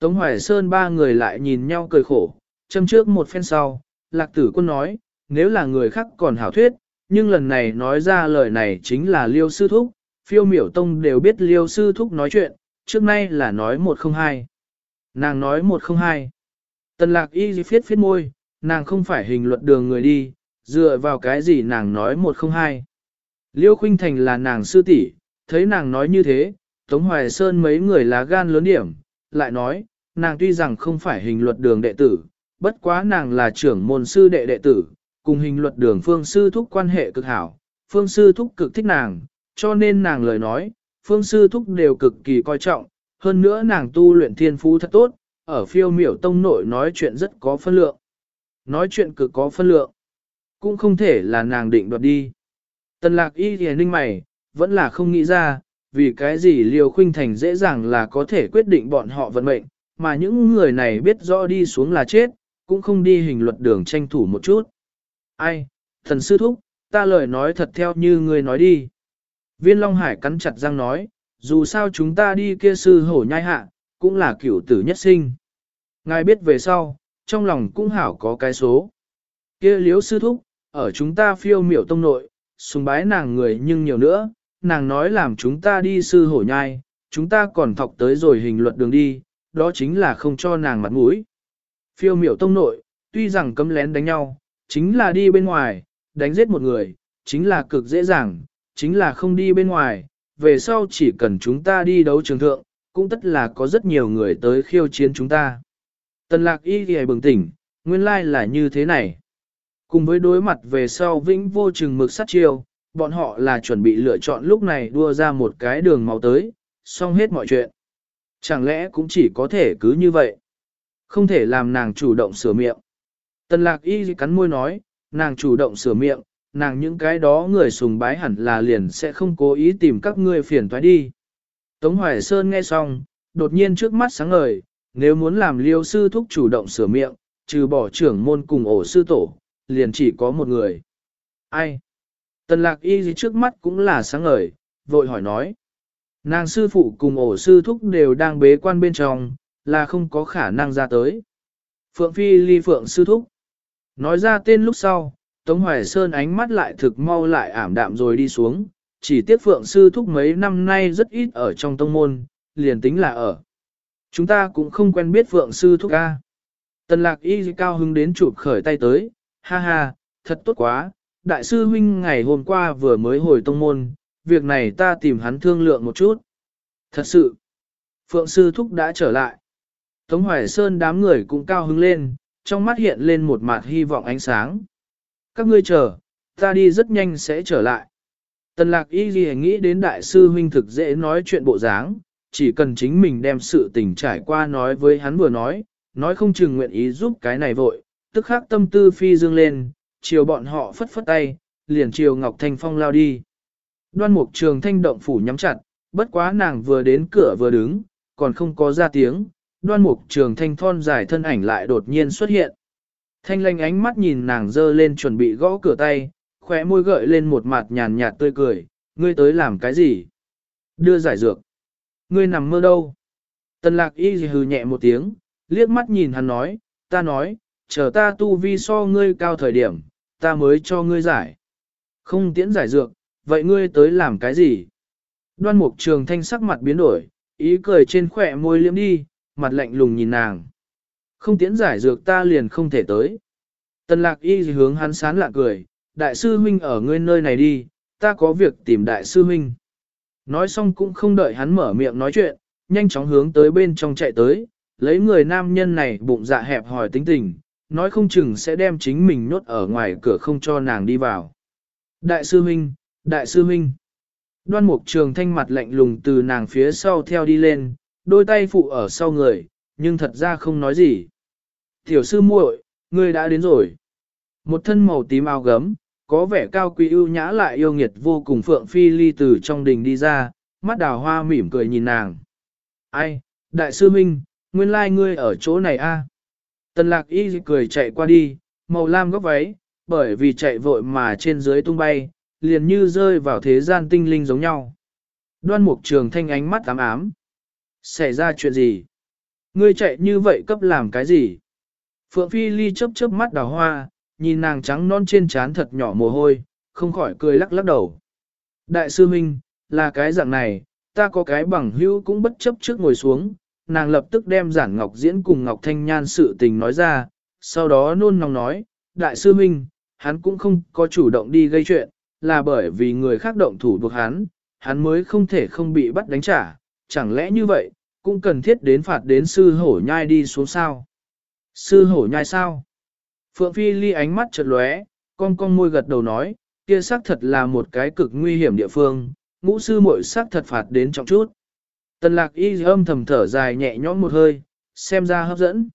Tống Hoài Sơn ba người lại nhìn nhau cười khổ, châm trước một phen sau, lạc tử quân nói, nếu là người khác còn hảo thuyết, nhưng lần này nói ra lời này chính là liêu sư thúc, phiêu miểu tông đều biết liêu sư thúc nói chuyện, trước nay là nói một không hai. Nàng nói một không hai. Tần lạc y phiết phiết môi, nàng không phải hình luật đường người đi, dựa vào cái gì nàng nói một không hai. Liêu Khuynh Thành là nàng sư tỷ, thấy nàng nói như thế, Tống Hoài Sơn mấy người lá gan lớn điểm, lại nói, nàng tuy rằng không phải hình luật đường đệ tử, bất quá nàng là trưởng môn sư đệ đệ tử, cùng hình luật đường phương sư thúc quan hệ cực hảo, phương sư thúc cực thích nàng, cho nên nàng lời nói, phương sư thúc đều cực kỳ coi trọng, hơn nữa nàng tu luyện thiên phú thật tốt, ở phiêu miểu tông nội nói chuyện rất có phân lượng. Nói chuyện cực có phân lượng, cũng không thể là nàng định đoạt đi. Tần lạc y thì ninh mày, vẫn là không nghĩ ra, vì cái gì liều khuynh thành dễ dàng là có thể quyết định bọn họ vận mệnh, mà những người này biết rõ đi xuống là chết, cũng không đi hình luật đường tranh thủ một chút. Ai, thần sư thúc, ta lời nói thật theo như người nói đi. Viên Long Hải cắn chặt răng nói, dù sao chúng ta đi kia sư hổ nhai hạ, cũng là cửu tử nhất sinh. Ngài biết về sau, trong lòng cũng hảo có cái số. Kia liếu sư thúc, ở chúng ta phiêu miểu tông nội, sùng bái nàng người nhưng nhiều nữa, nàng nói làm chúng ta đi sư hổ nhai, chúng ta còn thọc tới rồi hình luật đường đi, đó chính là không cho nàng mặt mũi. Phiêu miểu tông nội, tuy rằng cấm lén đánh nhau, chính là đi bên ngoài, đánh giết một người, chính là cực dễ dàng, chính là không đi bên ngoài, về sau chỉ cần chúng ta đi đấu trường thượng, cũng tất là có rất nhiều người tới khiêu chiến chúng ta. Tần lạc y ghi bừng tỉnh, nguyên lai là như thế này. Cùng với đối mặt về sau vĩnh vô chừng mực sát chiêu, bọn họ là chuẩn bị lựa chọn lúc này đua ra một cái đường màu tới, xong hết mọi chuyện. Chẳng lẽ cũng chỉ có thể cứ như vậy? Không thể làm nàng chủ động sửa miệng. Tần lạc y cắn môi nói, nàng chủ động sửa miệng, nàng những cái đó người sùng bái hẳn là liền sẽ không cố ý tìm các ngươi phiền toái đi. Tống Hoài Sơn nghe xong, đột nhiên trước mắt sáng ngời, nếu muốn làm liêu sư thúc chủ động sửa miệng, trừ bỏ trưởng môn cùng ổ sư tổ, liền chỉ có một người. Ai? Tần lạc y gì trước mắt cũng là sáng ngời, vội hỏi nói. Nàng sư phụ cùng ổ sư thúc đều đang bế quan bên trong, là không có khả năng ra tới. Phượng Phi ly Phượng sư thúc. Nói ra tên lúc sau, Tống Hoài Sơn ánh mắt lại thực mau lại ảm đạm rồi đi xuống, chỉ tiếc Phượng sư thúc mấy năm nay rất ít ở trong tông môn, liền tính là ở. Chúng ta cũng không quen biết Phượng sư thúc ca. Tần lạc y cao hứng đến chụp khởi tay tới, ha ha, thật tốt quá, đại sư huynh ngày hôm qua vừa mới hồi tông môn, việc này ta tìm hắn thương lượng một chút. Thật sự, Phượng sư thúc đã trở lại. Tống Hoài Sơn đám người cũng cao hứng lên, trong mắt hiện lên một mặt hy vọng ánh sáng. Các ngươi chờ, ta đi rất nhanh sẽ trở lại. Tần lạc y ghi nghĩ đến đại sư huynh thực dễ nói chuyện bộ dáng, chỉ cần chính mình đem sự tình trải qua nói với hắn vừa nói, nói không chừng nguyện ý giúp cái này vội, tức khắc tâm tư phi dương lên, chiều bọn họ phất phất tay, liền chiều Ngọc Thanh Phong lao đi. Đoan mục trường thanh động phủ nhắm chặt, bất quá nàng vừa đến cửa vừa đứng, còn không có ra tiếng, đoan mục trường thanh thon dài thân ảnh lại đột nhiên xuất hiện. Thanh lanh ánh mắt nhìn nàng dơ lên chuẩn bị gõ cửa tay, khóe môi gợi lên một mặt nhàn nhạt tươi cười, ngươi tới làm cái gì? Đưa giải dược. Ngươi nằm mơ đâu? Tần lạc y hừ nhẹ một tiếng, liếc mắt nhìn hắn nói, ta nói, chờ ta tu vi so ngươi cao thời điểm, ta mới cho ngươi giải. Không tiễn giải dược, vậy ngươi tới làm cái gì? Đoan mục trường thanh sắc mặt biến đổi, ý cười trên khỏe môi liếm đi, mặt lạnh lùng nhìn nàng. Không tiễn giải dược ta liền không thể tới. Tần lạc y hướng hắn sán lạ cười, đại sư huynh ở ngươi nơi này đi, ta có việc tìm đại sư huynh. Nói xong cũng không đợi hắn mở miệng nói chuyện, nhanh chóng hướng tới bên trong chạy tới, lấy người nam nhân này bụng dạ hẹp hỏi tính tình, nói không chừng sẽ đem chính mình nhốt ở ngoài cửa không cho nàng đi vào. Đại sư huynh, đại sư huynh. Đoan mục trường thanh mặt lạnh lùng từ nàng phía sau theo đi lên, đôi tay phụ ở sau người, nhưng thật ra không nói gì. Tiểu sư muội, ngươi đã đến rồi. Một thân màu tím áo gấm, có vẻ cao quý ưu nhã lại yêu nghiệt vô cùng phượng phi ly từ trong đình đi ra, mắt đào hoa mỉm cười nhìn nàng. Ai, đại sư huynh, nguyên lai ngươi ở chỗ này a? Tần lạc y cười chạy qua đi, màu lam góc váy, bởi vì chạy vội mà trên dưới tung bay, liền như rơi vào thế gian tinh linh giống nhau. Đoan mục trường thanh ánh mắt ám ám. Xảy ra chuyện gì? Ngươi chạy như vậy cấp làm cái gì? Phượng Phi Ly chớp chớp mắt đào hoa, nhìn nàng trắng non trên trán thật nhỏ mồ hôi, không khỏi cười lắc lắc đầu. Đại sư Minh, là cái dạng này, ta có cái bằng hữu cũng bất chấp trước ngồi xuống, nàng lập tức đem giản ngọc diễn cùng Ngọc Thanh Nhan sự tình nói ra, sau đó nôn nóng nói, Đại sư Minh, hắn cũng không có chủ động đi gây chuyện, là bởi vì người khác động thủ buộc hắn, hắn mới không thể không bị bắt đánh trả, chẳng lẽ như vậy, cũng cần thiết đến phạt đến sư hổ nhai đi xuống sao. Sư hổ nhai sao? Phượng Phi ly ánh mắt chợt lóe, con con môi gật đầu nói, kia xác thật là một cái cực nguy hiểm địa phương, ngũ sư muội xác thật phạt đến trọng chút. Tần lạc y âm thầm thở dài nhẹ nhõm một hơi, xem ra hấp dẫn.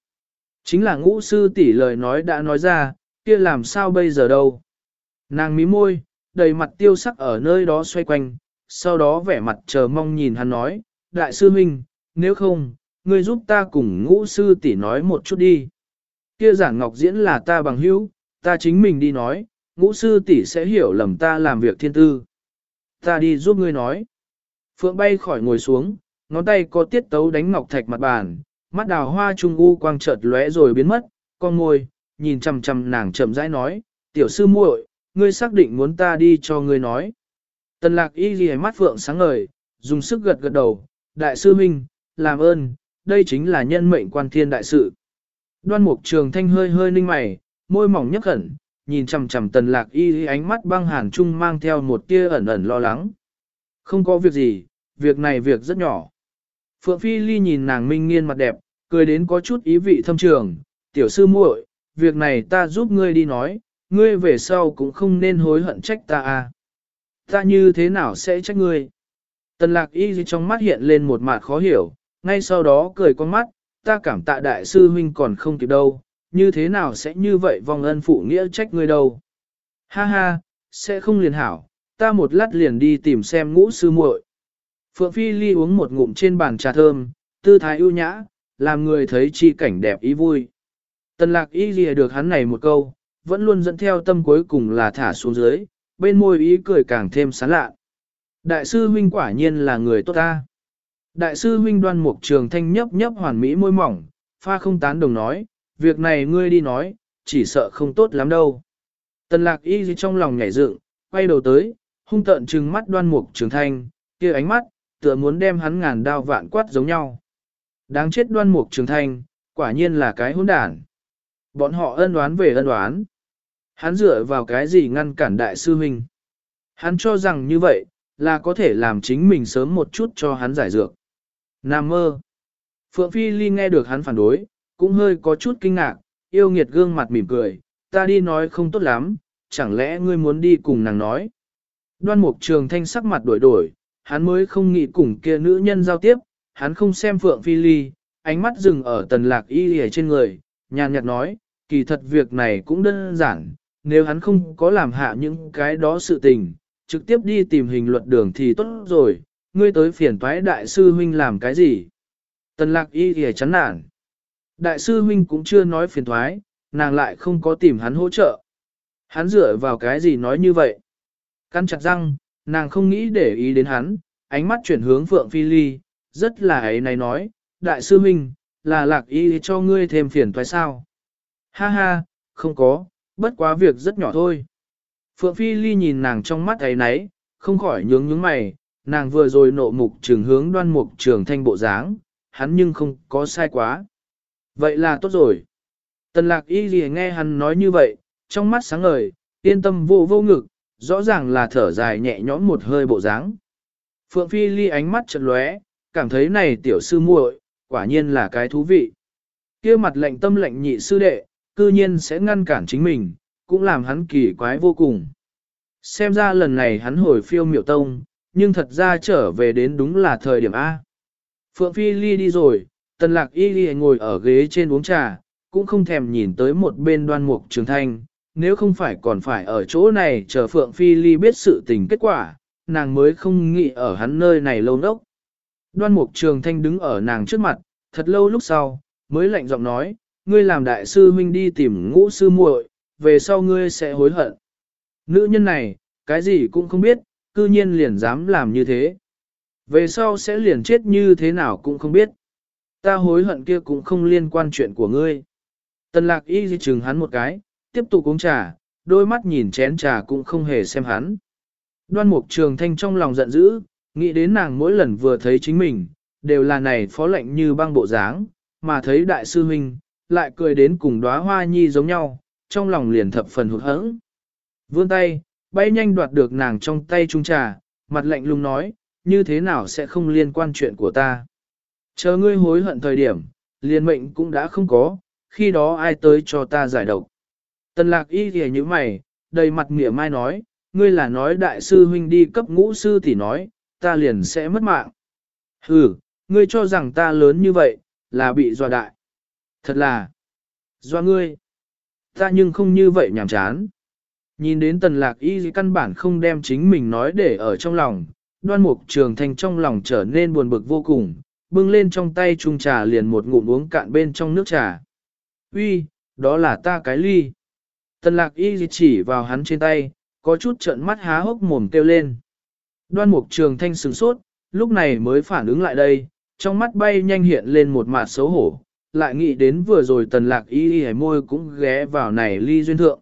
Chính là ngũ sư tỷ lời nói đã nói ra, kia làm sao bây giờ đâu. Nàng mí môi, đầy mặt tiêu sắc ở nơi đó xoay quanh, sau đó vẻ mặt chờ mong nhìn hắn nói, đại sư huynh, nếu không, ngươi giúp ta cùng ngũ sư tỷ nói một chút đi. Kia giản ngọc diễn là ta bằng hữu, ta chính mình đi nói, ngũ sư tỷ sẽ hiểu lầm ta làm việc thiên tư. Ta đi giúp ngươi nói. Phượng bay khỏi ngồi xuống, ngón tay có tiết tấu đánh ngọc thạch mặt bàn, mắt đào hoa trung u quang chợt lóe rồi biến mất, con ngồi, nhìn chằm chằm nàng chậm rãi nói, tiểu sư muội, ngươi xác định muốn ta đi cho ngươi nói. Tần lạc y ghi mắt phượng sáng ngời, dùng sức gật gật đầu, đại sư minh, làm ơn, đây chính là nhân mệnh quan thiên đại sự. Đoan mục trường thanh hơi hơi ninh mày, môi mỏng nhấc khẩn, nhìn chằm chằm tần lạc y ánh mắt băng hàn trung mang theo một tia ẩn ẩn lo lắng. Không có việc gì, việc này việc rất nhỏ. Phượng Phi Ly nhìn nàng minh nghiên mặt đẹp, cười đến có chút ý vị thâm trường, tiểu sư muội, việc này ta giúp ngươi đi nói, ngươi về sau cũng không nên hối hận trách ta à. Ta như thế nào sẽ trách ngươi? Tần lạc y trong mắt hiện lên một mặt khó hiểu, ngay sau đó cười con mắt, ta cảm tạ đại sư huynh còn không kịp đâu, như thế nào sẽ như vậy vong ân phụ nghĩa trách ngươi đâu. Ha ha, sẽ không liền hảo, ta một lát liền đi tìm xem ngũ sư muội. Phượng Phi Ly uống một ngụm trên bàn trà thơm, tư thái ưu nhã, làm người thấy chi cảnh đẹp ý vui. Tần lạc y lìa được hắn này một câu, vẫn luôn dẫn theo tâm cuối cùng là thả xuống dưới, bên môi ý cười càng thêm sán lạ. Đại sư huynh quả nhiên là người tốt ta. Đại sư huynh đoan mục trường thanh nhấp nhấp hoàn mỹ môi mỏng, pha không tán đồng nói, việc này ngươi đi nói, chỉ sợ không tốt lắm đâu. Tần lạc y trong lòng nhảy dựng, quay đầu tới, hung tợn trừng mắt đoan mục trường thanh, kia ánh mắt, tựa muốn đem hắn ngàn đao vạn quát giống nhau. Đáng chết đoan mục trường thanh, quả nhiên là cái hỗn đản. Bọn họ ân oán về ân oán Hắn dựa vào cái gì ngăn cản đại sư huynh. Hắn cho rằng như vậy, là có thể làm chính mình sớm một chút cho hắn giải dược. Nam mơ. Phượng Phi Ly nghe được hắn phản đối, cũng hơi có chút kinh ngạc, yêu nghiệt gương mặt mỉm cười, ta đi nói không tốt lắm, chẳng lẽ ngươi muốn đi cùng nàng nói. Đoan mục trường thanh sắc mặt đổi đổi, hắn mới không nghĩ cùng kia nữ nhân giao tiếp, hắn không xem Phượng Phi Ly, ánh mắt dừng ở tần lạc y ở trên người, nhàn nhạt nói, kỳ thật việc này cũng đơn giản, nếu hắn không có làm hạ những cái đó sự tình, trực tiếp đi tìm hình luật đường thì tốt rồi, ngươi tới phiền toái đại sư huynh làm cái gì? Tần lạc y thì chán nản. Đại sư huynh cũng chưa nói phiền toái, nàng lại không có tìm hắn hỗ trợ. Hắn dựa vào cái gì nói như vậy? Căn chặt răng, nàng không nghĩ để ý đến hắn, ánh mắt chuyển hướng Phượng Phi Ly, rất là ấy này nói, đại sư huynh, là lạc y cho ngươi thêm phiền toái sao? Ha ha, không có, bất quá việc rất nhỏ thôi. Phượng Phi Ly nhìn nàng trong mắt ấy nấy, không khỏi nhướng nhướng mày, nàng vừa rồi nộ mục trường hướng đoan mục trường thanh bộ dáng, hắn nhưng không có sai quá. Vậy là tốt rồi. Tần lạc y gì nghe hắn nói như vậy, trong mắt sáng ngời, yên tâm vô vô ngực, rõ ràng là thở dài nhẹ nhõm một hơi bộ dáng. Phượng Phi Ly ánh mắt chợt lóe, cảm thấy này tiểu sư muội, quả nhiên là cái thú vị. kia mặt lệnh tâm lệnh nhị sư đệ, cư nhiên sẽ ngăn cản chính mình, cũng làm hắn kỳ quái vô cùng. Xem ra lần này hắn hồi phiêu miệu tông, nhưng thật ra trở về đến đúng là thời điểm A. Phượng Phi Ly đi rồi, tần lạc y ly ngồi ở ghế trên uống trà, cũng không thèm nhìn tới một bên đoan mục trường thanh, nếu không phải còn phải ở chỗ này chờ Phượng Phi Ly biết sự tình kết quả, nàng mới không nghĩ ở hắn nơi này lâu nốc. Đoan mục trường thanh đứng ở nàng trước mặt, thật lâu lúc sau, mới lạnh giọng nói, ngươi làm đại sư huynh đi tìm ngũ sư muội, về sau ngươi sẽ hối hận. Nữ nhân này, cái gì cũng không biết, cư nhiên liền dám làm như thế. Về sau sẽ liền chết như thế nào cũng không biết. Ta hối hận kia cũng không liên quan chuyện của ngươi. Tần lạc y di chừng hắn một cái, tiếp tục uống trà, đôi mắt nhìn chén trà cũng không hề xem hắn. Đoan mục trường thanh trong lòng giận dữ, nghĩ đến nàng mỗi lần vừa thấy chính mình, đều là này phó lệnh như băng bộ dáng, mà thấy đại sư huynh, lại cười đến cùng đóa hoa nhi giống nhau, trong lòng liền thập phần hụt hẫng. Vươn tay, bay nhanh đoạt được nàng trong tay trung trà, mặt lạnh lùng nói, như thế nào sẽ không liên quan chuyện của ta. Chờ ngươi hối hận thời điểm, liền mệnh cũng đã không có, khi đó ai tới cho ta giải độc. Tần lạc y thì như mày, đầy mặt mỉa mai nói, ngươi là nói đại sư huynh đi cấp ngũ sư thì nói, ta liền sẽ mất mạng. Hừ, ngươi cho rằng ta lớn như vậy, là bị dọa đại. Thật là, do ngươi. Ta nhưng không như vậy nhảm chán. Nhìn đến tần lạc y căn bản không đem chính mình nói để ở trong lòng, đoan mục trường thành trong lòng trở nên buồn bực vô cùng, bưng lên trong tay chung trà liền một ngụm uống cạn bên trong nước trà. Uy, đó là ta cái ly. Tần lạc y chỉ vào hắn trên tay, có chút trợn mắt há hốc mồm kêu lên. Đoan mục trường thanh sừng sốt, lúc này mới phản ứng lại đây, trong mắt bay nhanh hiện lên một mặt xấu hổ, lại nghĩ đến vừa rồi tần lạc y y môi cũng ghé vào này ly duyên thượng.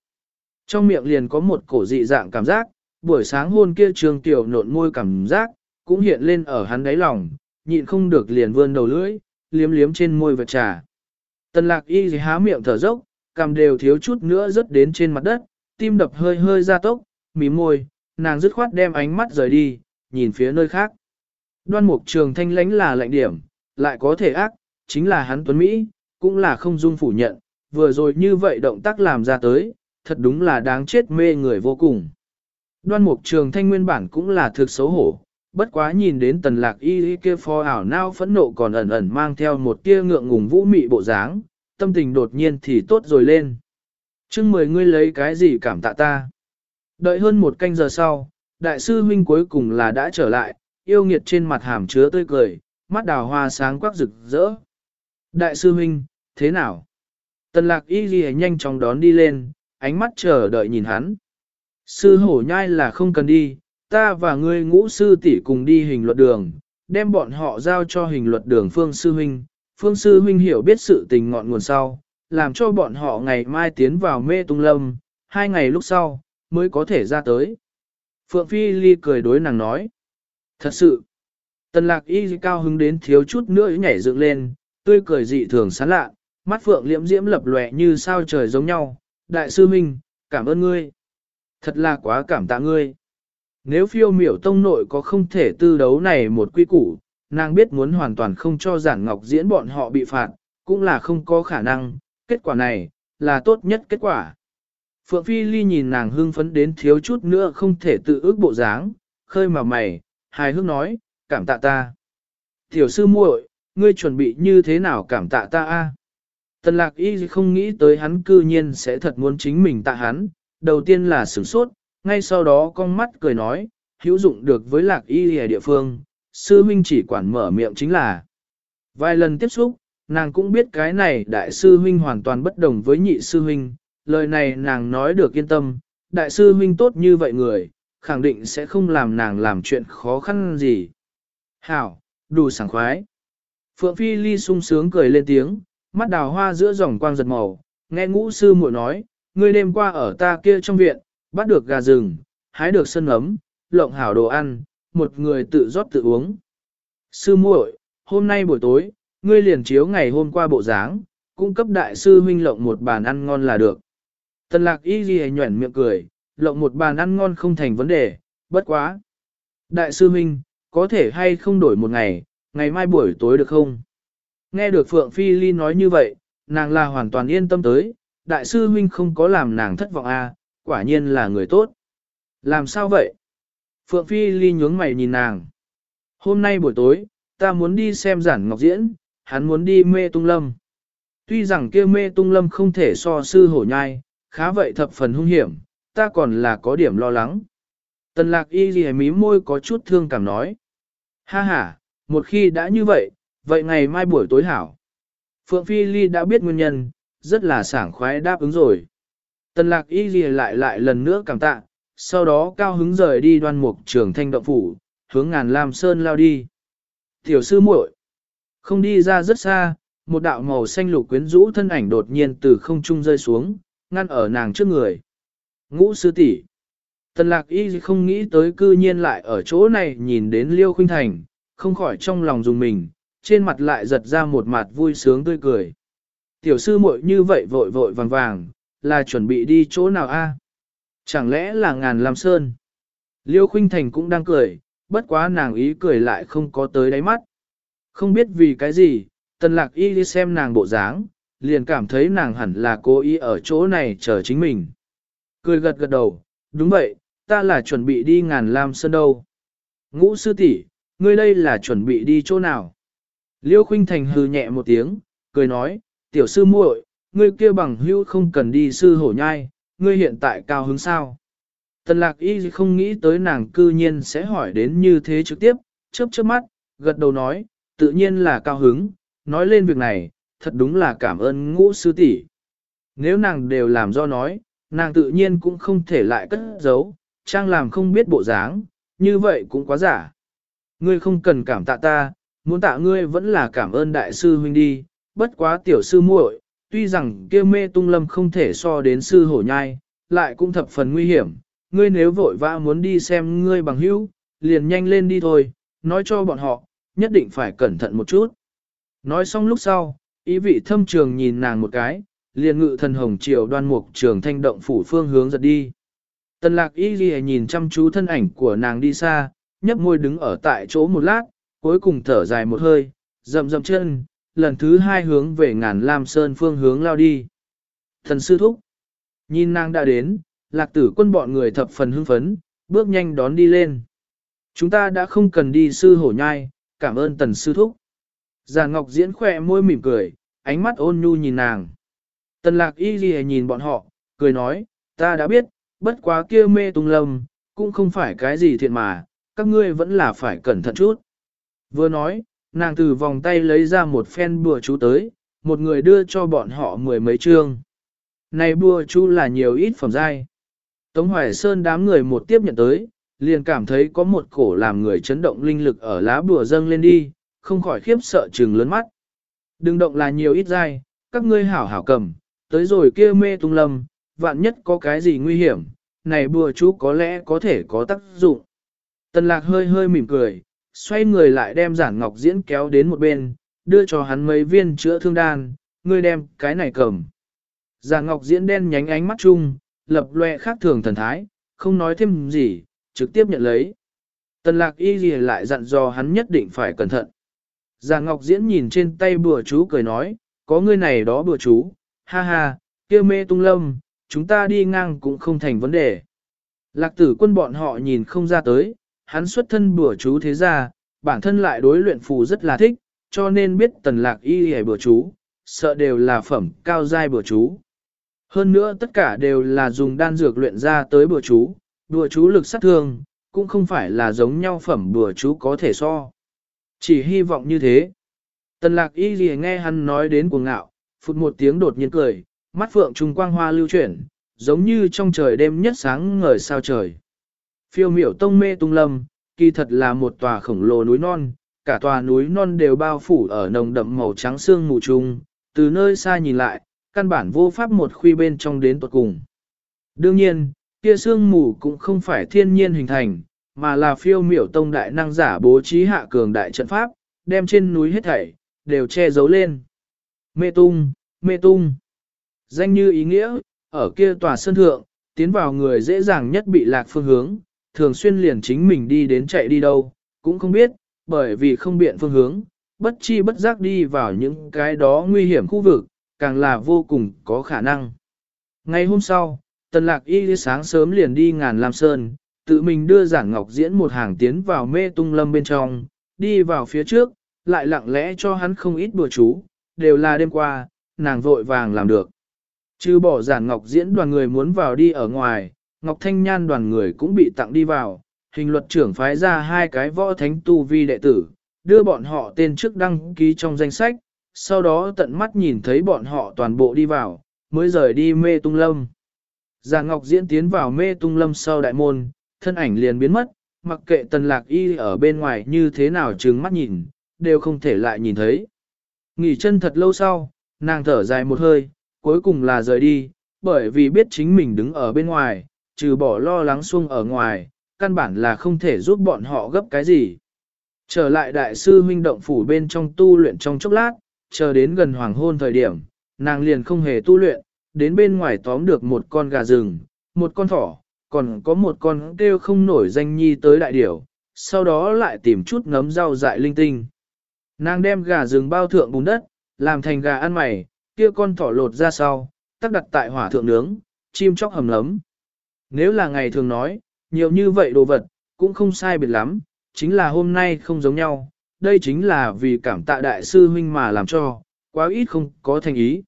Trong miệng liền có một cổ dị dạng cảm giác, buổi sáng hôn kia trường tiểu nộn môi cảm giác, cũng hiện lên ở hắn đáy lòng, nhịn không được liền vươn đầu lưỡi, liếm liếm trên môi vật trà. Tần lạc y y há miệng thở dốc, cầm đều thiếu chút nữa rớt đến trên mặt đất, tim đập hơi hơi ra tốc, mí môi, nàng dứt khoát đem ánh mắt rời đi, nhìn phía nơi khác. Đoan mục trường thanh lánh là lạnh điểm, lại có thể ác, chính là hắn tuấn Mỹ, cũng là không dung phủ nhận, vừa rồi như vậy động tác làm ra tới, thật đúng là đáng chết mê người vô cùng. Đoan mục trường thanh nguyên bản cũng là thực xấu hổ, bất quá nhìn đến tần lạc y y kia phò ảo nao phẫn nộ còn ẩn ẩn mang theo một tia ngượng ngùng vũ mị bộ dáng, tâm tình đột nhiên thì tốt rồi lên. Chưng mười ngươi lấy cái gì cảm tạ ta? Đợi hơn một canh giờ sau, đại sư huynh cuối cùng là đã trở lại, yêu nghiệt trên mặt hàm chứa tươi cười, mắt đào hoa sáng quắc rực rỡ. Đại sư huynh, thế nào? Tần lạc y ghi nhanh chóng đón đi lên, ánh mắt chờ đợi nhìn hắn. Sư hổ nhai là không cần đi, ta và ngươi ngũ sư tỷ cùng đi hình luật đường, đem bọn họ giao cho hình luật đường phương sư huynh. Phương sư huynh hiểu biết sự tình ngọn nguồn sau, làm cho bọn họ ngày mai tiến vào mê tung lâm, hai ngày lúc sau, mới có thể ra tới. Phượng Phi Ly cười đối nàng nói. Thật sự, tần lạc y cao hứng đến thiếu chút nữa nhảy dựng lên, tươi cười dị thường sán lạ, mắt Phượng liễm diễm lập lòe như sao trời giống nhau. Đại sư Minh, cảm ơn ngươi. Thật là quá cảm tạ ngươi. Nếu phiêu miểu tông nội có không thể tư đấu này một quy củ, nàng biết muốn hoàn toàn không cho giản ngọc diễn bọn họ bị phạt, cũng là không có khả năng, kết quả này, là tốt nhất kết quả. Phượng Phi Ly nhìn nàng hưng phấn đến thiếu chút nữa không thể tự ước bộ dáng, khơi mà mày, hài hước nói, cảm tạ ta. Tiểu sư muội, ngươi chuẩn bị như thế nào cảm tạ ta a? Tần lạc y không nghĩ tới hắn cư nhiên sẽ thật muốn chính mình tạ hắn, đầu tiên là sửng sốt, ngay sau đó con mắt cười nói, hữu dụng được với lạc y ở địa phương, sư huynh chỉ quản mở miệng chính là. Vài lần tiếp xúc, nàng cũng biết cái này đại sư huynh hoàn toàn bất đồng với nhị sư huynh, lời này nàng nói được yên tâm, đại sư huynh tốt như vậy người, khẳng định sẽ không làm nàng làm chuyện khó khăn gì. Hảo, đủ sảng khoái. Phượng Phi Ly sung sướng cười lên tiếng, mắt đào hoa giữa dòng quang giật màu, nghe ngũ sư muội nói, ngươi đêm qua ở ta kia trong viện, bắt được gà rừng, hái được sân ấm, lộng hảo đồ ăn, một người tự rót tự uống. Sư muội, hôm nay buổi tối, ngươi liền chiếu ngày hôm qua bộ dáng, cung cấp đại sư huynh lộng một bàn ăn ngon là được. Tần lạc y ghi nhuẩn miệng cười, lộng một bàn ăn ngon không thành vấn đề, bất quá. Đại sư huynh, có thể hay không đổi một ngày, ngày mai buổi tối được không? Nghe được Phượng Phi Ly nói như vậy, nàng là hoàn toàn yên tâm tới, đại sư huynh không có làm nàng thất vọng a, à, quả nhiên là người tốt. Làm sao vậy? Phượng Phi Ly nhướng mày nhìn nàng. Hôm nay buổi tối, ta muốn đi xem giản ngọc diễn, hắn muốn đi mê tung lâm. Tuy rằng kia mê tung lâm không thể so sư hổ nhai, khá vậy thập phần hung hiểm, ta còn là có điểm lo lắng. Tần lạc y ghi mí môi có chút thương cảm nói. Ha ha, một khi đã như vậy, vậy ngày mai buổi tối hảo. Phượng Phi Ly đã biết nguyên nhân, rất là sảng khoái đáp ứng rồi. Tần lạc y ghi lại lại lần nữa cảm tạ, sau đó cao hứng rời đi đoan mục trường thanh động phủ, hướng ngàn lam sơn lao đi. Tiểu sư muội, Không đi ra rất xa, một đạo màu xanh lục quyến rũ thân ảnh đột nhiên từ không trung rơi xuống, ngăn ở nàng trước người. Ngũ sư tỷ. Tần lạc y không nghĩ tới cư nhiên lại ở chỗ này nhìn đến Liêu Khuynh Thành, không khỏi trong lòng dùng mình, trên mặt lại giật ra một mặt vui sướng tươi cười. Tiểu sư muội như vậy vội vội vàng vàng, là chuẩn bị đi chỗ nào a? Chẳng lẽ là ngàn lam sơn? Liêu Khuynh Thành cũng đang cười, bất quá nàng ý cười lại không có tới đáy mắt. Không biết vì cái gì, tần lạc y đi xem nàng bộ dáng, liền cảm thấy nàng hẳn là cố ý ở chỗ này chờ chính mình. Cười gật gật đầu, đúng vậy, ta là chuẩn bị đi ngàn lam sơn đâu. Ngũ sư tỷ, ngươi đây là chuẩn bị đi chỗ nào? Liêu Khuynh Thành hừ nhẹ một tiếng, cười nói, tiểu sư muội, ngươi kia bằng hữu không cần đi sư hổ nhai, ngươi hiện tại cao hứng sao? Tần lạc y không nghĩ tới nàng cư nhiên sẽ hỏi đến như thế trực tiếp, chớp chớp mắt, gật đầu nói, tự nhiên là cao hứng, nói lên việc này, thật đúng là cảm ơn ngũ sư tỷ. Nếu nàng đều làm do nói, nàng tự nhiên cũng không thể lại cất giấu, trang làm không biết bộ dáng, như vậy cũng quá giả. Ngươi không cần cảm tạ ta, muốn tạ ngươi vẫn là cảm ơn đại sư huynh đi, bất quá tiểu sư muội, tuy rằng kia mê tung lâm không thể so đến sư hổ nhai, lại cũng thập phần nguy hiểm, ngươi nếu vội vã muốn đi xem ngươi bằng hữu, liền nhanh lên đi thôi, nói cho bọn họ, nhất định phải cẩn thận một chút. Nói xong lúc sau, ý vị thâm trường nhìn nàng một cái, liền ngự thần hồng triều đoan mục trường thanh động phủ phương hướng giật đi. Tần lạc y ghi nhìn chăm chú thân ảnh của nàng đi xa, nhấp môi đứng ở tại chỗ một lát, cuối cùng thở dài một hơi, rậm rậm chân, lần thứ hai hướng về ngàn lam sơn phương hướng lao đi. Thần sư thúc, nhìn nàng đã đến, lạc tử quân bọn người thập phần hưng phấn, bước nhanh đón đi lên. Chúng ta đã không cần đi sư hổ nhai, cảm ơn tần sư thúc. Già Ngọc Diễn khỏe môi mỉm cười, ánh mắt ôn nhu nhìn nàng. Tần lạc y ghi nhìn bọn họ, cười nói, ta đã biết, bất quá kia mê tung lâm, cũng không phải cái gì thiện mà, các ngươi vẫn là phải cẩn thận chút. Vừa nói, nàng từ vòng tay lấy ra một phen bùa chú tới, một người đưa cho bọn họ mười mấy chương. Này bùa chú là nhiều ít phẩm giai. Tống Hoài Sơn đám người một tiếp nhận tới, liền cảm thấy có một cổ làm người chấn động linh lực ở lá bùa dâng lên đi, không khỏi khiếp sợ trừng lớn mắt. Đừng động là nhiều ít dai, các ngươi hảo hảo cầm, tới rồi kia mê tung lâm, vạn nhất có cái gì nguy hiểm, này bùa chú có lẽ có thể có tác dụng. Tần lạc hơi hơi mỉm cười, xoay người lại đem giản ngọc diễn kéo đến một bên, đưa cho hắn mấy viên chữa thương đan, ngươi đem cái này cầm. Giản ngọc diễn đen nhánh ánh mắt chung, lập loe khác thường thần thái, không nói thêm gì, trực tiếp nhận lấy. Tần lạc y gì lại dặn dò hắn nhất định phải cẩn thận. Giản ngọc diễn nhìn trên tay bùa chú cười nói, có ngươi này đó bùa chú, ha ha, kia mê tung lâm, chúng ta đi ngang cũng không thành vấn đề. Lạc tử quân bọn họ nhìn không ra tới, hắn xuất thân bùa chú thế gia bản thân lại đối luyện phù rất là thích, cho nên biết tần lạc y hề bùa chú, sợ đều là phẩm cao giai bùa chú. Hơn nữa tất cả đều là dùng đan dược luyện ra tới bùa chú, bùa chú lực sát thương, cũng không phải là giống nhau phẩm bùa chú có thể so. Chỉ hy vọng như thế. Tần lạc y gì nghe hắn nói đến cuồng ngạo, phụt một tiếng đột nhiên cười, mắt phượng trung quang hoa lưu chuyển, giống như trong trời đêm nhất sáng ngời sao trời. Phiêu miểu tông mê tung lâm, kỳ thật là một tòa khổng lồ núi non, cả tòa núi non đều bao phủ ở nồng đậm màu trắng sương mù trung, từ nơi xa nhìn lại, căn bản vô pháp một khuy bên trong đến tuột cùng. Đương nhiên, kia sương mù cũng không phải thiên nhiên hình thành, mà là phiêu miểu tông đại năng giả bố trí hạ cường đại trận pháp, đem trên núi hết thảy, đều che giấu lên. Mê tung, mê tung. Danh như ý nghĩa, ở kia tòa sơn thượng, tiến vào người dễ dàng nhất bị lạc phương hướng, thường xuyên liền chính mình đi đến chạy đi đâu, cũng không biết, bởi vì không biện phương hướng, bất chi bất giác đi vào những cái đó nguy hiểm khu vực, càng là vô cùng có khả năng. Ngày hôm sau, Tần Lạc Y sáng sớm liền đi ngàn Lam Sơn, tự mình đưa giản ngọc diễn một hàng tiến vào mê tung lâm bên trong, đi vào phía trước, lại lặng lẽ cho hắn không ít bùa chú, đều là đêm qua, nàng vội vàng làm được. Chứ bỏ giản ngọc diễn đoàn người muốn vào đi ở ngoài, ngọc thanh nhan đoàn người cũng bị tặng đi vào, hình luật trưởng phái ra hai cái võ thánh tu vi đệ tử, đưa bọn họ tên trước đăng ký trong danh sách, sau đó tận mắt nhìn thấy bọn họ toàn bộ đi vào, mới rời đi mê tung lâm. Già Ngọc diễn tiến vào mê tung lâm sau đại môn, thân ảnh liền biến mất, mặc kệ tần lạc y ở bên ngoài như thế nào trừng mắt nhìn, đều không thể lại nhìn thấy. Nghỉ chân thật lâu sau, nàng thở dài một hơi, cuối cùng là rời đi, bởi vì biết chính mình đứng ở bên ngoài, trừ bỏ lo lắng xuông ở ngoài, căn bản là không thể giúp bọn họ gấp cái gì. Trở lại đại sư huynh động phủ bên trong tu luyện trong chốc lát, chờ đến gần hoàng hôn thời điểm, nàng liền không hề tu luyện, đến bên ngoài tóm được một con gà rừng, một con thỏ, còn có một con kêu không nổi danh nhi tới đại điểu, sau đó lại tìm chút ngấm rau dại linh tinh. Nàng đem gà rừng bao thượng bùn đất, làm thành gà ăn mày, kia con thỏ lột ra sau, tắc đặt tại hỏa thượng nướng, chim chóc hầm lấm. Nếu là ngày thường nói, nhiều như vậy đồ vật, cũng không sai biệt lắm, chính là hôm nay không giống nhau, đây chính là vì cảm tạ đại sư huynh mà làm cho, quá ít không có thành ý.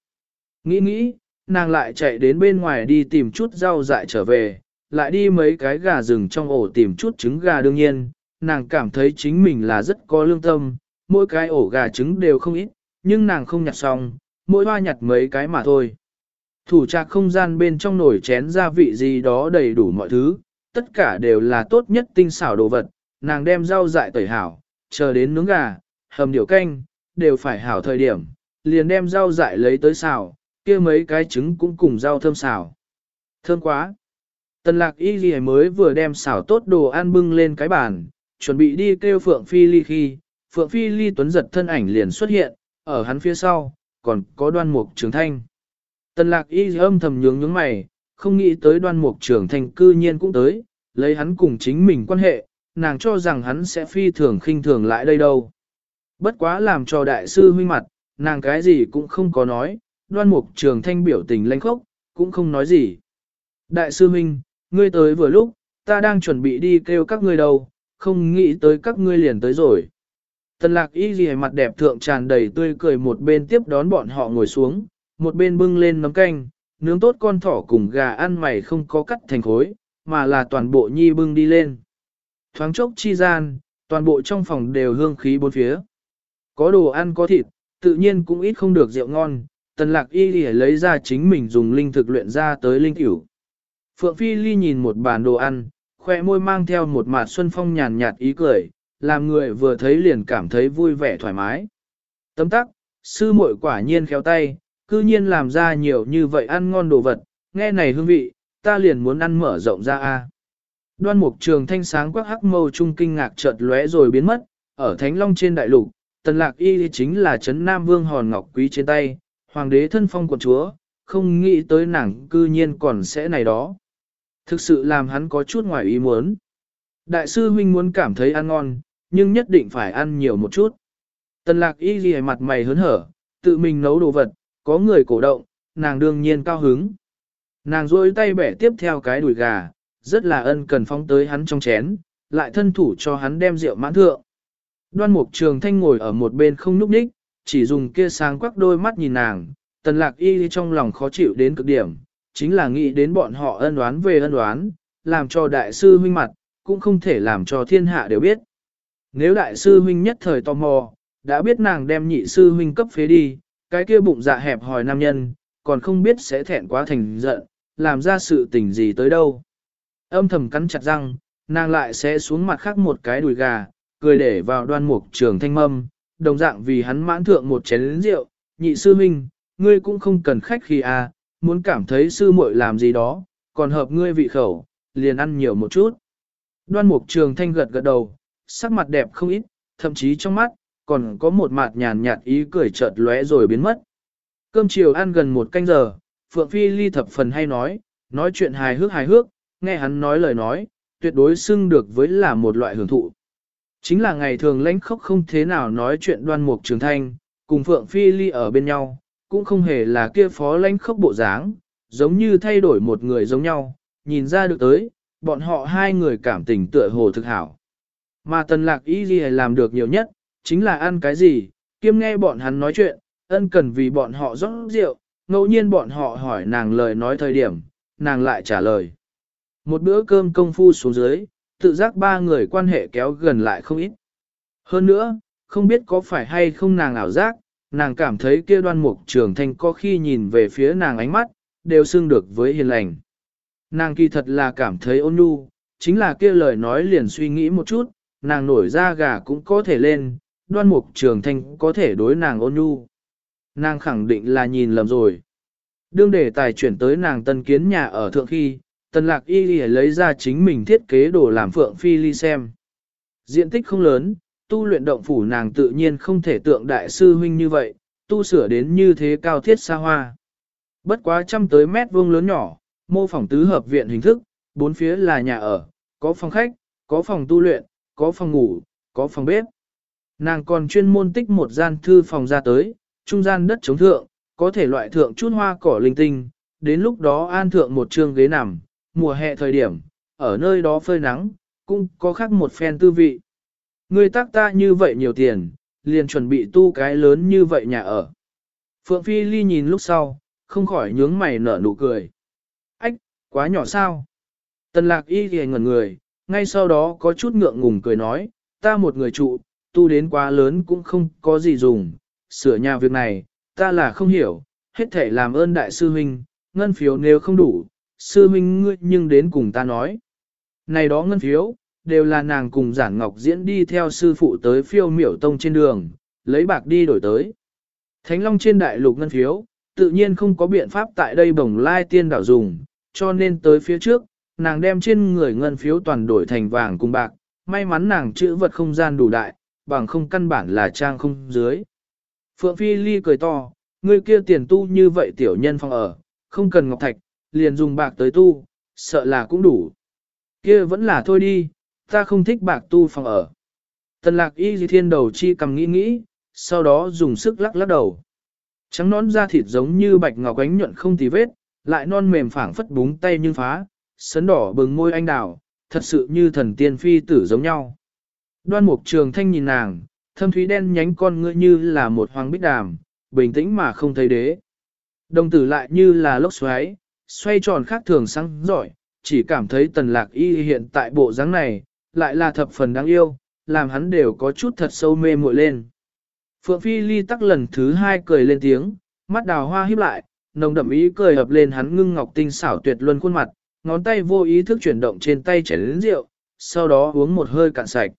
Nghĩ nghĩ, nàng lại chạy đến bên ngoài đi tìm chút rau dại trở về, lại đi mấy cái gà rừng trong ổ tìm chút trứng gà đương nhiên, nàng cảm thấy chính mình là rất có lương tâm, mỗi cái ổ gà trứng đều không ít, nhưng nàng không nhặt xong, mỗi hoa nhặt mấy cái mà thôi. Thủ trạc không gian bên trong nồi chén gia vị gì đó đầy đủ mọi thứ, tất cả đều là tốt nhất tinh xảo đồ vật, nàng đem rau dại tẩy hảo, chờ đến nướng gà, hầm điểu canh, đều phải hảo thời điểm, liền đem rau dại lấy tới xào, kia mấy cái trứng cũng cùng rau thơm xào. Thơm quá! Tần lạc y ghi mới vừa đem xào tốt đồ ăn bưng lên cái bàn, chuẩn bị đi kêu Phượng Phi Ly khi, Phượng Phi Ly tuấn giật thân ảnh liền xuất hiện, ở hắn phía sau, còn có đoan mục trường thanh. Tần lạc y âm thầm nhướng nhướng mày, không nghĩ tới đoan mục trường thanh cư nhiên cũng tới, lấy hắn cùng chính mình quan hệ, nàng cho rằng hắn sẽ phi thường khinh thường lại đây đâu. Bất quá làm cho đại sư huynh mặt, nàng cái gì cũng không có nói, đoan mục trường thanh biểu tình lanh khốc, cũng không nói gì. Đại sư huynh, ngươi tới vừa lúc, ta đang chuẩn bị đi kêu các ngươi đâu, không nghĩ tới các ngươi liền tới rồi. Tần lạc y ghi mặt đẹp thượng tràn đầy tươi cười một bên tiếp đón bọn họ ngồi xuống, một bên bưng lên nấm canh, nướng tốt con thỏ cùng gà ăn mày không có cắt thành khối, mà là toàn bộ nhi bưng đi lên. Thoáng chốc chi gian, toàn bộ trong phòng đều hương khí bốn phía. Có đồ ăn có thịt, tự nhiên cũng ít không được rượu ngon, tần lạc y lì lấy ra chính mình dùng linh thực luyện ra tới linh cửu. Phượng Phi Ly nhìn một bàn đồ ăn, khoe môi mang theo một mặt xuân phong nhàn nhạt ý cười, làm người vừa thấy liền cảm thấy vui vẻ thoải mái. Tấm tắc, sư muội quả nhiên khéo tay, cư nhiên làm ra nhiều như vậy ăn ngon đồ vật, nghe này hương vị, ta liền muốn ăn mở rộng ra a. Đoan mục trường thanh sáng quắc hắc mâu trung kinh ngạc chợt lóe rồi biến mất, ở Thánh Long trên đại lục, tần lạc y chính là chấn Nam Vương hòn ngọc quý trên tay, hoàng đế thân phong quận chúa, không nghĩ tới nàng cư nhiên còn sẽ này đó. Thực sự làm hắn có chút ngoài ý muốn. Đại sư huynh muốn cảm thấy ăn ngon, nhưng nhất định phải ăn nhiều một chút. Tần lạc y ghi mặt mày hớn hở, tự mình nấu đồ vật, có người cổ động, nàng đương nhiên cao hứng. Nàng rôi tay bẻ tiếp theo cái đùi gà, rất là ân cần phóng tới hắn trong chén, lại thân thủ cho hắn đem rượu mãn thượng. Đoan mục trường thanh ngồi ở một bên không núp đích, chỉ dùng kia sáng quắc đôi mắt nhìn nàng, tần lạc y trong lòng khó chịu đến cực điểm, chính là nghĩ đến bọn họ ân đoán về ân đoán, làm cho đại sư huynh mặt, cũng không thể làm cho thiên hạ đều biết. Nếu đại sư huynh nhất thời tò mò, đã biết nàng đem nhị sư huynh cấp phế đi, cái kia bụng dạ hẹp hòi nam nhân, còn không biết sẽ thẹn quá thành giận, làm ra sự tình gì tới đâu. Âm thầm cắn chặt răng, nàng lại sẽ xuống mặt khác một cái đùi gà, cười để vào đoan mục trường thanh mâm, đồng dạng vì hắn mãn thượng một chén rượu, nhị sư huynh, ngươi cũng không cần khách khi à, muốn cảm thấy sư muội làm gì đó, còn hợp ngươi vị khẩu, liền ăn nhiều một chút. Đoan mục trường thanh gật gật đầu, sắc mặt đẹp không ít, thậm chí trong mắt, còn có một mặt nhàn nhạt ý cười chợt lóe rồi biến mất. Cơm chiều ăn gần một canh giờ, Phượng Phi Ly thập phần hay nói, nói chuyện hài hước hài hước, nghe hắn nói lời nói, tuyệt đối xưng được với là một loại hưởng thụ. Chính là ngày thường lãnh khốc không thế nào nói chuyện đoan mục trường thanh, cùng Phượng Phi Ly ở bên nhau, cũng không hề là kia phó lãnh khốc bộ dáng, giống như thay đổi một người giống nhau, nhìn ra được tới, bọn họ hai người cảm tình tựa hồ thực hảo. Mà tần lạc y gì làm được nhiều nhất, chính là ăn cái gì, kiêm nghe bọn hắn nói chuyện, ân cần vì bọn họ rót rượu, ngẫu nhiên bọn họ hỏi nàng lời nói thời điểm, nàng lại trả lời. Một bữa cơm công phu xuống dưới, tự giác ba người quan hệ kéo gần lại không ít. Hơn nữa, không biết có phải hay không nàng ảo giác, nàng cảm thấy kia đoan mục trường thanh có khi nhìn về phía nàng ánh mắt, đều xưng được với hiền lành. Nàng kỳ thật là cảm thấy ôn nhu, chính là kia lời nói liền suy nghĩ một chút, nàng nổi ra gà cũng có thể lên, đoan mục trường thanh có thể đối nàng ôn nhu. nàng khẳng định là nhìn lầm rồi. Đương đề tài chuyển tới nàng tân kiến nhà ở thượng khi, Tân lạc y lì lấy ra chính mình thiết kế đồ làm phượng phi ly xem. Diện tích không lớn, tu luyện động phủ nàng tự nhiên không thể tượng đại sư huynh như vậy, tu sửa đến như thế cao thiết xa hoa. Bất quá trăm tới mét vuông lớn nhỏ, mô phỏng tứ hợp viện hình thức, bốn phía là nhà ở, có phòng khách, có phòng tu luyện, có phòng ngủ, có phòng bếp. Nàng còn chuyên môn tích một gian thư phòng ra tới, trung gian đất chống thượng, có thể loại thượng chút hoa cỏ linh tinh, đến lúc đó an thượng một trường ghế nằm, mùa hè thời điểm, ở nơi đó phơi nắng, cũng có khác một phen tư vị. Người tác ta như vậy nhiều tiền, liền chuẩn bị tu cái lớn như vậy nhà ở. Phượng Phi Ly nhìn lúc sau, không khỏi nhướng mày nở nụ cười. Ách, quá nhỏ sao? Tần lạc y thì ngẩn người, ngay sau đó có chút ngượng ngùng cười nói, ta một người trụ, tu đến quá lớn cũng không có gì dùng, sửa nhà việc này, ta là không hiểu, hết thể làm ơn đại sư huynh, ngân phiếu nếu không đủ, sư huynh ngươi nhưng đến cùng ta nói. Này đó ngân phiếu, đều là nàng cùng giản ngọc diễn đi theo sư phụ tới phiêu miểu tông trên đường, lấy bạc đi đổi tới. Thánh Long trên đại lục ngân phiếu, tự nhiên không có biện pháp tại đây bồng lai tiên đảo dùng, cho nên tới phía trước, nàng đem trên người ngân phiếu toàn đổi thành vàng cùng bạc, may mắn nàng chữ vật không gian đủ đại, bằng không căn bản là trang không dưới. Phượng Phi Ly cười to, người kia tiền tu như vậy tiểu nhân phòng ở, không cần ngọc thạch, liền dùng bạc tới tu, sợ là cũng đủ. Kia vẫn là thôi đi, ta không thích bạc tu phòng ở. Tần lạc y dì thiên đầu chi cầm nghĩ nghĩ, sau đó dùng sức lắc lắc đầu. Trắng nón da thịt giống như bạch ngọc ánh nhuận không tì vết, lại non mềm phảng phất búng tay như phá, sấn đỏ bừng môi anh đào, thật sự như thần tiên phi tử giống nhau. Đoan mục trường thanh nhìn nàng, thâm thúy đen nhánh con ngựa như là một hoàng bích đàm, bình tĩnh mà không thấy đế. Đồng tử lại như là lốc xoáy, xoay tròn khác thường sáng giỏi, chỉ cảm thấy tần lạc y hiện tại bộ dáng này, lại là thập phần đáng yêu, làm hắn đều có chút thật sâu mê muội lên. Phượng Phi Ly tắc lần thứ hai cười lên tiếng, mắt đào hoa híp lại, nồng đậm ý cười hợp lên hắn ngưng ngọc tinh xảo tuyệt luân khuôn mặt, ngón tay vô ý thức chuyển động trên tay chảy lớn rượu, sau đó uống một hơi cạn sạch.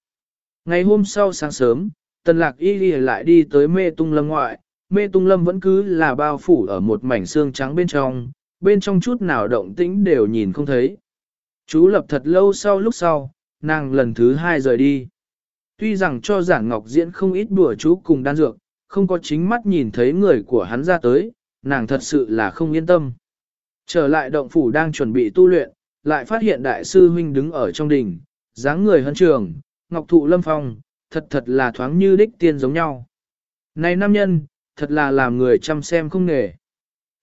Ngày hôm sau sáng sớm, tần lạc y đi lại đi tới mê tung lâm ngoại, mê tung lâm vẫn cứ là bao phủ ở một mảnh xương trắng bên trong, bên trong chút nào động tĩnh đều nhìn không thấy. Chú lập thật lâu sau lúc sau, nàng lần thứ hai rời đi. Tuy rằng cho giản ngọc diễn không ít bùa chú cùng đan dược, không có chính mắt nhìn thấy người của hắn ra tới, nàng thật sự là không yên tâm. Trở lại động phủ đang chuẩn bị tu luyện, lại phát hiện đại sư huynh đứng ở trong đỉnh, dáng người hân trường, ngọc thụ lâm phong, thật thật là thoáng như đích tiên giống nhau. Này nam nhân, thật là làm người chăm xem không nghề.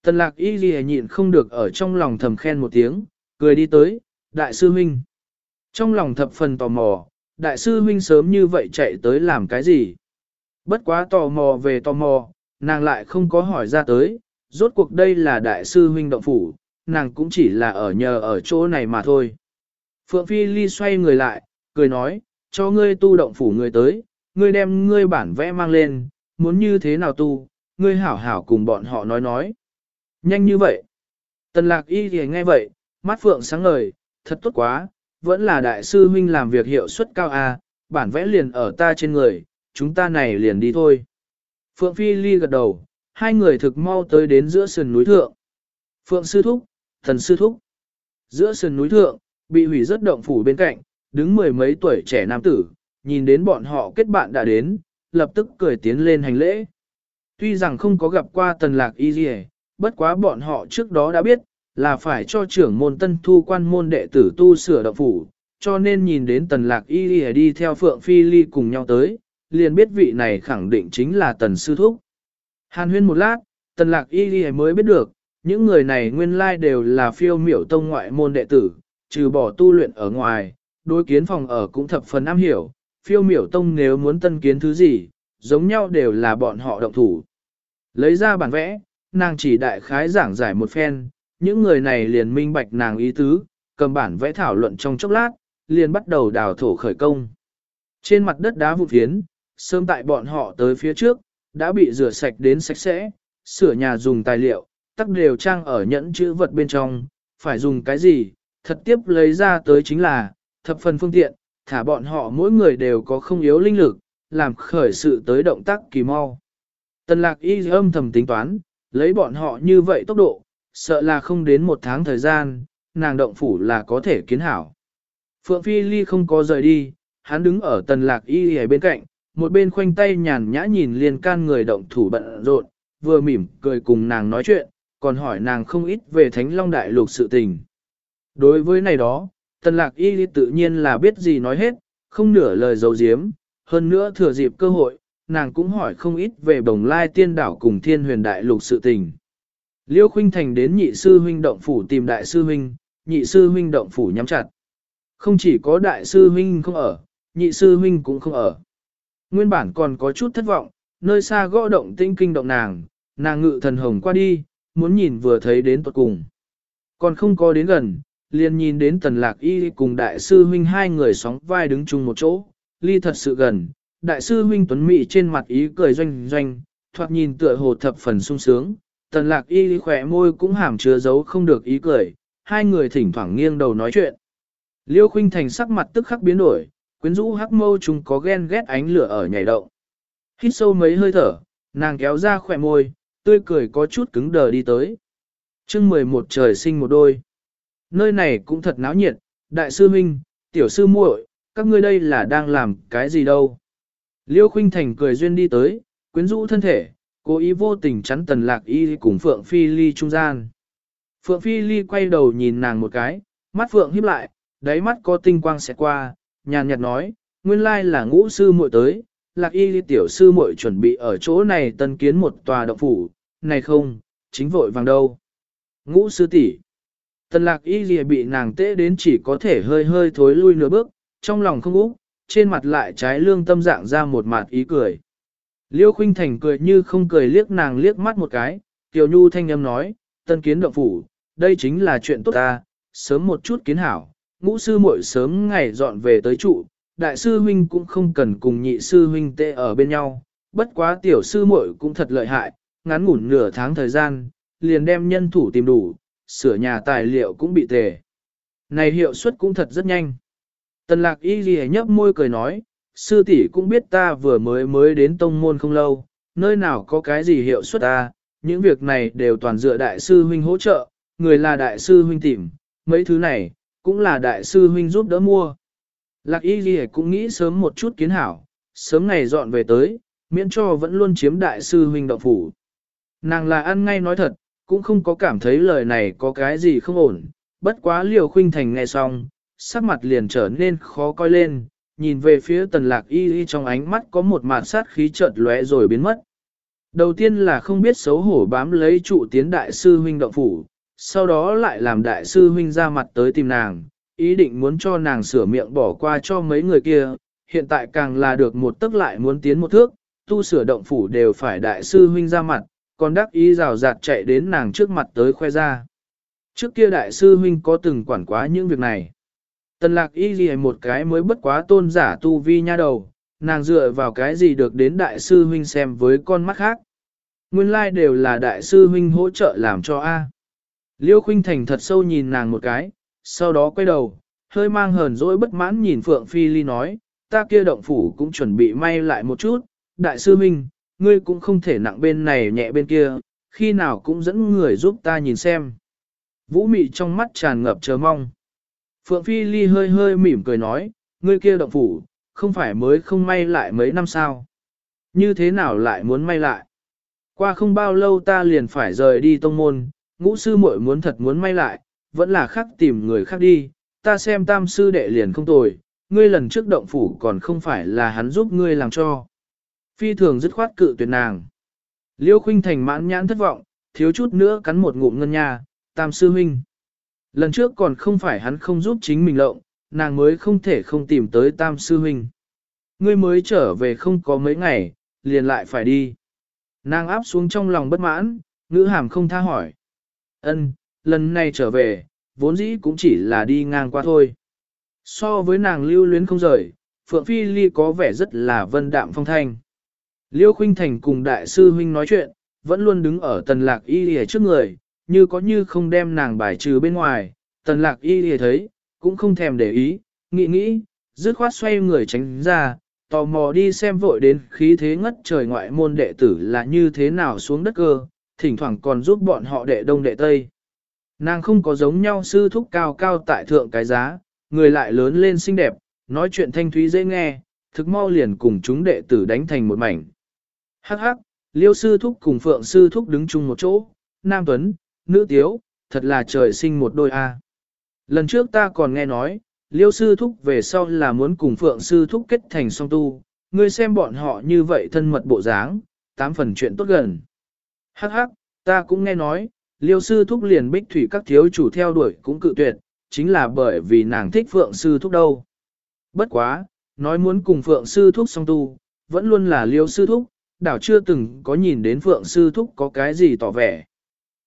Tần lạc y ghi nhịn không được ở trong lòng thầm khen một tiếng, cười đi tới, đại sư huynh. Trong lòng thập phần tò mò, đại sư huynh sớm như vậy chạy tới làm cái gì? Bất quá tò mò về tò mò, nàng lại không có hỏi ra tới, rốt cuộc đây là đại sư huynh động phủ, nàng cũng chỉ là ở nhờ ở chỗ này mà thôi. Phượng Phi Ly xoay người lại, cười nói, cho ngươi tu động phủ người tới, ngươi đem ngươi bản vẽ mang lên, muốn như thế nào tu, ngươi hảo hảo cùng bọn họ nói nói. Nhanh như vậy. Tần lạc y thì nghe vậy, mắt Phượng sáng ngời, thật tốt quá, vẫn là đại sư huynh làm việc hiệu suất cao à, bản vẽ liền ở ta trên người, chúng ta này liền đi thôi. Phượng Phi Ly gật đầu, hai người thực mau tới đến giữa sườn núi thượng. Phượng Sư Thúc, Thần Sư Thúc. Giữa sườn núi thượng, bị hủy rất động phủ bên cạnh, đứng mười mấy tuổi trẻ nam tử, nhìn đến bọn họ kết bạn đã đến, lập tức cười tiến lên hành lễ. Tuy rằng không có gặp qua tần lạc y gì, bất quá bọn họ trước đó đã biết, là phải cho trưởng môn tân thu quan môn đệ tử tu sửa động phủ, cho nên nhìn đến tần lạc y gì đi theo phượng phi ly cùng nhau tới, liền biết vị này khẳng định chính là tần sư thúc. Hàn huyên một lát, tần lạc y gì mới biết được, những người này nguyên lai đều là phiêu miểu tông ngoại môn đệ tử, trừ bỏ tu luyện ở ngoài, đối kiến phòng ở cũng thập phần am hiểu, phiêu miểu tông nếu muốn tân kiến thứ gì, giống nhau đều là bọn họ động thủ. Lấy ra bản vẽ, nàng chỉ đại khái giảng giải một phen, những người này liền minh bạch nàng ý tứ, cầm bản vẽ thảo luận trong chốc lát, liền bắt đầu đào thổ khởi công. Trên mặt đất đá vụn phiến, sớm tại bọn họ tới phía trước, đã bị rửa sạch đến sạch sẽ, sửa nhà dùng tài liệu, tắc đều trang ở nhẫn chữ vật bên trong, phải dùng cái gì, thật tiếp lấy ra tới chính là, thập phần phương tiện, thả bọn họ mỗi người đều có không yếu linh lực, làm khởi sự tới động tác kỳ mau. Tần lạc y âm thầm tính toán, lấy bọn họ như vậy tốc độ, sợ là không đến một tháng thời gian, nàng động phủ là có thể kiến hảo. Phượng Phi Ly không có rời đi, hắn đứng ở tần lạc y ở bên cạnh, một bên khoanh tay nhàn nhã nhìn liên can người động thủ bận rộn, vừa mỉm cười cùng nàng nói chuyện, còn hỏi nàng không ít về Thánh Long Đại Lục sự tình. Đối với này đó, tần lạc y tự nhiên là biết gì nói hết, không nửa lời dấu diếm, hơn nữa thừa dịp cơ hội, nàng cũng hỏi không ít về bồng lai tiên đảo cùng thiên huyền đại lục sự tình. Liêu Khuynh Thành đến nhị sư huynh động phủ tìm đại sư huynh, nhị sư huynh động phủ nhắm chặt. Không chỉ có đại sư huynh không ở, nhị sư huynh cũng không ở. Nguyên bản còn có chút thất vọng, nơi xa gõ động tinh kinh động nàng, nàng ngự thần hồng qua đi, muốn nhìn vừa thấy đến tuật cùng. Còn không có đến gần, liền nhìn đến tần lạc y cùng đại sư huynh hai người sóng vai đứng chung một chỗ, ly thật sự gần, đại sư huynh tuấn mỹ trên mặt ý cười doanh doanh, thoạt nhìn tựa hồ thập phần sung sướng, tần lạc y khỏe môi cũng hàm chứa giấu không được ý cười, hai người thỉnh thoảng nghiêng đầu nói chuyện. Liêu khuynh thành sắc mặt tức khắc biến đổi, quyến rũ hắc mâu chúng có ghen ghét ánh lửa ở nhảy động. Hít sâu mấy hơi thở, nàng kéo ra khỏe môi, tươi cười có chút cứng đờ đi tới. chương 11 trời sinh một đôi. Nơi này cũng thật náo nhiệt, đại sư huynh, tiểu sư muội, các ngươi đây là đang làm cái gì đâu. Liêu khuynh thành cười duyên đi tới, quyến rũ thân thể, cố ý vô tình chắn tần lạc y cùng Phượng Phi Ly trung gian. Phượng Phi Ly quay đầu nhìn nàng một cái, mắt Phượng híp lại, đáy mắt có tinh quang xẹt qua, nhàn nhạt nói, nguyên lai là ngũ sư muội tới, lạc y tiểu sư muội chuẩn bị ở chỗ này tân kiến một tòa động phủ, này không, chính vội vàng đâu. Ngũ sư tỷ Tần lạc y lìa bị nàng tễ đến chỉ có thể hơi hơi thối lui nửa bước, trong lòng không úc, trên mặt lại trái lương tâm dạng ra một mặt ý cười. Liêu Khinh thành cười như không cười liếc nàng liếc mắt một cái, tiểu nhu thanh âm nói, tân kiến động phủ, đây chính là chuyện tốt ta, sớm một chút kiến hảo, ngũ sư muội sớm ngày dọn về tới trụ, đại sư huynh cũng không cần cùng nhị sư huynh tệ ở bên nhau, bất quá tiểu sư muội cũng thật lợi hại, ngắn ngủn nửa tháng thời gian, liền đem nhân thủ tìm đủ, sửa nhà tài liệu cũng bị tề. Này hiệu suất cũng thật rất nhanh. Tần lạc y ghi nhấp môi cười nói, sư tỷ cũng biết ta vừa mới mới đến tông môn không lâu, nơi nào có cái gì hiệu suất ta, những việc này đều toàn dựa đại sư huynh hỗ trợ, người là đại sư huynh tìm, mấy thứ này, cũng là đại sư huynh giúp đỡ mua. Lạc y ghi cũng nghĩ sớm một chút kiến hảo, sớm ngày dọn về tới, miễn cho vẫn luôn chiếm đại sư huynh động phủ. Nàng là ăn ngay nói thật, cũng không có cảm thấy lời này có cái gì không ổn, bất quá liều khuynh thành nghe xong, sắc mặt liền trở nên khó coi lên, nhìn về phía tần lạc y y trong ánh mắt có một mạt sát khí chợt lóe rồi biến mất. Đầu tiên là không biết xấu hổ bám lấy trụ tiến đại sư huynh động phủ, sau đó lại làm đại sư huynh ra mặt tới tìm nàng, ý định muốn cho nàng sửa miệng bỏ qua cho mấy người kia, hiện tại càng là được một tức lại muốn tiến một thước, tu sửa động phủ đều phải đại sư huynh ra mặt, còn đắc ý rào rạt chạy đến nàng trước mặt tới khoe ra. Trước kia đại sư huynh có từng quản quá những việc này. Tần lạc y gì một cái mới bất quá tôn giả tu vi nha đầu, nàng dựa vào cái gì được đến đại sư huynh xem với con mắt khác. Nguyên lai like đều là đại sư huynh hỗ trợ làm cho A. Liêu khuynh thành thật sâu nhìn nàng một cái, sau đó quay đầu, hơi mang hờn dỗi bất mãn nhìn Phượng Phi Ly nói, ta kia động phủ cũng chuẩn bị may lại một chút, đại sư huynh, ngươi cũng không thể nặng bên này nhẹ bên kia, khi nào cũng dẫn người giúp ta nhìn xem. Vũ mị trong mắt tràn ngập chờ mong. Phượng Phi Ly hơi hơi mỉm cười nói, ngươi kia động phủ, không phải mới không may lại mấy năm sao. Như thế nào lại muốn may lại? Qua không bao lâu ta liền phải rời đi tông môn, ngũ sư muội muốn thật muốn may lại, vẫn là khác tìm người khác đi, ta xem tam sư đệ liền không tồi, ngươi lần trước động phủ còn không phải là hắn giúp ngươi làm cho. Phi thường dứt khoát cự tuyệt nàng. Liêu khuynh thành mãn nhãn thất vọng, thiếu chút nữa cắn một ngụm ngân nha, tam sư huynh. Lần trước còn không phải hắn không giúp chính mình lộng, nàng mới không thể không tìm tới tam sư huynh. Ngươi mới trở về không có mấy ngày, liền lại phải đi. Nàng áp xuống trong lòng bất mãn, ngữ hàm không tha hỏi. Ân, lần này trở về, vốn dĩ cũng chỉ là đi ngang qua thôi. So với nàng lưu luyến không rời, Phượng Phi Ly có vẻ rất là vân đạm phong thanh. Liêu Khuynh Thành cùng đại sư huynh nói chuyện, vẫn luôn đứng ở tần lạc y lìa trước người, như có như không đem nàng bài trừ bên ngoài, tần lạc y lìa thấy, cũng không thèm để ý, nghĩ nghĩ, dứt khoát xoay người tránh ra, tò mò đi xem vội đến khí thế ngất trời ngoại môn đệ tử là như thế nào xuống đất cơ, thỉnh thoảng còn giúp bọn họ đệ đông đệ tây. Nàng không có giống nhau sư thúc cao cao tại thượng cái giá, người lại lớn lên xinh đẹp, nói chuyện thanh thúy dễ nghe, thực mau liền cùng chúng đệ tử đánh thành một mảnh. Hắc hắc, liêu sư thúc cùng phượng sư thúc đứng chung một chỗ, nam tuấn, nữ tiếu, thật là trời sinh một đôi A. Lần trước ta còn nghe nói, liêu sư thúc về sau là muốn cùng phượng sư thúc kết thành song tu, ngươi xem bọn họ như vậy thân mật bộ dáng, tám phần chuyện tốt gần. Hắc hắc, ta cũng nghe nói, liêu sư thúc liền bích thủy các thiếu chủ theo đuổi cũng cự tuyệt, chính là bởi vì nàng thích phượng sư thúc đâu. Bất quá, nói muốn cùng phượng sư thúc song tu, vẫn luôn là liêu sư thúc, đảo chưa từng có nhìn đến phượng sư thúc có cái gì tỏ vẻ.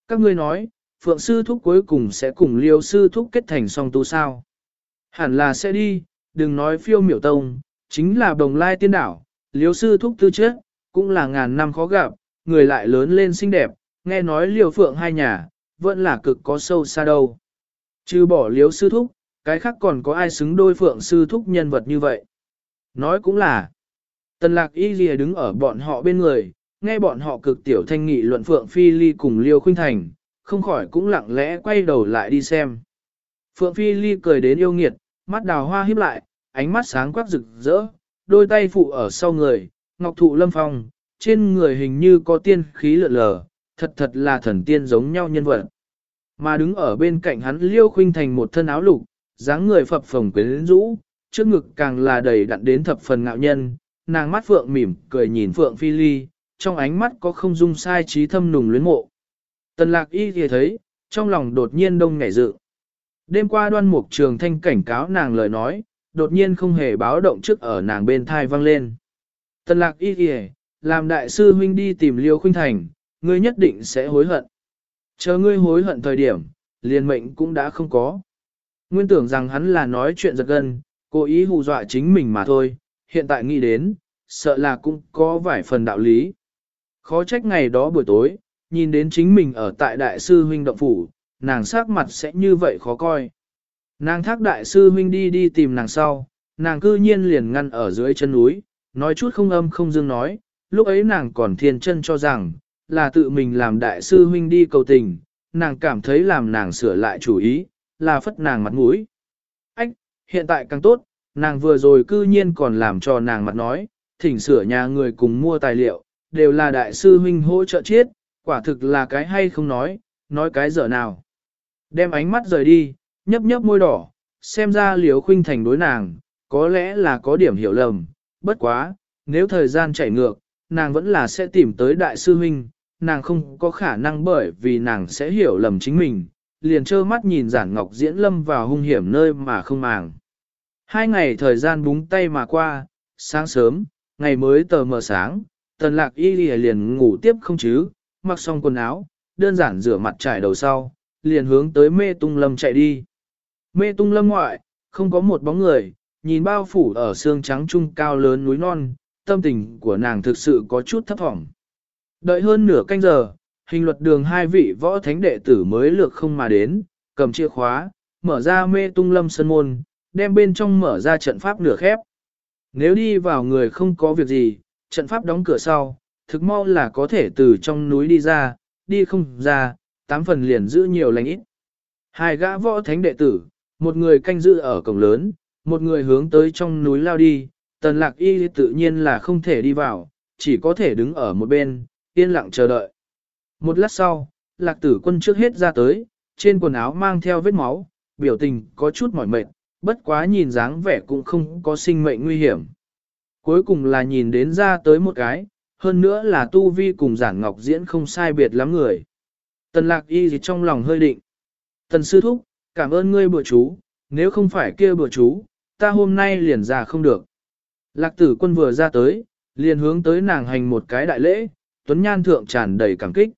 Các ngươi nói, phượng sư thúc cuối cùng sẽ cùng liêu sư thúc kết thành song tu sao? Hẳn là sẽ đi, đừng nói phiêu miểu tông, chính là đồng lai tiên đảo, liêu sư thúc tư chết, cũng là ngàn năm khó gặp, người lại lớn lên xinh đẹp, nghe nói Liêu phượng hai nhà, vẫn là cực có sâu xa đâu. Chứ bỏ liếu sư thúc, cái khác còn có ai xứng đôi phượng sư thúc nhân vật như vậy. Nói cũng là, tần lạc y lìa đứng ở bọn họ bên người, nghe bọn họ cực tiểu thanh nghị luận phượng phi ly cùng liêu khuynh thành, không khỏi cũng lặng lẽ quay đầu lại đi xem. Phượng phi ly cười đến yêu nghiệt, mắt đào hoa híp lại, ánh mắt sáng quắc rực rỡ, đôi tay phụ ở sau người, ngọc thụ lâm phong, trên người hình như có tiên khí lượn lờ, thật thật là thần tiên giống nhau nhân vật. Mà đứng ở bên cạnh hắn liêu khuynh thành một thân áo lục, dáng người phập phồng quyến rũ, trước ngực càng là đầy đặn đến thập phần ngạo nhân, nàng mắt phượng mỉm cười nhìn phượng phi ly, trong ánh mắt có không dung sai trí thâm nùng luyến mộ. Tần lạc y thì thấy, trong lòng đột nhiên đông ngảy dự. Đêm qua đoan mục trường thanh cảnh cáo nàng lời nói, đột nhiên không hề báo động trước ở nàng bên thai vang lên. Tần lạc y thì làm đại sư huynh đi tìm liêu khuynh thành, ngươi nhất định sẽ hối hận. Chờ ngươi hối hận thời điểm, liền mệnh cũng đã không có. Nguyên tưởng rằng hắn là nói chuyện giật gân, cố ý hù dọa chính mình mà thôi, hiện tại nghĩ đến, sợ là cũng có vài phần đạo lý. Khó trách ngày đó buổi tối, nhìn đến chính mình ở tại đại sư huynh động phủ, nàng sắc mặt sẽ như vậy khó coi. Nàng thác đại sư huynh đi đi tìm nàng sau, nàng cư nhiên liền ngăn ở dưới chân núi, nói chút không âm không dương nói, lúc ấy nàng còn thiên chân cho rằng, là tự mình làm đại sư huynh đi cầu tình, nàng cảm thấy làm nàng sửa lại chủ ý, là phất nàng mặt mũi. Ách, hiện tại càng tốt, nàng vừa rồi cư nhiên còn làm cho nàng mặt nói, thỉnh sửa nhà người cùng mua tài liệu, đều là đại sư huynh hỗ trợ chiết, quả thực là cái hay không nói, nói cái dở nào. Đem ánh mắt rời đi, nhấp nhấp môi đỏ, xem ra liều khuynh thành đối nàng, có lẽ là có điểm hiểu lầm, bất quá, nếu thời gian chảy ngược, nàng vẫn là sẽ tìm tới đại sư huynh, nàng không có khả năng bởi vì nàng sẽ hiểu lầm chính mình, liền trơ mắt nhìn giản ngọc diễn lâm vào hung hiểm nơi mà không màng. Hai ngày thời gian búng tay mà qua, sáng sớm, ngày mới tờ mờ sáng, tần lạc y lìa liền ngủ tiếp không chứ, mặc xong quần áo, đơn giản rửa mặt trải đầu sau, liền hướng tới mê tung lâm chạy đi. Mê tung lâm ngoại, không có một bóng người, nhìn bao phủ ở xương trắng trung cao lớn núi non, tâm tình của nàng thực sự có chút thấp hỏng. Đợi hơn nửa canh giờ, hình luật đường hai vị võ thánh đệ tử mới lược không mà đến, cầm chìa khóa, mở ra mê tung lâm sân môn, đem bên trong mở ra trận pháp nửa khép. Nếu đi vào người không có việc gì, trận pháp đóng cửa sau, thực mau là có thể từ trong núi đi ra, đi không ra, tám phần liền giữ nhiều lành ít. Hai gã võ thánh đệ tử, một người canh giữ ở cổng lớn, một người hướng tới trong núi lao đi, tần lạc y tự nhiên là không thể đi vào, chỉ có thể đứng ở một bên, yên lặng chờ đợi. Một lát sau, lạc tử quân trước hết ra tới, trên quần áo mang theo vết máu, biểu tình có chút mỏi mệt, bất quá nhìn dáng vẻ cũng không có sinh mệnh nguy hiểm. Cuối cùng là nhìn đến ra tới một cái, hơn nữa là tu vi cùng giản ngọc diễn không sai biệt lắm người. Tần lạc y gì trong lòng hơi định. Tần sư thúc, cảm ơn ngươi bữa chú, nếu không phải kia bữa chú, ta hôm nay liền ra không được. Lạc tử quân vừa ra tới, liền hướng tới nàng hành một cái đại lễ, tuấn nhan thượng tràn đầy cảm kích.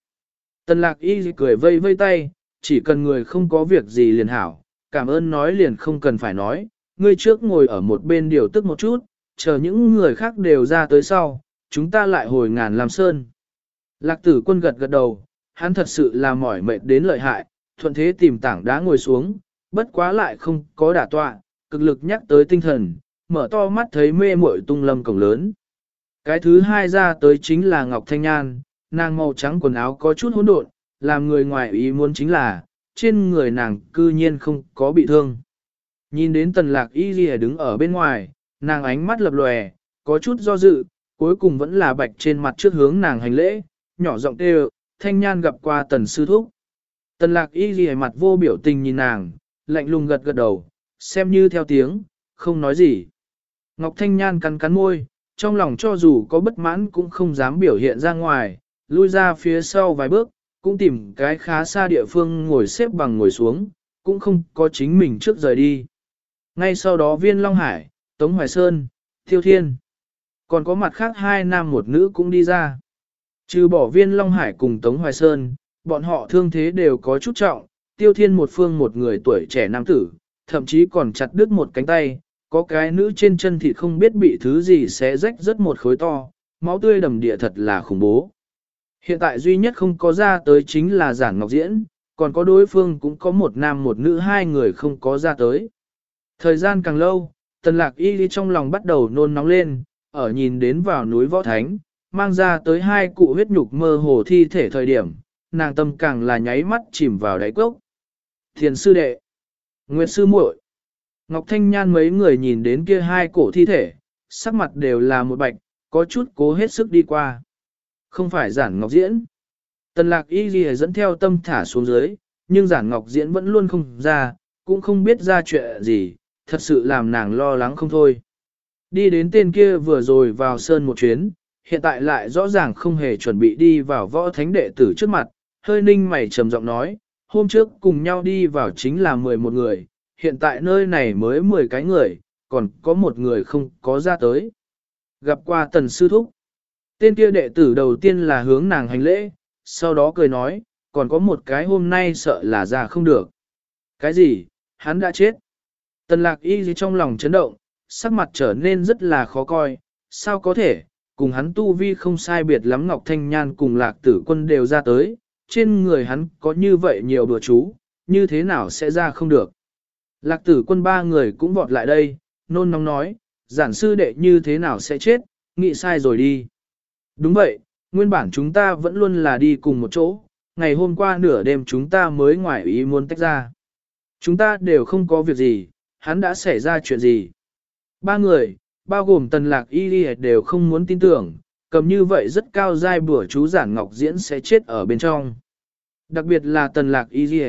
Tần lạc y cười vây vây tay, chỉ cần người không có việc gì liền hảo, cảm ơn nói liền không cần phải nói, ngươi trước ngồi ở một bên điều tức một chút, chờ những người khác đều ra tới sau, chúng ta lại hồi ngàn làm sơn. Lạc tử quân gật gật đầu, hắn thật sự là mỏi mệt đến lợi hại, thuận thế tìm tảng đá ngồi xuống, bất quá lại không có đả tọa, cực lực nhắc tới tinh thần, mở to mắt thấy mê muội tung lâm cổng lớn. Cái thứ hai ra tới chính là Ngọc Thanh Nhan, nàng màu trắng quần áo có chút hỗn độn, làm người ngoài ý muốn chính là, trên người nàng cư nhiên không có bị thương. Nhìn đến tần lạc y ghi đứng ở bên ngoài, nàng ánh mắt lập lòe, có chút do dự, cuối cùng vẫn là bạch trên mặt trước hướng nàng hành lễ, nhỏ giọng kêu, thanh nhan gặp qua tần sư thúc. Tần lạc y ghi mặt vô biểu tình nhìn nàng, lạnh lùng gật gật đầu, xem như theo tiếng, không nói gì. Ngọc Thanh Nhan cắn cắn môi, trong lòng cho dù có bất mãn cũng không dám biểu hiện ra ngoài, lui ra phía sau vài bước, cũng tìm cái khá xa địa phương ngồi xếp bằng ngồi xuống, cũng không có chính mình trước rời đi. Ngay sau đó viên Long Hải, Tống Hoài Sơn, Thiêu Thiên, còn có mặt khác hai nam một nữ cũng đi ra. Trừ bỏ viên Long Hải cùng Tống Hoài Sơn, bọn họ thương thế đều có chút trọng, Tiêu Thiên một phương một người tuổi trẻ nam tử, thậm chí còn chặt đứt một cánh tay, có cái nữ trên chân thịt không biết bị thứ gì xé rách rất một khối to, máu tươi đầm địa thật là khủng bố. Hiện tại duy nhất không có ra tới chính là giản ngọc diễn, còn có đối phương cũng có một nam một nữ hai người không có ra tới. Thời gian càng lâu, tần lạc y trong lòng bắt đầu nôn nóng lên, ở nhìn đến vào núi võ thánh, mang ra tới hai cụ huyết nhục mơ hồ thi thể thời điểm, nàng tâm càng là nháy mắt chìm vào đáy cốc. Thiền sư đệ, Nguyệt sư muội, Ngọc Thanh Nhan mấy người nhìn đến kia hai cổ thi thể, sắc mặt đều là một bạch, có chút cố hết sức đi qua. Không phải giản ngọc diễn. Tần lạc y ghi dẫn theo tâm thả xuống dưới, nhưng giản ngọc diễn vẫn luôn không ra, cũng không biết ra chuyện gì, thật sự làm nàng lo lắng không thôi. Đi đến tên kia vừa rồi vào sơn một chuyến, hiện tại lại rõ ràng không hề chuẩn bị đi vào võ thánh đệ tử trước mặt, hơi ninh mày trầm giọng nói, hôm trước cùng nhau đi vào chính là 11 người, hiện tại nơi này mới 10 cái người, còn có một người không có ra tới. Gặp qua tần sư thúc. Tên kia đệ tử đầu tiên là hướng nàng hành lễ, sau đó cười nói, còn có một cái hôm nay sợ là ra không được. Cái gì, hắn đã chết. Tần lạc y gì trong lòng chấn động, sắc mặt trở nên rất là khó coi, sao có thể, cùng hắn tu vi không sai biệt lắm Ngọc Thanh Nhan cùng lạc tử quân đều ra tới, trên người hắn có như vậy nhiều bừa chú, như thế nào sẽ ra không được. Lạc tử quân ba người cũng vọt lại đây, nôn nóng nói, giản sư đệ như thế nào sẽ chết, nghĩ sai rồi đi. Đúng vậy, nguyên bản chúng ta vẫn luôn là đi cùng một chỗ, ngày hôm qua nửa đêm chúng ta mới ngoại ý muốn tách ra. Chúng ta đều không có việc gì, hắn đã xảy ra chuyện gì. Ba người, bao gồm tần lạc y đi đều không muốn tin tưởng, cầm như vậy rất cao dai bữa chú giản ngọc diễn sẽ chết ở bên trong. Đặc biệt là tần lạc y đi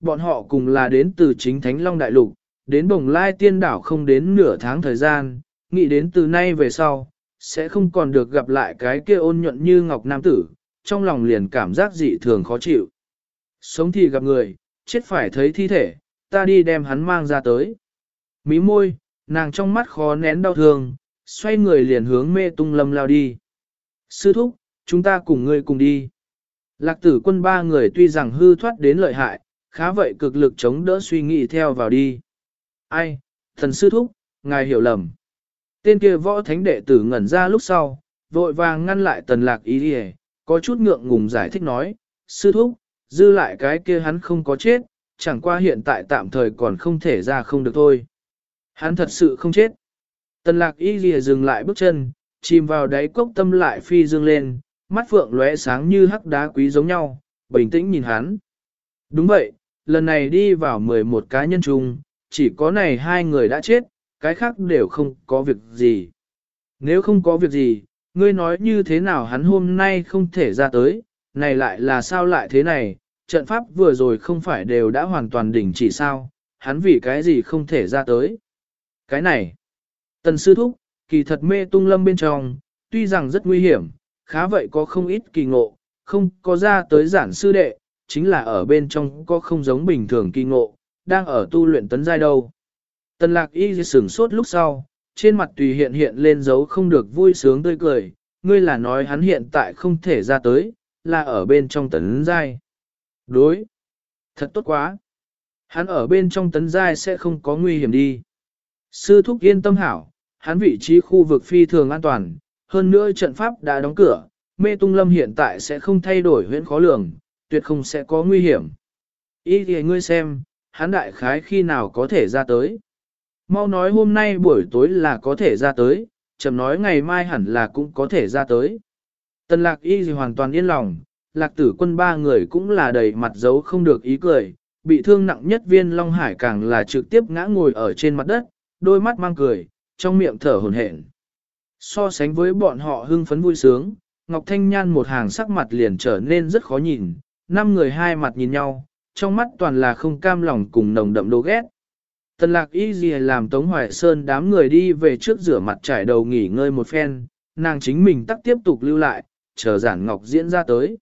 bọn họ cùng là đến từ chính Thánh Long Đại Lục, đến bồng lai tiên đảo không đến nửa tháng thời gian, nghĩ đến từ nay về sau, sẽ không còn được gặp lại cái kia ôn nhuận như ngọc nam tử, trong lòng liền cảm giác dị thường khó chịu. Sống thì gặp người, chết phải thấy thi thể, ta đi đem hắn mang ra tới. Mí môi, nàng trong mắt khó nén đau thương, xoay người liền hướng mê tung lâm lao đi. Sư thúc, chúng ta cùng ngươi cùng đi. Lạc tử quân ba người tuy rằng hư thoát đến lợi hại, khá vậy cực lực chống đỡ suy nghĩ theo vào đi. Ai, thần sư thúc, ngài hiểu lầm. Tên kia võ thánh đệ tử ngẩn ra lúc sau, vội vàng ngăn lại tần lạc ý đi có chút ngượng ngùng giải thích nói, sư thúc, dư lại cái kia hắn không có chết, chẳng qua hiện tại tạm thời còn không thể ra không được thôi. Hắn thật sự không chết. Tần lạc y lìa dừng lại bước chân, chìm vào đáy cốc tâm lại phi dương lên, mắt phượng lóe sáng như hắc đá quý giống nhau, bình tĩnh nhìn hắn. Đúng vậy, lần này đi vào 11 cá nhân chung, chỉ có này hai người đã chết, cái khác đều không có việc gì. Nếu không có việc gì, ngươi nói như thế nào hắn hôm nay không thể ra tới, này lại là sao lại thế này, trận pháp vừa rồi không phải đều đã hoàn toàn đỉnh chỉ sao, hắn vì cái gì không thể ra tới. Cái này, tần sư thúc, kỳ thật mê tung lâm bên trong, tuy rằng rất nguy hiểm, khá vậy có không ít kỳ ngộ, không có ra tới giản sư đệ, chính là ở bên trong có không giống bình thường kỳ ngộ, đang ở tu luyện tấn giai đâu. Tần lạc y sửng sốt lúc sau, trên mặt tùy hiện hiện lên dấu không được vui sướng tươi cười, ngươi là nói hắn hiện tại không thể ra tới, là ở bên trong tấn giai. Đối. Thật tốt quá. Hắn ở bên trong tấn giai sẽ không có nguy hiểm đi. Sư thúc yên tâm hảo, hắn vị trí khu vực phi thường an toàn, hơn nữa trận pháp đã đóng cửa, mê tung lâm hiện tại sẽ không thay đổi huyễn khó lường, tuyệt không sẽ có nguy hiểm. Ý thì ngươi xem, hắn đại khái khi nào có thể ra tới mau nói hôm nay buổi tối là có thể ra tới, chậm nói ngày mai hẳn là cũng có thể ra tới. Tần lạc y gì hoàn toàn yên lòng, lạc tử quân ba người cũng là đầy mặt dấu không được ý cười, bị thương nặng nhất viên Long Hải càng là trực tiếp ngã ngồi ở trên mặt đất, đôi mắt mang cười, trong miệng thở hồn hển. So sánh với bọn họ hưng phấn vui sướng, Ngọc Thanh Nhan một hàng sắc mặt liền trở nên rất khó nhìn, năm người hai mặt nhìn nhau, trong mắt toàn là không cam lòng cùng nồng đậm đố ghét. Tần lạc y gì làm Tống Hoài Sơn đám người đi về trước rửa mặt trải đầu nghỉ ngơi một phen, nàng chính mình tắc tiếp tục lưu lại, chờ giản Ngọc diễn ra tới.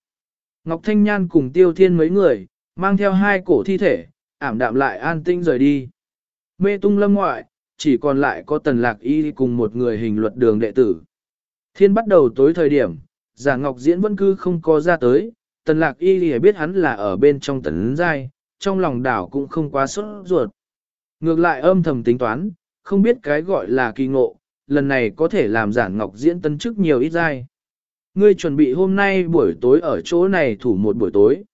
Ngọc Thanh Nhan cùng Tiêu Thiên mấy người, mang theo hai cổ thi thể, ảm đạm lại an tinh rời đi. Mê tung lâm ngoại, chỉ còn lại có tần lạc y cùng một người hình luật đường đệ tử. Thiên bắt đầu tối thời điểm, giả ngọc diễn vẫn cứ không có ra tới, tần lạc y thì biết hắn là ở bên trong tần giai, trong lòng đảo cũng không quá sốt ruột. Ngược lại âm thầm tính toán, không biết cái gọi là kỳ ngộ, lần này có thể làm giản ngọc diễn tân chức nhiều ít giai. Ngươi chuẩn bị hôm nay buổi tối ở chỗ này thủ một buổi tối.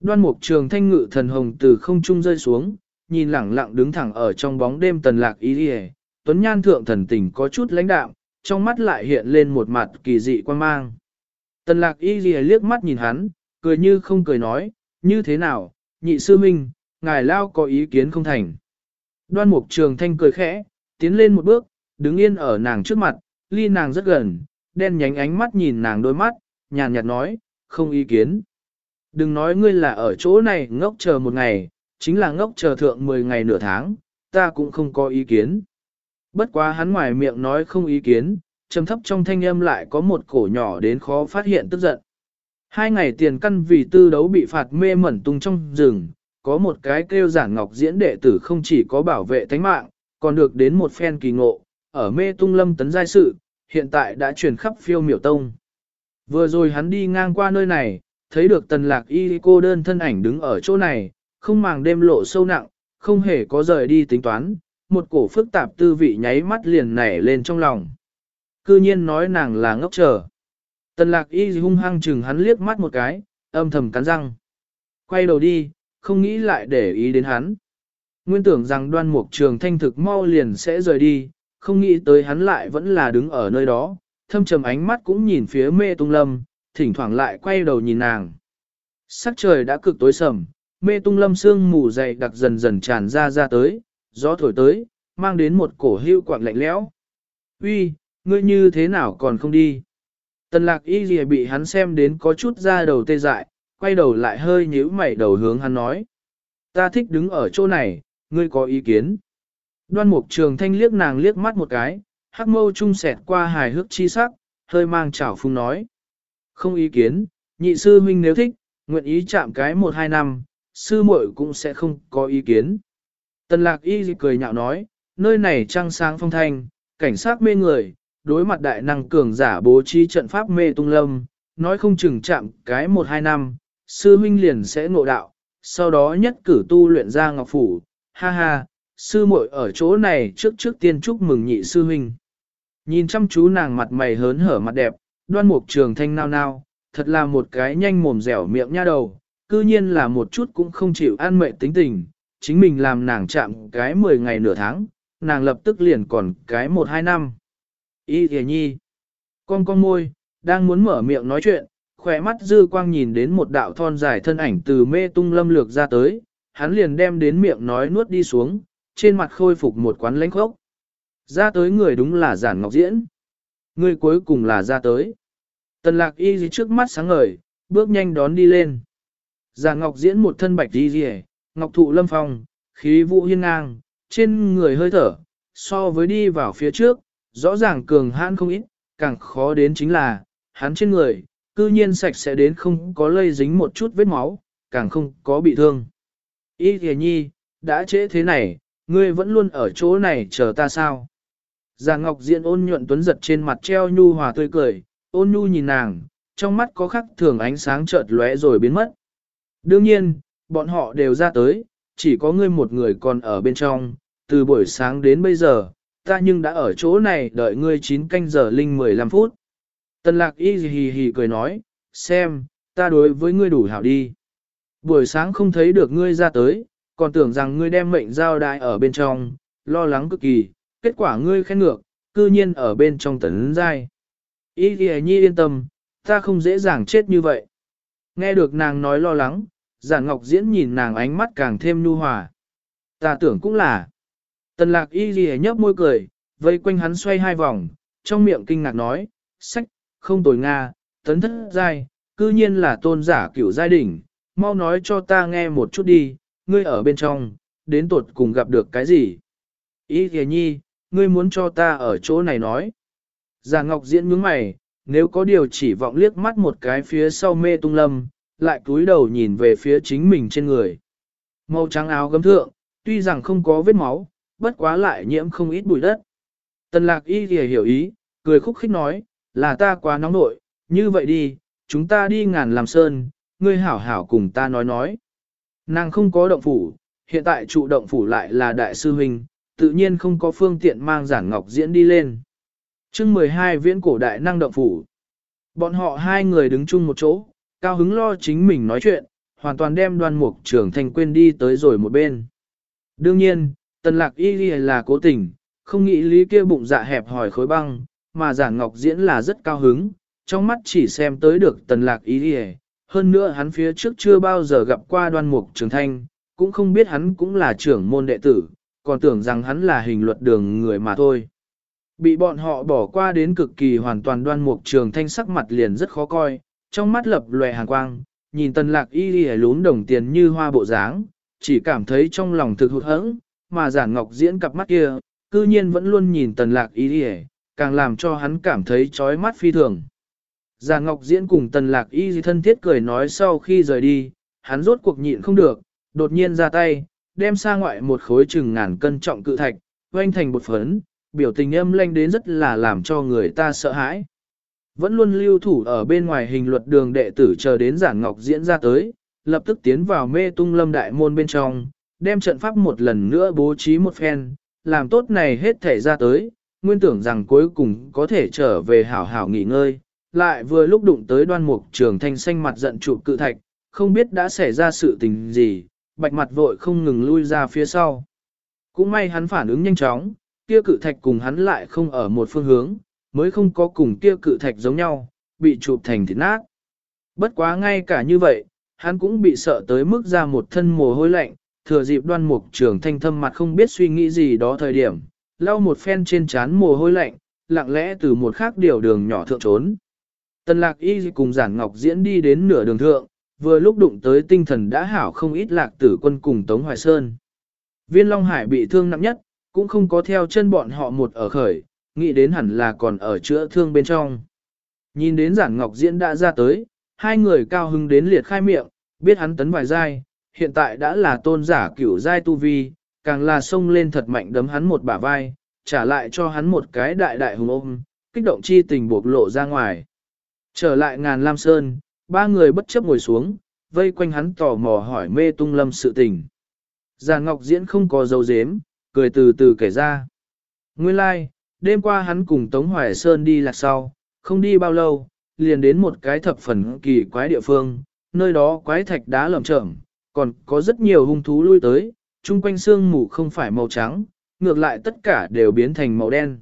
Đoan mục trường thanh ngự thần hồng từ không trung rơi xuống, nhìn lẳng lặng đứng thẳng ở trong bóng đêm tần lạc ý đi tuấn nhan thượng thần tình có chút lãnh đạm, trong mắt lại hiện lên một mặt kỳ dị quan mang. Tần lạc y ghi liếc mắt nhìn hắn, cười như không cười nói, như thế nào, nhị sư minh, ngài lao có ý kiến không thành. Đoan mục trường thanh cười khẽ, tiến lên một bước, đứng yên ở nàng trước mặt, ly nàng rất gần, đen nhánh ánh mắt nhìn nàng đôi mắt, nhàn nhạt nói, không ý kiến. Đừng nói ngươi là ở chỗ này ngốc chờ một ngày, chính là ngốc chờ thượng 10 ngày nửa tháng, ta cũng không có ý kiến. Bất quá hắn ngoài miệng nói không ý kiến, trầm thấp trong thanh âm lại có một cổ nhỏ đến khó phát hiện tức giận. Hai ngày tiền căn vì tư đấu bị phạt mê mẩn tung trong rừng, có một cái kêu giản ngọc diễn đệ tử không chỉ có bảo vệ thánh mạng, còn được đến một phen kỳ ngộ, ở mê tung lâm tấn giai sự, hiện tại đã truyền khắp phiêu miểu tông. Vừa rồi hắn đi ngang qua nơi này, thấy được tần lạc y cô đơn thân ảnh đứng ở chỗ này, không màng đêm lộ sâu nặng, không hề có rời đi tính toán, một cổ phức tạp tư vị nháy mắt liền nảy lên trong lòng. Cư nhiên nói nàng là ngốc trở. Tần lạc y hung hăng chừng hắn liếc mắt một cái, âm thầm cắn răng. Quay đầu đi, không nghĩ lại để ý đến hắn. Nguyên tưởng rằng đoan mục trường thanh thực mau liền sẽ rời đi, không nghĩ tới hắn lại vẫn là đứng ở nơi đó, thâm trầm ánh mắt cũng nhìn phía mê tung lâm, thỉnh thoảng lại quay đầu nhìn nàng. Sắc trời đã cực tối sầm, mê tung lâm sương mù dày đặc dần dần tràn ra ra tới, gió thổi tới, mang đến một cổ hưu quạng lạnh lẽo. Uy, ngươi như thế nào còn không đi? Tần lạc y gì bị hắn xem đến có chút ra đầu tê dại, quay đầu lại hơi nhíu mày đầu hướng hắn nói. Ta thích đứng ở chỗ này, ngươi có ý kiến. Đoan mục trường thanh liếc nàng liếc mắt một cái, hắc mâu trung sẹt qua hài hước chi sắc, hơi mang chảo phung nói. Không ý kiến, nhị sư huynh nếu thích, nguyện ý chạm cái một hai năm, sư muội cũng sẽ không có ý kiến. Tần lạc y cười nhạo nói, nơi này trăng sáng phong thanh, cảnh sát mê người, đối mặt đại năng cường giả bố trí trận pháp mê tung lâm, nói không chừng chạm cái một hai năm, sư huynh liền sẽ ngộ đạo, sau đó nhất cử tu luyện ra ngọc phủ, ha ha, sư muội ở chỗ này trước trước tiên chúc mừng nhị sư huynh. Nhìn chăm chú nàng mặt mày hớn hở mặt đẹp, đoan mục trường thanh nao nao, thật là một cái nhanh mồm dẻo miệng nha đầu, cư nhiên là một chút cũng không chịu an mệnh tính tình, chính mình làm nàng chạm cái 10 ngày nửa tháng, nàng lập tức liền còn cái 1-2 năm. Y thề nhi, con con môi, đang muốn mở miệng nói chuyện, khỏe mắt dư quang nhìn đến một đạo thon dài thân ảnh từ mê tung lâm lược ra tới, hắn liền đem đến miệng nói nuốt đi xuống, trên mặt khôi phục một quán lãnh khốc. Ra tới người đúng là giản ngọc diễn. Người cuối cùng là ra tới. Tần lạc y gì trước mắt sáng ngời, bước nhanh đón đi lên. Giản ngọc diễn một thân bạch đi rìa, ngọc thụ lâm phong, khí vũ hiên ngang, trên người hơi thở, so với đi vào phía trước, rõ ràng cường hãn không ít, càng khó đến chính là, hắn trên người, cư nhiên sạch sẽ đến không có lây dính một chút vết máu, càng không có bị thương. Y thề nhi, đã trễ thế này, ngươi vẫn luôn ở chỗ này chờ ta sao? Già Ngọc Diện ôn nhuận tuấn giật trên mặt treo nhu hòa tươi cười, ôn nhu nhìn nàng, trong mắt có khắc thường ánh sáng chợt lóe rồi biến mất. Đương nhiên, bọn họ đều ra tới, chỉ có ngươi một người còn ở bên trong, từ buổi sáng đến bây giờ, ta nhưng đã ở chỗ này đợi ngươi 9 canh giờ linh 15 phút. Tần lạc y hì hì cười nói, xem, ta đối với ngươi đủ hảo đi. Buổi sáng không thấy được ngươi ra tới, còn tưởng rằng ngươi đem mệnh giao đại ở bên trong, lo lắng cực kỳ, kết quả ngươi khen ngược, cư nhiên ở bên trong tấn giai. Y hì nhi yên tâm, ta không dễ dàng chết như vậy. Nghe được nàng nói lo lắng, giản ngọc diễn nhìn nàng ánh mắt càng thêm nhu hòa. Ta tưởng cũng là. Tần lạc y ghi nhấp môi cười, vây quanh hắn xoay hai vòng, trong miệng kinh ngạc nói, sách, không tồi Nga, tấn thất giai, cư nhiên là tôn giả cửu giai đỉnh, mau nói cho ta nghe một chút đi, ngươi ở bên trong, đến tột cùng gặp được cái gì? Ý kìa nhi, ngươi muốn cho ta ở chỗ này nói. Già Ngọc Diễn nhướng mày, nếu có điều chỉ vọng liếc mắt một cái phía sau mê tung lâm, lại cúi đầu nhìn về phía chính mình trên người. Màu trắng áo gấm thượng, tuy rằng không có vết máu, bất quá lại nhiễm không ít bụi đất. Tần lạc y thì hiểu ý, cười khúc khích nói, là ta quá nóng nội, như vậy đi, chúng ta đi ngàn làm sơn, ngươi hảo hảo cùng ta nói nói. Nàng không có động phủ, hiện tại trụ động phủ lại là đại sư huynh, tự nhiên không có phương tiện mang giản ngọc diễn đi lên. chương 12 viễn cổ đại năng động phủ. Bọn họ hai người đứng chung một chỗ, cao hứng lo chính mình nói chuyện, hoàn toàn đem đoan mục trưởng thành quên đi tới rồi một bên. Đương nhiên, tần lạc y là cố tình, không nghĩ lý kia bụng dạ hẹp hỏi khối băng, mà giản ngọc diễn là rất cao hứng, trong mắt chỉ xem tới được tần lạc y hơn nữa hắn phía trước chưa bao giờ gặp qua đoan mục trường thanh, cũng không biết hắn cũng là trưởng môn đệ tử, còn tưởng rằng hắn là hình luật đường người mà thôi. Bị bọn họ bỏ qua đến cực kỳ hoàn toàn đoan mục trường thanh sắc mặt liền rất khó coi, trong mắt lập lòe hàng quang, nhìn tần lạc y y lún đồng tiền như hoa bộ dáng, chỉ cảm thấy trong lòng thực hụt hẫng, mà giản ngọc diễn cặp mắt kia, cư nhiên vẫn luôn nhìn tần lạc y y, càng làm cho hắn cảm thấy chói mắt phi thường. Giản ngọc diễn cùng tần lạc y thân thiết cười nói sau khi rời đi, hắn rốt cuộc nhịn không được, đột nhiên ra tay, đem xa ngoại một khối chừng ngàn cân trọng cự thạch, oanh thành bột phấn, biểu tình âm lanh đến rất là làm cho người ta sợ hãi. Vẫn luôn lưu thủ ở bên ngoài hình luật đường đệ tử chờ đến giản ngọc diễn ra tới, lập tức tiến vào mê tung lâm đại môn bên trong, đem trận pháp một lần nữa bố trí một phen, làm tốt này hết thể ra tới, nguyên tưởng rằng cuối cùng có thể trở về hảo hảo nghỉ ngơi, lại vừa lúc đụng tới đoan mục trường thanh xanh mặt giận trụ cự thạch, không biết đã xảy ra sự tình gì, bạch mặt vội không ngừng lui ra phía sau. Cũng may hắn phản ứng nhanh chóng, kia cự thạch cùng hắn lại không ở một phương hướng, mới không có cùng kia cự thạch giống nhau, bị chụp thành thịt nát. Bất quá ngay cả như vậy, hắn cũng bị sợ tới mức ra một thân mồ hôi lạnh, thừa dịp đoan mục trường thanh thâm mặt không biết suy nghĩ gì đó thời điểm, lau một phen trên trán mồ hôi lạnh, lặng lẽ từ một khác điều đường nhỏ thượng trốn. Tần lạc y cùng giản ngọc diễn đi đến nửa đường thượng, vừa lúc đụng tới tinh thần đã hảo không ít lạc tử quân cùng Tống Hoài Sơn. Viên Long Hải bị thương nặng nhất, cũng không có theo chân bọn họ một ở khởi, nghĩ đến hẳn là còn ở chữa thương bên trong. Nhìn đến giản ngọc diễn đã ra tới, hai người cao hứng đến liệt khai miệng, biết hắn tấn vài giai, hiện tại đã là tôn giả cửu giai tu vi, càng là xông lên thật mạnh đấm hắn một bả vai, trả lại cho hắn một cái đại đại hùng ôm, kích động chi tình buộc lộ ra ngoài. Trở lại ngàn lam sơn, ba người bất chấp ngồi xuống, vây quanh hắn tò mò hỏi mê tung lâm sự tình. Già Ngọc Diễn không có dấu dếm, cười từ từ kể ra. Nguyên lai, like, đêm qua hắn cùng Tống Hoài Sơn đi lạc sau, không đi bao lâu, liền đến một cái thập phần kỳ quái địa phương, nơi đó quái thạch đá lởm chởm, còn có rất nhiều hung thú lui tới, chung quanh xương mù không phải màu trắng, ngược lại tất cả đều biến thành màu đen.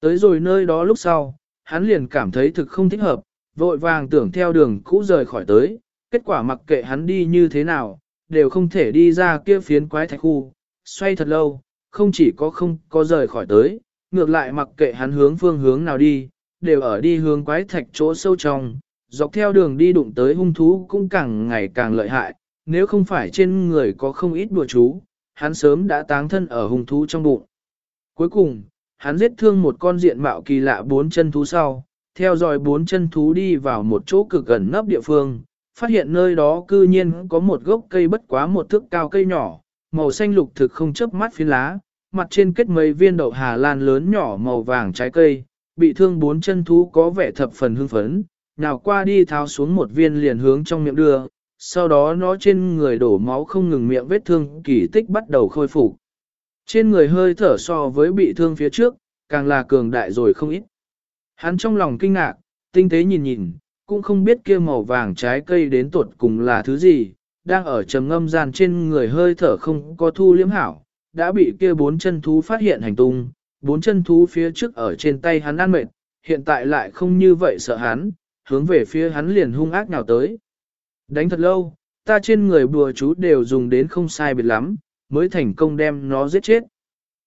Tới rồi nơi đó lúc sau, hắn liền cảm thấy thực không thích hợp, vội vàng tưởng theo đường cũ rời khỏi tới, kết quả mặc kệ hắn đi như thế nào, đều không thể đi ra kia phiến quái thạch khu, xoay thật lâu, không chỉ có không có rời khỏi tới, ngược lại mặc kệ hắn hướng phương hướng nào đi, đều ở đi hướng quái thạch chỗ sâu trong, dọc theo đường đi đụng tới hung thú cũng càng ngày càng lợi hại, nếu không phải trên người có không ít đùa chú, hắn sớm đã táng thân ở hung thú trong bụng. Cuối cùng, hắn giết thương một con diện mạo kỳ lạ bốn chân thú sau, theo dõi bốn chân thú đi vào một chỗ cực gần nấp địa phương, phát hiện nơi đó cư nhiên có một gốc cây bất quá một thước cao cây nhỏ, màu xanh lục thực không chớp mắt phiến lá, mặt trên kết mấy viên đậu hà lan lớn nhỏ màu vàng trái cây, bị thương bốn chân thú có vẻ thập phần hưng phấn, nào qua đi tháo xuống một viên liền hướng trong miệng đưa, sau đó nó trên người đổ máu không ngừng miệng vết thương kỳ tích bắt đầu khôi phục. Trên người hơi thở so với bị thương phía trước, càng là cường đại rồi không ít. Hắn trong lòng kinh ngạc, tinh tế nhìn nhìn, cũng không biết kia màu vàng trái cây đến tuột cùng là thứ gì, đang ở trầm ngâm gian trên người hơi thở không có thu liếm hảo, đã bị kia bốn chân thú phát hiện hành tung, bốn chân thú phía trước ở trên tay hắn ăn mệt, hiện tại lại không như vậy sợ hắn, hướng về phía hắn liền hung ác nào tới. Đánh thật lâu, ta trên người bùa chú đều dùng đến không sai biệt lắm, mới thành công đem nó giết chết.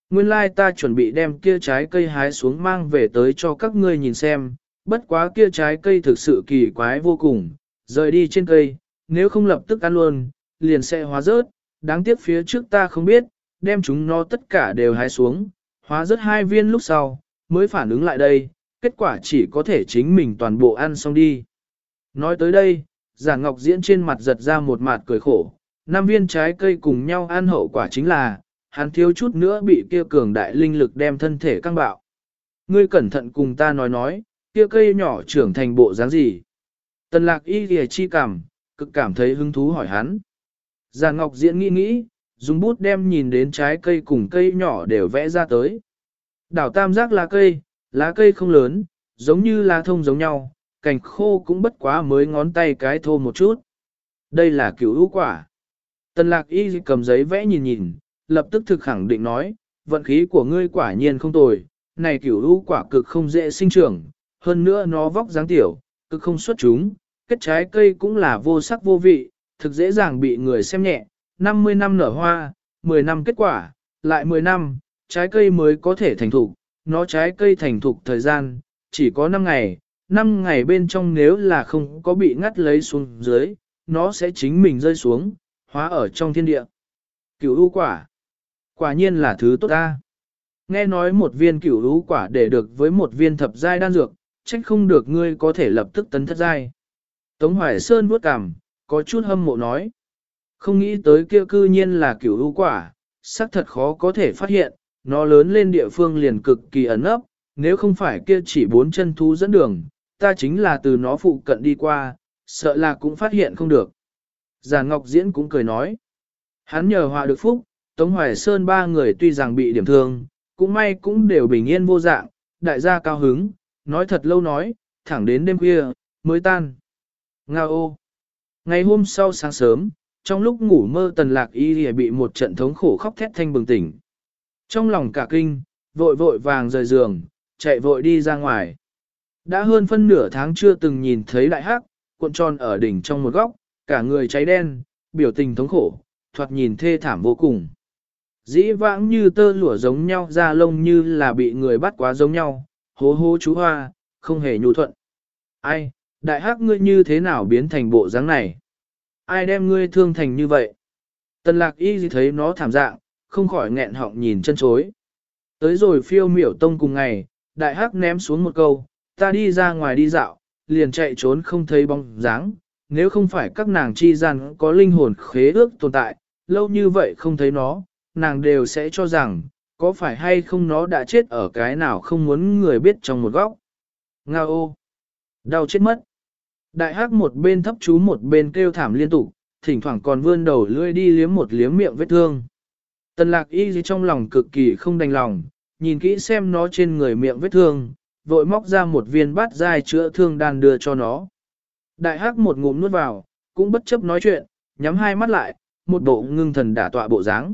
Nguyên lai ta chuẩn bị đem kia trái cây hái xuống mang về tới cho các ngươi nhìn xem, bất quá kia trái cây thực sự kỳ quái vô cùng, rời đi trên cây, nếu không lập tức ăn luôn, liền sẽ hóa rớt, đáng tiếc phía trước ta không biết, đem chúng nó tất cả đều hái xuống, hóa rớt hai viên lúc sau, mới phản ứng lại đây, kết quả chỉ có thể chính mình toàn bộ ăn xong đi. Nói tới đây, giả ngọc diễn trên mặt giật ra một mặt cười khổ, năm viên trái cây cùng nhau ăn hậu quả chính là, hắn thiếu chút nữa bị kia cường đại linh lực đem thân thể căng bạo. Ngươi cẩn thận cùng ta nói nói, kia cây nhỏ trưởng thành bộ dáng gì? Tần lạc y ghề chi cảm, cực cảm thấy hứng thú hỏi hắn. Già Ngọc Diễn nghĩ nghĩ, dùng bút đem nhìn đến trái cây cùng cây nhỏ đều vẽ ra tới. Đảo tam giác lá cây, lá cây không lớn, giống như lá thông giống nhau, cành khô cũng bất quá mới ngón tay cái thô một chút. Đây là cửu ưu quả. Tần lạc y cầm giấy vẽ nhìn nhìn, lập tức thực khẳng định nói, vận khí của ngươi quả nhiên không tồi, này cửu ưu quả cực không dễ sinh trưởng, hơn nữa nó vóc dáng tiểu, cực không xuất chúng, kết trái cây cũng là vô sắc vô vị, thực dễ dàng bị người xem nhẹ, 50 năm nở hoa, 10 năm kết quả, lại 10 năm, trái cây mới có thể thành thục, nó trái cây thành thục thời gian, chỉ có 5 ngày, năm ngày bên trong nếu là không có bị ngắt lấy xuống dưới, nó sẽ chính mình rơi xuống, hóa ở trong thiên địa. Cửu u quả, quả nhiên là thứ tốt ta. Nghe nói một viên cửu u quả để được với một viên thập giai đan dược, trách không được ngươi có thể lập tức tấn thất giai. Tống Hoài Sơn vuốt cằm, có chút hâm mộ nói. Không nghĩ tới kia cư nhiên là cửu u quả, xác thật khó có thể phát hiện, nó lớn lên địa phương liền cực kỳ ẩn ấp, nếu không phải kia chỉ bốn chân thú dẫn đường, ta chính là từ nó phụ cận đi qua, sợ là cũng phát hiện không được. Già Ngọc Diễn cũng cười nói. Hắn nhờ họa được phúc, Tống Hoài Sơn ba người tuy rằng bị điểm thương, cũng may cũng đều bình yên vô dạng, đại gia cao hứng, nói thật lâu nói, thẳng đến đêm khuya, mới tan. Nga ô! Ngày hôm sau sáng sớm, trong lúc ngủ mơ tần lạc y bị một trận thống khổ khóc thét thanh bừng tỉnh. Trong lòng cả kinh, vội vội vàng rời giường, chạy vội đi ra ngoài. Đã hơn phân nửa tháng chưa từng nhìn thấy đại hắc, cuộn tròn ở đỉnh trong một góc, cả người cháy đen, biểu tình thống khổ, thoạt nhìn thê thảm vô cùng. Dĩ vãng như tơ lụa giống nhau da lông như là bị người bắt quá giống nhau, hố hố chú hoa, không hề nhu thuận. Ai, đại hắc ngươi như thế nào biến thành bộ dáng này? Ai đem ngươi thương thành như vậy? Tần lạc y thấy nó thảm dạng, không khỏi nghẹn họng nhìn chân chối. Tới rồi phiêu miểu tông cùng ngày, đại hắc ném xuống một câu, ta đi ra ngoài đi dạo, liền chạy trốn không thấy bóng dáng. Nếu không phải các nàng chi gian có linh hồn khế ước tồn tại, lâu như vậy không thấy nó, nàng đều sẽ cho rằng, có phải hay không nó đã chết ở cái nào không muốn người biết trong một góc. Nga ô! Đau chết mất! Đại hắc một bên thấp chú một bên kêu thảm liên tục, thỉnh thoảng còn vươn đầu lưỡi đi liếm một liếm miệng vết thương. Tần lạc y trong lòng cực kỳ không đành lòng, nhìn kỹ xem nó trên người miệng vết thương, vội móc ra một viên bát dai chữa thương đan đưa cho nó. Đại hắc một ngụm nuốt vào, cũng bất chấp nói chuyện, nhắm hai mắt lại, một bộ ngưng thần đả tọa bộ dáng.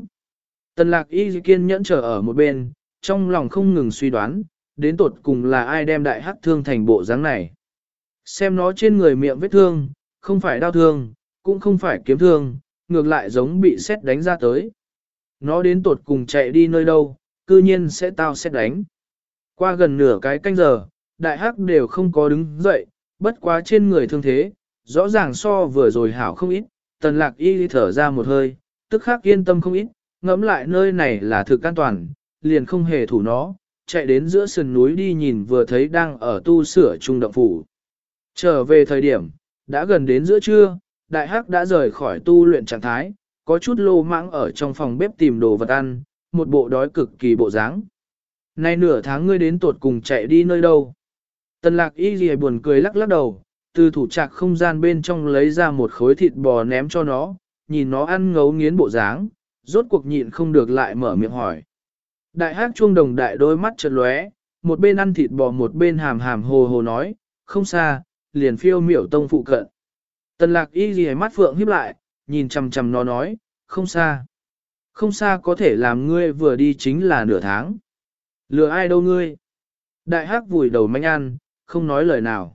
Tần lạc y kiên nhẫn chờ ở một bên, trong lòng không ngừng suy đoán, đến tột cùng là ai đem đại hắc thương thành bộ dáng này. Xem nó trên người miệng vết thương, không phải đau thương, cũng không phải kiếm thương, ngược lại giống bị xét đánh ra tới. Nó đến tột cùng chạy đi nơi đâu, cư nhiên sẽ tao xét đánh. Qua gần nửa cái canh giờ, đại hắc đều không có đứng dậy, bất quá trên người thương thế, rõ ràng so vừa rồi hảo không ít, tần lạc y thở ra một hơi, tức khắc yên tâm không ít, ngẫm lại nơi này là thực an toàn, liền không hề thủ nó, chạy đến giữa sườn núi đi nhìn vừa thấy đang ở tu sửa trung động phủ. Trở về thời điểm, đã gần đến giữa trưa, đại hắc đã rời khỏi tu luyện trạng thái, có chút lô mãng ở trong phòng bếp tìm đồ vật ăn, một bộ đói cực kỳ bộ dáng. Nay nửa tháng ngươi đến tuột cùng chạy đi nơi đâu? Tần lạc y gì buồn cười lắc lắc đầu, từ thủ trạc không gian bên trong lấy ra một khối thịt bò ném cho nó, nhìn nó ăn ngấu nghiến bộ dáng, rốt cuộc nhịn không được lại mở miệng hỏi. Đại hắc chuông đồng đại đôi mắt chợt lóe, một bên ăn thịt bò một bên hàm hàm hồ hồ nói, không xa, liền phiêu miểu tông phụ cận. Tần lạc y gì mắt phượng híp lại, nhìn chầm chầm nó nói, không xa. Không xa có thể làm ngươi vừa đi chính là nửa tháng. Lừa ai đâu ngươi? Đại hắc vùi đầu manh ăn, không nói lời nào.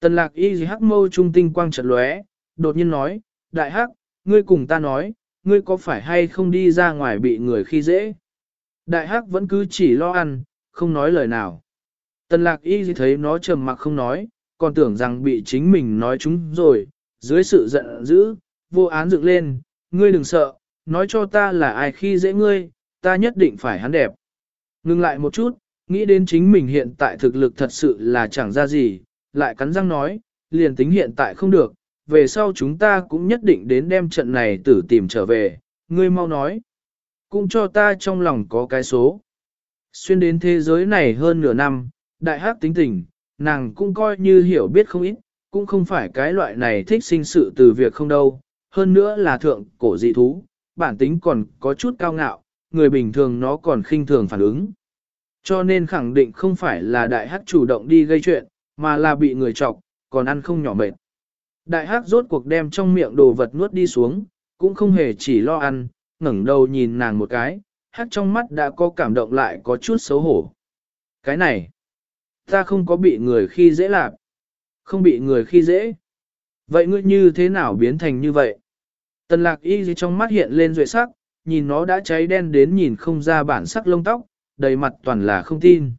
Tần lạc y gì hắc mâu trung tinh quang trật lóe, đột nhiên nói, đại hắc, ngươi cùng ta nói, ngươi có phải hay không đi ra ngoài bị người khi dễ? Đại hắc vẫn cứ chỉ lo ăn, không nói lời nào. Tần lạc y gì thấy nó trầm mặc không nói, còn tưởng rằng bị chính mình nói chúng rồi, dưới sự giận dữ, vô án dựng lên, ngươi đừng sợ, nói cho ta là ai khi dễ ngươi, ta nhất định phải hắn đẹp. Ngừng lại một chút, nghĩ đến chính mình hiện tại thực lực thật sự là chẳng ra gì, lại cắn răng nói, liền tính hiện tại không được, về sau chúng ta cũng nhất định đến đem trận này tử tìm trở về, ngươi mau nói. Cũng cho ta trong lòng có cái số. Xuyên đến thế giới này hơn nửa năm, đại hát tính tình, nàng cũng coi như hiểu biết không ít, cũng không phải cái loại này thích sinh sự từ việc không đâu, hơn nữa là thượng cổ dị thú, bản tính còn có chút cao ngạo, người bình thường nó còn khinh thường phản ứng. Cho nên khẳng định không phải là đại hắc chủ động đi gây chuyện, mà là bị người chọc, còn ăn không nhỏ mệt. Đại hắc rốt cuộc đem trong miệng đồ vật nuốt đi xuống, cũng không hề chỉ lo ăn, ngẩng đầu nhìn nàng một cái, hắc trong mắt đã có cảm động lại có chút xấu hổ. Cái này, ta không có bị người khi dễ lạc, không bị người khi dễ. Vậy ngươi như thế nào biến thành như vậy? Tần lạc y gì trong mắt hiện lên duệ sắc, nhìn nó đã cháy đen đến nhìn không ra bản sắc lông tóc, đầy mặt toàn là không tin.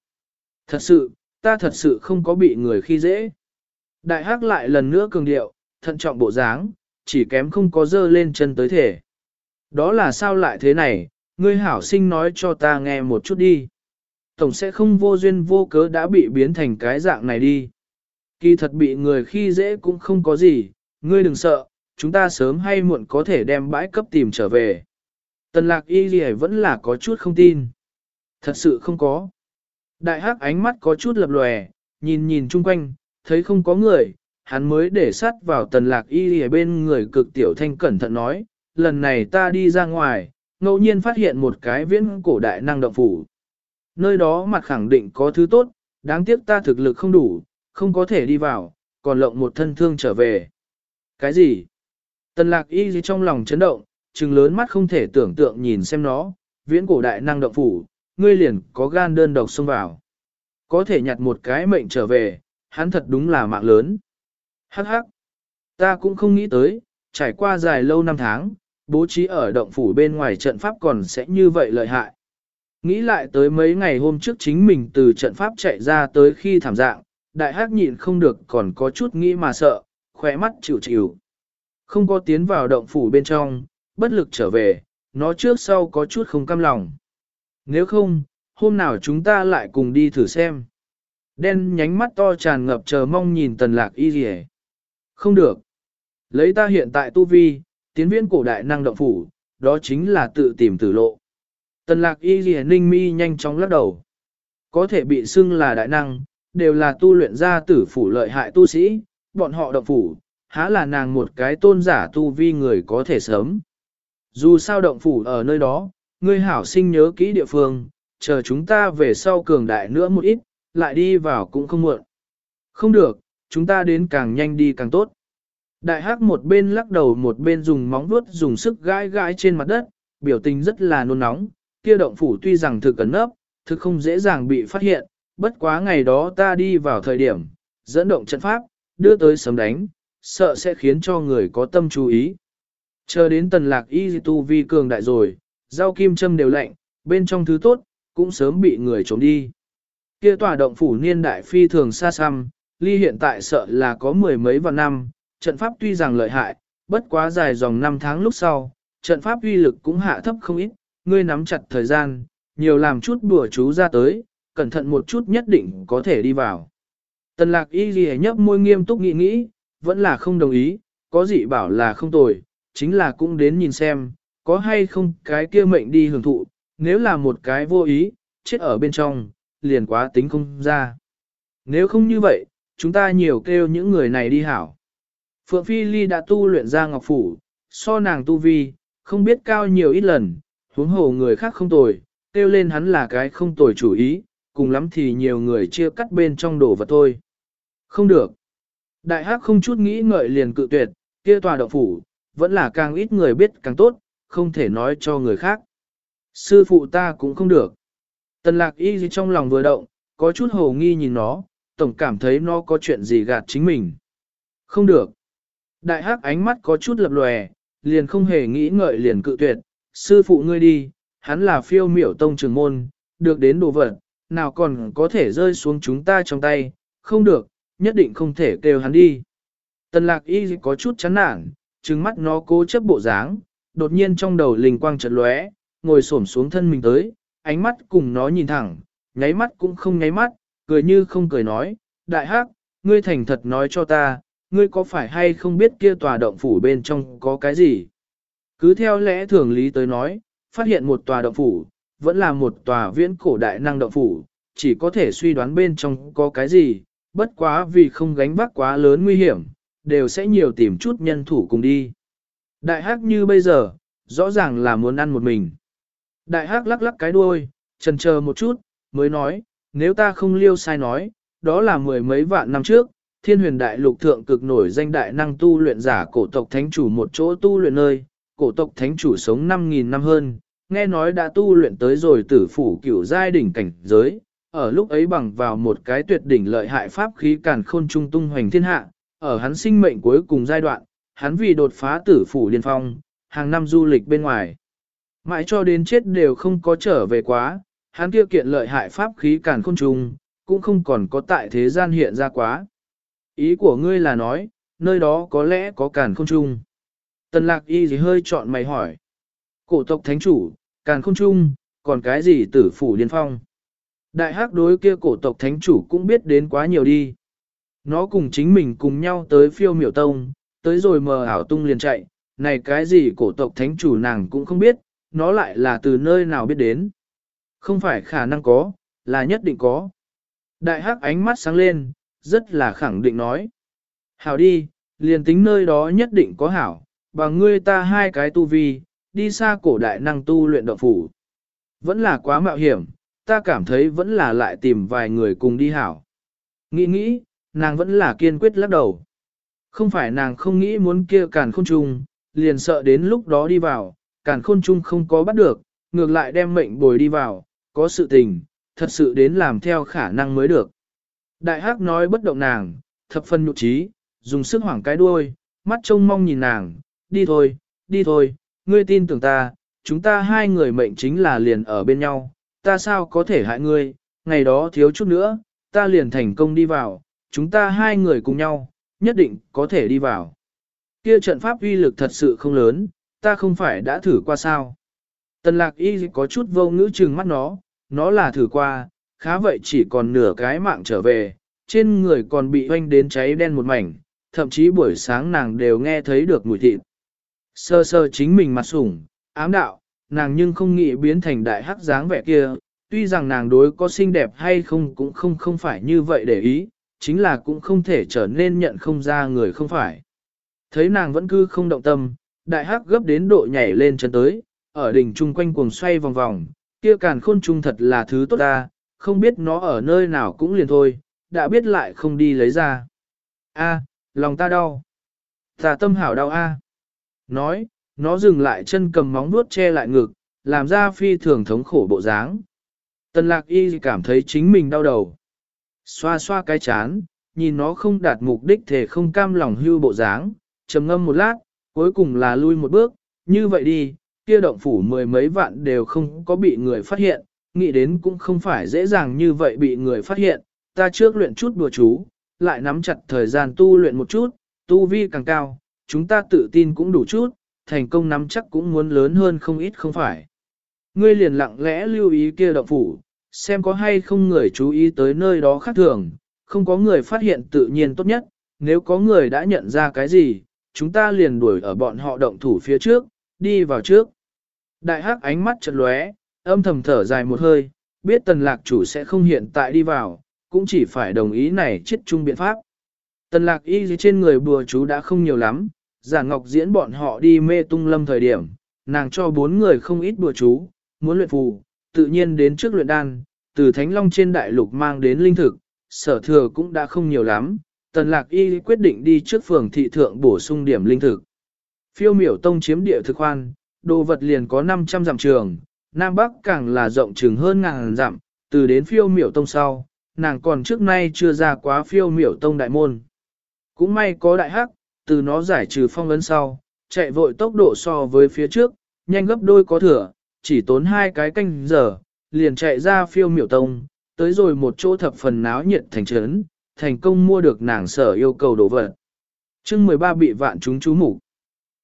Thật sự, ta thật sự không có bị người khi dễ. Đại hắc lại lần nữa cường điệu, thận trọng bộ dáng, chỉ kém không có dơ lên chân tới thể. Đó là sao lại thế này, ngươi hảo sinh nói cho ta nghe một chút đi. Tổng sẽ không vô duyên vô cớ đã bị biến thành cái dạng này đi. Kỳ thật bị người khi dễ cũng không có gì, ngươi đừng sợ, chúng ta sớm hay muộn có thể đem bãi cấp tìm trở về. Tần lạc y gì vẫn là có chút không tin. Thật sự không có. Đại hắc ánh mắt có chút lập lòe, nhìn nhìn chung quanh, thấy không có người, hắn mới để sát vào tần lạc y gì bên người cực tiểu thanh cẩn thận nói, lần này ta đi ra ngoài, ngẫu nhiên phát hiện một cái viễn cổ đại năng động phủ. Nơi đó mặt khẳng định có thứ tốt, đáng tiếc ta thực lực không đủ, không có thể đi vào, còn lộng một thân thương trở về. Cái gì? Tần lạc y gì trong lòng chấn động, trừng lớn mắt không thể tưởng tượng nhìn xem nó, viễn cổ đại năng động phủ, ngươi liền có gan đơn độc xông vào. Có thể nhặt một cái mệnh trở về, hắn thật đúng là mạng lớn. Hắc hắc, ta cũng không nghĩ tới, trải qua dài lâu năm tháng, bố trí ở động phủ bên ngoài trận pháp còn sẽ như vậy lợi hại. Nghĩ lại tới mấy ngày hôm trước chính mình từ trận pháp chạy ra tới khi thảm dạng, đại hắc nhịn không được còn có chút nghĩ mà sợ, khỏe mắt chịu chịu. Không có tiến vào động phủ bên trong, bất lực trở về, nó trước sau có chút không cam lòng. Nếu không, hôm nào chúng ta lại cùng đi thử xem. Đen nhánh mắt to tràn ngập chờ mong nhìn tần lạc y rỉ. Không được. Lấy ta hiện tại tu vi, tiến viên cổ đại năng động phủ, đó chính là tự tìm tử lộ. Tần lạc y rỉ ninh mi nhanh chóng lắc đầu. Có thể bị xưng là đại năng, đều là tu luyện ra tử phủ lợi hại tu sĩ, bọn họ động phủ, há là nàng một cái tôn giả tu vi người có thể sớm. Dù sao động phủ ở nơi đó, ngươi hảo sinh nhớ kỹ địa phương, chờ chúng ta về sau cường đại nữa một ít, lại đi vào cũng không muộn. Không được, chúng ta đến càng nhanh đi càng tốt. Đại hắc một bên lắc đầu một bên dùng móng vuốt dùng sức gãi gãi trên mặt đất, biểu tình rất là nôn nóng, kia động phủ tuy rằng thực cẩn nấp, thực không dễ dàng bị phát hiện, bất quá ngày đó ta đi vào thời điểm, dẫn động trận pháp, đưa tới sớm đánh, sợ sẽ khiến cho người có tâm chú ý. Chờ đến tần lạc y tu vi cường đại rồi, rau kim châm đều lạnh, bên trong thứ tốt, cũng sớm bị người trốn đi. Kia tòa động phủ niên đại phi thường xa xăm, ly hiện tại sợ là có mười mấy vạn năm, trận pháp tuy rằng lợi hại, bất quá dài dòng năm tháng lúc sau, trận pháp uy lực cũng hạ thấp không ít, ngươi nắm chặt thời gian, nhiều làm chút bùa chú ra tới, cẩn thận một chút nhất định có thể đi vào. Tần lạc y ghi nhấp môi nghiêm túc nghĩ nghĩ, vẫn là không đồng ý, có gì bảo là không tồi, chính là cũng đến nhìn xem, có hay không cái kia mệnh đi hưởng thụ, nếu là một cái vô ý, chết ở bên trong, liền quá tính không ra. Nếu không như vậy, chúng ta nhiều kêu những người này đi hảo. Phượng Phi Ly đã tu luyện ra ngọc phủ, so nàng tu vi, không biết cao nhiều ít lần, huống hồ người khác không tồi, kêu lên hắn là cái không tồi chủ ý, cùng lắm thì nhiều người chia cắt bên trong đồ vật thôi. Không được. Đại hắc không chút nghĩ ngợi liền cự tuyệt, kia tòa động phủ, vẫn là càng ít người biết càng tốt, không thể nói cho người khác. Sư phụ ta cũng không được. Tần lạc y trong lòng vừa động, có chút hồ nghi nhìn nó, tổng cảm thấy nó có chuyện gì gạt chính mình. Không được. Đại hắc ánh mắt có chút lập lòe, liền không hề nghĩ ngợi liền cự tuyệt, sư phụ ngươi đi, hắn là phiêu miểu tông trường môn, được đến đồ vật, nào còn có thể rơi xuống chúng ta trong tay, không được, nhất định không thể kêu hắn đi. Tần lạc y có chút chán nản, trừng mắt nó cố chấp bộ dáng, đột nhiên trong đầu linh quang chợt lóe, ngồi xổm xuống thân mình tới, ánh mắt cùng nó nhìn thẳng, nháy mắt cũng không nháy mắt, cười như không cười nói, đại hắc, ngươi thành thật nói cho ta, ngươi có phải hay không biết kia tòa động phủ bên trong có cái gì? Cứ theo lẽ thường lý tới nói, phát hiện một tòa động phủ, vẫn là một tòa viễn cổ đại năng động phủ, chỉ có thể suy đoán bên trong có cái gì, bất quá vì không gánh vác quá lớn nguy hiểm, đều sẽ nhiều tìm chút nhân thủ cùng đi. Đại hắc như bây giờ, rõ ràng là muốn ăn một mình. Đại hắc lắc lắc cái đuôi, trần chờ một chút, mới nói, nếu ta không liêu sai nói, đó là mười mấy vạn năm trước, thiên huyền đại lục thượng cực nổi danh đại năng tu luyện giả cổ tộc thánh chủ một chỗ tu luyện nơi, cổ tộc thánh chủ sống 5.000 năm hơn, nghe nói đã tu luyện tới rồi tử phủ cửu giai đỉnh cảnh giới, ở lúc ấy bằng vào một cái tuyệt đỉnh lợi hại pháp khí càn khôn trung tung hoành thiên hạ, ở hắn sinh mệnh cuối cùng giai đoạn, hắn vì đột phá tử phủ liên phong, hàng năm du lịch bên ngoài. Mãi cho đến chết đều không có trở về quá, hắn kia kiện lợi hại pháp khí càn khôn trùng, cũng không còn có tại thế gian hiện ra quá. Ý của ngươi là nói, nơi đó có lẽ có càn khôn trùng. Tần lạc y gì hơi chọn mày hỏi. Cổ tộc thánh chủ, càn khôn trùng, còn cái gì tử phủ liên phong. Đại hắc đối kia cổ tộc thánh chủ cũng biết đến quá nhiều đi. Nó cùng chính mình cùng nhau tới phiêu miểu tông, tới rồi mờ ảo tung liền chạy, này cái gì cổ tộc thánh chủ nàng cũng không biết, nó lại là từ nơi nào biết đến. Không phải khả năng có, là nhất định có. Đại hắc ánh mắt sáng lên, rất là khẳng định nói. Hảo đi, liền tính nơi đó nhất định có hảo, bằng ngươi ta hai cái tu vi, đi xa cổ đại năng tu luyện động phủ. Vẫn là quá mạo hiểm, ta cảm thấy vẫn là lại tìm vài người cùng đi hảo. Nghĩ nghĩ, nàng vẫn là kiên quyết lắc đầu. Không phải nàng không nghĩ muốn kia càn khôn trùng, liền sợ đến lúc đó đi vào, càn khôn trùng không có bắt được, ngược lại đem mệnh bồi đi vào, có sự tình, thật sự đến làm theo khả năng mới được. Đại hắc nói bất động nàng, thập phân nhục trí, dùng sức hoảng cái đuôi, mắt trông mong nhìn nàng, đi thôi, đi thôi, ngươi tin tưởng ta, chúng ta hai người mệnh chính là liền ở bên nhau, ta sao có thể hại ngươi, ngày đó thiếu chút nữa, ta liền thành công đi vào, chúng ta hai người cùng nhau, nhất định có thể đi vào. Kia trận pháp uy lực thật sự không lớn, ta không phải đã thử qua sao. Tần lạc y có chút vô ngữ trừng mắt nó, nó là thử qua, khá vậy chỉ còn nửa cái mạng trở về, trên người còn bị hoanh đến cháy đen một mảnh, thậm chí buổi sáng nàng đều nghe thấy được mùi thịt. Sơ sơ chính mình mặt sủng, ám đạo, nàng nhưng không nghĩ biến thành đại hắc dáng vẻ kia, tuy rằng nàng đối có xinh đẹp hay không cũng không không phải như vậy để ý, chính là cũng không thể trở nên nhận không ra người không phải. Thấy nàng vẫn cứ không động tâm, đại hắc gấp đến độ nhảy lên chân tới, ở đỉnh trung quanh cuồng xoay vòng vòng, kia càn khôn trung thật là thứ tốt ta, không biết nó ở nơi nào cũng liền thôi, đã biết lại không đi lấy ra. A, lòng ta đau. Ta tâm hảo đau a. Nói, nó dừng lại chân cầm móng vuốt che lại ngực, làm ra phi thường thống khổ bộ dáng. Tần lạc y cảm thấy chính mình đau đầu. Xoa xoa cái chán, nhìn nó không đạt mục đích thể không cam lòng hưu bộ dáng, trầm ngâm một lát, cuối cùng là lui một bước, như vậy đi, kia động phủ mười mấy vạn đều không có bị người phát hiện, nghĩ đến cũng không phải dễ dàng như vậy bị người phát hiện, ta trước luyện chút đùa chú, lại nắm chặt thời gian tu luyện một chút, tu vi càng cao, chúng ta tự tin cũng đủ chút, thành công nắm chắc cũng muốn lớn hơn không ít không phải. Ngươi liền lặng lẽ lưu ý kia động phủ, xem có hay không người chú ý tới nơi đó khác thường, không có người phát hiện tự nhiên tốt nhất, nếu có người đã nhận ra cái gì, chúng ta liền đuổi ở bọn họ động thủ phía trước, đi vào trước. Đại hắc ánh mắt chợt lóe, âm thầm thở dài một hơi, biết tần lạc chủ sẽ không hiện tại đi vào, cũng chỉ phải đồng ý này chết chung biện pháp. Tần lạc y dưới trên người bùa chú đã không nhiều lắm, giả ngọc diễn bọn họ đi mê tung lâm thời điểm, nàng cho bốn người không ít bùa chú, muốn luyện phù, tự nhiên đến trước luyện đan, từ thánh long trên đại lục mang đến linh thực, sở thừa cũng đã không nhiều lắm, tần lạc y quyết định đi trước phường thị thượng bổ sung điểm linh thực. Phiêu miểu tông chiếm địa thực khoan, đồ vật liền có 500 dặm trường, Nam Bắc càng là rộng trường hơn ngàn dặm, từ đến phiêu miểu tông sau, nàng còn trước nay chưa ra quá phiêu miểu tông đại môn. Cũng may có đại hắc, từ nó giải trừ phong ấn sau, chạy vội tốc độ so với phía trước, nhanh gấp đôi có thừa, chỉ tốn hai cái canh giờ, liền chạy ra phiêu miểu tông, tới rồi một chỗ thập phần náo nhiệt thành trấn, thành công mua được nàng sở yêu cầu đồ vật. chương 13 bị vạn chúng chú mục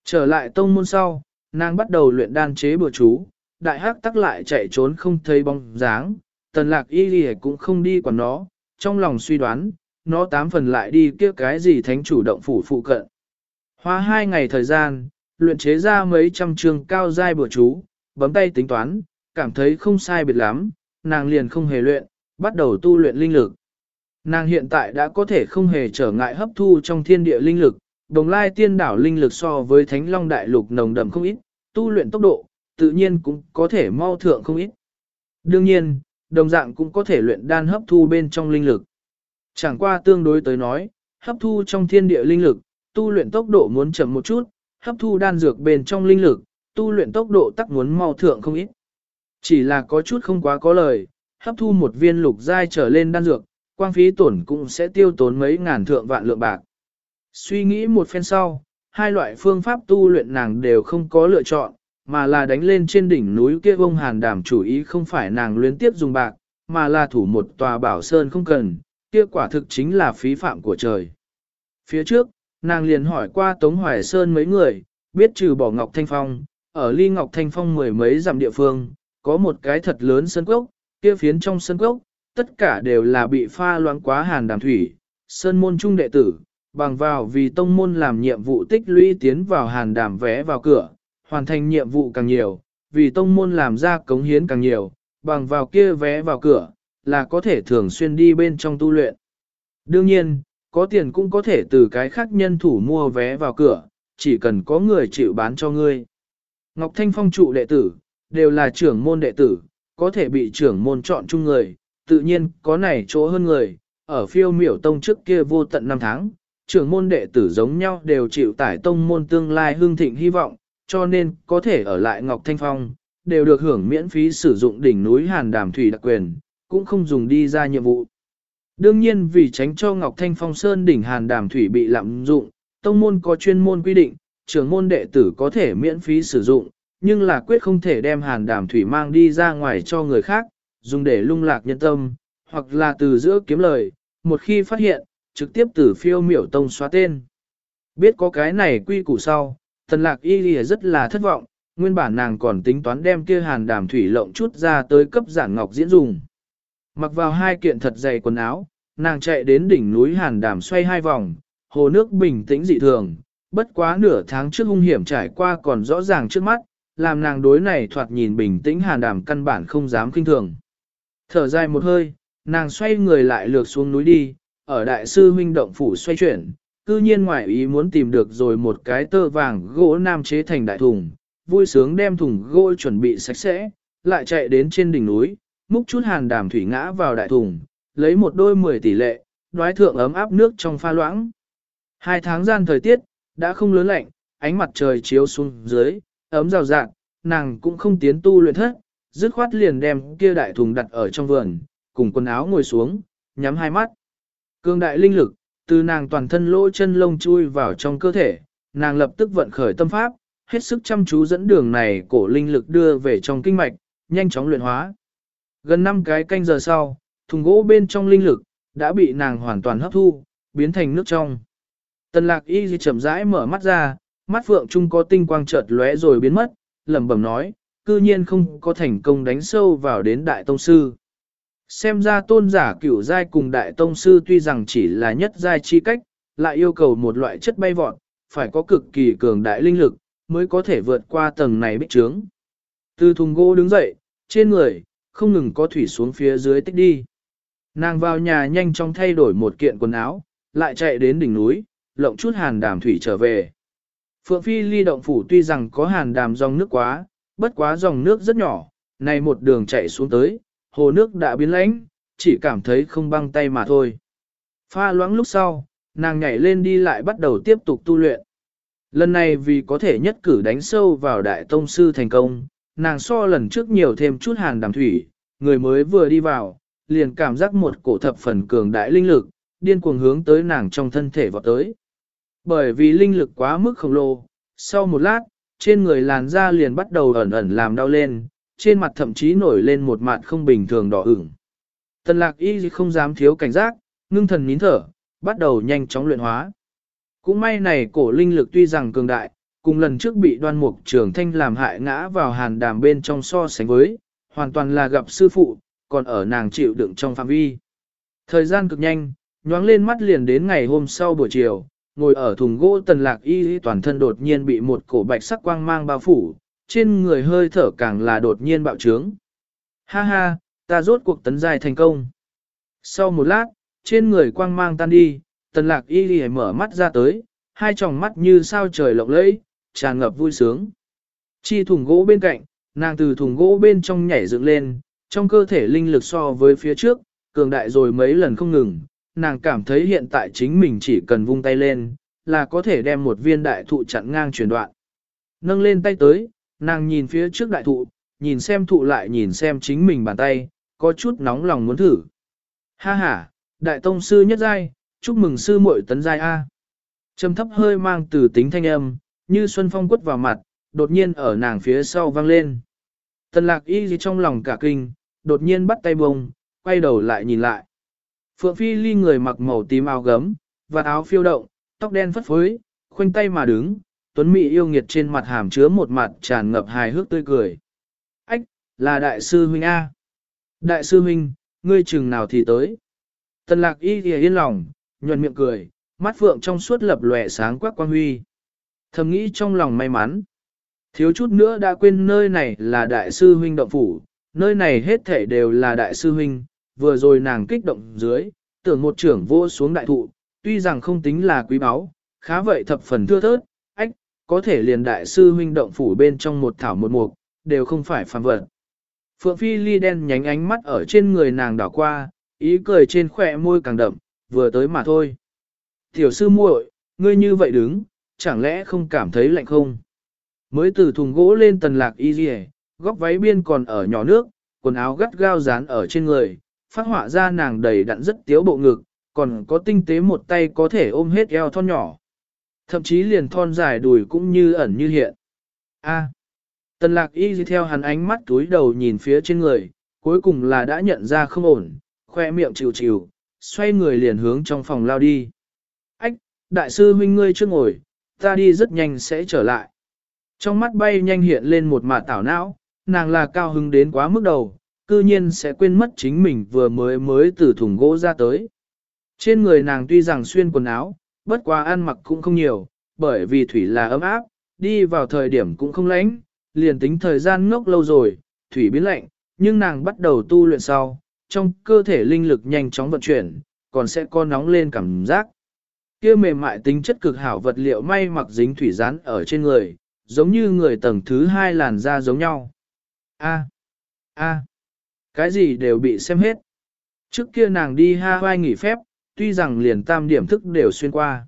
Trở lại tông môn sau, nàng bắt đầu luyện đan chế bừa chú, đại hắc tắc lại chạy trốn không thấy bóng dáng, tần lạc y đi cũng không đi quản nó, trong lòng suy đoán, nó tám phần lại đi kia cái gì thánh chủ động phủ phụ cận. Hoa hai ngày thời gian, luyện chế ra mấy trăm trường cao giai bừa chú, bấm tay tính toán, cảm thấy không sai biệt lắm, nàng liền không hề luyện, bắt đầu tu luyện linh lực. Nàng hiện tại đã có thể không hề trở ngại hấp thu trong thiên địa linh lực, đồng lai tiên đảo linh lực so với thánh long đại lục nồng đậm không ít, tu luyện tốc độ, tự nhiên cũng có thể mau thượng không ít. Đương nhiên, đồng dạng cũng có thể luyện đan hấp thu bên trong linh lực. Chẳng qua tương đối tới nói, hấp thu trong thiên địa linh lực, tu luyện tốc độ muốn chậm một chút, hấp thu đan dược bên trong linh lực, tu luyện tốc độ tắc muốn mau thượng không ít. Chỉ là có chút không quá có lời, hấp thu một viên lục giai trở lên đan dược, quang phí tổn cũng sẽ tiêu tốn mấy ngàn thượng vạn lượng bạc. Suy nghĩ một phen sau, hai loại phương pháp tu luyện nàng đều không có lựa chọn, mà là đánh lên trên đỉnh núi kia vông hàn đảm chủ ý không phải nàng luyến tiếp dùng bạc, mà là thủ một tòa bảo sơn không cần, kia quả thực chính là phí phạm của trời. Phía trước, nàng liền hỏi qua Tống Hoài Sơn mấy người, biết trừ bỏ Ngọc Thanh Phong, ở ly Ngọc Thanh Phong mười mấy dặm địa phương, có một cái thật lớn sân cốc, kia phiến trong sân cốc, tất cả đều là bị pha loãng quá hàn đàm thủy, sơn môn trung đệ tử, bằng vào vì tông môn làm nhiệm vụ tích lũy tiến vào hàn đàm vé vào cửa, hoàn thành nhiệm vụ càng nhiều, vì tông môn làm ra cống hiến càng nhiều, bằng vào kia vé vào cửa, là có thể thường xuyên đi bên trong tu luyện. Đương nhiên, có tiền cũng có thể từ cái khác nhân thủ mua vé vào cửa, chỉ cần có người chịu bán cho ngươi. Ngọc Thanh Phong trụ đệ tử, đều là trưởng môn đệ tử, có thể bị trưởng môn chọn chung người, tự nhiên có này chỗ hơn người, ở phiêu miểu tông trước kia vô tận năm tháng, trưởng môn đệ tử giống nhau đều chịu tải tông môn tương lai hương thịnh hy vọng, cho nên có thể ở lại Ngọc Thanh Phong, đều được hưởng miễn phí sử dụng đỉnh núi Hàn Đàm Thủy đặc quyền, cũng không dùng đi ra nhiệm vụ. Đương nhiên vì tránh cho Ngọc Thanh Phong Sơn đỉnh Hàn Đàm Thủy bị lạm dụng, tông môn có chuyên môn quy định, trưởng môn đệ tử có thể miễn phí sử dụng, nhưng là quyết không thể đem Hàn Đàm Thủy mang đi ra ngoài cho người khác, dùng để lung lạc nhân tâm, hoặc là từ giữa kiếm lời, một khi phát hiện, trực tiếp từ phiêu miểu tông xóa tên. Biết có cái này quy củ sau, tần lạc y lìa rất là thất vọng, nguyên bản nàng còn tính toán đem kia hàn đàm thủy lộng chút ra tới cấp giản ngọc diễn dùng. Mặc vào hai kiện thật dày quần áo, nàng chạy đến đỉnh núi hàn đàm xoay hai vòng, hồ nước bình tĩnh dị thường, bất quá nửa tháng trước hung hiểm trải qua còn rõ ràng trước mắt, làm nàng đối này thoạt nhìn bình tĩnh hàn đàm căn bản không dám kinh thường. Thở dài một hơi, nàng xoay người lại lược xuống núi đi, ở đại sư huynh động phủ xoay chuyển, cư nhiên ngoại ý muốn tìm được rồi một cái tơ vàng gỗ nam chế thành đại thùng, vui sướng đem thùng gỗ chuẩn bị sạch sẽ, lại chạy đến trên đỉnh núi, múc chút hàn đàm thủy ngã vào đại thùng, lấy một đôi mười tỷ lệ, đoái thượng ấm áp nước trong pha loãng. Hai tháng gian thời tiết, đã không lớn lạnh, ánh mặt trời chiếu xuống dưới, ấm rào rạng, nàng cũng không tiến tu luyện thất, dứt khoát liền đem kia đại thùng đặt ở trong vườn, cùng quần áo ngồi xuống, nhắm hai mắt. Cương đại linh lực, từ nàng toàn thân lỗ chân lông chui vào trong cơ thể, nàng lập tức vận khởi tâm pháp, hết sức chăm chú dẫn đường này cổ linh lực đưa về trong kinh mạch, nhanh chóng luyện hóa. Gần 5 cái canh giờ sau, thùng gỗ bên trong linh lực, đã bị nàng hoàn toàn hấp thu, biến thành nước trong. Tần lạc y chậm rãi mở mắt ra, mắt phượng trung có tinh quang chợt lóe rồi biến mất, lẩm bẩm nói, cư nhiên không có thành công đánh sâu vào đến đại tông sư. Xem ra tôn giả cửu giai cùng đại tông sư tuy rằng chỉ là nhất giai chi cách, lại yêu cầu một loại chất bay vọt, phải có cực kỳ cường đại linh lực, mới có thể vượt qua tầng này bích trướng. Từ thùng gỗ đứng dậy, trên người, không ngừng có thủy xuống phía dưới tích đi. Nàng vào nhà nhanh chóng thay đổi một kiện quần áo, lại chạy đến đỉnh núi, lộng chút hàn đàm thủy trở về. Phượng Phi ly động phủ tuy rằng có hàn đàm dòng nước quá, bất quá dòng nước rất nhỏ, này một đường chạy xuống tới, hồ nước đã biến lãnh, chỉ cảm thấy không băng tay mà thôi. Pha loãng lúc sau, nàng nhảy lên đi lại bắt đầu tiếp tục tu luyện. Lần này vì có thể nhất cử đánh sâu vào đại tông sư thành công, nàng so lần trước nhiều thêm chút hàn đàm thủy, người mới vừa đi vào, liền cảm giác một cổ thập phần cường đại linh lực, điên cuồng hướng tới nàng trong thân thể vọt tới. Bởi vì linh lực quá mức khổng lồ, sau một lát, trên người làn da liền bắt đầu ẩn ẩn làm đau lên, trên mặt thậm chí nổi lên một mặt không bình thường đỏ ửng. Tần lạc y không dám thiếu cảnh giác, ngưng thần nín thở, bắt đầu nhanh chóng luyện hóa. Cũng may này cổ linh lực tuy rằng cường đại, cùng lần trước bị đoan mục trường thanh làm hại ngã vào hàn đàm bên trong so sánh với, hoàn toàn là gặp sư phụ, còn ở nàng chịu đựng trong phạm vi. Thời gian cực nhanh, nhoáng lên mắt liền đến ngày hôm sau buổi chiều, ngồi ở thùng gỗ tần lạc y toàn thân đột nhiên bị một cổ bạch sắc quang mang bao phủ, trên người hơi thở càng là đột nhiên bạo trướng. Ha ha, ta rốt cuộc tấn dài thành công. Sau một lát, trên người quang mang tan đi, tần lạc y ghi mở mắt ra tới, hai tròng mắt như sao trời lộng lẫy, tràn ngập vui sướng. Chi thùng gỗ bên cạnh, nàng từ thùng gỗ bên trong nhảy dựng lên, trong cơ thể linh lực so với phía trước, cường đại rồi mấy lần không ngừng, nàng cảm thấy hiện tại chính mình chỉ cần vung tay lên, là có thể đem một viên đại thụ chặn ngang chuyển đoạn. Nâng lên tay tới, nàng nhìn phía trước đại thụ, nhìn xem thụ lại nhìn xem chính mình bàn tay, có chút nóng lòng muốn thử. Ha ha, đại tông sư nhất giai, chúc mừng sư muội tấn giai A. Trầm thấp hơi mang từ tính thanh âm, như xuân phong quất vào mặt, đột nhiên ở nàng phía sau vang lên. Tần lạc y gì trong lòng cả kinh, đột nhiên bắt tay bông, quay đầu lại nhìn lại. Phượng Phi ly người mặc màu tím áo gấm, và áo phiêu động, tóc đen phất phới, khoanh tay mà đứng, tuấn mỹ yêu nghiệt trên mặt hàm chứa một mặt tràn ngập hài hước tươi cười. Ách, là đại sư huynh A. Đại sư huynh, ngươi chừng nào thì tới. Tần lạc y thì yên lòng, nhuận miệng cười, mắt phượng trong suốt lập lòe sáng quắc quang huy. Thầm nghĩ trong lòng may mắn. Thiếu chút nữa đã quên nơi này là đại sư huynh động phủ, nơi này hết thể đều là đại sư huynh, vừa rồi nàng kích động dưới, tưởng một trưởng vô xuống đại thụ, tuy rằng không tính là quý báu, khá vậy thập phần thưa thớt, ách, có thể liền đại sư huynh động phủ bên trong một thảo một mục, đều không phải phàm vật. Phượng Phi ly đen nhánh ánh mắt ở trên người nàng đảo qua, ý cười trên khỏe môi càng đậm, vừa tới mà thôi. Tiểu sư muội, ngươi như vậy đứng, chẳng lẽ không cảm thấy lạnh không? Mới từ thùng gỗ lên tần lạc y dì góc váy biên còn ở nhỏ nước, quần áo gắt gao dán ở trên người, phát họa ra nàng đầy đặn rất tiếu bộ ngực, còn có tinh tế một tay có thể ôm hết eo thon nhỏ. Thậm chí liền thon dài đùi cũng như ẩn như hiện. A. tần lạc y theo hắn ánh mắt túi đầu nhìn phía trên người, cuối cùng là đã nhận ra không ổn, khoe miệng chịu chịu, xoay người liền hướng trong phòng lao đi. Ách, đại sư huynh ngươi chưa ngồi, ta đi rất nhanh sẽ trở lại. Trong mắt bay nhanh hiện lên một mạt tảo não, nàng là cao hứng đến quá mức đầu, cư nhiên sẽ quên mất chính mình vừa mới mới từ thùng gỗ ra tới. Trên người nàng tuy rằng xuyên quần áo, bất quá ăn mặc cũng không nhiều, bởi vì thủy là ấm áp, đi vào thời điểm cũng không lạnh, liền tính thời gian ngốc lâu rồi, thủy biến lạnh, nhưng nàng bắt đầu tu luyện sau, trong cơ thể linh lực nhanh chóng vận chuyển, còn sẽ có nóng lên cảm giác. Kia mềm mại tính chất cực hảo vật liệu may mặc dính thủy rán ở trên người, giống như người tầng thứ hai làn da giống nhau. A, a, cái gì đều bị xem hết. Trước kia nàng đi ha vai nghỉ phép, tuy rằng liền tam điểm thức đều xuyên qua.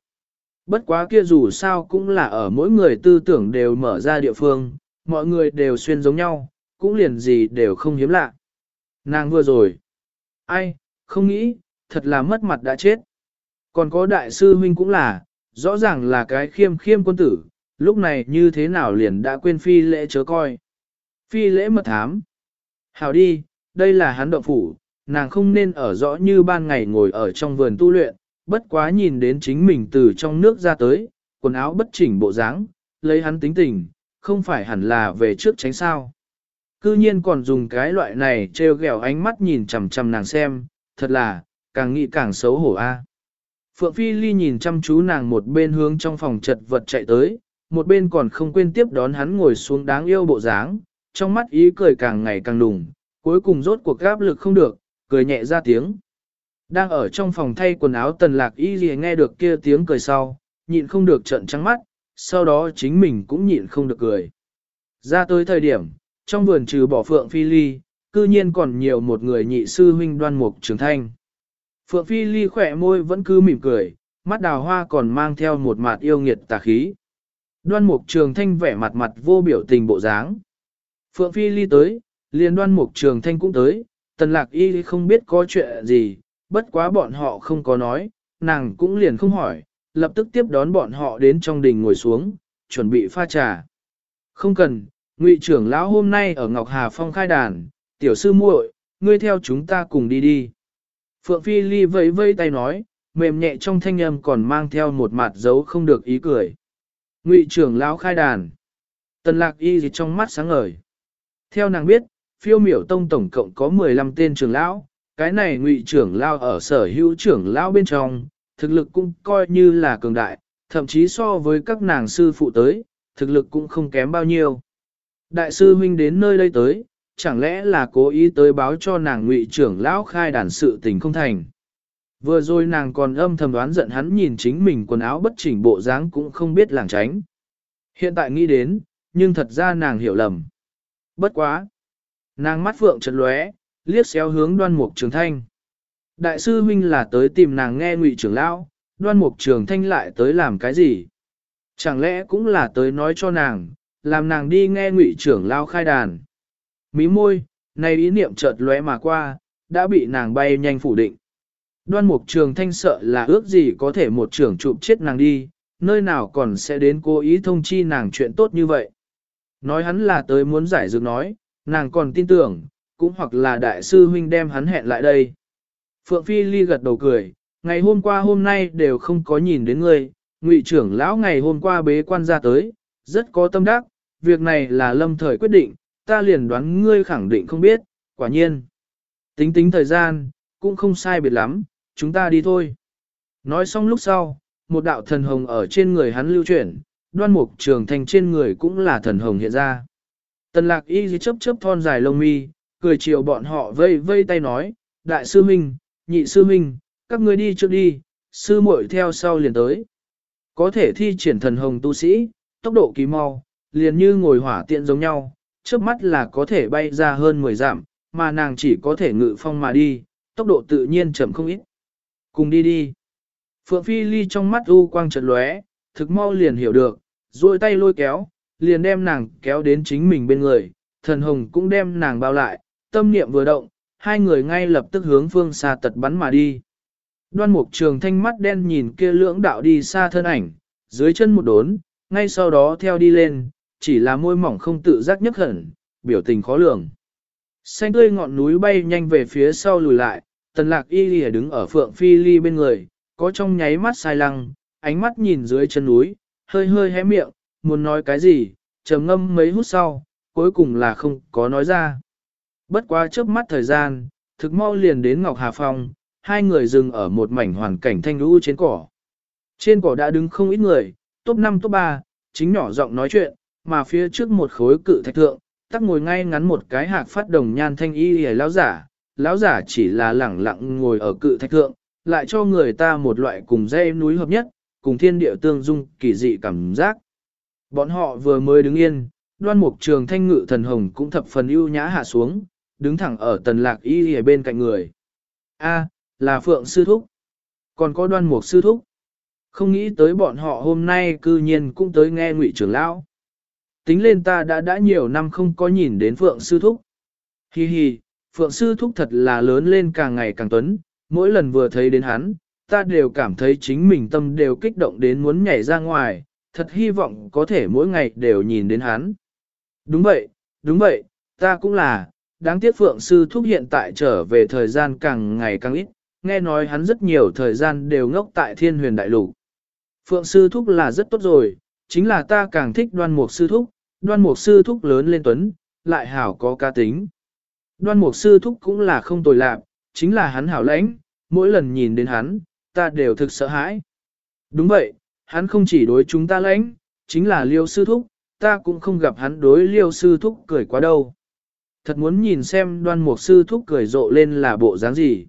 Bất quá kia dù sao cũng là ở mỗi người tư tưởng đều mở ra địa phương, mọi người đều xuyên giống nhau, cũng liền gì đều không hiếm lạ. Nàng vừa rồi. Ai, không nghĩ, thật là mất mặt đã chết. Còn có đại sư huynh cũng là, rõ ràng là cái khiêm khiêm quân tử, lúc này như thế nào liền đã quên phi lễ chớ coi. Phi lễ mật thám. hảo đi, đây là hắn động phủ, nàng không nên ở rõ như ban ngày ngồi ở trong vườn tu luyện, bất quá nhìn đến chính mình từ trong nước ra tới, quần áo bất chỉnh bộ dáng, lấy hắn tính tình, không phải hẳn là về trước tránh sao. Cư nhiên còn dùng cái loại này treo ghẹo ánh mắt nhìn chằm chằm nàng xem, thật là, càng nghĩ càng xấu hổ a. Phượng Phi Ly nhìn chăm chú nàng một bên hướng trong phòng chật vật chạy tới, một bên còn không quên tiếp đón hắn ngồi xuống đáng yêu bộ dáng, trong mắt ý cười càng ngày càng đùng, cuối cùng rốt cuộc gáp lực không được, cười nhẹ ra tiếng. Đang ở trong phòng thay quần áo tần lạc y gì nghe được kia tiếng cười sau, nhịn không được trận trắng mắt, sau đó chính mình cũng nhịn không được cười. Ra tới thời điểm, trong vườn trừ bỏ phượng phi ly, cư nhiên còn nhiều một người nhị sư huynh đoan mục trường thanh. Phượng phi ly khỏe môi vẫn cứ mỉm cười, mắt đào hoa còn mang theo một mặt yêu nghiệt tà khí. Đoan mục trường thanh vẻ mặt mặt vô biểu tình bộ dáng. Phượng Phi ly tới, liên đoan mục trường thanh cũng tới, tần lạc y không biết có chuyện gì, bất quá bọn họ không có nói, nàng cũng liền không hỏi, lập tức tiếp đón bọn họ đến trong đình ngồi xuống, chuẩn bị pha trà. Không cần, ngụy trưởng lão hôm nay ở Ngọc Hà Phong khai đàn, tiểu sư muội, ngươi theo chúng ta cùng đi đi. Phượng Phi Ly vẫy vẫy tay nói, mềm nhẹ trong thanh âm còn mang theo một mặt dấu không được ý cười. Ngụy trưởng lão khai đàn. Tần lạc y gì trong mắt sáng ngời. Theo nàng biết, phiêu miểu tông tổng cộng có 15 tên trưởng lão, cái này ngụy trưởng lão ở sở hữu trưởng lão bên trong, thực lực cũng coi như là cường đại, thậm chí so với các nàng sư phụ tới, thực lực cũng không kém bao nhiêu. Đại sư huynh đến nơi đây tới, chẳng lẽ là cố ý tới báo cho nàng ngụy trưởng lão khai đàn sự tình không thành. Vừa rồi nàng còn âm thầm đoán giận hắn nhìn chính mình quần áo bất chỉnh bộ dáng cũng không biết làng tránh. Hiện tại nghĩ đến, nhưng thật ra nàng hiểu lầm. Bất quá. Nàng mắt phượng trật lóe, liếc xéo hướng đoan mục trường thanh. Đại sư huynh là tới tìm nàng nghe ngụy trưởng lão, đoan mục trường thanh lại tới làm cái gì? Chẳng lẽ cũng là tới nói cho nàng, làm nàng đi nghe ngụy trưởng lão khai đàn. Mí môi, này ý niệm chợt lóe mà qua, đã bị nàng bay nhanh phủ định. Đoan mục trường thanh sợ là ước gì có thể một trưởng chụp chết nàng đi, nơi nào còn sẽ đến cố ý thông chi nàng chuyện tốt như vậy. Nói hắn là tới muốn giải dược nói, nàng còn tin tưởng, cũng hoặc là đại sư huynh đem hắn hẹn lại đây. Phượng Phi Ly gật đầu cười, ngày hôm qua hôm nay đều không có nhìn đến ngươi, ngụy trưởng lão ngày hôm qua bế quan ra tới, rất có tâm đắc, việc này là lâm thời quyết định, ta liền đoán ngươi khẳng định không biết, quả nhiên. Tính tính thời gian, cũng không sai biệt lắm, chúng ta đi thôi. Nói xong lúc sau, một đạo thần hồng ở trên người hắn lưu chuyển, đoan mục trường thành trên người cũng là thần hồng hiện ra. Tần lạc y chấp chấp thon dài lông mi, cười chiều bọn họ vây vây tay nói, đại sư minh, nhị sư minh, các ngươi đi trước đi, sư muội theo sau liền tới. Có thể thi triển thần hồng tu sĩ, tốc độ kỳ mau, liền như ngồi hỏa tiện giống nhau, trước mắt là có thể bay ra hơn 10 dặm, mà nàng chỉ có thể ngự phong mà đi, tốc độ tự nhiên chậm không ít. Cùng đi đi. Phượng Phi Ly trong mắt u quang chợt lóe, thực mau liền hiểu được, duỗi tay lôi kéo, liền đem nàng kéo đến chính mình bên người, thần hồng cũng đem nàng bao lại, tâm niệm vừa động, hai người ngay lập tức hướng phương xa tật bắn mà đi. Đoan mục trường thanh mắt đen nhìn kia lưỡng đạo đi xa thân ảnh, dưới chân một đốn, ngay sau đó theo đi lên, chỉ là môi mỏng không tự giác nhấc hẳn, biểu tình khó lường. Xanh tươi ngọn núi bay nhanh về phía sau lùi lại, tần lạc y lìa đứng ở phượng phi ly bên người, có trong nháy mắt sai lăng, ánh mắt nhìn dưới chân núi, hơi hơi hé miệng, muốn nói cái gì, trầm ngâm mấy hút sau, cuối cùng là không có nói ra. Bất quá chớp mắt thời gian, thực mau liền đến Ngọc Hà Phong, hai người dừng ở một mảnh hoàn cảnh thanh lũ trên cỏ. Trên cỏ đã đứng không ít người, top 5 top 3, chính nhỏ giọng nói chuyện, mà phía trước một khối cự thạch thượng, tắc ngồi ngay ngắn một cái hạc phát đồng nhan thanh y hề lão giả, lão giả chỉ là lẳng lặng ngồi ở cự thạch thượng, lại cho người ta một loại cùng dây núi hợp nhất, cùng thiên địa tương dung kỳ dị cảm giác. Bọn họ vừa mới đứng yên, đoan mục trường thanh ngự thần hồng cũng thập phần ưu nhã hạ xuống, đứng thẳng ở tần lạc y ở bên cạnh người. A, là Phượng Sư Thúc. Còn có đoan mục Sư Thúc. Không nghĩ tới bọn họ hôm nay cư nhiên cũng tới nghe ngụy trưởng lão. Tính lên ta đã đã nhiều năm không có nhìn đến Phượng Sư Thúc. Hi hi, Phượng Sư Thúc thật là lớn lên càng ngày càng tuấn, mỗi lần vừa thấy đến hắn, ta đều cảm thấy chính mình tâm đều kích động đến muốn nhảy ra ngoài, thật hy vọng có thể mỗi ngày đều nhìn đến hắn. Đúng vậy, đúng vậy, ta cũng là, đáng tiếc Phượng Sư Thúc hiện tại trở về thời gian càng ngày càng ít, nghe nói hắn rất nhiều thời gian đều ngốc tại thiên huyền đại lục. Phượng Sư Thúc là rất tốt rồi, chính là ta càng thích đoan mục Sư Thúc, đoan mục Sư Thúc lớn lên tuấn, lại hảo có ca tính. Đoan mục Sư Thúc cũng là không tồi lạc, chính là hắn hảo lãnh, mỗi lần nhìn đến hắn, ta đều thực sợ hãi. Đúng vậy, hắn không chỉ đối chúng ta lãnh, chính là liêu sư thúc, ta cũng không gặp hắn đối liêu sư thúc cười quá đâu. Thật muốn nhìn xem đoan mục sư thúc cười rộ lên là bộ dáng gì.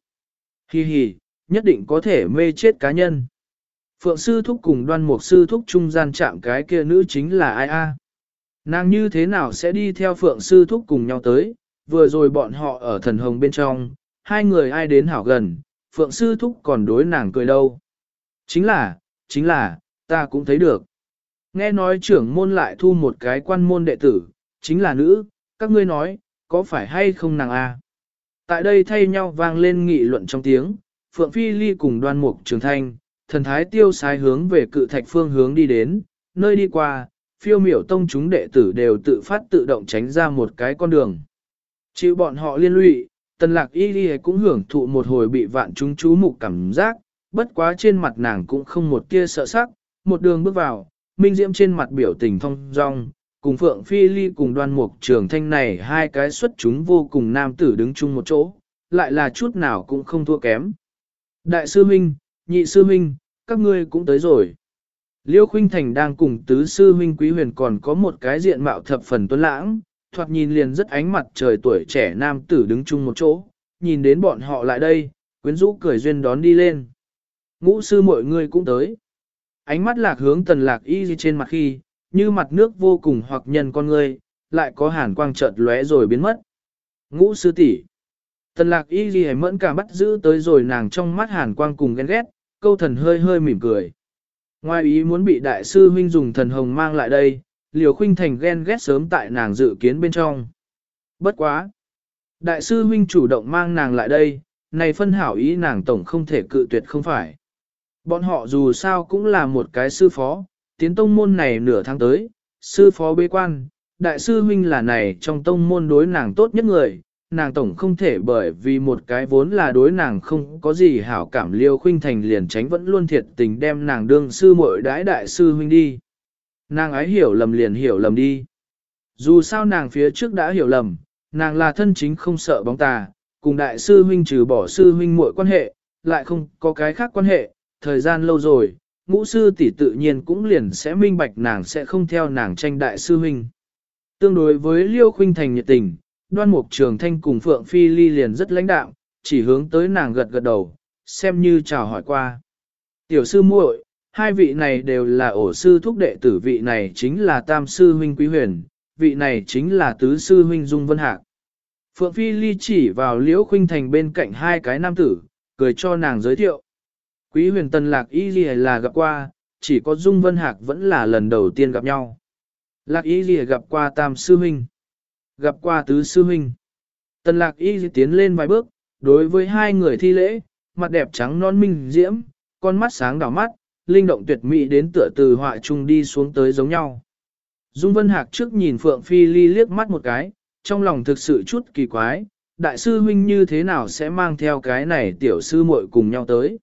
Hi hi, nhất định có thể mê chết cá nhân. Phượng sư thúc cùng đoan mục sư thúc trung gian chạm cái kia nữ chính là ai a? Nàng như thế nào sẽ đi theo phượng sư thúc cùng nhau tới, vừa rồi bọn họ ở thần hồng bên trong, hai người ai đến hảo gần, phượng sư thúc còn đối nàng cười đâu. Chính là, chính là, ta cũng thấy được. Nghe nói trưởng môn lại thu một cái quan môn đệ tử, chính là nữ, các ngươi nói, có phải hay không nàng a? Tại đây thay nhau vang lên nghị luận trong tiếng, Phượng Phi Ly cùng đoan mục trường thanh, thần thái tiêu sái hướng về cự thạch phương hướng đi đến, nơi đi qua, phiêu miểu tông chúng đệ tử đều tự phát tự động tránh ra một cái con đường. Chịu bọn họ liên lụy, tần lạc y đi cũng hưởng thụ một hồi bị vạn chúng chú mục cảm giác, bất quá trên mặt nàng cũng không một tia sợ sắc, một đường bước vào, minh diễm trên mặt biểu tình thông dong, cùng Phượng Phi Ly cùng đoan mục trường thanh này hai cái xuất chúng vô cùng nam tử đứng chung một chỗ, lại là chút nào cũng không thua kém. Đại sư Minh, nhị sư Minh, các ngươi cũng tới rồi. Liêu Khuynh Thành đang cùng tứ sư huynh Quý Huyền còn có một cái diện mạo thập phần tuấn lãng, thoạt nhìn liền rất ánh mặt trời tuổi trẻ nam tử đứng chung một chỗ, nhìn đến bọn họ lại đây, quyến rũ cười duyên đón đi lên. Ngũ sư mọi người cũng tới. Ánh mắt lạc hướng tần lạc y trên mặt khi, như mặt nước vô cùng hoặc nhân con người, lại có hàn quang chợt lóe rồi biến mất. Ngũ sư tỷ Tần lạc y gì mẫn cả bắt giữ tới rồi nàng trong mắt hàn quang cùng ghen ghét, câu thần hơi hơi mỉm cười. Ngoài ý muốn bị đại sư huynh dùng thần hồng mang lại đây, liều khuynh thành ghen ghét sớm tại nàng dự kiến bên trong. Bất quá! Đại sư huynh chủ động mang nàng lại đây, này phân hảo ý nàng tổng không thể cự tuyệt không phải. Bọn họ dù sao cũng là một cái sư phó, tiến tông môn này nửa tháng tới, sư phó bế quan, đại sư huynh là này trong tông môn đối nàng tốt nhất người, nàng tổng không thể bởi vì một cái vốn là đối nàng không có gì hảo cảm liêu khuynh thành liền tránh vẫn luôn thiệt tình đem nàng đương sư muội đãi đại sư huynh đi. Nàng ái hiểu lầm liền hiểu lầm đi. Dù sao nàng phía trước đã hiểu lầm, nàng là thân chính không sợ bóng tà, cùng đại sư huynh trừ bỏ sư huynh muội quan hệ, lại không có cái khác quan hệ, thời gian lâu rồi, ngũ sư tỷ tự nhiên cũng liền sẽ minh bạch nàng sẽ không theo nàng tranh đại sư huynh. Tương đối với liêu khuynh thành nhiệt tình, đoan mục trường thanh cùng Phượng Phi Ly liền rất lãnh đạo chỉ hướng tới nàng gật gật đầu, xem như chào hỏi qua. Tiểu sư muội, hai vị này đều là ổ sư thúc đệ tử vị này chính là tam sư huynh quý huyền, vị này chính là tứ sư huynh dung vân hạc. Phượng Phi Ly chỉ vào liễu khuynh thành bên cạnh hai cái nam tử, cười cho nàng giới thiệu. Quý huyền tần lạc y gì là gặp qua, chỉ có dung vân hạc vẫn là lần đầu tiên gặp nhau. Lạc y gì gặp qua tam sư huynh. Gặp qua tứ sư huynh. Tần lạc y tiến lên vài bước, đối với hai người thi lễ, mặt đẹp trắng non minh diễm, con mắt sáng đỏ mắt, linh động tuyệt mỹ đến tựa từ họa trung đi xuống tới giống nhau. Dung Vân Hạc trước nhìn Phượng Phi Ly liếc mắt một cái, trong lòng thực sự chút kỳ quái, đại sư huynh như thế nào sẽ mang theo cái này tiểu sư muội cùng nhau tới.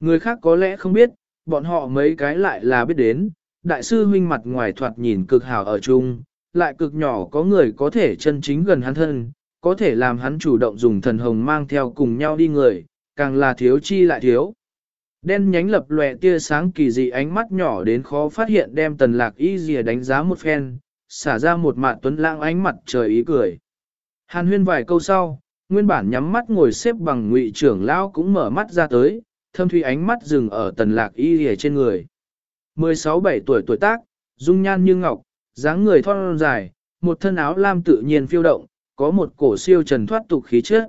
Người khác có lẽ không biết, bọn họ mấy cái lại là biết đến, đại sư huynh mặt ngoài thoạt nhìn cực hảo ở chung, lại cực nhỏ có người có thể chân chính gần hắn thân, có thể làm hắn chủ động dùng thần hồng mang theo cùng nhau đi người, càng là thiếu chi lại thiếu. Đen nhánh lập lòe tia sáng kỳ dị ánh mắt nhỏ đến khó phát hiện đem tần lạc y dìa đánh giá một phen, xả ra một mạn tuấn lãng ánh mặt trời ý cười. Hàn huyên vài câu sau, nguyên bản nhắm mắt ngồi xếp bằng ngụy trưởng lão cũng mở mắt ra tới, thâm thủy ánh mắt dừng ở tần lạc y hề trên người. 16-17 tuổi tuổi tác, dung nhan như ngọc, dáng người thon dài, một thân áo lam tự nhiên phiêu động, có một cổ siêu trần thoát tục khí chất.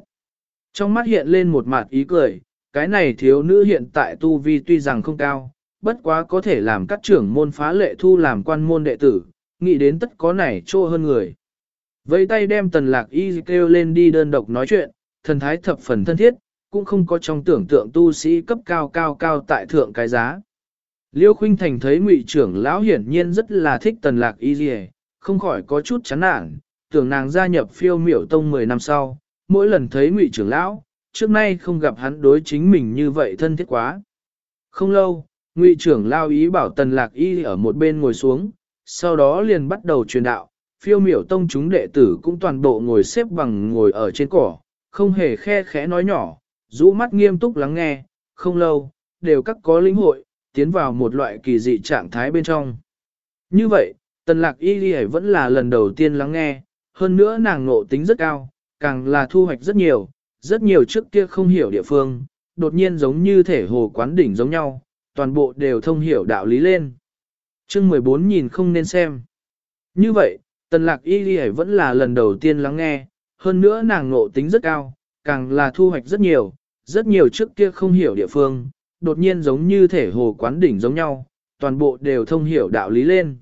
Trong mắt hiện lên một mặt ý cười, cái này thiếu nữ hiện tại tu vi tuy rằng không cao, bất quá có thể làm các trưởng môn phá lệ thu làm quan môn đệ tử, nghĩ đến tất có này trô hơn người. Vây tay đem tần lạc y kêu lên đi đơn độc nói chuyện, thần thái thập phần thân thiết, cũng không có trong tưởng tượng tu sĩ cấp cao cao cao tại thượng cái giá. Liêu Khuynh Thành thấy ngụy trưởng lão hiển nhiên rất là thích tần lạc y dì không khỏi có chút chán nản, tưởng nàng gia nhập phiêu miểu tông 10 năm sau, mỗi lần thấy ngụy trưởng lão, trước nay không gặp hắn đối chính mình như vậy thân thiết quá. Không lâu, ngụy trưởng lao ý bảo tần lạc y ở một bên ngồi xuống, sau đó liền bắt đầu truyền đạo, phiêu miểu tông chúng đệ tử cũng toàn bộ ngồi xếp bằng ngồi ở trên cỏ, không hề khe khẽ nói nhỏ, rũ mắt nghiêm túc lắng nghe, không lâu, đều các có lĩnh hội, tiến vào một loại kỳ dị trạng thái bên trong. Như vậy, tần lạc y đi vẫn là lần đầu tiên lắng nghe, hơn nữa nàng ngộ tính rất cao, càng là thu hoạch rất nhiều, rất nhiều trước kia không hiểu địa phương, đột nhiên giống như thể hồ quán đỉnh giống nhau, toàn bộ đều thông hiểu đạo lý lên. chương 14 nhìn không nên xem. Như vậy, tần lạc y đi vẫn là lần đầu tiên lắng nghe, hơn nữa nàng ngộ tính rất cao, càng là thu hoạch rất nhiều, rất nhiều trước kia không hiểu địa phương, đột nhiên giống như thể hồ quán đỉnh giống nhau, toàn bộ đều thông hiểu đạo lý lên.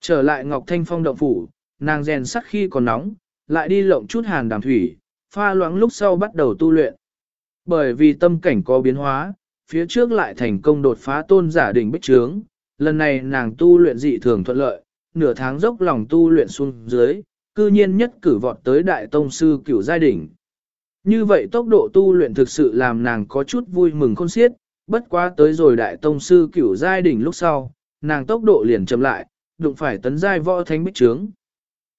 Trở lại Ngọc Thanh Phong động phủ, nàng rèn sắt khi còn nóng, lại đi lộng chút hàn đàm thủy, pha loãng lúc sau bắt đầu tu luyện. Bởi vì tâm cảnh có biến hóa, phía trước lại thành công đột phá tôn giả đỉnh bích trướng, lần này nàng tu luyện dị thường thuận lợi, nửa tháng dốc lòng tu luyện xuống dưới, cư nhiên nhất cử vọt tới đại tông sư cửu giai đỉnh. Như vậy tốc độ tu luyện thực sự làm nàng có chút vui mừng khôn xiết, bất quá tới rồi đại tông sư cửu giai đỉnh lúc sau, nàng tốc độ liền chậm lại, đụng phải tấn giai võ thánh bích trướng.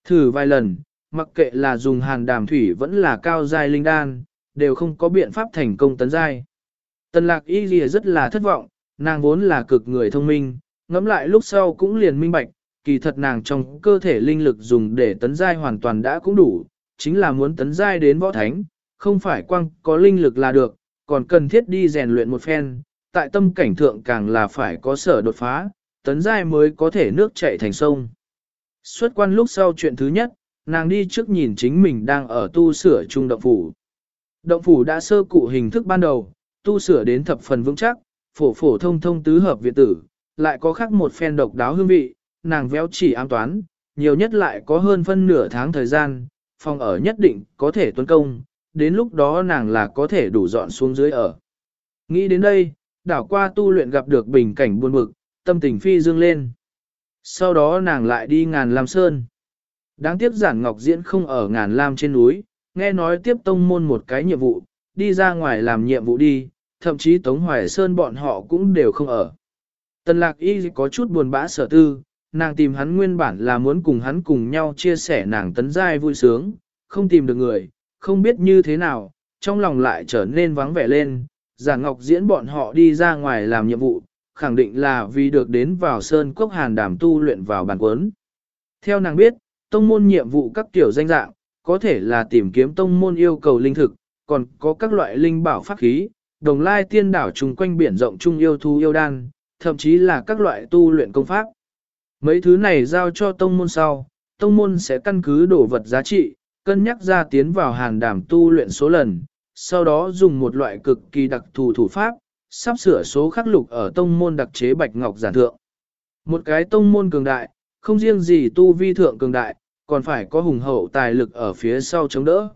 Thử vài lần, mặc kệ là dùng hàn đàm thủy vẫn là cao giai linh đan, đều không có biện pháp thành công tấn giai. Tần lạc y lìa rất là thất vọng, nàng vốn là cực người thông minh, ngẫm lại lúc sau cũng liền minh bạch, kỳ thật nàng trong cơ thể linh lực dùng để tấn giai hoàn toàn đã cũng đủ, chính là muốn tấn giai đến võ thánh, không phải quăng có linh lực là được, còn cần thiết đi rèn luyện một phen, tại tâm cảnh thượng càng là phải có sở đột phá, tấn giai mới có thể nước chảy thành sông. Xuất quan lúc sau chuyện thứ nhất, nàng đi trước nhìn chính mình đang ở tu sửa trung động phủ. Động phủ đã sơ cụ hình thức ban đầu, tu sửa đến thập phần vững chắc, phổ phổ thông thông tứ hợp viện tử, lại có khác một phen độc đáo hương vị, nàng véo chỉ an toán, nhiều nhất lại có hơn phân nửa tháng thời gian, phòng ở nhất định có thể tuân công, đến lúc đó nàng là có thể đủ dọn xuống dưới ở. Nghĩ đến đây, đảo qua tu luyện gặp được bình cảnh buồn bực, tâm tình phi dương lên. Sau đó nàng lại đi ngàn lam sơn. Đáng tiếc giản ngọc diễn không ở ngàn lam trên núi, nghe nói tiếp tông môn một cái nhiệm vụ, đi ra ngoài làm nhiệm vụ đi, thậm chí Tống Hoài Sơn bọn họ cũng đều không ở. Tần lạc y có chút buồn bã sở tư, nàng tìm hắn nguyên bản là muốn cùng hắn cùng nhau chia sẻ nàng tấn giai vui sướng, không tìm được người, không biết như thế nào, trong lòng lại trở nên vắng vẻ lên, giả ngọc diễn bọn họ đi ra ngoài làm nhiệm vụ, khẳng định là vì được đến vào sơn quốc hàn đàm tu luyện vào bản quấn. Theo nàng biết, tông môn nhiệm vụ các kiểu danh dạng, có thể là tìm kiếm tông môn yêu cầu linh thực, còn có các loại linh bảo pháp khí, đồng lai tiên đảo chung quanh biển rộng chung yêu thú yêu đan, thậm chí là các loại tu luyện công pháp. Mấy thứ này giao cho tông môn sau, tông môn sẽ căn cứ đồ vật giá trị, cân nhắc ra tiến vào hàn đảm tu luyện số lần, sau đó dùng một loại cực kỳ đặc thù thủ pháp, sắp sửa số khắc lục ở tông môn đặc chế bạch ngọc giản thượng. Một cái tông môn cường đại, không riêng gì tu vi thượng cường đại, còn phải có hùng hậu tài lực ở phía sau chống đỡ.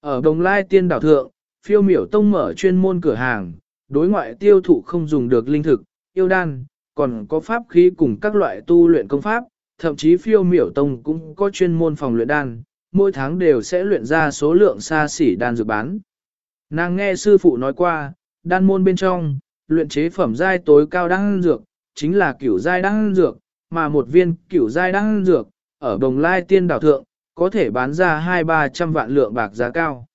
Ở Đồng Lai Tiên Đảo Thượng, phiêu miểu tông mở chuyên môn cửa hàng, đối ngoại tiêu thụ không dùng được linh thực, yêu đan, còn có pháp khí cùng các loại tu luyện công pháp, thậm chí phiêu miểu tông cũng có chuyên môn phòng luyện đan, mỗi tháng đều sẽ luyện ra số lượng xa xỉ đan dược bán. Nàng nghe sư phụ nói qua, đan môn bên trong, luyện chế phẩm giai tối cao đan dược, chính là kiểu giai đan dược, mà một viên kiểu giai đan dược, ở đồng lai tiên đảo thượng, có thể bán ra hai ba trăm vạn lượng bạc giá cao.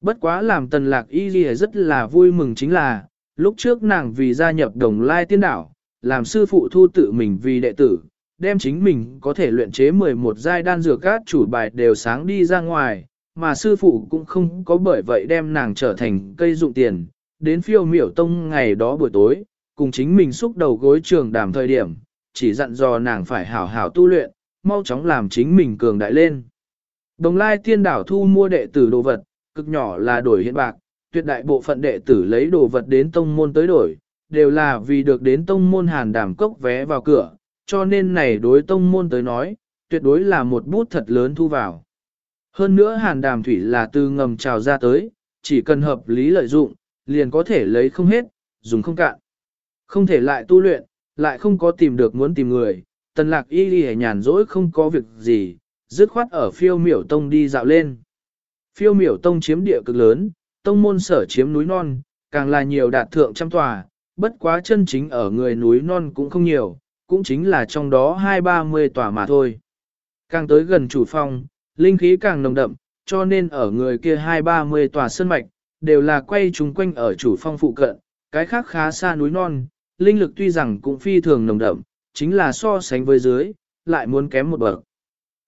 Bất quá làm tần lạc y ghi rất là vui mừng chính là, lúc trước nàng vì gia nhập đồng lai tiên đảo, làm sư phụ thu tự mình vì đệ tử, đem chính mình có thể luyện chế 11 giai đan dược các chủ bài đều sáng đi ra ngoài, mà sư phụ cũng không có bởi vậy đem nàng trở thành cây dụng tiền, đến phiêu miểu tông ngày đó buổi tối, cùng chính mình xúc đầu gối trường đàm thời điểm, chỉ dặn dò nàng phải hảo hảo tu luyện, mau chóng làm chính mình cường đại lên. Đồng lai tiên đảo thu mua đệ tử đồ vật, cực nhỏ là đổi hiện bạc, tuyệt đại bộ phận đệ tử lấy đồ vật đến tông môn tới đổi, đều là vì được đến tông môn hàn đảm cốc vé vào cửa, cho nên này đối tông môn tới nói, tuyệt đối là một bút thật lớn thu vào. Hơn nữa hàn đàm thủy là từ ngầm trào ra tới, chỉ cần hợp lý lợi dụng, liền có thể lấy không hết, dùng không cạn. Không thể lại tu luyện, lại không có tìm được muốn tìm người, tần lạc y đi nhàn rỗi không có việc gì, dứt khoát ở phiêu miểu tông đi dạo lên. Phiêu miểu tông chiếm địa cực lớn, tông môn sở chiếm núi non, càng là nhiều đạt thượng trăm tòa, bất quá chân chính ở người núi non cũng không nhiều, cũng chính là trong đó hai ba mươi tòa mà thôi. Càng tới gần chủ phong, linh khí càng nồng đậm, cho nên ở người kia hai ba mươi tòa sơn mạch, đều là quay chúng quanh ở chủ phong phụ cận, cái khác khá xa núi non, linh lực tuy rằng cũng phi thường nồng đậm, chính là so sánh với dưới, lại muốn kém một bậc.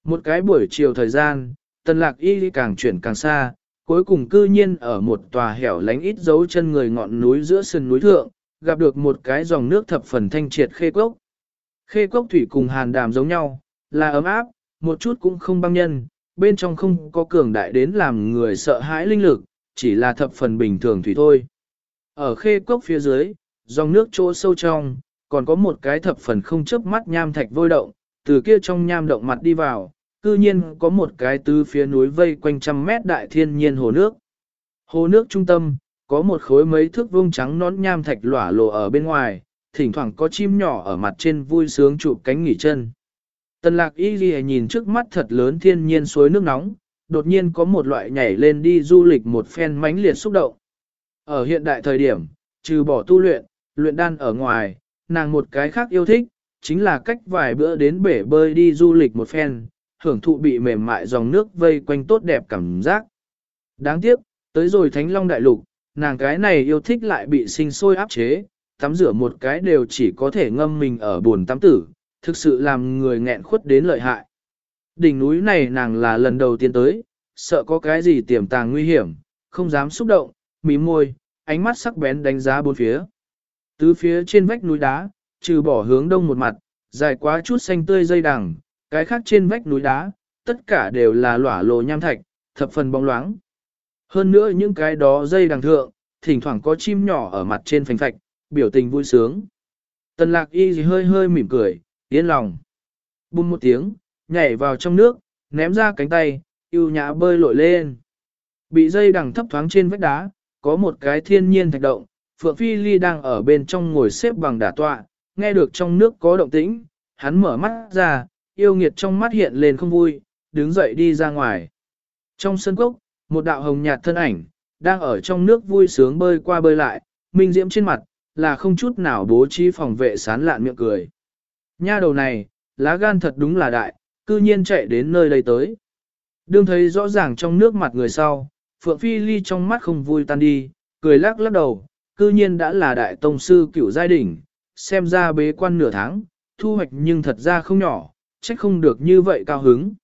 Một cái buổi chiều thời gian, tần lạc y càng chuyển càng xa, cuối cùng cư nhiên ở một tòa hẻo lánh ít dấu chân người ngọn núi giữa sườn núi thượng, gặp được một cái dòng nước thập phần thanh triệt khê cốc. Khê cốc thủy cùng hàn đàm giống nhau, là ấm áp, một chút cũng không băng nhân, bên trong không có cường đại đến làm người sợ hãi linh lực, chỉ là thập phần bình thường thủy thôi. Ở khê cốc phía dưới, dòng nước chỗ sâu trong, còn có một cái thập phần không chớp mắt nham thạch vôi động, từ kia trong nham động mặt đi vào, cư nhiên có một cái tứ phía núi vây quanh trăm mét đại thiên nhiên hồ nước. Hồ nước trung tâm, có một khối mấy thước vuông trắng nón nham thạch lỏa lộ ở bên ngoài, thỉnh thoảng có chim nhỏ ở mặt trên vui sướng chụp cánh nghỉ chân. Tần lạc y ghi nhìn trước mắt thật lớn thiên nhiên suối nước nóng, đột nhiên có một loại nhảy lên đi du lịch một phen mãnh liệt xúc động. Ở hiện đại thời điểm, trừ bỏ tu luyện, luyện đan ở ngoài, nàng một cái khác yêu thích, chính là cách vài bữa đến bể bơi đi du lịch một phen, hưởng thụ bị mềm mại dòng nước vây quanh tốt đẹp cảm giác. Đáng tiếc, tới rồi Thánh Long Đại Lục, nàng cái này yêu thích lại bị sinh sôi áp chế, tắm rửa một cái đều chỉ có thể ngâm mình ở buồn tắm tử, thực sự làm người nghẹn khuất đến lợi hại. Đỉnh núi này nàng là lần đầu tiên tới, sợ có cái gì tiềm tàng nguy hiểm, không dám xúc động, mím môi, ánh mắt sắc bén đánh giá bốn phía. Tứ phía trên vách núi đá, trừ bỏ hướng đông một mặt, dài quá chút xanh tươi dây đằng, cái khác trên vách núi đá, tất cả đều là lỏa lộ nham thạch, thập phần bóng loáng. Hơn nữa những cái đó dây đằng thượng, thỉnh thoảng có chim nhỏ ở mặt trên phành phạch, biểu tình vui sướng. Tần lạc y gì hơi hơi mỉm cười, yên lòng. Bùm một tiếng, nhảy vào trong nước, ném ra cánh tay, yêu nhã bơi lội lên. Bị dây đằng thấp thoáng trên vách đá, có một cái thiên nhiên thạch động, Phượng Phi Ly đang ở bên trong ngồi xếp bằng đả tọa, nghe được trong nước có động tĩnh, hắn mở mắt ra, yêu nghiệt trong mắt hiện lên không vui, đứng dậy đi ra ngoài. Trong sân cốc, một đạo hồng nhạt thân ảnh, đang ở trong nước vui sướng bơi qua bơi lại, minh diễm trên mặt, là không chút nào bố trí phòng vệ sán lạn miệng cười. Nha đầu này, lá gan thật đúng là đại, cư nhiên chạy đến nơi đây tới. Đương thấy rõ ràng trong nước mặt người sau, Phượng Phi Ly trong mắt không vui tan đi, cười lắc lắc đầu, cư nhiên đã là đại tông sư cựu giai đỉnh, xem ra bế quan nửa tháng, thu hoạch nhưng thật ra không nhỏ, trách không được như vậy cao hứng.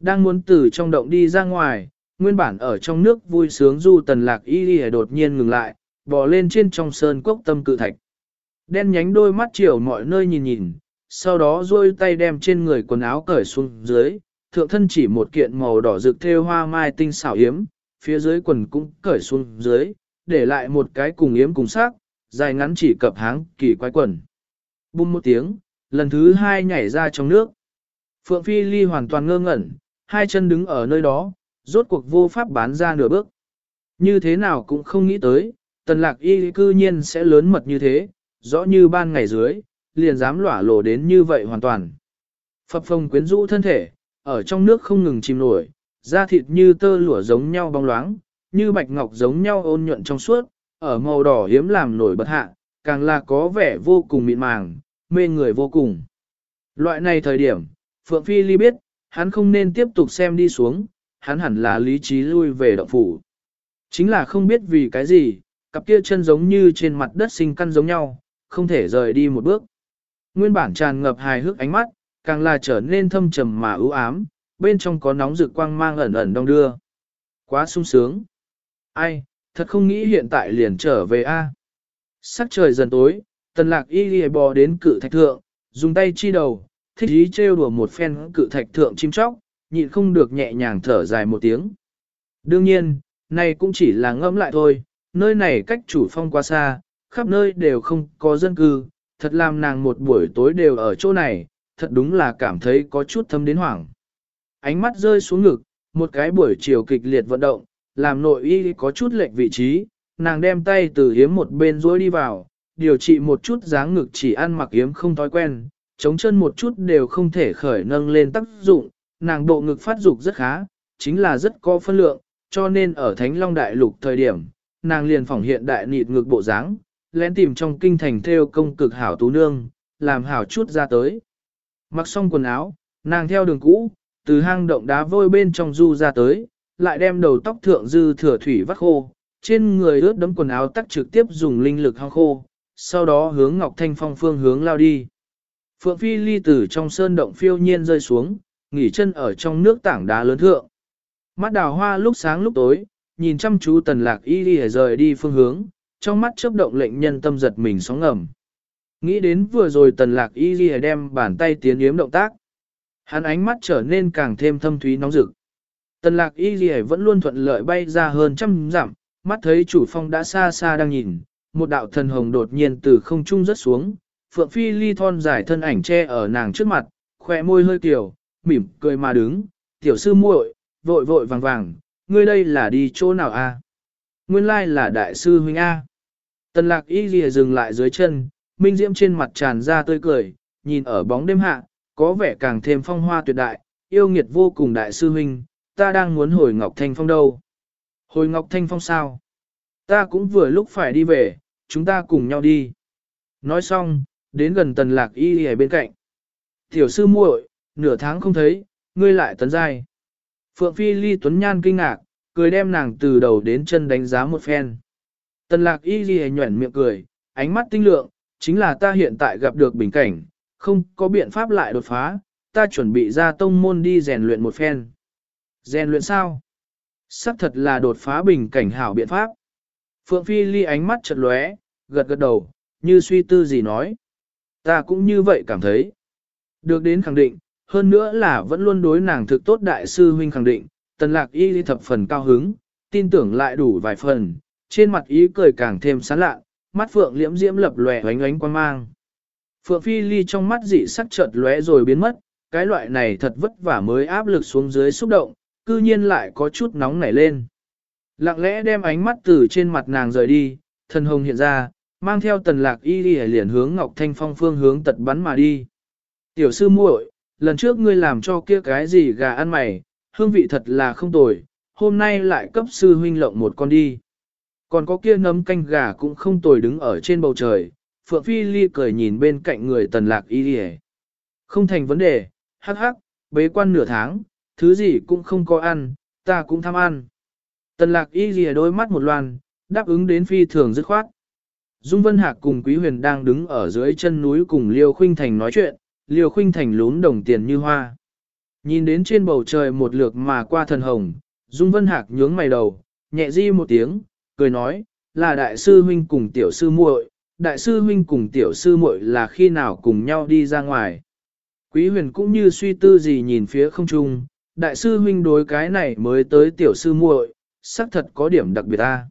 Đang muốn từ trong động đi ra ngoài, nguyên bản ở trong nước vui sướng du tần lạc y y đột nhiên ngừng lại, bò lên trên trong sơn cốc tâm cự thạch. Đen nhánh đôi mắt chiều mọi nơi nhìn nhìn, sau đó duỗi tay đem trên người quần áo cởi xuống dưới, thượng thân chỉ một kiện màu đỏ rực thêu hoa mai tinh xảo yếm, phía dưới quần cũng cởi xuống dưới, để lại một cái cùng yếm cùng sắc, dài ngắn chỉ cập háng kỳ quái quần. Bùm một tiếng, lần thứ hai nhảy ra trong nước. Phượng Phi Ly hoàn toàn ngơ ngẩn, hai chân đứng ở nơi đó, rốt cuộc vô pháp bán ra nửa bước. Như thế nào cũng không nghĩ tới, tần lạc y cư nhiên sẽ lớn mật như thế, rõ như ban ngày dưới, liền dám lỏa lộ đến như vậy hoàn toàn. Phập phồng quyến rũ thân thể, ở trong nước không ngừng chìm nổi, da thịt như tơ lụa giống nhau bóng loáng, như bạch ngọc giống nhau ôn nhuận trong suốt, ở màu đỏ hiếm làm nổi bật hạ, càng là có vẻ vô cùng mịn màng, mê người vô cùng. Loại này thời điểm, Phượng Phi Ly biết, hắn không nên tiếp tục xem đi xuống, hắn hẳn là lý trí lui về động phủ. Chính là không biết vì cái gì, cặp kia chân giống như trên mặt đất sinh căn giống nhau, không thể rời đi một bước. Nguyên bản tràn ngập hài hước ánh mắt, càng là trở nên thâm trầm mà ưu ám, bên trong có nóng rực quang mang ẩn ẩn đông đưa. Quá sung sướng. Ai, thật không nghĩ hiện tại liền trở về a. Sắc trời dần tối, tần lạc y ghi bò đến cự thạch thượng, dùng tay chi đầu, thích ý trêu đùa một phen cự thạch thượng chim chóc, nhịn không được nhẹ nhàng thở dài một tiếng. Đương nhiên, này cũng chỉ là ngẫm lại thôi, nơi này cách chủ phong quá xa, khắp nơi đều không có dân cư, thật làm nàng một buổi tối đều ở chỗ này, thật đúng là cảm thấy có chút thâm đến hoảng. Ánh mắt rơi xuống ngực, một cái buổi chiều kịch liệt vận động, làm nội y có chút lệch vị trí, nàng đem tay từ hiếm một bên rối đi vào, điều trị một chút dáng ngực chỉ ăn mặc hiếm không thói quen, chống chân một chút đều không thể khởi nâng lên tác dụng, nàng độ ngực phát dục rất khá, chính là rất có phân lượng, cho nên ở Thánh Long Đại Lục thời điểm, nàng liền phỏng hiện đại nịt ngực bộ dáng, lén tìm trong kinh thành theo công cực hảo tú nương, làm hảo chút ra tới. Mặc xong quần áo, nàng theo đường cũ, từ hang động đá vôi bên trong du ra tới, lại đem đầu tóc thượng dư thừa thủy vắt khô, trên người ướt đấm quần áo tắc trực tiếp dùng linh lực hang khô, sau đó hướng Ngọc Thanh Phong phương hướng lao đi. Phượng Phi ly tử trong sơn động phiêu nhiên rơi xuống, nghỉ chân ở trong nước tảng đá lớn thượng. Mắt đào hoa lúc sáng lúc tối, nhìn chăm chú tần lạc y đi rời đi phương hướng, trong mắt chớp động lệnh nhân tâm giật mình sóng ngầm. Nghĩ đến vừa rồi tần lạc y đi đem bàn tay tiến yếm động tác. Hắn ánh mắt trở nên càng thêm thâm thúy nóng rực. Tần lạc y đi vẫn luôn thuận lợi bay ra hơn trăm dặm, mắt thấy chủ phong đã xa xa đang nhìn, một đạo thần hồng đột nhiên từ không trung rớt xuống, phượng phi ly thon dài thân ảnh che ở nàng trước mặt, khỏe môi hơi kiểu, mỉm cười mà đứng, tiểu sư muội, vội vội vàng vàng, ngươi đây là đi chỗ nào a? Nguyên lai là đại sư huynh A. Tần lạc y ghi dừng lại dưới chân, minh diễm trên mặt tràn ra tươi cười, nhìn ở bóng đêm hạ, có vẻ càng thêm phong hoa tuyệt đại, yêu nghiệt vô cùng đại sư huynh, ta đang muốn hồi Ngọc Thanh Phong đâu. Hồi Ngọc Thanh Phong sao? Ta cũng vừa lúc phải đi về, chúng ta cùng nhau đi. Nói xong, đến gần tần lạc y ở bên cạnh. Tiểu sư muội, nửa tháng không thấy, ngươi lại tấn giai. Phượng Phi Ly Tuấn Nhan kinh ngạc, cười đem nàng từ đầu đến chân đánh giá một phen. Tần lạc y ghi nhuẩn miệng cười, ánh mắt tinh lượng, chính là ta hiện tại gặp được bình cảnh, không có biện pháp lại đột phá, ta chuẩn bị ra tông môn đi rèn luyện một phen. Rèn luyện sao? Sắc thật là đột phá bình cảnh hảo biện pháp. Phượng Phi ly ánh mắt chật lóe, gật gật đầu, như suy tư gì nói. Ta cũng như vậy cảm thấy. Được đến khẳng định, hơn nữa là vẫn luôn đối nàng thực tốt đại sư huynh khẳng định, tần lạc y ly thập phần cao hứng, tin tưởng lại đủ vài phần, trên mặt ý cười càng thêm sán lạ, mắt phượng liễm diễm lập lòe ánh ánh quan mang. Phượng phi ly trong mắt dị sắc chợt lóe rồi biến mất, cái loại này thật vất vả mới áp lực xuống dưới xúc động, cư nhiên lại có chút nóng nảy lên. Lặng lẽ đem ánh mắt từ trên mặt nàng rời đi, thần hồng hiện ra, mang theo tần lạc y đi liền hướng Ngọc Thanh Phong phương hướng tật bắn mà đi. Tiểu sư muội, lần trước ngươi làm cho kia cái gì gà ăn mày, hương vị thật là không tồi, hôm nay lại cấp sư huynh lộng một con đi. Còn có kia nấm canh gà cũng không tồi đứng ở trên bầu trời, Phượng Phi Ly cười nhìn bên cạnh người tần lạc y đi Không thành vấn đề, hắc hắc, bế quan nửa tháng, thứ gì cũng không có ăn, ta cũng tham ăn. Tần lạc y lìa đôi mắt một loan, đáp ứng đến phi thường dứt khoát. Dung Vân Hạc cùng Quý Huyền đang đứng ở dưới chân núi cùng Liêu Khuynh Thành nói chuyện, Liều Khuynh Thành lún đồng tiền như hoa. Nhìn đến trên bầu trời một lượt mà qua thần hồng, Dung Vân Hạc nhướng mày đầu, nhẹ di một tiếng, cười nói, là đại sư huynh cùng tiểu sư muội, đại sư huynh cùng tiểu sư muội là khi nào cùng nhau đi ra ngoài. Quý huyền cũng như suy tư gì nhìn phía không trung, đại sư huynh đối cái này mới tới tiểu sư muội, xác thật có điểm đặc biệt ta.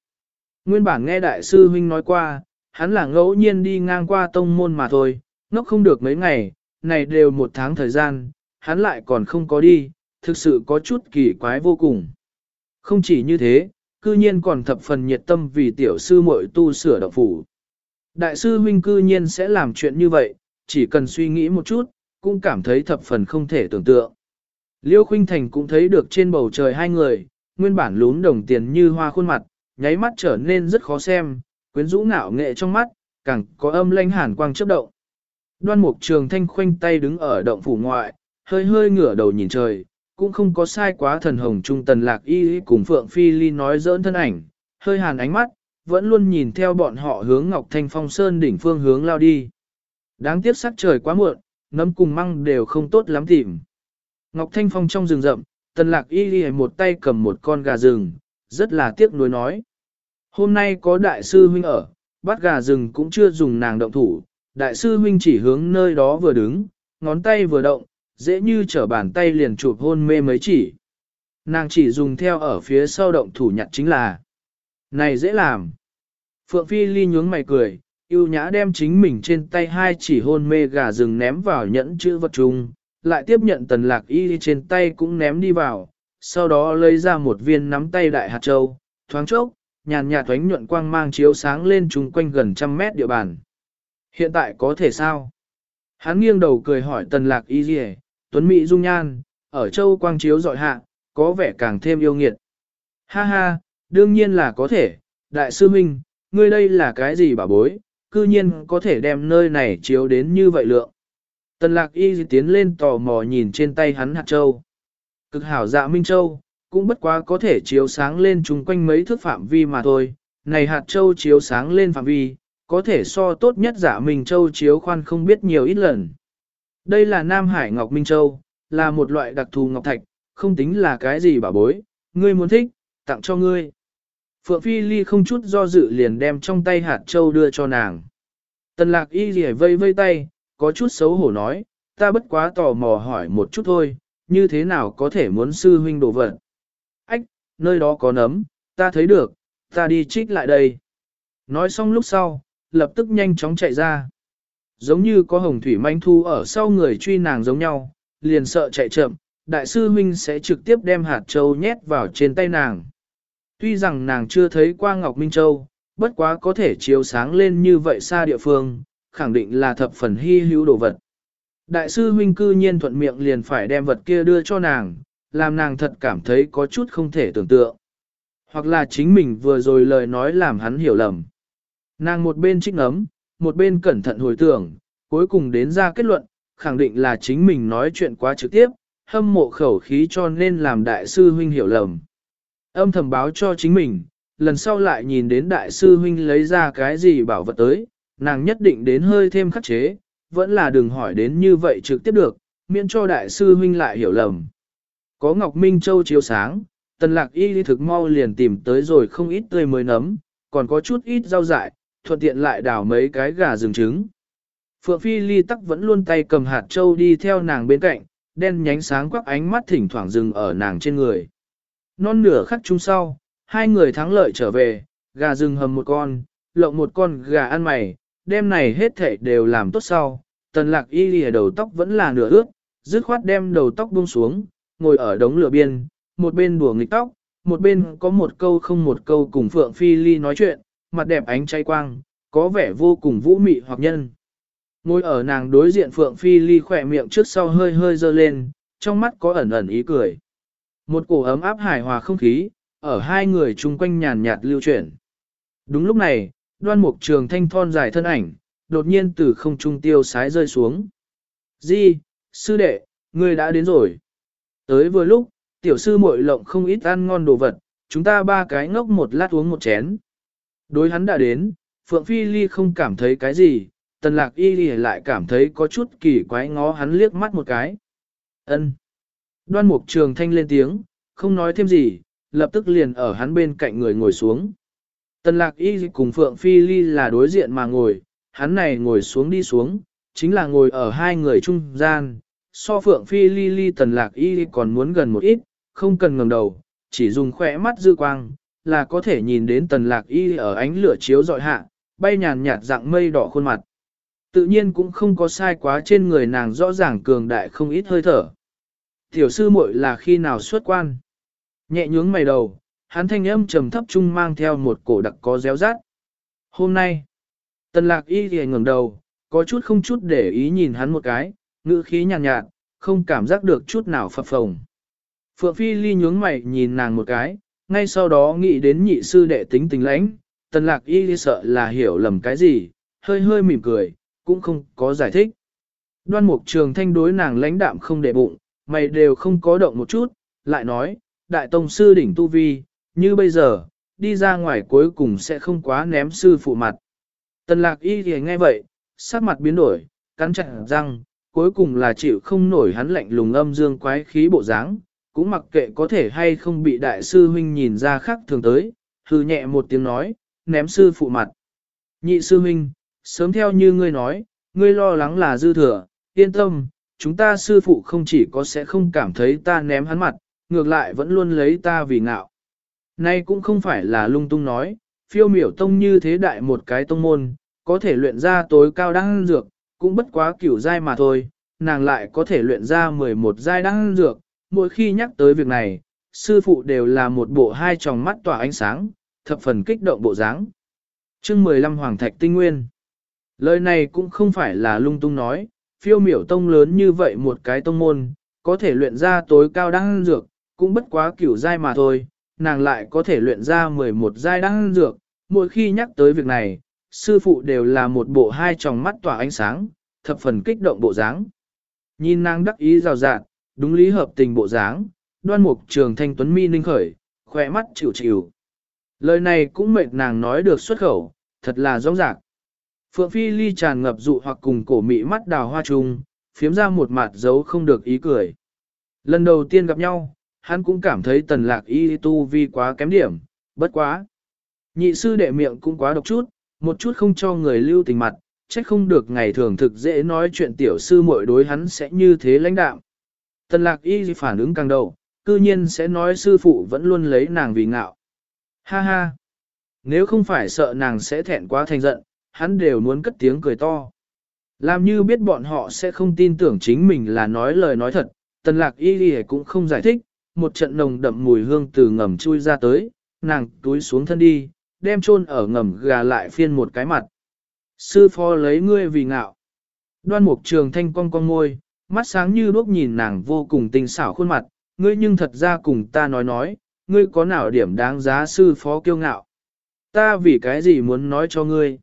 Nguyên bản nghe đại sư huynh nói qua, hắn là ngẫu nhiên đi ngang qua tông môn mà thôi, nó không được mấy ngày, này đều một tháng thời gian, hắn lại còn không có đi, thực sự có chút kỳ quái vô cùng. Không chỉ như thế, cư nhiên còn thập phần nhiệt tâm vì tiểu sư muội tu sửa động phủ. Đại sư huynh cư nhiên sẽ làm chuyện như vậy, chỉ cần suy nghĩ một chút, cũng cảm thấy thập phần không thể tưởng tượng. Liêu Khuynh Thành cũng thấy được trên bầu trời hai người, nguyên bản lún đồng tiền như hoa khuôn mặt, nháy mắt trở nên rất khó xem, quyến rũ ngạo nghệ trong mắt, càng có âm lanh hàn quang chớp động. Đoan Mục Trường Thanh khoanh tay đứng ở động phủ ngoại, hơi hơi ngửa đầu nhìn trời, cũng không có sai quá thần hồng trung tần lạc y cùng Phượng Phi Ly nói dỡn thân ảnh, hơi hàn ánh mắt, vẫn luôn nhìn theo bọn họ hướng Ngọc Thanh Phong Sơn đỉnh phương hướng lao đi. Đáng tiếc sắc trời quá muộn, nấm cùng măng đều không tốt lắm tìm. Ngọc Thanh Phong trong rừng rậm, tần lạc y ghi một tay cầm một con gà rừng, rất là tiếc nuối nói. Hôm nay có đại sư huynh ở, bắt gà rừng cũng chưa dùng nàng động thủ, đại sư huynh chỉ hướng nơi đó vừa đứng, ngón tay vừa động, dễ như trở bàn tay liền chụp hôn mê mấy chỉ. Nàng chỉ dùng theo ở phía sau động thủ nhặt chính là. Này dễ làm. Phượng Phi Ly nhướng mày cười, yêu nhã đem chính mình trên tay hai chỉ hôn mê gà rừng ném vào nhẫn chữ vật chung, lại tiếp nhận tần lạc y trên tay cũng ném đi vào, sau đó lấy ra một viên nắm tay đại hạt châu, thoáng chốc, nhàn nhạt thoánh nhuận quang mang chiếu sáng lên chung quanh gần trăm mét địa bàn. Hiện tại có thể sao? Hắn nghiêng đầu cười hỏi tần lạc y dì tuấn mỹ dung nhan, ở châu quang chiếu dọi hạ, có vẻ càng thêm yêu nghiệt. Ha ha, đương nhiên là có thể, đại sư minh, ngươi đây là cái gì bà bối, cư nhiên có thể đem nơi này chiếu đến như vậy lượng. Tần lạc y tiến lên tò mò nhìn trên tay hắn hạt châu. Cực hảo dạ Minh Châu, cũng bất quá có thể chiếu sáng lên chung quanh mấy thước phạm vi mà thôi. Này hạt châu chiếu sáng lên phạm vi, có thể so tốt nhất giả Minh Châu chiếu khoan không biết nhiều ít lần. Đây là Nam Hải Ngọc Minh Châu, là một loại đặc thù ngọc thạch, không tính là cái gì bảo bối, ngươi muốn thích, tặng cho ngươi. Phượng Phi Ly không chút do dự liền đem trong tay hạt châu đưa cho nàng. Tần lạc y rỉa vây vây tay, có chút xấu hổ nói, ta bất quá tò mò hỏi một chút thôi, như thế nào có thể muốn sư huynh đổ vật. Ách, nơi đó có nấm, ta thấy được, ta đi trích lại đây. Nói xong lúc sau, lập tức nhanh chóng chạy ra. Giống như có hồng thủy manh thu ở sau người truy nàng giống nhau, liền sợ chạy chậm, đại sư huynh sẽ trực tiếp đem hạt châu nhét vào trên tay nàng. Tuy rằng nàng chưa thấy qua Ngọc Minh Châu, bất quá có thể chiếu sáng lên như vậy xa địa phương, khẳng định là thập phần hy hữu đồ vật. Đại sư huynh cư nhiên thuận miệng liền phải đem vật kia đưa cho nàng, làm nàng thật cảm thấy có chút không thể tưởng tượng. Hoặc là chính mình vừa rồi lời nói làm hắn hiểu lầm. Nàng một bên trích ngấm, một bên cẩn thận hồi tưởng, cuối cùng đến ra kết luận, khẳng định là chính mình nói chuyện quá trực tiếp, hâm mộ khẩu khí cho nên làm đại sư huynh hiểu lầm. Âm thầm báo cho chính mình, lần sau lại nhìn đến đại sư huynh lấy ra cái gì bảo vật tới, nàng nhất định đến hơi thêm khắc chế, vẫn là đừng hỏi đến như vậy trực tiếp được, miễn cho đại sư huynh lại hiểu lầm. Có Ngọc Minh Châu chiếu sáng, tần lạc y đi thực mau liền tìm tới rồi không ít tươi mới nấm, còn có chút ít rau dại, thuận tiện lại đào mấy cái gà rừng trứng. Phượng Phi Ly tắc vẫn luôn tay cầm hạt châu đi theo nàng bên cạnh, đen nhánh sáng quắc ánh mắt thỉnh thoảng dừng ở nàng trên người. Non nửa khắc chung sau, hai người thắng lợi trở về, gà rừng hầm một con, lộng một con gà ăn mày, đêm này hết thảy đều làm tốt sau. Tần lạc y lìa đầu tóc vẫn là nửa ướt, dứt khoát đem đầu tóc buông xuống, ngồi ở đống lửa biên, một bên đùa nghịch tóc, một bên có một câu không một câu cùng Phượng Phi Ly nói chuyện, mặt đẹp ánh cháy quang, có vẻ vô cùng vũ mị hoặc nhân. Ngồi ở nàng đối diện Phượng Phi Ly khỏe miệng trước sau hơi hơi dơ lên, trong mắt có ẩn ẩn ý cười. Một cổ ấm áp hài hòa không khí, ở hai người chung quanh nhàn nhạt lưu chuyển. Đúng lúc này, đoan mục trường thanh thon dài thân ảnh, đột nhiên từ không trung tiêu sái rơi xuống. Di, sư đệ, ngươi đã đến rồi. Tới vừa lúc, tiểu sư muội lộng không ít ăn ngon đồ vật, chúng ta ba cái ngốc một lát uống một chén. Đối hắn đã đến, Phượng Phi Ly không cảm thấy cái gì, tần lạc y ly lại cảm thấy có chút kỳ quái ngó hắn liếc mắt một cái. ân Đoan mục trường thanh lên tiếng, không nói thêm gì, lập tức liền ở hắn bên cạnh người ngồi xuống. Tần lạc y cùng Phượng Phi Ly là đối diện mà ngồi, hắn này ngồi xuống đi xuống, chính là ngồi ở hai người trung gian. So Phượng Phi Ly Ly tần lạc y còn muốn gần một ít, không cần ngẩng đầu, chỉ dùng khỏe mắt dư quang, là có thể nhìn đến tần lạc y ở ánh lửa chiếu dọi hạ, bay nhàn nhạt dạng mây đỏ khuôn mặt. Tự nhiên cũng không có sai quá trên người nàng rõ ràng cường đại không ít hơi thở. Tiểu sư muội là khi nào xuất quan? Nhẹ nhướng mày đầu, hắn thanh âm trầm thấp trung mang theo một cổ đặc có réo rát. Hôm nay, tần lạc y thì ngẩng đầu, có chút không chút để ý nhìn hắn một cái, ngữ khí nhàn nhạt, nhạt, không cảm giác được chút nào phập phồng. Phượng Phi Ly nhướng mày nhìn nàng một cái, ngay sau đó nghĩ đến nhị sư đệ tính tình lãnh, tần lạc y sợ là hiểu lầm cái gì, hơi hơi mỉm cười, cũng không có giải thích. Đoan mục trường thanh đối nàng lãnh đạm không để bụng, mày đều không có động một chút, lại nói, đại tông sư đỉnh tu vi, như bây giờ, đi ra ngoài cuối cùng sẽ không quá ném sư phụ mặt. Tần lạc y thì nghe vậy, sắc mặt biến đổi, cắn chặt răng, cuối cùng là chịu không nổi hắn lạnh lùng âm dương quái khí bộ dáng, cũng mặc kệ có thể hay không bị đại sư huynh nhìn ra khác thường tới, hư nhẹ một tiếng nói, ném sư phụ mặt. Nhị sư huynh, sớm theo như ngươi nói, ngươi lo lắng là dư thừa, yên tâm, chúng ta sư phụ không chỉ có sẽ không cảm thấy ta ném hắn mặt, ngược lại vẫn luôn lấy ta vì ngạo. Nay cũng không phải là lung tung nói, phiêu miểu tông như thế đại một cái tông môn, có thể luyện ra tối cao đăng dược, cũng bất quá kiểu giai mà thôi, nàng lại có thể luyện ra 11 giai đăng dược, mỗi khi nhắc tới việc này, sư phụ đều là một bộ hai tròng mắt tỏa ánh sáng, thập phần kích động bộ dáng. Chương 15 Hoàng Thạch Tinh Nguyên Lời này cũng không phải là lung tung nói, phiêu miểu tông lớn như vậy một cái tông môn, có thể luyện ra tối cao đăng dược, cũng bất quá kiểu giai mà thôi, nàng lại có thể luyện ra 11 giai đăng dược, mỗi khi nhắc tới việc này, sư phụ đều là một bộ hai tròng mắt tỏa ánh sáng, thập phần kích động bộ dáng. Nhìn nàng đắc ý rào rạt, đúng lý hợp tình bộ dáng, đoan mục trường thanh tuấn mi ninh khởi, khỏe mắt chịu chịu. Lời này cũng mệt nàng nói được xuất khẩu, thật là rõ ràng. Phượng Phi Ly tràn ngập dụ hoặc cùng cổ mị mắt đào hoa trùng, phiếm ra một mặt dấu không được ý cười. Lần đầu tiên gặp nhau, hắn cũng cảm thấy tần lạc y tu vi quá kém điểm, bất quá. Nhị sư đệ miệng cũng quá độc chút, một chút không cho người lưu tình mặt, chắc không được ngày thường thực dễ nói chuyện tiểu sư muội đối hắn sẽ như thế lãnh đạo. Tần lạc y phản ứng càng đầu, cư nhiên sẽ nói sư phụ vẫn luôn lấy nàng vì ngạo. Ha ha! Nếu không phải sợ nàng sẽ thẹn quá thành giận, hắn đều muốn cất tiếng cười to. Làm như biết bọn họ sẽ không tin tưởng chính mình là nói lời nói thật, tần lạc y ghi cũng không giải thích, một trận nồng đậm mùi hương từ ngầm chui ra tới, nàng túi xuống thân đi, đem chôn ở ngầm gà lại phiên một cái mặt. Sư phó lấy ngươi vì ngạo. Đoan mục trường thanh cong cong môi, mắt sáng như đuốc nhìn nàng vô cùng tinh xảo khuôn mặt, ngươi nhưng thật ra cùng ta nói nói, ngươi có nào điểm đáng giá sư phó kiêu ngạo. Ta vì cái gì muốn nói cho ngươi.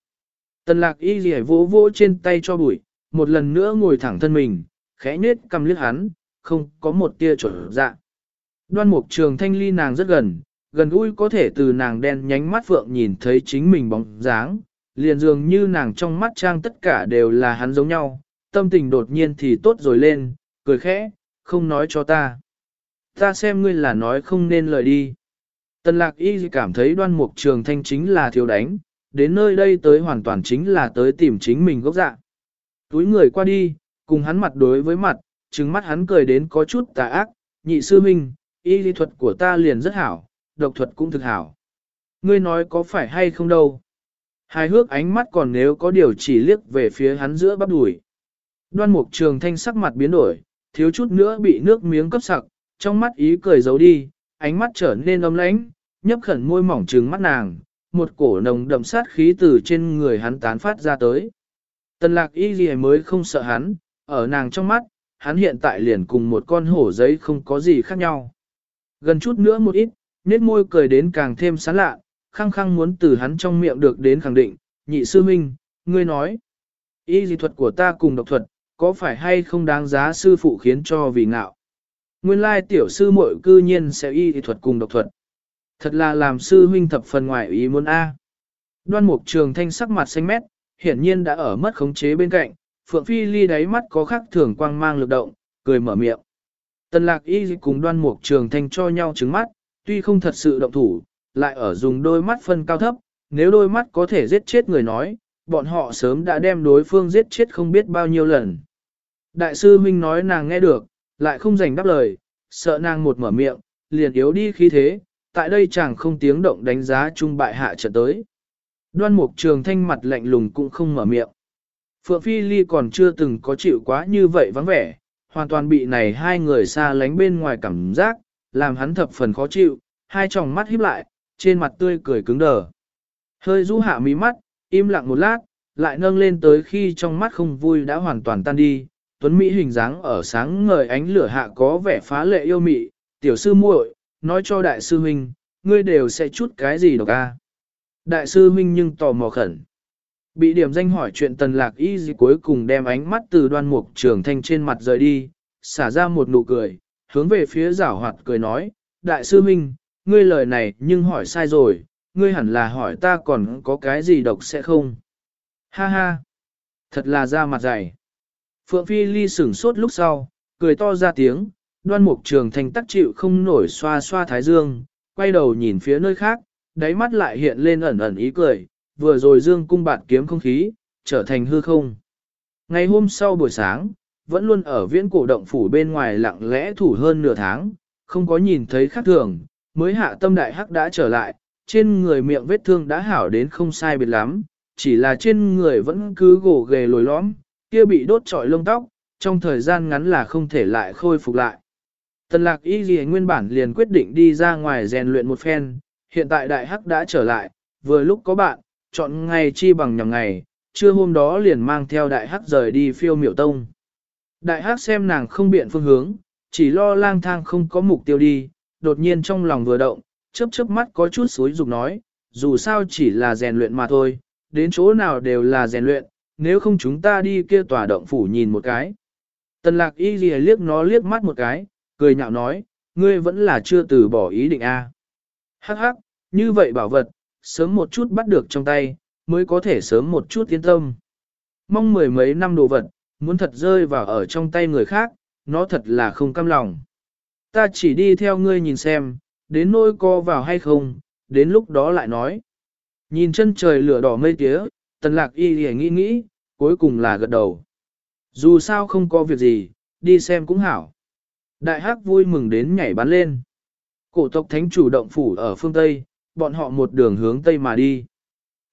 Tần lạc y gì vỗ vỗ trên tay cho bụi, một lần nữa ngồi thẳng thân mình, khẽ nết cầm liếc hắn, không có một tia trở dạ. Đoan mục trường thanh ly nàng rất gần, gần gũi có thể từ nàng đen nhánh mắt phượng nhìn thấy chính mình bóng dáng, liền dường như nàng trong mắt trang tất cả đều là hắn giống nhau, tâm tình đột nhiên thì tốt rồi lên, cười khẽ, không nói cho ta. Ta xem ngươi là nói không nên lời đi. Tần lạc y cảm thấy đoan mục trường thanh chính là thiếu đánh, đến nơi đây tới hoàn toàn chính là tới tìm chính mình gốc dạ. Túi người qua đi, cùng hắn mặt đối với mặt, trừng mắt hắn cười đến có chút tà ác, nhị sư minh, y lý thuật của ta liền rất hảo, độc thuật cũng thực hảo. Ngươi nói có phải hay không đâu. Hài hước ánh mắt còn nếu có điều chỉ liếc về phía hắn giữa bắp đùi. Đoan mục trường thanh sắc mặt biến đổi, thiếu chút nữa bị nước miếng cấp sặc, trong mắt ý cười giấu đi, ánh mắt trở nên âm lãnh, nhấp khẩn môi mỏng trừng mắt nàng, một cổ nồng đậm sát khí từ trên người hắn tán phát ra tới. Tần lạc y gì mới không sợ hắn, ở nàng trong mắt, hắn hiện tại liền cùng một con hổ giấy không có gì khác nhau. Gần chút nữa một ít, nét môi cười đến càng thêm sán lạ, khăng khăng muốn từ hắn trong miệng được đến khẳng định, nhị sư minh, ngươi nói, y dị thuật của ta cùng độc thuật, có phải hay không đáng giá sư phụ khiến cho vì ngạo. Nguyên lai tiểu sư muội cư nhiên sẽ y thuật cùng độc thuật. Thật là làm sư huynh thập phần ngoại ý muốn A. Đoan mục trường thanh sắc mặt xanh mét, hiển nhiên đã ở mất khống chế bên cạnh, Phượng Phi Ly đáy mắt có khắc thường quang mang lực động, cười mở miệng. Tần lạc y cùng đoan mục trường thanh cho nhau trứng mắt, tuy không thật sự động thủ, lại ở dùng đôi mắt phân cao thấp, nếu đôi mắt có thể giết chết người nói, bọn họ sớm đã đem đối phương giết chết không biết bao nhiêu lần. Đại sư huynh nói nàng nghe được, lại không dành đáp lời, sợ nàng một mở miệng, liền yếu đi khí thế, tại đây chẳng không tiếng động đánh giá trung bại hạ trận tới. Đoan mục trường thanh mặt lạnh lùng cũng không mở miệng. Phượng Phi Ly còn chưa từng có chịu quá như vậy vắng vẻ, hoàn toàn bị này hai người xa lánh bên ngoài cảm giác, làm hắn thập phần khó chịu, hai tròng mắt híp lại, trên mặt tươi cười cứng đờ. Hơi rũ hạ mí mắt, im lặng một lát, lại nâng lên tới khi trong mắt không vui đã hoàn toàn tan đi, tuấn Mỹ hình dáng ở sáng ngời ánh lửa hạ có vẻ phá lệ yêu mị, tiểu sư muội, nói cho đại sư huynh, ngươi đều sẽ chút cái gì độc a? Đại sư huynh nhưng tò mò khẩn. Bị điểm danh hỏi chuyện tần lạc y gì cuối cùng đem ánh mắt từ đoan mục trường thanh trên mặt rời đi, xả ra một nụ cười, hướng về phía giảo hoạt cười nói, đại sư huynh, ngươi lời này nhưng hỏi sai rồi, ngươi hẳn là hỏi ta còn có cái gì độc sẽ không. Ha ha, thật là ra mặt dày. Phượng Phi Ly sửng sốt lúc sau, cười to ra tiếng, đoan mục trường thành tắc chịu không nổi xoa xoa thái dương, quay đầu nhìn phía nơi khác, đáy mắt lại hiện lên ẩn ẩn ý cười, vừa rồi dương cung bạn kiếm không khí, trở thành hư không. Ngày hôm sau buổi sáng, vẫn luôn ở viễn cổ động phủ bên ngoài lặng lẽ thủ hơn nửa tháng, không có nhìn thấy khác thường, mới hạ tâm đại hắc đã trở lại, trên người miệng vết thương đã hảo đến không sai biệt lắm, chỉ là trên người vẫn cứ gồ ghề lồi lõm, kia bị đốt trọi lông tóc, trong thời gian ngắn là không thể lại khôi phục lại. Tần lạc y ghi nguyên bản liền quyết định đi ra ngoài rèn luyện một phen, hiện tại đại hắc đã trở lại, vừa lúc có bạn, chọn ngày chi bằng nhằm ngày, trưa hôm đó liền mang theo đại hắc rời đi phiêu miểu tông. Đại hắc xem nàng không biện phương hướng, chỉ lo lang thang không có mục tiêu đi, đột nhiên trong lòng vừa động, chớp chớp mắt có chút suối dục nói, dù sao chỉ là rèn luyện mà thôi, đến chỗ nào đều là rèn luyện, nếu không chúng ta đi kia tòa động phủ nhìn một cái. Tần lạc y ghi liếc nó liếc mắt một cái, cười nhạo nói, ngươi vẫn là chưa từ bỏ ý định a. Hắc hắc, như vậy bảo vật, sớm một chút bắt được trong tay, mới có thể sớm một chút yên tâm. Mong mười mấy năm đồ vật, muốn thật rơi vào ở trong tay người khác, nó thật là không cam lòng. Ta chỉ đi theo ngươi nhìn xem, đến nỗi co vào hay không, đến lúc đó lại nói. Nhìn chân trời lửa đỏ mây tía, tần lạc y thì nghĩ nghĩ, cuối cùng là gật đầu. Dù sao không có việc gì, đi xem cũng hảo. Đại hắc vui mừng đến nhảy bắn lên. Cổ tộc thánh chủ động phủ ở phương Tây, bọn họ một đường hướng Tây mà đi.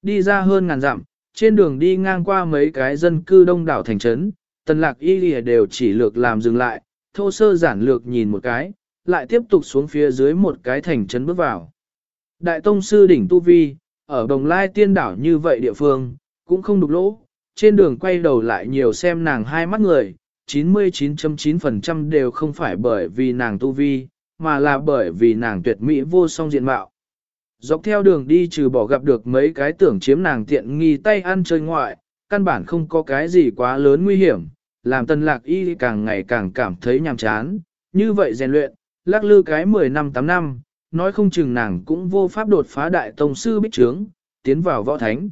Đi ra hơn ngàn dặm, trên đường đi ngang qua mấy cái dân cư đông đảo thành trấn, tần lạc y lìa đều chỉ lược làm dừng lại, thô sơ giản lược nhìn một cái, lại tiếp tục xuống phía dưới một cái thành trấn bước vào. Đại tông sư đỉnh Tu Vi, ở Đồng Lai tiên đảo như vậy địa phương, cũng không đục lỗ, trên đường quay đầu lại nhiều xem nàng hai mắt người, 99.9% đều không phải bởi vì nàng Tu Vi, mà là bởi vì nàng tuyệt mỹ vô song diện mạo. Dọc theo đường đi trừ bỏ gặp được mấy cái tưởng chiếm nàng tiện nghi tay ăn chơi ngoại, căn bản không có cái gì quá lớn nguy hiểm, làm tân lạc y càng ngày càng cảm thấy nhàm chán, như vậy rèn luyện, lắc lư cái 10 năm 8 năm, nói không chừng nàng cũng vô pháp đột phá đại tông sư bích trướng, tiến vào võ thánh.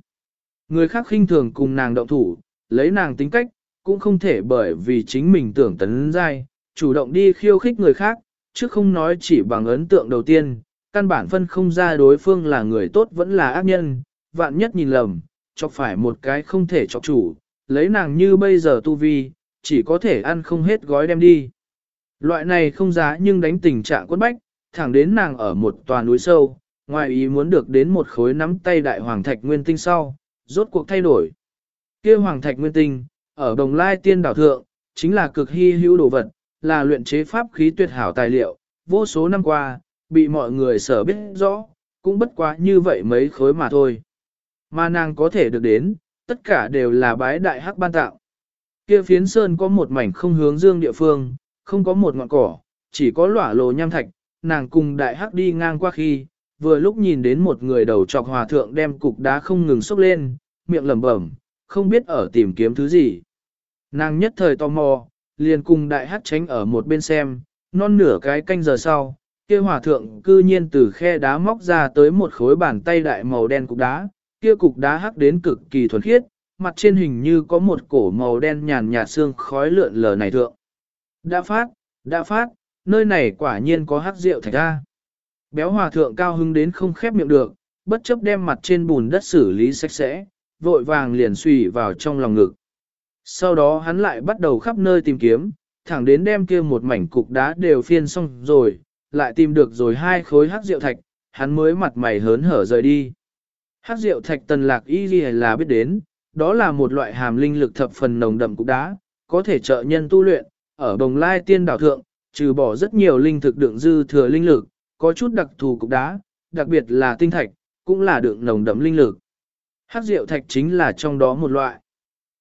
Người khác khinh thường cùng nàng động thủ, lấy nàng tính cách, cũng không thể bởi vì chính mình tưởng tấn giai, chủ động đi khiêu khích người khác, chứ không nói chỉ bằng ấn tượng đầu tiên, căn bản phân không ra đối phương là người tốt vẫn là ác nhân, vạn nhất nhìn lầm, chọc phải một cái không thể chọc chủ, lấy nàng như bây giờ tu vi, chỉ có thể ăn không hết gói đem đi. Loại này không giá nhưng đánh tình trạng quất bách, thẳng đến nàng ở một tòa núi sâu, ngoài ý muốn được đến một khối nắm tay đại hoàng thạch nguyên tinh sau, rốt cuộc thay đổi. kia hoàng thạch nguyên tinh, ở đồng lai tiên đảo thượng, chính là cực hy hữu đồ vật, là luyện chế pháp khí tuyệt hảo tài liệu, vô số năm qua, bị mọi người sở biết rõ, cũng bất quá như vậy mấy khối mà thôi. Mà nàng có thể được đến, tất cả đều là bái đại hắc ban tạo. Kia phiến sơn có một mảnh không hướng dương địa phương, không có một ngọn cỏ, chỉ có lỏa lồ nham thạch, nàng cùng đại hắc đi ngang qua khi, vừa lúc nhìn đến một người đầu trọc hòa thượng đem cục đá không ngừng xốc lên, miệng lẩm bẩm, không biết ở tìm kiếm thứ gì. Nàng nhất thời tò mò, liền cùng đại hắc tránh ở một bên xem, non nửa cái canh giờ sau, kia hòa thượng cư nhiên từ khe đá móc ra tới một khối bàn tay đại màu đen cục đá, kia cục đá hắc đến cực kỳ thuần khiết, mặt trên hình như có một cổ màu đen nhàn nhạt xương khói lượn lờ này thượng. Đã phát, đã phát, nơi này quả nhiên có hắc rượu thạch ra. Béo hòa thượng cao hứng đến không khép miệng được, bất chấp đem mặt trên bùn đất xử lý sạch sẽ, vội vàng liền suy vào trong lòng ngực. Sau đó hắn lại bắt đầu khắp nơi tìm kiếm, thẳng đến đem kia một mảnh cục đá đều phiên xong rồi, lại tìm được rồi hai khối hắc rượu thạch, hắn mới mặt mày hớn hở rời đi. Hắc rượu thạch tần lạc y ghi là biết đến, đó là một loại hàm linh lực thập phần nồng đậm cục đá, có thể trợ nhân tu luyện, ở đồng lai tiên đảo thượng, trừ bỏ rất nhiều linh thực đựng dư thừa linh lực, có chút đặc thù cục đá, đặc biệt là tinh thạch, cũng là đựng nồng đậm linh lực. Hắc rượu thạch chính là trong đó một loại.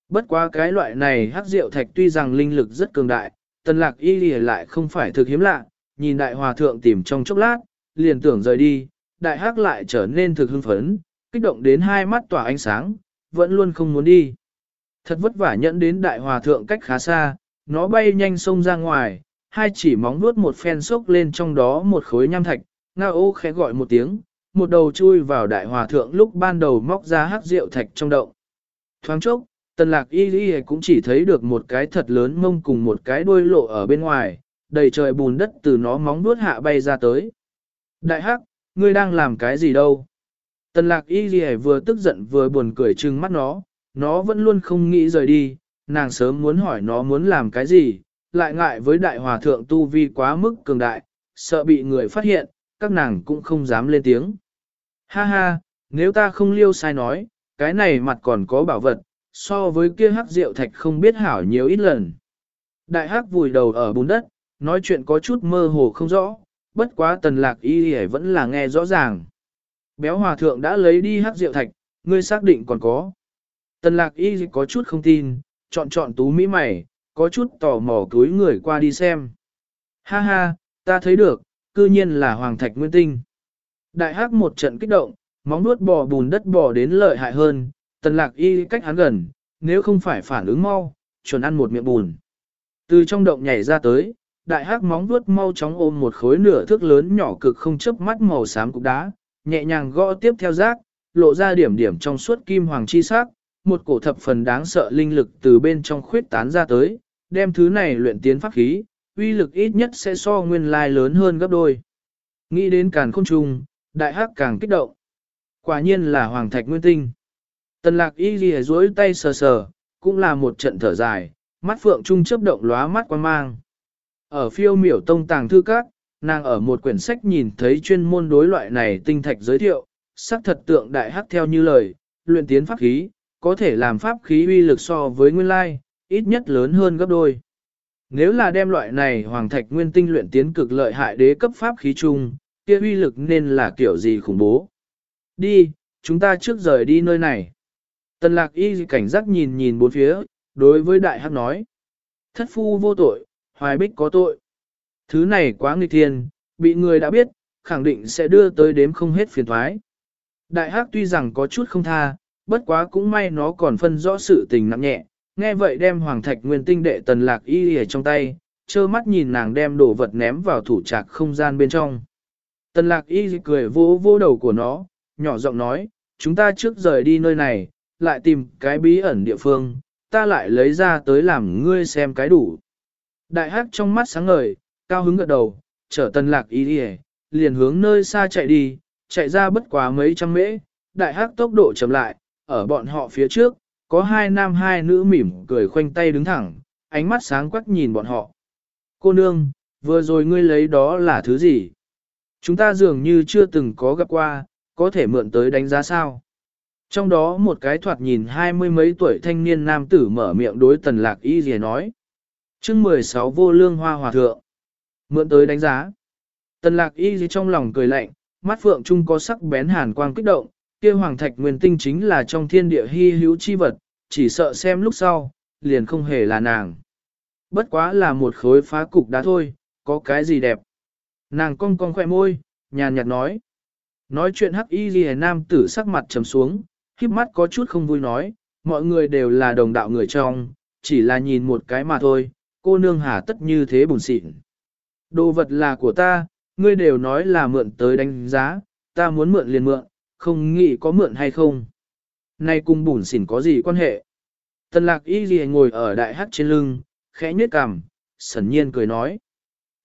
Bất quá cái loại này hắc rượu thạch tuy rằng linh lực rất cường đại, tần lạc y lìa lại không phải thực hiếm lạ, nhìn đại hòa thượng tìm trong chốc lát, liền tưởng rời đi, đại hắc lại trở nên thực hưng phấn, kích động đến hai mắt tỏa ánh sáng, vẫn luôn không muốn đi. Thật vất vả nhẫn đến đại hòa thượng cách khá xa, nó bay nhanh sông ra ngoài, hai chỉ móng nuốt một phen sốc lên trong đó một khối nham thạch, Nga ô khẽ gọi một tiếng, một đầu chui vào đại hòa thượng lúc ban đầu móc ra hắc rượu thạch trong động. Thoáng chốc, tần lạc y y cũng chỉ thấy được một cái thật lớn mông cùng một cái đuôi lộ ở bên ngoài, đầy trời bùn đất từ nó móng nuốt hạ bay ra tới. Đại hắc, ngươi đang làm cái gì đâu? Tần lạc y y vừa tức giận vừa buồn cười trừng mắt nó, nó vẫn luôn không nghĩ rời đi, nàng sớm muốn hỏi nó muốn làm cái gì, lại ngại với đại hòa thượng tu vi quá mức cường đại, sợ bị người phát hiện, các nàng cũng không dám lên tiếng. Ha ha, nếu ta không liêu sai nói, cái này mặt còn có bảo vật, so với kia hắc rượu thạch không biết hảo nhiều ít lần. Đại hắc vùi đầu ở bùn đất, nói chuyện có chút mơ hồ không rõ, bất quá tần lạc y y vẫn là nghe rõ ràng. Béo hòa thượng đã lấy đi hắc rượu thạch, ngươi xác định còn có. Tần lạc y có chút không tin, chọn chọn tú mỹ mày, có chút tò mò túi người qua đi xem. Ha ha, ta thấy được, cư nhiên là hoàng thạch nguyên tinh. Đại hắc một trận kích động, móng nuốt bò bùn đất bò đến lợi hại hơn, tần lạc y cách hắn gần, nếu không phải phản ứng mau, chuẩn ăn một miệng bùn. Từ trong động nhảy ra tới, đại hắc móng vuốt mau chóng ôm một khối nửa thước lớn nhỏ cực không chớp mắt màu xám cục đá, nhẹ nhàng gõ tiếp theo rác, lộ ra điểm điểm trong suốt kim hoàng chi sắc, một cổ thập phần đáng sợ linh lực từ bên trong khuyết tán ra tới, đem thứ này luyện tiến pháp khí, uy lực ít nhất sẽ so nguyên lai lớn hơn gấp đôi. Nghĩ đến càn khôn trùng, đại hắc càng kích động. Quả nhiên là hoàng thạch nguyên tinh. Tần lạc y ghi dối tay sờ sờ, cũng là một trận thở dài, mắt phượng trung chớp động lóa mắt quan mang. Ở phiêu miểu tông tàng thư các, nàng ở một quyển sách nhìn thấy chuyên môn đối loại này tinh thạch giới thiệu, sắc thật tượng đại hắc theo như lời, luyện tiến pháp khí, có thể làm pháp khí uy lực so với nguyên lai, ít nhất lớn hơn gấp đôi. Nếu là đem loại này hoàng thạch nguyên tinh luyện tiến cực lợi hại đế cấp pháp khí chung, kia uy lực nên là kiểu gì khủng bố. Đi, chúng ta trước rời đi nơi này. Tần lạc y cảnh giác nhìn nhìn bốn phía, đối với đại hắc nói. Thất phu vô tội, hoài bích có tội. Thứ này quá nghịch thiên, bị người đã biết, khẳng định sẽ đưa tới đếm không hết phiền thoái. Đại hắc tuy rằng có chút không tha, bất quá cũng may nó còn phân rõ sự tình nặng nhẹ, nghe vậy đem hoàng thạch nguyên tinh đệ tần lạc y ở trong tay, trơ mắt nhìn nàng đem đồ vật ném vào thủ trạc không gian bên trong. Tần lạc y cười vô vô đầu của nó, nhỏ giọng nói, chúng ta trước rời đi nơi này, lại tìm cái bí ẩn địa phương, ta lại lấy ra tới làm ngươi xem cái đủ. Đại hắc trong mắt sáng ngời, cao hứng gật đầu, chở tần lạc y đi liền hướng nơi xa chạy đi, chạy ra bất quá mấy trăm mễ, đại hắc tốc độ chậm lại, ở bọn họ phía trước, có hai nam hai nữ mỉm cười khoanh tay đứng thẳng, ánh mắt sáng quắc nhìn bọn họ. Cô nương, vừa rồi ngươi lấy đó là thứ gì? Chúng ta dường như chưa từng có gặp qua, có thể mượn tới đánh giá sao? Trong đó một cái thoạt nhìn hai mươi mấy tuổi thanh niên nam tử mở miệng đối tần lạc y gì nói. chương 16 vô lương hoa hòa thượng. Mượn tới đánh giá. Tần lạc y gì trong lòng cười lạnh, mắt phượng trung có sắc bén hàn quang kích động, kia hoàng thạch nguyên tinh chính là trong thiên địa hy hữu chi vật, chỉ sợ xem lúc sau, liền không hề là nàng. Bất quá là một khối phá cục đá thôi, có cái gì đẹp. Nàng cong cong khỏe môi, nhàn nhạt nói. Nói chuyện hắc y ghi nam tử sắc mặt trầm xuống, khiếp mắt có chút không vui nói, mọi người đều là đồng đạo người trong, chỉ là nhìn một cái mà thôi, cô nương hà tất như thế buồn xịn. Đồ vật là của ta, ngươi đều nói là mượn tới đánh giá, ta muốn mượn liền mượn, không nghĩ có mượn hay không. nay cùng bùn xỉn có gì quan hệ? Tần lạc y gì ngồi ở đại hắc trên lưng, khẽ nhếch cằm, sẩn nhiên cười nói.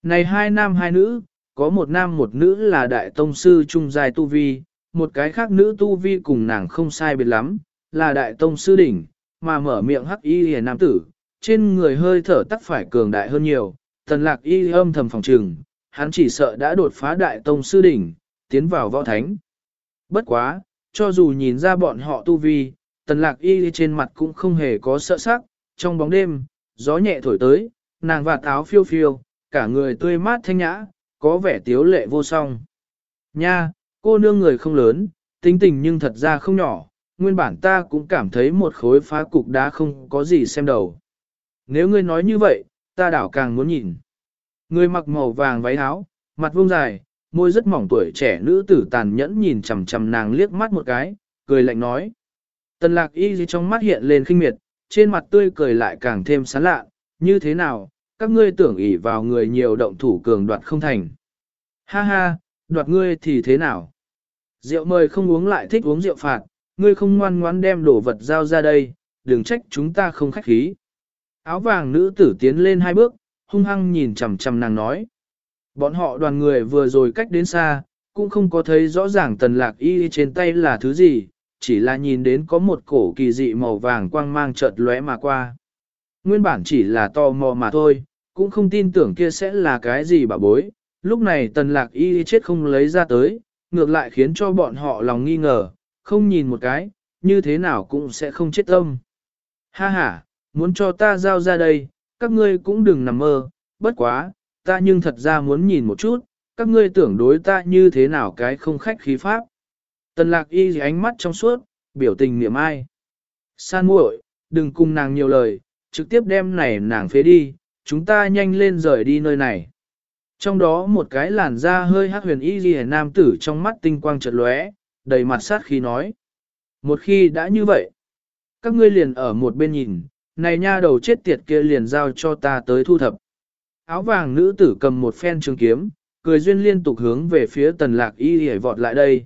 Này hai nam hai nữ, có một nam một nữ là đại tông sư trung dài tu vi, một cái khác nữ tu vi cùng nàng không sai biệt lắm, là đại tông sư đỉnh, mà mở miệng hắc y hề nam tử, trên người hơi thở tắc phải cường đại hơn nhiều, tần lạc y âm thầm phòng trừng, hắn chỉ sợ đã đột phá đại tông sư đỉnh, tiến vào võ thánh. Bất quá, cho dù nhìn ra bọn họ tu vi, tần lạc y trên mặt cũng không hề có sợ sắc, trong bóng đêm, gió nhẹ thổi tới, nàng và táo phiêu phiêu, cả người tươi mát thanh nhã, có vẻ tiếu lệ vô song. Nha, cô nương người không lớn, tính tình nhưng thật ra không nhỏ, nguyên bản ta cũng cảm thấy một khối phá cục đá không có gì xem đầu. Nếu ngươi nói như vậy, ta đảo càng muốn nhìn. Người mặc màu vàng váy áo, mặt vuông dài, môi rất mỏng tuổi trẻ nữ tử tàn nhẫn nhìn chằm chằm nàng liếc mắt một cái, cười lạnh nói. Tần lạc y trong mắt hiện lên khinh miệt, trên mặt tươi cười lại càng thêm sán lạ, như thế nào, các ngươi tưởng ỷ vào người nhiều động thủ cường đoạt không thành. Ha ha, đoạt ngươi thì thế nào? Rượu mời không uống lại thích uống rượu phạt, ngươi không ngoan ngoãn đem đồ vật giao ra đây, đừng trách chúng ta không khách khí. Áo vàng nữ tử tiến lên hai bước, hung hăng nhìn chằm chằm nàng nói. Bọn họ đoàn người vừa rồi cách đến xa, cũng không có thấy rõ ràng tần lạc y trên tay là thứ gì, chỉ là nhìn đến có một cổ kỳ dị màu vàng quang mang chợt lóe mà qua. Nguyên bản chỉ là tò mò mà thôi, cũng không tin tưởng kia sẽ là cái gì bà bối, lúc này tần lạc y chết không lấy ra tới, ngược lại khiến cho bọn họ lòng nghi ngờ, không nhìn một cái, như thế nào cũng sẽ không chết tâm. Ha ha, muốn cho ta giao ra đây, các ngươi cũng đừng nằm mơ, bất quá, ta nhưng thật ra muốn nhìn một chút, các ngươi tưởng đối ta như thế nào cái không khách khí pháp. Tần lạc y ánh mắt trong suốt, biểu tình niệm ai. San muội, đừng cùng nàng nhiều lời, trực tiếp đem này nàng phế đi, chúng ta nhanh lên rời đi nơi này. Trong đó một cái làn da hơi hắc huyền y ghi nam tử trong mắt tinh quang chợt lóe, đầy mặt sát khi nói. Một khi đã như vậy, các ngươi liền ở một bên nhìn, này nha đầu chết tiệt kia liền giao cho ta tới thu thập. Áo vàng nữ tử cầm một phen trường kiếm, cười duyên liên tục hướng về phía tần lạc y hề vọt lại đây.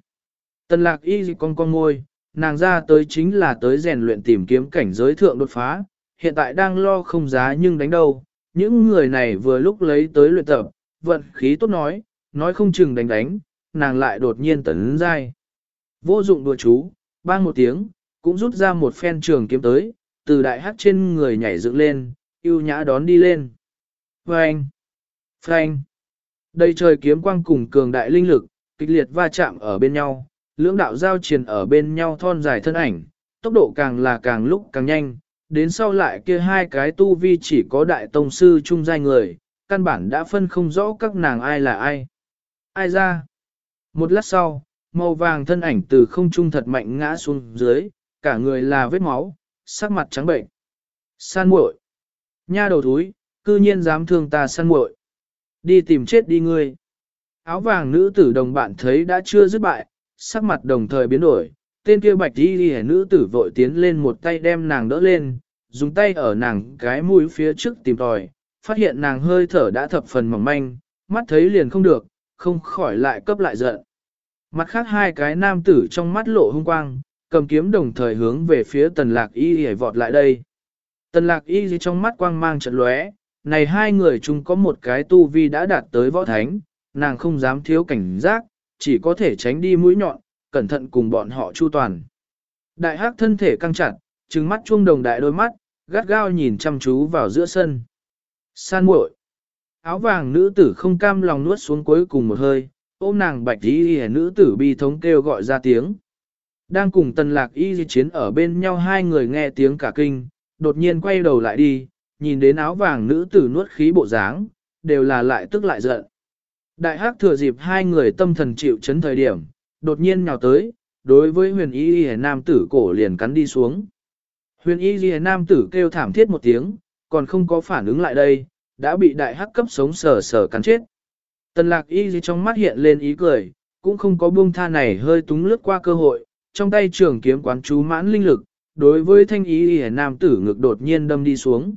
Tần lạc y con con ngôi, nàng ra tới chính là tới rèn luyện tìm kiếm cảnh giới thượng đột phá, hiện tại đang lo không giá nhưng đánh đâu. Những người này vừa lúc lấy tới luyện tập, vận khí tốt nói, nói không chừng đánh đánh, nàng lại đột nhiên tấn dai. Vô dụng đùa chú, bang một tiếng, cũng rút ra một phen trường kiếm tới, từ đại hát trên người nhảy dựng lên, yêu nhã đón đi lên. Phanh! Phanh! Đây trời kiếm quang cùng cường đại linh lực, kịch liệt va chạm ở bên nhau, lưỡng đạo giao triền ở bên nhau thon dài thân ảnh, tốc độ càng là càng lúc càng nhanh, đến sau lại kia hai cái tu vi chỉ có đại tông sư trung giai người, căn bản đã phân không rõ các nàng ai là ai. Ai ra? Một lát sau, màu vàng thân ảnh từ không trung thật mạnh ngã xuống dưới, cả người là vết máu, sắc mặt trắng bệnh. San muội, Nha đầu thúi, cư nhiên dám thương ta săn muội. Đi tìm chết đi ngươi. Áo vàng nữ tử đồng bạn thấy đã chưa dứt bại, sắc mặt đồng thời biến đổi, tên kia bạch đi đi nữ tử vội tiến lên một tay đem nàng đỡ lên, dùng tay ở nàng cái mũi phía trước tìm tòi, phát hiện nàng hơi thở đã thập phần mỏng manh, mắt thấy liền không được, không khỏi lại cấp lại giận. Mặt khác hai cái nam tử trong mắt lộ hung quang, cầm kiếm đồng thời hướng về phía tần lạc y hề vọt lại đây. Tần lạc y trong mắt quang mang trận lóe, này hai người chung có một cái tu vi đã đạt tới võ thánh, nàng không dám thiếu cảnh giác, chỉ có thể tránh đi mũi nhọn, cẩn thận cùng bọn họ chu toàn. Đại hắc thân thể căng chặt, trừng mắt chuông đồng đại đôi mắt, gắt gao nhìn chăm chú vào giữa sân. San muội, áo vàng nữ tử không cam lòng nuốt xuống cuối cùng một hơi, ôm nàng bạch y y nữ tử bi thống kêu gọi ra tiếng. Đang cùng tần lạc y di chiến ở bên nhau hai người nghe tiếng cả kinh, đột nhiên quay đầu lại đi, nhìn đến áo vàng nữ tử nuốt khí bộ dáng, đều là lại tức lại giận. Đại hắc thừa dịp hai người tâm thần chịu chấn thời điểm, đột nhiên nhào tới, đối với huyền y y nam tử cổ liền cắn đi xuống. Huyền y y nam tử kêu thảm thiết một tiếng, còn không có phản ứng lại đây, đã bị đại hắc cấp sống sờ sờ cắn chết. Tần lạc y y trong mắt hiện lên ý cười, cũng không có buông tha này hơi túng lướt qua cơ hội, trong tay trường kiếm quán chú mãn linh lực, đối với thanh y y nam tử ngực đột nhiên đâm đi xuống.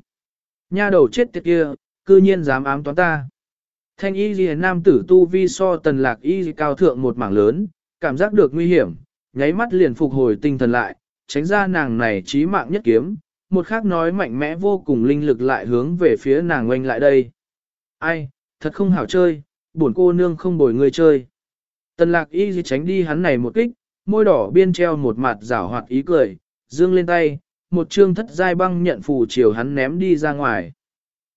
Nha đầu chết tiệt kia, cư nhiên dám ám toán ta. Thanh y ghi nam tử tu vi so tần lạc y cao thượng một mảng lớn, cảm giác được nguy hiểm, nháy mắt liền phục hồi tinh thần lại, tránh ra nàng này trí mạng nhất kiếm, một khác nói mạnh mẽ vô cùng linh lực lại hướng về phía nàng oanh lại đây. Ai, thật không hảo chơi, buồn cô nương không bồi người chơi. Tần lạc y tránh đi hắn này một kích, môi đỏ biên treo một mặt rảo hoạt ý cười, dương lên tay, một chương thất giai băng nhận phù chiều hắn ném đi ra ngoài.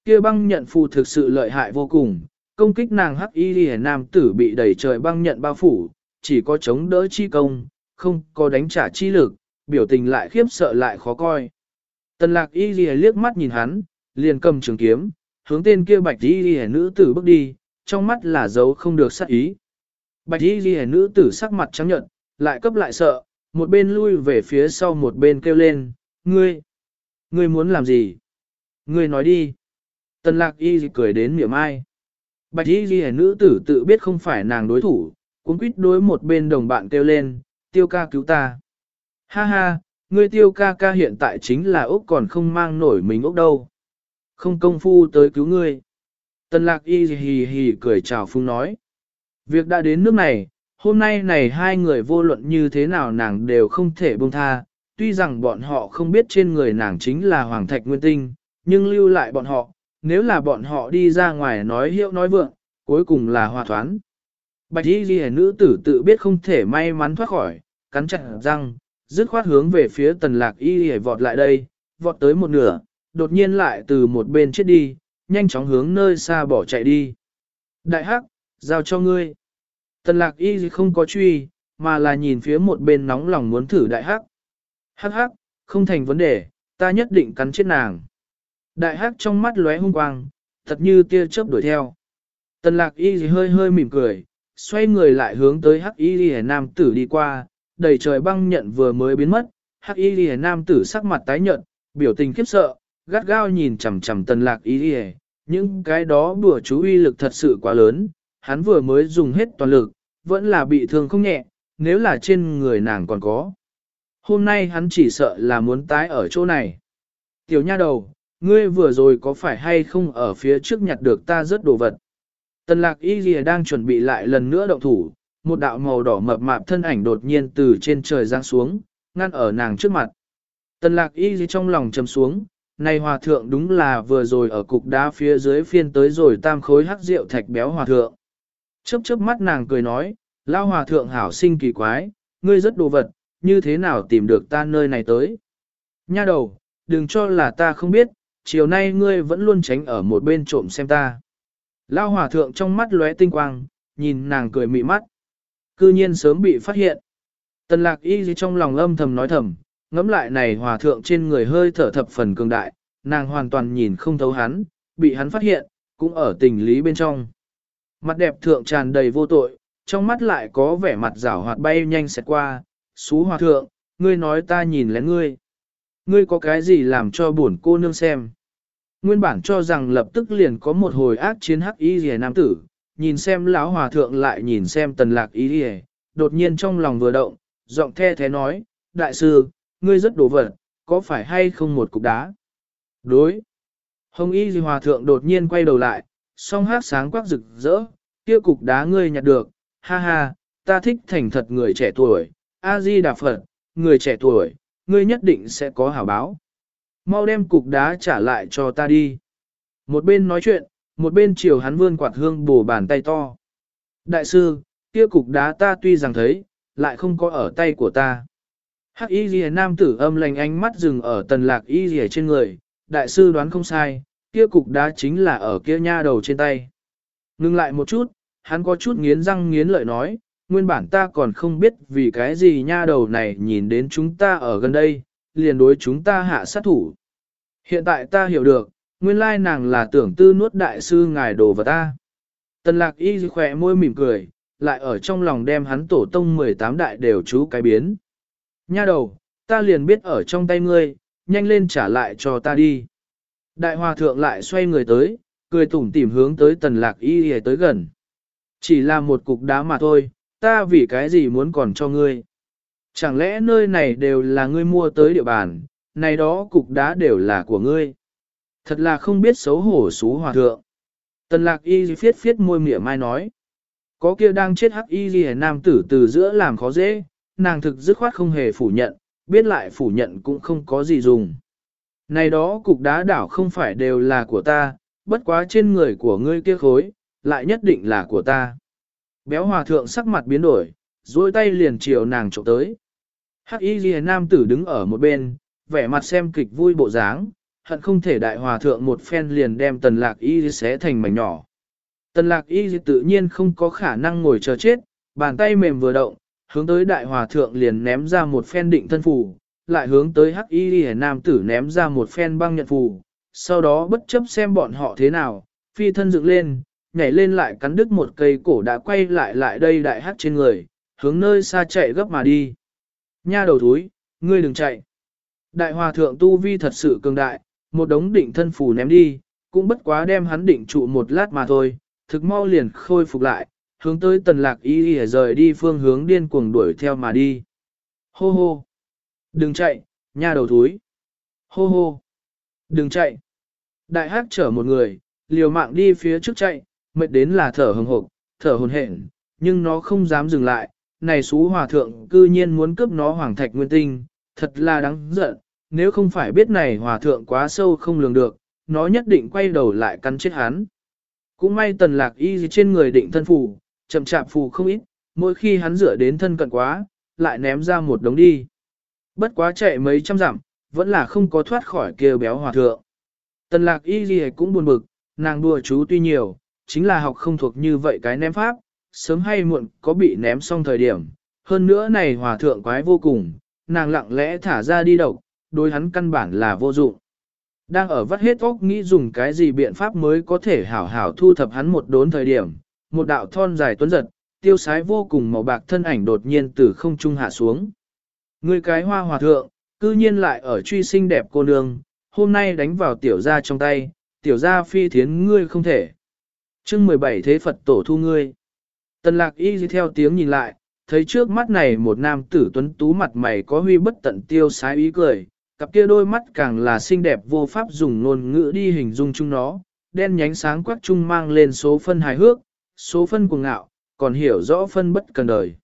kia băng nhận phù thực sự lợi hại vô cùng, công kích nàng hắc y lìa nam tử bị đẩy trời băng nhận bao phủ, chỉ có chống đỡ chi công, không có đánh trả chi lực, biểu tình lại khiếp sợ lại khó coi. Tần lạc y lìa liếc mắt nhìn hắn, liền cầm trường kiếm, hướng tên kia bạch y lìa nữ tử bước đi, trong mắt là dấu không được sắc ý. Bạch y lìa nữ tử sắc mặt trắng nhận, lại cấp lại sợ, một bên lui về phía sau một bên kêu lên, ngươi, ngươi muốn làm gì? Ngươi nói đi. Tần lạc y cười đến miệng ai. Bạch y ghi nữ tử tự biết không phải nàng đối thủ, cũng quýt đối một bên đồng bạn kêu lên, tiêu ca cứu ta. Ha ha, ngươi tiêu ca ca hiện tại chính là Úc còn không mang nổi mình Úc đâu. Không công phu tới cứu ngươi. Tần lạc y hì hì cười chào phung nói. Việc đã đến nước này, hôm nay này hai người vô luận như thế nào nàng đều không thể buông tha, tuy rằng bọn họ không biết trên người nàng chính là Hoàng Thạch Nguyên Tinh, nhưng lưu lại bọn họ, nếu là bọn họ đi ra ngoài nói hiệu nói vượng, cuối cùng là hòa thoán. Bạch y ghi nữ tử tự biết không thể may mắn thoát khỏi, cắn chặt răng, dứt khoát hướng về phía tần lạc y ghi vọt lại đây, vọt tới một nửa, đột nhiên lại từ một bên chết đi, nhanh chóng hướng nơi xa bỏ chạy đi. Đại hắc, giao cho ngươi. Tần lạc y không có truy, mà là nhìn phía một bên nóng lòng muốn thử đại hắc. Hắc hắc, không thành vấn đề, ta nhất định cắn chết nàng. Đại hắc trong mắt lóe hung quang, thật như tia chớp đuổi theo. Tần lạc y hơi hơi mỉm cười, xoay người lại hướng tới hắc y lìa nam tử đi qua, đầy trời băng nhận vừa mới biến mất, hắc y lìa nam tử sắc mặt tái nhợt, biểu tình khiếp sợ, gắt gao nhìn chằm chằm tần lạc y lìa, những cái đó bùa chú uy lực thật sự quá lớn, hắn vừa mới dùng hết toàn lực, vẫn là bị thương không nhẹ, nếu là trên người nàng còn có. Hôm nay hắn chỉ sợ là muốn tái ở chỗ này. Tiểu nha đầu, ngươi vừa rồi có phải hay không ở phía trước nhặt được ta rất đồ vật. Tần lạc y ghi đang chuẩn bị lại lần nữa động thủ, một đạo màu đỏ mập mạp thân ảnh đột nhiên từ trên trời giáng xuống, ngăn ở nàng trước mặt. Tần lạc y ghi trong lòng chầm xuống, này hòa thượng đúng là vừa rồi ở cục đá phía dưới phiên tới rồi tam khối hắc rượu thạch béo hòa thượng. Chớp chớp mắt nàng cười nói, lao hòa thượng hảo sinh kỳ quái, ngươi rất đồ vật, như thế nào tìm được ta nơi này tới. Nha đầu, đừng cho là ta không biết, chiều nay ngươi vẫn luôn tránh ở một bên trộm xem ta. Lao hòa thượng trong mắt lóe tinh quang, nhìn nàng cười mị mắt. Cư nhiên sớm bị phát hiện. Tần lạc y gì trong lòng âm thầm nói thầm, ngẫm lại này hòa thượng trên người hơi thở thập phần cường đại, nàng hoàn toàn nhìn không thấu hắn, bị hắn phát hiện, cũng ở tình lý bên trong. Mặt đẹp thượng tràn đầy vô tội, trong mắt lại có vẻ mặt rảo hoạt bay nhanh xẹt qua, xú hòa thượng, ngươi nói ta nhìn lén ngươi. Ngươi có cái gì làm cho buồn cô nương xem. Nguyên bản cho rằng lập tức liền có một hồi ác chiến hắc y rìa nam tử, nhìn xem lão hòa thượng lại nhìn xem tần lạc y rìa, đột nhiên trong lòng vừa động, giọng the thế nói, đại sư, ngươi rất đổ vật, có phải hay không một cục đá? Đối. Hồng y rìa hòa thượng đột nhiên quay đầu lại, song hát sáng quắc rực rỡ, kia cục đá ngươi nhặt được, ha ha, ta thích thành thật người trẻ tuổi, A-di Đà Phật, người trẻ tuổi, ngươi nhất định sẽ có hảo báo. Mau đem cục đá trả lại cho ta đi. Một bên nói chuyện, một bên chiều hắn vươn quạt hương bổ bàn tay to. Đại sư, kia cục đá ta tuy rằng thấy, lại không có ở tay của ta. Hắc y ghi nam tử âm lành ánh mắt dừng ở tần lạc y ghi trên người, đại sư đoán không sai, kia cục đá chính là ở kia nha đầu trên tay. Ngưng lại một chút, hắn có chút nghiến răng nghiến lợi nói, nguyên bản ta còn không biết vì cái gì nha đầu này nhìn đến chúng ta ở gần đây, liền đối chúng ta hạ sát thủ. Hiện tại ta hiểu được, nguyên lai nàng là tưởng tư nuốt đại sư ngài đồ vào ta. Tần lạc y khỏe môi mỉm cười, lại ở trong lòng đem hắn tổ tông 18 đại đều chú cái biến. Nha đầu, ta liền biết ở trong tay ngươi, nhanh lên trả lại cho ta đi. Đại hòa thượng lại xoay người tới, cười tủm tỉm hướng tới tần lạc y tới gần. Chỉ là một cục đá mà thôi, ta vì cái gì muốn còn cho ngươi. Chẳng lẽ nơi này đều là ngươi mua tới địa bàn, này đó cục đá đều là của ngươi. Thật là không biết xấu hổ xú hòa thượng. Tần lạc y phiết phiết môi mỉa mai nói. Có kia đang chết hắc y ghi nam tử từ giữa làm khó dễ, nàng thực dứt khoát không hề phủ nhận, biết lại phủ nhận cũng không có gì dùng. Này đó cục đá đảo không phải đều là của ta, bất quá trên người của ngươi kia khối, lại nhất định là của ta. Béo hòa thượng sắc mặt biến đổi, duỗi tay liền chiều nàng trộm tới. Hắc y ghi nam tử đứng ở một bên, vẻ mặt xem kịch vui bộ dáng, hận không thể đại hòa thượng một phen liền đem tần lạc y xé thành mảnh nhỏ. Tần lạc y tự nhiên không có khả năng ngồi chờ chết, bàn tay mềm vừa động, hướng tới đại hòa thượng liền ném ra một phen định thân phù, lại hướng tới hắc y nam tử ném ra một phen băng nhận phù, sau đó bất chấp xem bọn họ thế nào, phi thân dựng lên, nhảy lên lại cắn đứt một cây cổ đã quay lại lại đây đại hắc trên người, hướng nơi xa chạy gấp mà đi. Nha đầu thúi, ngươi đừng chạy. Đại hòa thượng tu vi thật sự cường đại, một đống định thân phù ném đi, cũng bất quá đem hắn định trụ một lát mà thôi, thực mau liền khôi phục lại, hướng tới tần lạc y y rời đi phương hướng điên cuồng đuổi theo mà đi. Hô hô! Đừng chạy, nha đầu thúi! Hô hô! Đừng chạy! Đại hát chở một người, liều mạng đi phía trước chạy, mệt đến là thở hừng hộc, thở hồn hển, nhưng nó không dám dừng lại. Này xú hòa thượng cư nhiên muốn cướp nó hoàng thạch nguyên tinh, thật là đáng giận, nếu không phải biết này hòa thượng quá sâu không lường được, nó nhất định quay đầu lại cắn chết hắn. Cũng may tần lạc y trên người định thân phù, chậm chạp phù không ít, mỗi khi hắn rửa đến thân cận quá, lại ném ra một đống đi. Bất quá chạy mấy trăm dặm, vẫn là không có thoát khỏi kia béo hòa thượng. Tần lạc y gì cũng buồn bực, nàng đùa chú tuy nhiều, chính là học không thuộc như vậy cái ném pháp, sớm hay muộn có bị ném xong thời điểm. Hơn nữa này hòa thượng quái vô cùng, nàng lặng lẽ thả ra đi độc, đối hắn căn bản là vô dụng. Đang ở vắt hết óc nghĩ dùng cái gì biện pháp mới có thể hảo hảo thu thập hắn một đốn thời điểm, một đạo thon dài tuấn giật, tiêu sái vô cùng màu bạc thân ảnh đột nhiên từ không trung hạ xuống. Người cái hoa hòa thượng, cư nhiên lại ở truy sinh đẹp cô nương, hôm nay đánh vào tiểu gia trong tay, tiểu gia phi thiến ngươi không thể chương 17 thế Phật tổ thu ngươi. Tần lạc y theo tiếng nhìn lại, thấy trước mắt này một nam tử tuấn tú mặt mày có huy bất tận tiêu sái ý cười, cặp kia đôi mắt càng là xinh đẹp vô pháp dùng ngôn ngữ đi hình dung chung nó, đen nhánh sáng quắc trung mang lên số phân hài hước, số phân cuồng ngạo, còn hiểu rõ phân bất cần đời.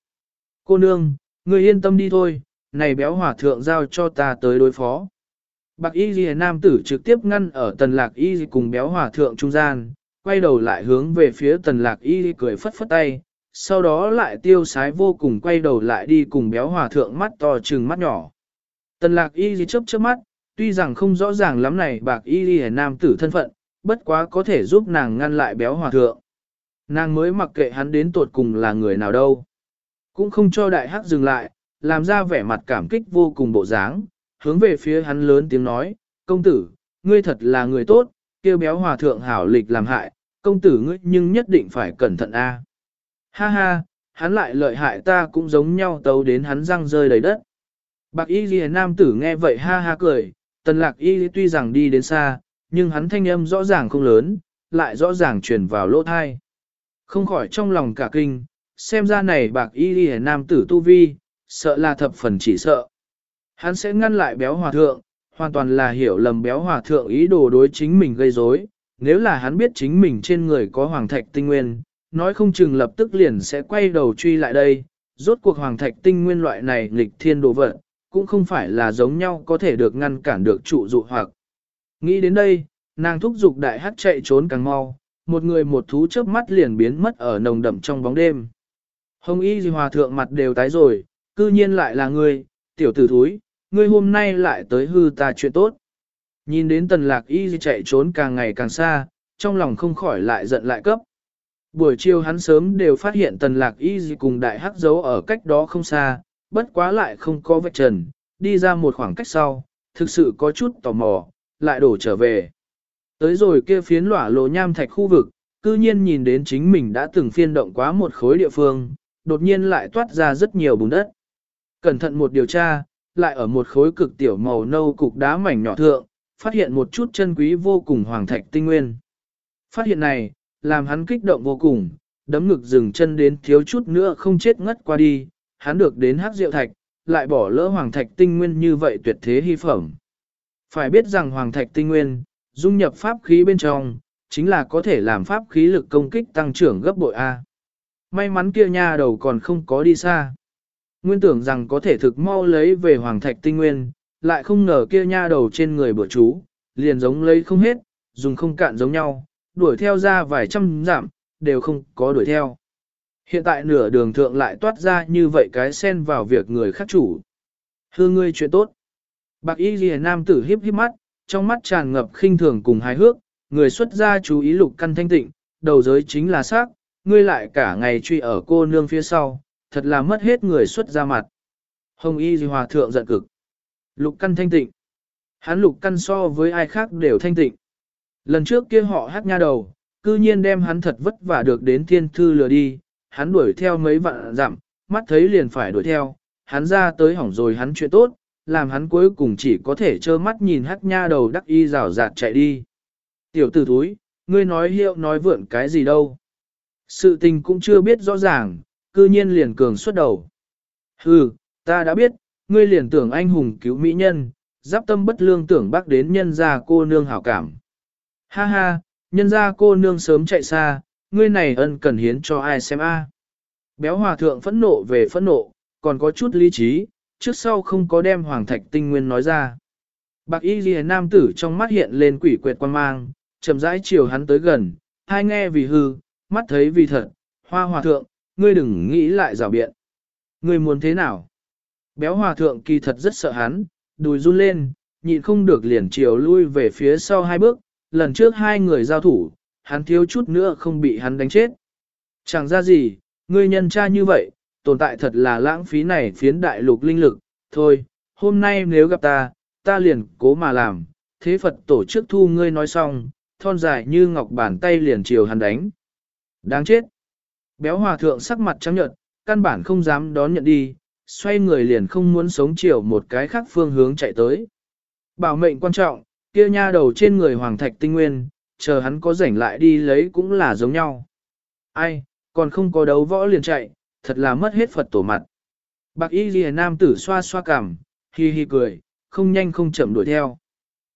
Cô nương, người yên tâm đi thôi, này béo hỏa thượng giao cho ta tới đối phó. Bạc y ghi nam tử trực tiếp ngăn ở tần lạc y cùng béo hỏa thượng trung gian, quay đầu lại hướng về phía tần lạc y cười phất phất tay, sau đó lại tiêu sái vô cùng quay đầu lại đi cùng béo Hòa thượng mắt to trừng mắt nhỏ. Tần lạc y gì chớp chớp mắt, tuy rằng không rõ ràng lắm này bạc y hề nam tử thân phận, bất quá có thể giúp nàng ngăn lại béo Hòa thượng. Nàng mới mặc kệ hắn đến tột cùng là người nào đâu. Cũng không cho đại hắc dừng lại, làm ra vẻ mặt cảm kích vô cùng bộ dáng, hướng về phía hắn lớn tiếng nói, công tử, ngươi thật là người tốt, kêu béo hòa thượng hảo lịch làm hại, công tử ngươi nhưng nhất định phải cẩn thận a. Ha ha, hắn lại lợi hại ta cũng giống nhau tấu đến hắn răng rơi đầy đất. Bạc y ghi nam tử nghe vậy ha ha cười, tần lạc y tuy rằng đi đến xa, nhưng hắn thanh âm rõ ràng không lớn, lại rõ ràng truyền vào lỗ thai. Không khỏi trong lòng cả kinh, xem ra này bạc y ghi nam tử tu vi, sợ là thập phần chỉ sợ. Hắn sẽ ngăn lại béo hòa thượng, hoàn toàn là hiểu lầm béo hòa thượng ý đồ đối chính mình gây rối. Nếu là hắn biết chính mình trên người có hoàng thạch tinh nguyên, nói không chừng lập tức liền sẽ quay đầu truy lại đây. Rốt cuộc hoàng thạch tinh nguyên loại này nghịch thiên đồ vật, cũng không phải là giống nhau có thể được ngăn cản được trụ dụ hoặc. Nghĩ đến đây, nàng thúc giục đại hắc chạy trốn càng mau, một người một thú chớp mắt liền biến mất ở nồng đậm trong bóng đêm. Hồng y gì hòa thượng mặt đều tái rồi, cư nhiên lại là ngươi, tiểu tử thúi, ngươi hôm nay lại tới hư ta chuyện tốt. Nhìn đến tần lạc y chạy trốn càng ngày càng xa, trong lòng không khỏi lại giận lại cấp. Buổi chiều hắn sớm đều phát hiện tần lạc y cùng đại hắc dấu ở cách đó không xa, bất quá lại không có vạch trần, đi ra một khoảng cách sau, thực sự có chút tò mò, lại đổ trở về. Tới rồi kia phiến lỏa lộ nham thạch khu vực, cư nhiên nhìn đến chính mình đã từng phiên động quá một khối địa phương, đột nhiên lại toát ra rất nhiều bùn đất. Cẩn thận một điều tra, lại ở một khối cực tiểu màu nâu cục đá mảnh nhỏ thượng, phát hiện một chút chân quý vô cùng hoàng thạch tinh nguyên. Phát hiện này, làm hắn kích động vô cùng, đấm ngực dừng chân đến thiếu chút nữa không chết ngất qua đi, hắn được đến hắc rượu thạch, lại bỏ lỡ hoàng thạch tinh nguyên như vậy tuyệt thế hy phẩm. Phải biết rằng hoàng thạch tinh nguyên, dung nhập pháp khí bên trong, chính là có thể làm pháp khí lực công kích tăng trưởng gấp bội A. May mắn kia nha đầu còn không có đi xa. Nguyên tưởng rằng có thể thực mau lấy về hoàng thạch tinh nguyên, lại không ngờ kia nha đầu trên người bữa chú, liền giống lấy không hết, dùng không cạn giống nhau, đuổi theo ra vài trăm giảm, đều không có đuổi theo. Hiện tại nửa đường thượng lại toát ra như vậy cái xen vào việc người khác chủ. Hư ngươi chuyện tốt. Bạc y ghi nam tử hiếp hiếp mắt, trong mắt tràn ngập khinh thường cùng hài hước, người xuất gia chú ý lục căn thanh tịnh, đầu giới chính là xác, ngươi lại cả ngày truy ở cô nương phía sau, thật là mất hết người xuất ra mặt. Hồng y hòa thượng giận cực. Lục căn thanh tịnh. Hắn lục căn so với ai khác đều thanh tịnh. Lần trước kia họ hát nha đầu, cư nhiên đem hắn thật vất vả được đến thiên thư lừa đi, hắn đuổi theo mấy vạn dặm, mắt thấy liền phải đuổi theo, hắn ra tới hỏng rồi hắn chuyện tốt, làm hắn cuối cùng chỉ có thể trơ mắt nhìn hát nha đầu đắc y rào rạt chạy đi. Tiểu tử thúi, ngươi nói hiệu nói vượn cái gì đâu. Sự tình cũng chưa biết rõ ràng, cư nhiên liền cường xuất đầu. Hừ, ta đã biết, ngươi liền tưởng anh hùng cứu mỹ nhân, giáp tâm bất lương tưởng bác đến nhân gia cô nương hảo cảm. Ha ha, nhân gia cô nương sớm chạy xa, ngươi này ân cần hiến cho ai xem a. Béo hòa thượng phẫn nộ về phẫn nộ, còn có chút lý trí, trước sau không có đem hoàng thạch tinh nguyên nói ra. Bạc y ghi nam tử trong mắt hiện lên quỷ quệt quan mang, chậm rãi chiều hắn tới gần, hai nghe vì hư, mắt thấy vì thật, hoa hòa thượng, ngươi đừng nghĩ lại rào biện. Ngươi muốn thế nào? Béo hòa thượng kỳ thật rất sợ hắn, đùi run lên, nhịn không được liền chiều lui về phía sau hai bước, lần trước hai người giao thủ, hắn thiếu chút nữa không bị hắn đánh chết. Chẳng ra gì, ngươi nhân tra như vậy, tồn tại thật là lãng phí này phiến đại lục linh lực, thôi, hôm nay nếu gặp ta, ta liền cố mà làm, thế Phật tổ chức thu ngươi nói xong, thon dài như ngọc bàn tay liền chiều hắn đánh. Đáng chết! Béo hòa thượng sắc mặt trắng nhợt, căn bản không dám đón nhận đi, xoay người liền không muốn sống chiều một cái khác phương hướng chạy tới. Bảo mệnh quan trọng, kia nha đầu trên người hoàng thạch tinh nguyên, chờ hắn có rảnh lại đi lấy cũng là giống nhau. Ai, còn không có đấu võ liền chạy, thật là mất hết Phật tổ mặt. Bạc y ghi nam tử xoa xoa cằm, hi hi cười, không nhanh không chậm đuổi theo.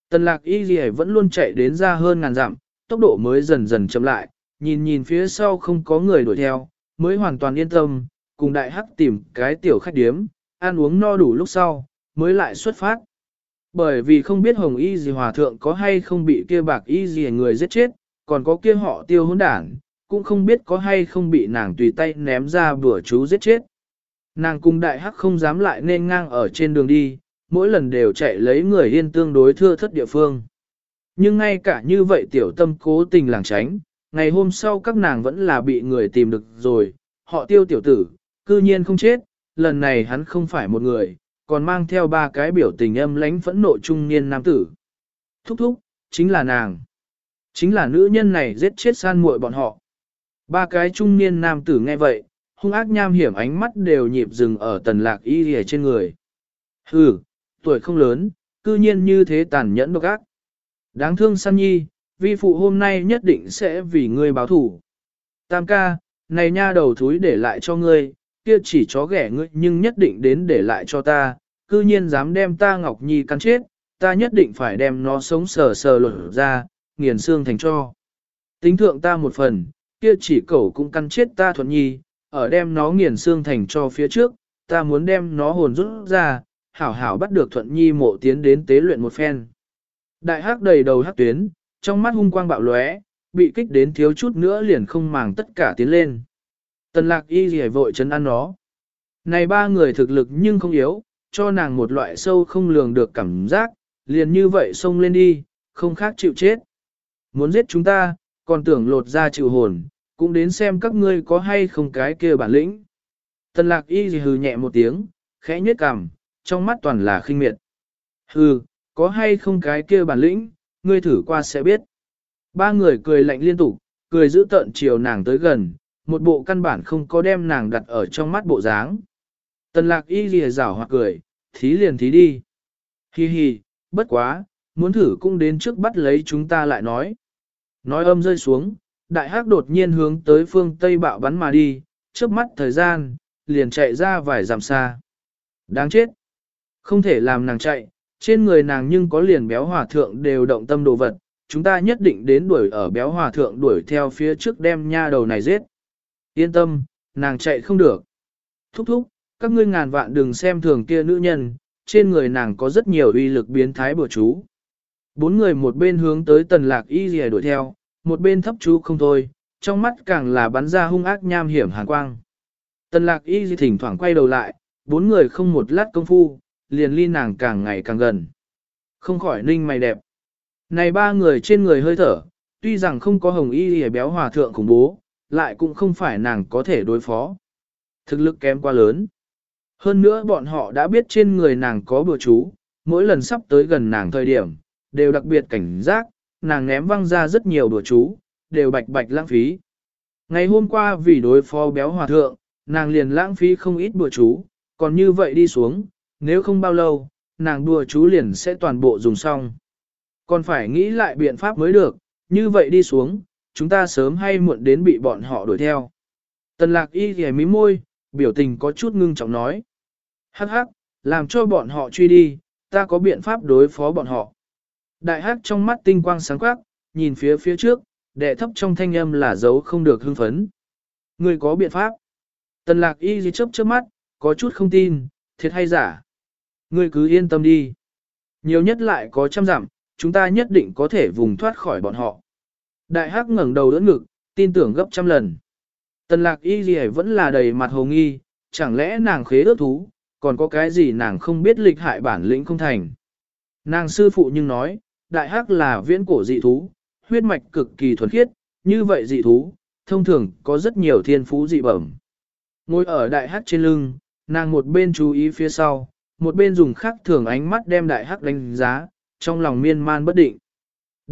Tần lạc y ghi vẫn luôn chạy đến ra hơn ngàn dặm, tốc độ mới dần dần chậm lại, nhìn nhìn phía sau không có người đuổi theo, mới hoàn toàn yên tâm, cùng đại hắc tìm cái tiểu khách điếm, ăn uống no đủ lúc sau, mới lại xuất phát. Bởi vì không biết hồng y gì hòa thượng có hay không bị kia bạc y gì người giết chết, còn có kia họ tiêu hỗn đảng, cũng không biết có hay không bị nàng tùy tay ném ra bữa chú giết chết. Nàng cùng đại hắc không dám lại nên ngang ở trên đường đi, mỗi lần đều chạy lấy người yên tương đối thưa thất địa phương. Nhưng ngay cả như vậy tiểu tâm cố tình làng tránh, ngày hôm sau các nàng vẫn là bị người tìm được rồi, họ tiêu tiểu tử, cư nhiên không chết, lần này hắn không phải một người, còn mang theo ba cái biểu tình âm lánh phẫn nộ trung niên nam tử. Thúc thúc, chính là nàng. Chính là nữ nhân này giết chết san muội bọn họ. Ba cái trung niên nam tử nghe vậy, hung ác nham hiểm ánh mắt đều nhịp dừng ở tần lạc y rìa trên người. Hừ, tuổi không lớn, cư nhiên như thế tàn nhẫn độc ác. Đáng thương san nhi, vi phụ hôm nay nhất định sẽ vì ngươi báo thủ. Tam ca, này nha đầu thúi để lại cho ngươi, kia chỉ chó ghẻ ngươi nhưng nhất định đến để lại cho ta, cư nhiên dám đem ta Ngọc Nhi cắn chết, ta nhất định phải đem nó sống sờ sờ lột ra, nghiền xương thành cho. Tính thượng ta một phần, kia chỉ cẩu cũng cắn chết ta thuận nhi, ở đem nó nghiền xương thành cho phía trước, ta muốn đem nó hồn rút ra, hảo hảo bắt được thuận nhi mộ tiến đến tế luyện một phen. Đại hắc đầy đầu hắc tuyến, trong mắt hung quang bạo lóe, bị kích đến thiếu chút nữa liền không màng tất cả tiến lên. Tần lạc y gì vội chấn ăn nó. Này ba người thực lực nhưng không yếu, cho nàng một loại sâu không lường được cảm giác, liền như vậy xông lên đi, không khác chịu chết. Muốn giết chúng ta, còn tưởng lột ra chịu hồn, cũng đến xem các ngươi có hay không cái kia bản lĩnh. Tần lạc y gì hừ nhẹ một tiếng, khẽ nhếch cằm, trong mắt toàn là khinh miệt. Hừ, có hay không cái kia bản lĩnh, ngươi thử qua sẽ biết. Ba người cười lạnh liên tục, cười giữ tợn chiều nàng tới gần, một bộ căn bản không có đem nàng đặt ở trong mắt bộ dáng. Tần lạc y lìa rảo hoặc cười, thí liền thí đi. Hi hi, bất quá, muốn thử cũng đến trước bắt lấy chúng ta lại nói. Nói âm rơi xuống, đại hắc đột nhiên hướng tới phương Tây bạo bắn mà đi, trước mắt thời gian, liền chạy ra vài dặm xa. Đáng chết! Không thể làm nàng chạy, trên người nàng nhưng có liền béo hòa thượng đều động tâm đồ vật, chúng ta nhất định đến đuổi ở béo hòa thượng đuổi theo phía trước đem nha đầu này giết. Yên tâm, nàng chạy không được. Thúc thúc, các ngươi ngàn vạn đừng xem thường kia nữ nhân, trên người nàng có rất nhiều uy lực biến thái bừa chú. Bốn người một bên hướng tới tần lạc y rìa đuổi theo, một bên thấp chú không thôi, trong mắt càng là bắn ra hung ác nham hiểm hàn quang. Tần lạc y rìa thỉnh thoảng quay đầu lại, bốn người không một lát công phu, liền ly nàng càng ngày càng gần. Không khỏi ninh mày đẹp. Này ba người trên người hơi thở, tuy rằng không có hồng y rìa béo hòa thượng khủng bố, lại cũng không phải nàng có thể đối phó. Thực lực kém quá lớn. Hơn nữa bọn họ đã biết trên người nàng có bừa chú, mỗi lần sắp tới gần nàng thời điểm, đều đặc biệt cảnh giác, nàng ném văng ra rất nhiều bừa chú, đều bạch bạch lãng phí. Ngày hôm qua vì đối phó béo hòa thượng, nàng liền lãng phí không ít bừa chú, còn như vậy đi xuống, nếu không bao lâu, nàng đùa chú liền sẽ toàn bộ dùng xong. Còn phải nghĩ lại biện pháp mới được, như vậy đi xuống, chúng ta sớm hay muộn đến bị bọn họ đuổi theo. Tần lạc y ghề mí môi, biểu tình có chút ngưng trọng nói. Hắc hắc, làm cho bọn họ truy đi, ta có biện pháp đối phó bọn họ. Đại hắc trong mắt tinh quang sáng quắc, nhìn phía phía trước, đệ thấp trong thanh âm là dấu không được hưng phấn. Người có biện pháp. Tần lạc y gì chớp chớp mắt, có chút không tin, thiệt hay giả. Ngươi cứ yên tâm đi. Nhiều nhất lại có trăm giảm, chúng ta nhất định có thể vùng thoát khỏi bọn họ. Đại hắc ngẩng đầu đỡ ngực, tin tưởng gấp trăm lần. Tần lạc y gì vẫn là đầy mặt hồ nghi, chẳng lẽ nàng khế ước thú, còn có cái gì nàng không biết lịch hại bản lĩnh không thành. Nàng sư phụ nhưng nói, đại hắc là viễn cổ dị thú, huyết mạch cực kỳ thuần khiết, như vậy dị thú, thông thường có rất nhiều thiên phú dị bẩm. Ngồi ở đại hắc trên lưng, nàng một bên chú ý phía sau, một bên dùng khắc thường ánh mắt đem đại hắc đánh giá, trong lòng miên man bất định.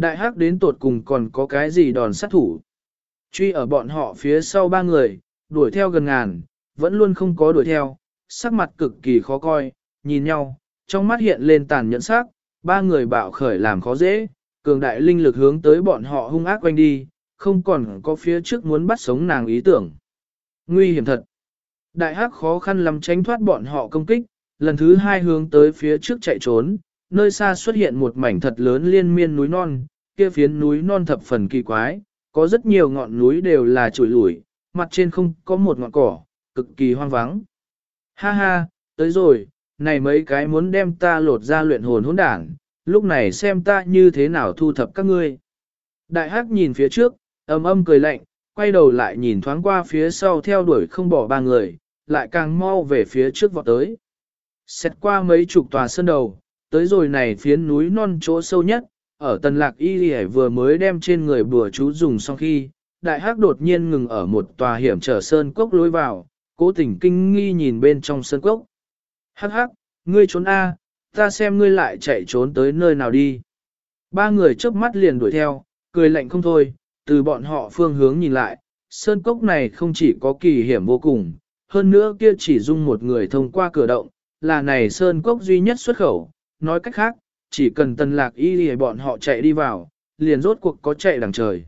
Đại hắc đến tột cùng còn có cái gì đòn sát thủ. Truy ở bọn họ phía sau ba người, đuổi theo gần ngàn, vẫn luôn không có đuổi theo, sắc mặt cực kỳ khó coi, nhìn nhau, trong mắt hiện lên tàn nhẫn sắc, ba người bạo khởi làm khó dễ, cường đại linh lực hướng tới bọn họ hung ác quanh đi, không còn có phía trước muốn bắt sống nàng ý tưởng. Nguy hiểm thật. Đại hắc khó khăn lắm tránh thoát bọn họ công kích, lần thứ hai hướng tới phía trước chạy trốn, nơi xa xuất hiện một mảnh thật lớn liên miên núi non, kia phiến núi non thập phần kỳ quái, có rất nhiều ngọn núi đều là trụi lủi, mặt trên không có một ngọn cỏ, cực kỳ hoang vắng. Ha ha, tới rồi, này mấy cái muốn đem ta lột ra luyện hồn hỗn đảng, lúc này xem ta như thế nào thu thập các ngươi. Đại hắc nhìn phía trước, âm âm cười lạnh, quay đầu lại nhìn thoáng qua phía sau theo đuổi không bỏ ba người, lại càng mau về phía trước vọt tới. Xét qua mấy chục tòa sơn đầu, tới rồi này phiến núi non chỗ sâu nhất, ở tần lạc y lì vừa mới đem trên người bùa chú dùng xong khi, đại hắc đột nhiên ngừng ở một tòa hiểm trở sơn cốc lối vào, cố tình kinh nghi nhìn bên trong sơn cốc. Hắc hắc, ngươi trốn A, ta xem ngươi lại chạy trốn tới nơi nào đi. Ba người chớp mắt liền đuổi theo, cười lạnh không thôi, từ bọn họ phương hướng nhìn lại, sơn cốc này không chỉ có kỳ hiểm vô cùng, hơn nữa kia chỉ dung một người thông qua cửa động, là này sơn cốc duy nhất xuất khẩu, nói cách khác, chỉ cần tần lạc y thì bọn họ chạy đi vào, liền rốt cuộc có chạy đằng trời.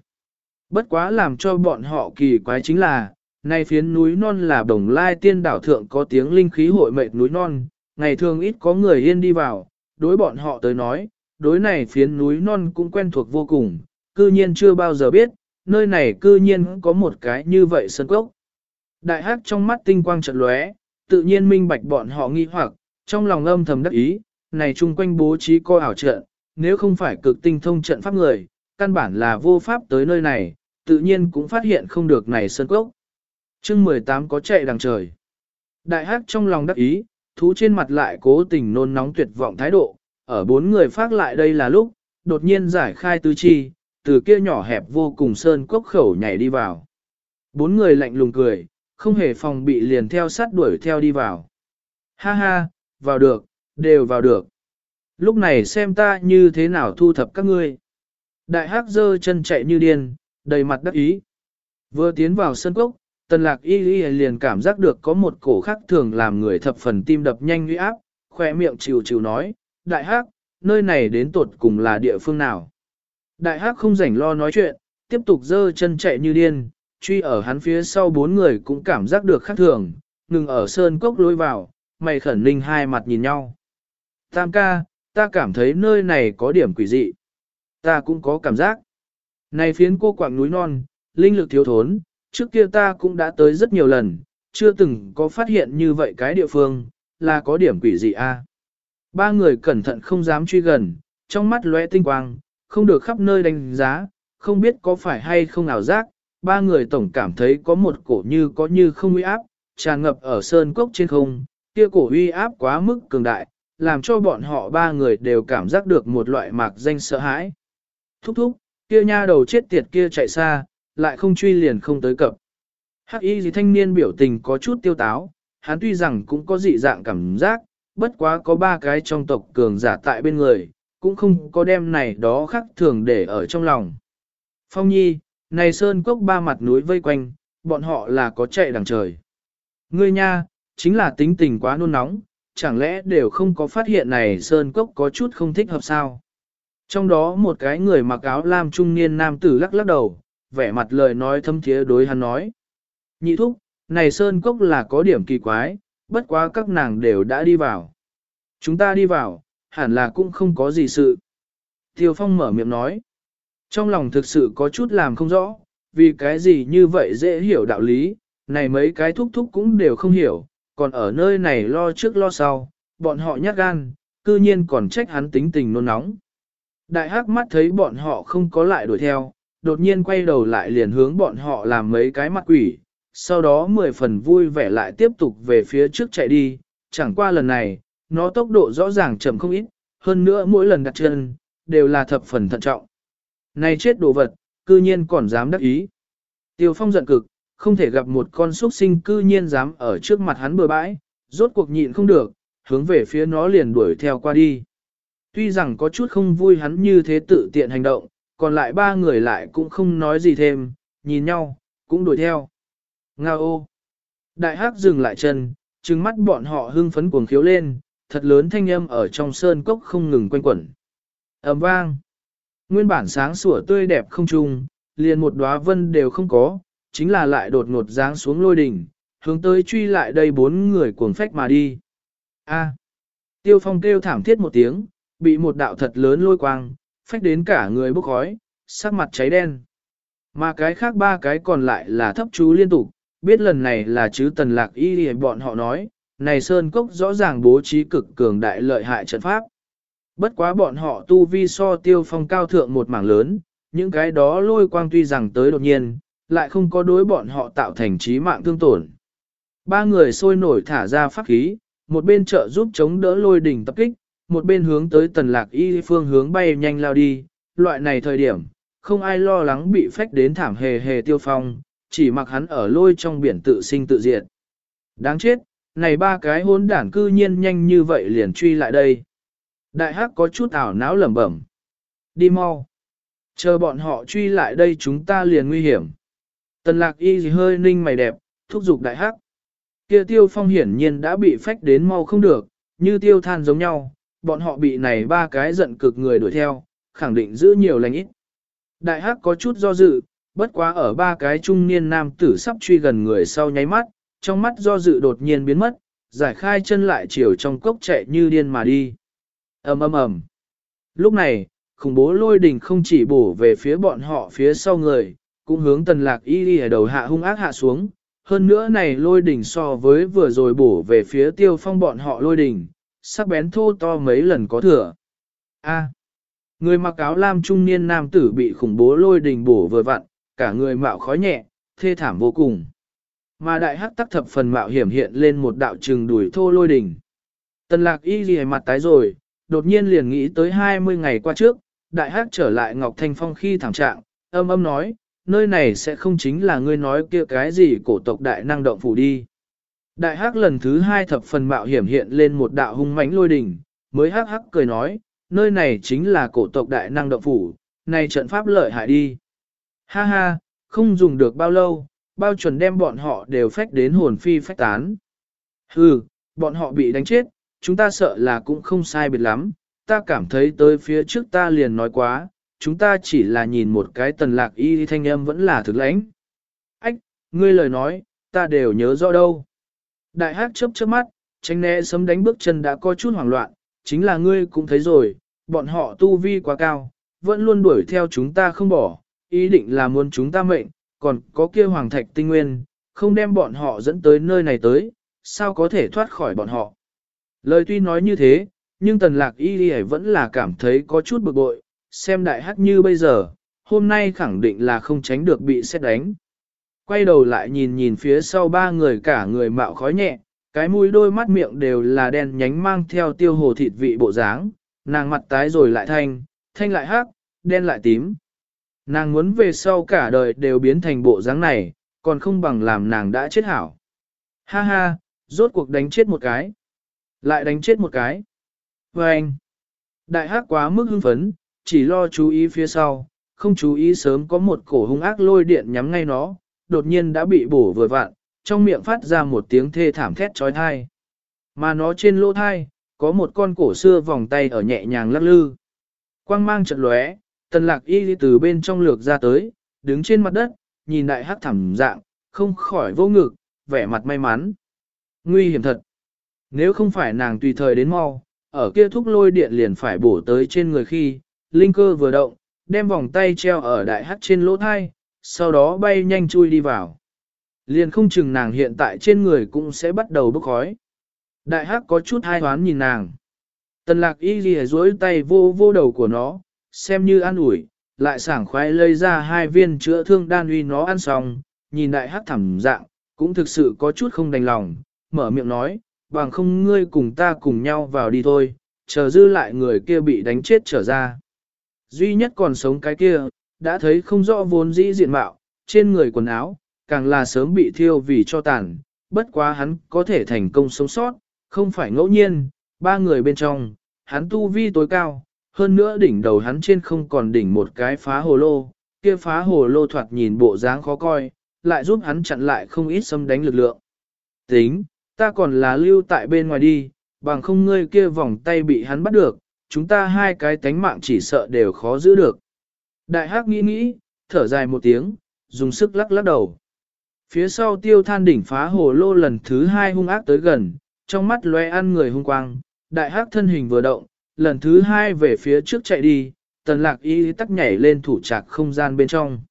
Bất quá làm cho bọn họ kỳ quái chính là, nay phiến núi non là đồng lai tiên đảo thượng có tiếng linh khí hội mệnh núi non, ngày thường ít có người yên đi vào, đối bọn họ tới nói, đối này phiến núi non cũng quen thuộc vô cùng, cư nhiên chưa bao giờ biết, nơi này cư nhiên có một cái như vậy sân cốc. Đại hắc trong mắt tinh quang trận lóe, tự nhiên minh bạch bọn họ nghi hoặc, trong lòng âm thầm đắc ý, này chung quanh bố trí coi ảo trận, nếu không phải cực tinh thông trận pháp người, căn bản là vô pháp tới nơi này, tự nhiên cũng phát hiện không được này sơn cốc. chương 18 có chạy đằng trời. Đại hắc trong lòng đắc ý, thú trên mặt lại cố tình nôn nóng tuyệt vọng thái độ, ở bốn người phát lại đây là lúc, đột nhiên giải khai tứ chi, từ kia nhỏ hẹp vô cùng sơn cốc khẩu nhảy đi vào. Bốn người lạnh lùng cười, không hề phòng bị liền theo sát đuổi theo đi vào. Ha ha, vào được, đều vào được. Lúc này xem ta như thế nào thu thập các ngươi. Đại hắc dơ chân chạy như điên, đầy mặt đắc ý. Vừa tiến vào sân cốc, tần lạc y y liền cảm giác được có một cổ khác thường làm người thập phần tim đập nhanh uy áp, khỏe miệng chịu chịu nói, đại hắc, nơi này đến tột cùng là địa phương nào. Đại hắc không rảnh lo nói chuyện, tiếp tục dơ chân chạy như điên, truy ở hắn phía sau bốn người cũng cảm giác được khác thường, ngừng ở sơn cốc lối vào, mày khẩn ninh hai mặt nhìn nhau. Tam ca, ta cảm thấy nơi này có điểm quỷ dị. Ta cũng có cảm giác. Này phiến cô quạng núi non, linh lực thiếu thốn, trước kia ta cũng đã tới rất nhiều lần, chưa từng có phát hiện như vậy cái địa phương, là có điểm quỷ dị a. Ba người cẩn thận không dám truy gần, trong mắt lóe tinh quang, không được khắp nơi đánh giá, không biết có phải hay không ảo giác, ba người tổng cảm thấy có một cổ như có như không uy áp, tràn ngập ở sơn cốc trên không, kia cổ uy áp quá mức cường đại, làm cho bọn họ ba người đều cảm giác được một loại mạc danh sợ hãi. Thúc thúc, kia nha đầu chết tiệt kia chạy xa, lại không truy liền không tới cập. Hắc y gì thanh niên biểu tình có chút tiêu táo, hắn tuy rằng cũng có dị dạng cảm giác, bất quá có ba cái trong tộc cường giả tại bên người, cũng không có đem này đó khác thường để ở trong lòng. Phong nhi, này sơn cốc ba mặt núi vây quanh, bọn họ là có chạy đằng trời. Ngươi nha, chính là tính tình quá nôn nóng, chẳng lẽ đều không có phát hiện này sơn cốc có chút không thích hợp sao? Trong đó một cái người mặc áo lam trung niên nam tử lắc lắc đầu, vẻ mặt lời nói thâm thiế đối hắn nói. Nhị thúc, này sơn cốc là có điểm kỳ quái, bất quá các nàng đều đã đi vào. Chúng ta đi vào, hẳn là cũng không có gì sự. Tiêu Phong mở miệng nói. Trong lòng thực sự có chút làm không rõ, vì cái gì như vậy dễ hiểu đạo lý, này mấy cái thúc thúc cũng đều không hiểu, còn ở nơi này lo trước lo sau, bọn họ nhát gan, cư nhiên còn trách hắn tính tình nôn nóng. Đại hắc mắt thấy bọn họ không có lại đuổi theo, đột nhiên quay đầu lại liền hướng bọn họ làm mấy cái mặt quỷ, sau đó mười phần vui vẻ lại tiếp tục về phía trước chạy đi, chẳng qua lần này, nó tốc độ rõ ràng chậm không ít, hơn nữa mỗi lần đặt chân, đều là thập phần thận trọng. Này chết đồ vật, cư nhiên còn dám đắc ý. Tiêu phong giận cực, không thể gặp một con súc sinh cư nhiên dám ở trước mặt hắn bừa bãi, rốt cuộc nhịn không được, hướng về phía nó liền đuổi theo qua đi. Tuy rằng có chút không vui hắn như thế tự tiện hành động, còn lại ba người lại cũng không nói gì thêm, nhìn nhau, cũng đuổi theo. Nga ô! Đại hắc dừng lại chân, trừng mắt bọn họ hưng phấn cuồng khiếu lên, thật lớn thanh âm ở trong sơn cốc không ngừng quanh quẩn. ầm vang! Nguyên bản sáng sủa tươi đẹp không trùng, liền một đóa vân đều không có, chính là lại đột ngột giáng xuống lôi đỉnh, hướng tới truy lại đây bốn người cuồng phách mà đi. A! Tiêu phong kêu thảm thiết một tiếng, bị một đạo thật lớn lôi quang, phách đến cả người bốc khói, sắc mặt cháy đen. Mà cái khác ba cái còn lại là thấp chú liên tục, biết lần này là chứ tần lạc y thì bọn họ nói, này Sơn Cốc rõ ràng bố trí cực cường đại lợi hại trận pháp. Bất quá bọn họ tu vi so tiêu phong cao thượng một mảng lớn, những cái đó lôi quang tuy rằng tới đột nhiên, lại không có đối bọn họ tạo thành trí mạng thương tổn. Ba người sôi nổi thả ra pháp khí, một bên trợ giúp chống đỡ lôi đỉnh tập kích, một bên hướng tới tần lạc y phương hướng bay nhanh lao đi, loại này thời điểm, không ai lo lắng bị phách đến thảm hề hề tiêu phong, chỉ mặc hắn ở lôi trong biển tự sinh tự diệt. Đáng chết, này ba cái hỗn đản cư nhiên nhanh như vậy liền truy lại đây. Đại hắc có chút ảo não lẩm bẩm. Đi mau. Chờ bọn họ truy lại đây chúng ta liền nguy hiểm. Tần lạc y gì hơi ninh mày đẹp, thúc giục đại hắc. Kia tiêu phong hiển nhiên đã bị phách đến mau không được, như tiêu than giống nhau, bọn họ bị này ba cái giận cực người đuổi theo, khẳng định giữ nhiều lành ít. Đại hắc có chút do dự, bất quá ở ba cái trung niên nam tử sắp truy gần người sau nháy mắt, trong mắt do dự đột nhiên biến mất, giải khai chân lại chiều trong cốc chạy như điên mà đi. ầm ầm ầm. Lúc này, khủng bố lôi đình không chỉ bổ về phía bọn họ phía sau người, cũng hướng tần lạc y đi ở đầu hạ hung ác hạ xuống. Hơn nữa này lôi đỉnh so với vừa rồi bổ về phía tiêu phong bọn họ lôi đỉnh, sắc bén thô to mấy lần có thừa. A. người mặc áo lam trung niên nam tử bị khủng bố lôi đỉnh bổ vừa vặn, cả người mạo khói nhẹ, thê thảm vô cùng. Mà đại hắc tắc thập phần mạo hiểm hiện lên một đạo trừng đuổi thô lôi đỉnh. Tần lạc y ghi mặt tái rồi, đột nhiên liền nghĩ tới 20 ngày qua trước, đại hắc trở lại Ngọc Thanh Phong khi thảm trạng, âm âm nói, nơi này sẽ không chính là ngươi nói kia cái gì cổ tộc đại năng động phủ đi. Đại hắc lần thứ hai thập phần mạo hiểm hiện lên một đạo hung mãnh lôi đỉnh, mới hắc hắc cười nói, nơi này chính là cổ tộc đại năng động phủ, này trận pháp lợi hại đi. Ha ha, không dùng được bao lâu, bao chuẩn đem bọn họ đều phách đến hồn phi phách tán. Hừ, bọn họ bị đánh chết, chúng ta sợ là cũng không sai biệt lắm, ta cảm thấy tới phía trước ta liền nói quá, chúng ta chỉ là nhìn một cái tần lạc y thanh âm vẫn là thực lãnh. Ách, ngươi lời nói, ta đều nhớ rõ đâu. Đại hắc chớp chớp mắt, tránh né sấm đánh bước chân đã có chút hoảng loạn, chính là ngươi cũng thấy rồi, bọn họ tu vi quá cao, vẫn luôn đuổi theo chúng ta không bỏ, ý định là muốn chúng ta mệnh, còn có kia hoàng thạch tinh nguyên, không đem bọn họ dẫn tới nơi này tới, sao có thể thoát khỏi bọn họ. Lời tuy nói như thế, nhưng tần lạc y đi vẫn là cảm thấy có chút bực bội, xem đại hắc như bây giờ, hôm nay khẳng định là không tránh được bị xét đánh. Quay đầu lại nhìn nhìn phía sau ba người cả người mạo khói nhẹ, cái mũi đôi mắt miệng đều là đen nhánh mang theo tiêu hồ thịt vị bộ dáng, nàng mặt tái rồi lại thanh, thanh lại hắc, đen lại tím. Nàng muốn về sau cả đời đều biến thành bộ dáng này, còn không bằng làm nàng đã chết hảo. Ha ha, rốt cuộc đánh chết một cái. Lại đánh chết một cái. Và anh, đại hắc quá mức hưng phấn, chỉ lo chú ý phía sau, không chú ý sớm có một cổ hung ác lôi điện nhắm ngay nó, đột nhiên đã bị bổ vừa vạn, trong miệng phát ra một tiếng thê thảm thét trói thai. Mà nó trên lỗ thai, có một con cổ xưa vòng tay ở nhẹ nhàng lắc lư. Quang mang trận lóe, tần lạc y từ bên trong lược ra tới, đứng trên mặt đất, nhìn đại hắc thảm dạng, không khỏi vô ngực, vẻ mặt may mắn. Nguy hiểm thật. Nếu không phải nàng tùy thời đến mau, ở kia thúc lôi điện liền phải bổ tới trên người khi, linh cơ vừa động, đem vòng tay treo ở đại hắc trên lỗ thai, sau đó bay nhanh chui đi vào. Liền không chừng nàng hiện tại trên người cũng sẽ bắt đầu bốc khói. Đại hắc có chút hai hoán nhìn nàng. Tần lạc y ghi dối tay vô vô đầu của nó, xem như ăn ủi, lại sảng khoái lấy ra hai viên chữa thương đan uy nó ăn xong, nhìn đại hắc thẳm dạng, cũng thực sự có chút không đành lòng, mở miệng nói, bằng không ngươi cùng ta cùng nhau vào đi thôi, chờ dư lại người kia bị đánh chết trở ra. Duy nhất còn sống cái kia, đã thấy không rõ vốn dĩ diện mạo, trên người quần áo, càng là sớm bị thiêu vì cho tàn, bất quá hắn có thể thành công sống sót, không phải ngẫu nhiên, ba người bên trong, hắn tu vi tối cao, hơn nữa đỉnh đầu hắn trên không còn đỉnh một cái phá hồ lô, kia phá hồ lô thoạt nhìn bộ dáng khó coi, lại giúp hắn chặn lại không ít xâm đánh lực lượng. Tính, ta còn là lưu tại bên ngoài đi, bằng không ngươi kia vòng tay bị hắn bắt được, chúng ta hai cái tánh mạng chỉ sợ đều khó giữ được. Đại hắc nghĩ nghĩ, thở dài một tiếng, dùng sức lắc lắc đầu. Phía sau tiêu than đỉnh phá hồ lô lần thứ hai hung ác tới gần, trong mắt loe ăn người hung quang, đại hắc thân hình vừa động, lần thứ hai về phía trước chạy đi, tần lạc y tắc nhảy lên thủ trạc không gian bên trong.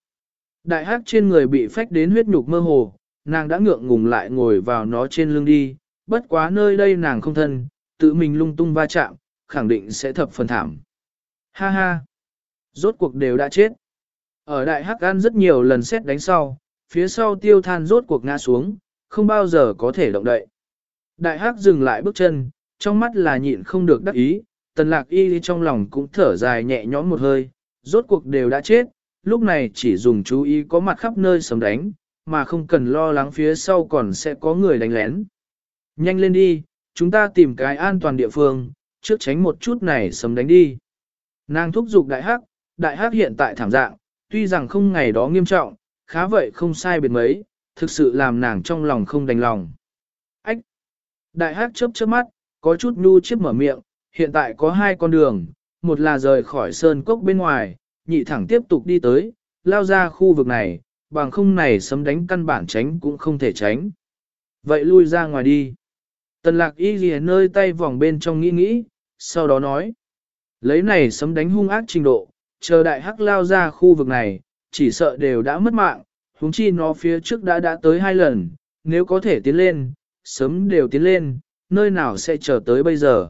Đại hắc trên người bị phách đến huyết nhục mơ hồ, nàng đã ngượng ngùng lại ngồi vào nó trên lưng đi, bất quá nơi đây nàng không thân, tự mình lung tung va chạm, khẳng định sẽ thập phần thảm. Ha ha! Rốt cuộc đều đã chết. Ở đại hắc ăn rất nhiều lần xét đánh sau, phía sau tiêu than rốt cuộc ngã xuống, không bao giờ có thể động đậy. Đại hắc dừng lại bước chân, trong mắt là nhịn không được đắc ý, tần lạc y trong lòng cũng thở dài nhẹ nhõm một hơi, rốt cuộc đều đã chết, lúc này chỉ dùng chú ý có mặt khắp nơi sớm đánh, mà không cần lo lắng phía sau còn sẽ có người đánh lén. Nhanh lên đi, chúng ta tìm cái an toàn địa phương, trước tránh một chút này sấm đánh đi. Nàng thúc giục đại hắc, đại hắc hiện tại thảm dạng, tuy rằng không ngày đó nghiêm trọng, khá vậy không sai biệt mấy, thực sự làm nàng trong lòng không đành lòng. Ách! Đại hắc chớp chớp mắt, có chút nu chiếc mở miệng, hiện tại có hai con đường, một là rời khỏi sơn cốc bên ngoài, nhị thẳng tiếp tục đi tới, lao ra khu vực này, bằng không này sấm đánh căn bản tránh cũng không thể tránh. Vậy lui ra ngoài đi. Tần lạc y ghi nơi tay vòng bên trong nghĩ nghĩ, sau đó nói. Lấy này sấm đánh hung ác trình độ, chờ đại hắc lao ra khu vực này, chỉ sợ đều đã mất mạng, huống chi nó phía trước đã đã tới hai lần, nếu có thể tiến lên, sớm đều tiến lên, nơi nào sẽ chờ tới bây giờ.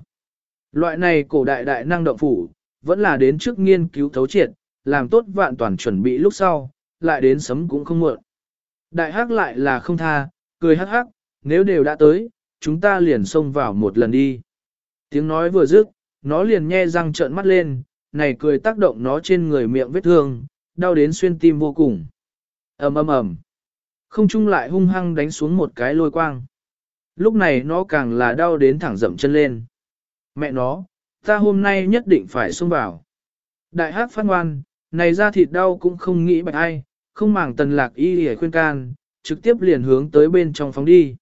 Loại này cổ đại đại năng động phủ, vẫn là đến trước nghiên cứu thấu triệt, làm tốt vạn toàn chuẩn bị lúc sau, lại đến sấm cũng không muộn. Đại hắc lại là không tha, cười hắc hắc, nếu đều đã tới, chúng ta liền xông vào một lần đi. Tiếng nói vừa dứt, nó liền nhe răng trợn mắt lên, này cười tác động nó trên người miệng vết thương, đau đến xuyên tim vô cùng. ầm ầm ầm, không chung lại hung hăng đánh xuống một cái lôi quang. Lúc này nó càng là đau đến thẳng dậm chân lên. Mẹ nó, ta hôm nay nhất định phải xông vào. Đại hắc phát ngoan, này ra thịt đau cũng không nghĩ bạch ai, không màng tần lạc y hề khuyên can, trực tiếp liền hướng tới bên trong phóng đi.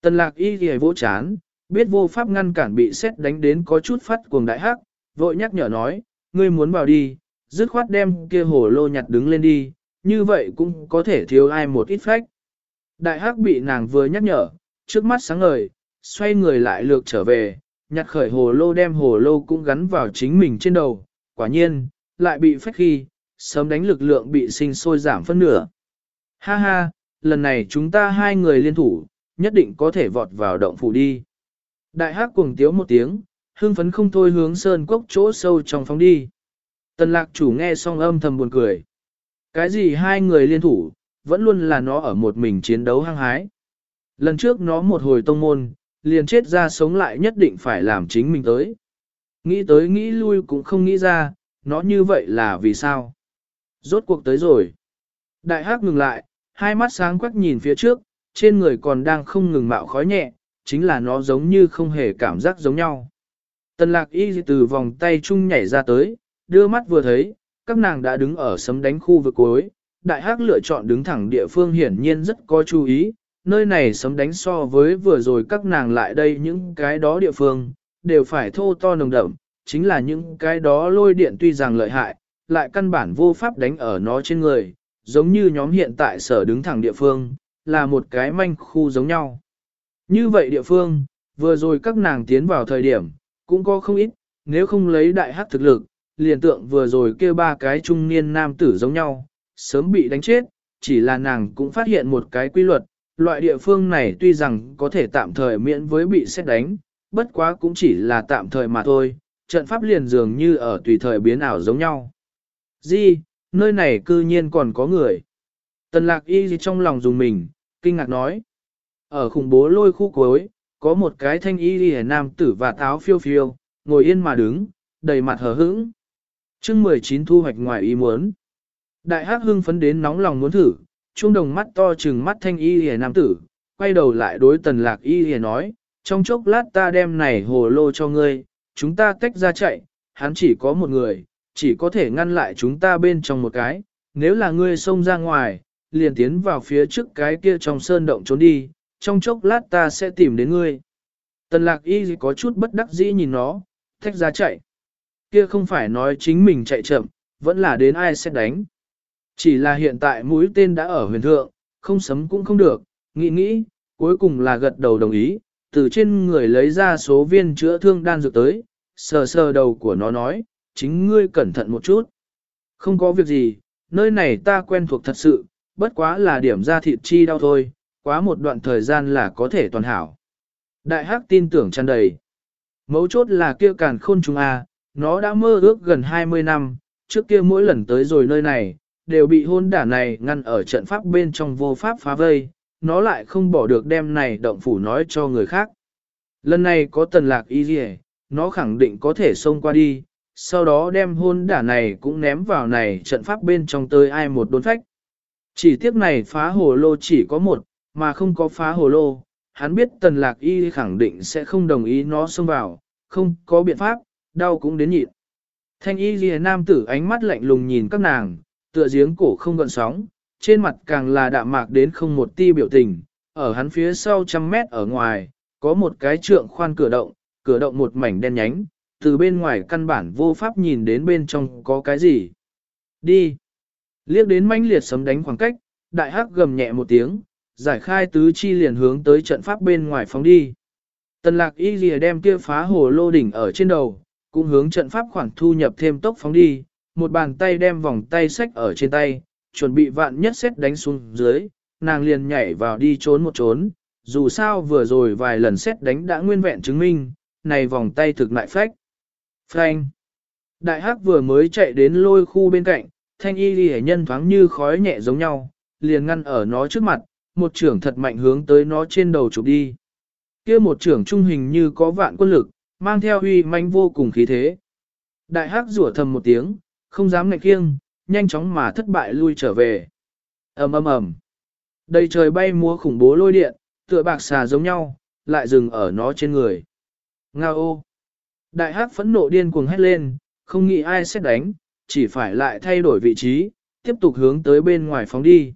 Tần lạc y hề vỗ chán, biết vô pháp ngăn cản bị xét đánh đến có chút phát cuồng đại hắc, vội nhắc nhở nói, ngươi muốn vào đi, dứt khoát đem kia hồ lô nhặt đứng lên đi, như vậy cũng có thể thiếu ai một ít phách. Đại hắc bị nàng vừa nhắc nhở, trước mắt sáng ngời, xoay người lại lược trở về, nhặt khởi hồ lô đem hồ lô cũng gắn vào chính mình trên đầu, quả nhiên, lại bị phách khi, sớm đánh lực lượng bị sinh sôi giảm phân nửa. Ha ha, lần này chúng ta hai người liên thủ, nhất định có thể vọt vào động phủ đi. Đại hắc cuồng tiếu một tiếng, hương phấn không thôi hướng sơn cốc chỗ sâu trong phóng đi. Tần lạc chủ nghe xong âm thầm buồn cười. Cái gì hai người liên thủ, vẫn luôn là nó ở một mình chiến đấu hăng hái. Lần trước nó một hồi tông môn, liền chết ra sống lại nhất định phải làm chính mình tới. Nghĩ tới nghĩ lui cũng không nghĩ ra, nó như vậy là vì sao? Rốt cuộc tới rồi. Đại hắc ngừng lại, hai mắt sáng quắc nhìn phía trước, trên người còn đang không ngừng mạo khói nhẹ, chính là nó giống như không hề cảm giác giống nhau. Tần lạc y từ vòng tay chung nhảy ra tới, đưa mắt vừa thấy, các nàng đã đứng ở sấm đánh khu vực cuối. Đại hắc lựa chọn đứng thẳng địa phương hiển nhiên rất có chú ý, nơi này sấm đánh so với vừa rồi các nàng lại đây những cái đó địa phương, đều phải thô to nồng đậm, chính là những cái đó lôi điện tuy rằng lợi hại, lại căn bản vô pháp đánh ở nó trên người, giống như nhóm hiện tại sở đứng thẳng địa phương, là một cái manh khu giống nhau. Như vậy địa phương, vừa rồi các nàng tiến vào thời điểm, cũng có không ít, nếu không lấy đại hát thực lực, liền tượng vừa rồi kêu ba cái trung niên nam tử giống nhau, sớm bị đánh chết, chỉ là nàng cũng phát hiện một cái quy luật, loại địa phương này tuy rằng có thể tạm thời miễn với bị xét đánh, bất quá cũng chỉ là tạm thời mà thôi, trận pháp liền dường như ở tùy thời biến ảo giống nhau. Di, nơi này cư nhiên còn có người. Tần lạc y gì trong lòng dùng mình, kinh ngạc nói. Ở khủng bố lôi khu cuối, có một cái thanh y lìa nam tử và táo phiêu phiêu, ngồi yên mà đứng, đầy mặt hờ hững. chương 19 thu hoạch ngoài ý muốn. Đại hắc hưng phấn đến nóng lòng muốn thử, trung đồng mắt to trừng mắt thanh y lìa nam tử, quay đầu lại đối tần lạc y lìa nói, trong chốc lát ta đem này hồ lô cho ngươi, chúng ta tách ra chạy, hắn chỉ có một người, chỉ có thể ngăn lại chúng ta bên trong một cái, nếu là ngươi xông ra ngoài, liền tiến vào phía trước cái kia trong sơn động trốn đi, trong chốc lát ta sẽ tìm đến ngươi. Tần lạc y có chút bất đắc dĩ nhìn nó, thách ra chạy. Kia không phải nói chính mình chạy chậm, vẫn là đến ai sẽ đánh. Chỉ là hiện tại mũi tên đã ở huyền thượng, không sấm cũng không được, nghĩ nghĩ, cuối cùng là gật đầu đồng ý, từ trên người lấy ra số viên chữa thương đan dược tới, sờ sờ đầu của nó nói, chính ngươi cẩn thận một chút. Không có việc gì, nơi này ta quen thuộc thật sự, bất quá là điểm ra thịt chi đau thôi, quá một đoạn thời gian là có thể toàn hảo. Đại hắc tin tưởng tràn đầy. Mấu chốt là kia càn khôn chúng A, nó đã mơ ước gần 20 năm, trước kia mỗi lần tới rồi nơi này, đều bị hôn đả này ngăn ở trận pháp bên trong vô pháp phá vây, nó lại không bỏ được đem này động phủ nói cho người khác. Lần này có tần lạc ý dì nó khẳng định có thể xông qua đi, sau đó đem hôn đả này cũng ném vào này trận pháp bên trong tới ai một đốn phách. Chỉ tiếc này phá hồ lô chỉ có một, mà không có phá hồ lô, hắn biết tần lạc y khẳng định sẽ không đồng ý nó xông vào, không có biện pháp, đau cũng đến nhịn. Thanh y ghi nam tử ánh mắt lạnh lùng nhìn các nàng, tựa giếng cổ không gợn sóng, trên mặt càng là đạm mạc đến không một ti biểu tình, ở hắn phía sau trăm mét ở ngoài, có một cái trượng khoan cửa động, cửa động một mảnh đen nhánh, từ bên ngoài căn bản vô pháp nhìn đến bên trong có cái gì. Đi! Liếc đến manh liệt sấm đánh khoảng cách, đại hắc gầm nhẹ một tiếng, giải khai tứ chi liền hướng tới trận pháp bên ngoài phóng đi. Tần lạc y lìa đem kia phá hồ lô đỉnh ở trên đầu, cũng hướng trận pháp khoảng thu nhập thêm tốc phóng đi, một bàn tay đem vòng tay sách ở trên tay, chuẩn bị vạn nhất xét đánh xuống dưới, nàng liền nhảy vào đi trốn một trốn, dù sao vừa rồi vài lần xét đánh đã nguyên vẹn chứng minh, này vòng tay thực lại phách. Frank! Đại hắc vừa mới chạy đến lôi khu bên cạnh, thanh y ghi nhân thoáng như khói nhẹ giống nhau, liền ngăn ở nó trước mặt, một trưởng thật mạnh hướng tới nó trên đầu chụp đi. kia một trưởng trung hình như có vạn quân lực, mang theo uy manh vô cùng khí thế. Đại hắc rủa thầm một tiếng, không dám ngạch kiêng, nhanh chóng mà thất bại lui trở về. ầm ầm ầm, Đầy trời bay múa khủng bố lôi điện, tựa bạc xà giống nhau, lại dừng ở nó trên người. Ngao ô! Đại hắc phẫn nộ điên cuồng hét lên, không nghĩ ai sẽ đánh, chỉ phải lại thay đổi vị trí, tiếp tục hướng tới bên ngoài phóng đi.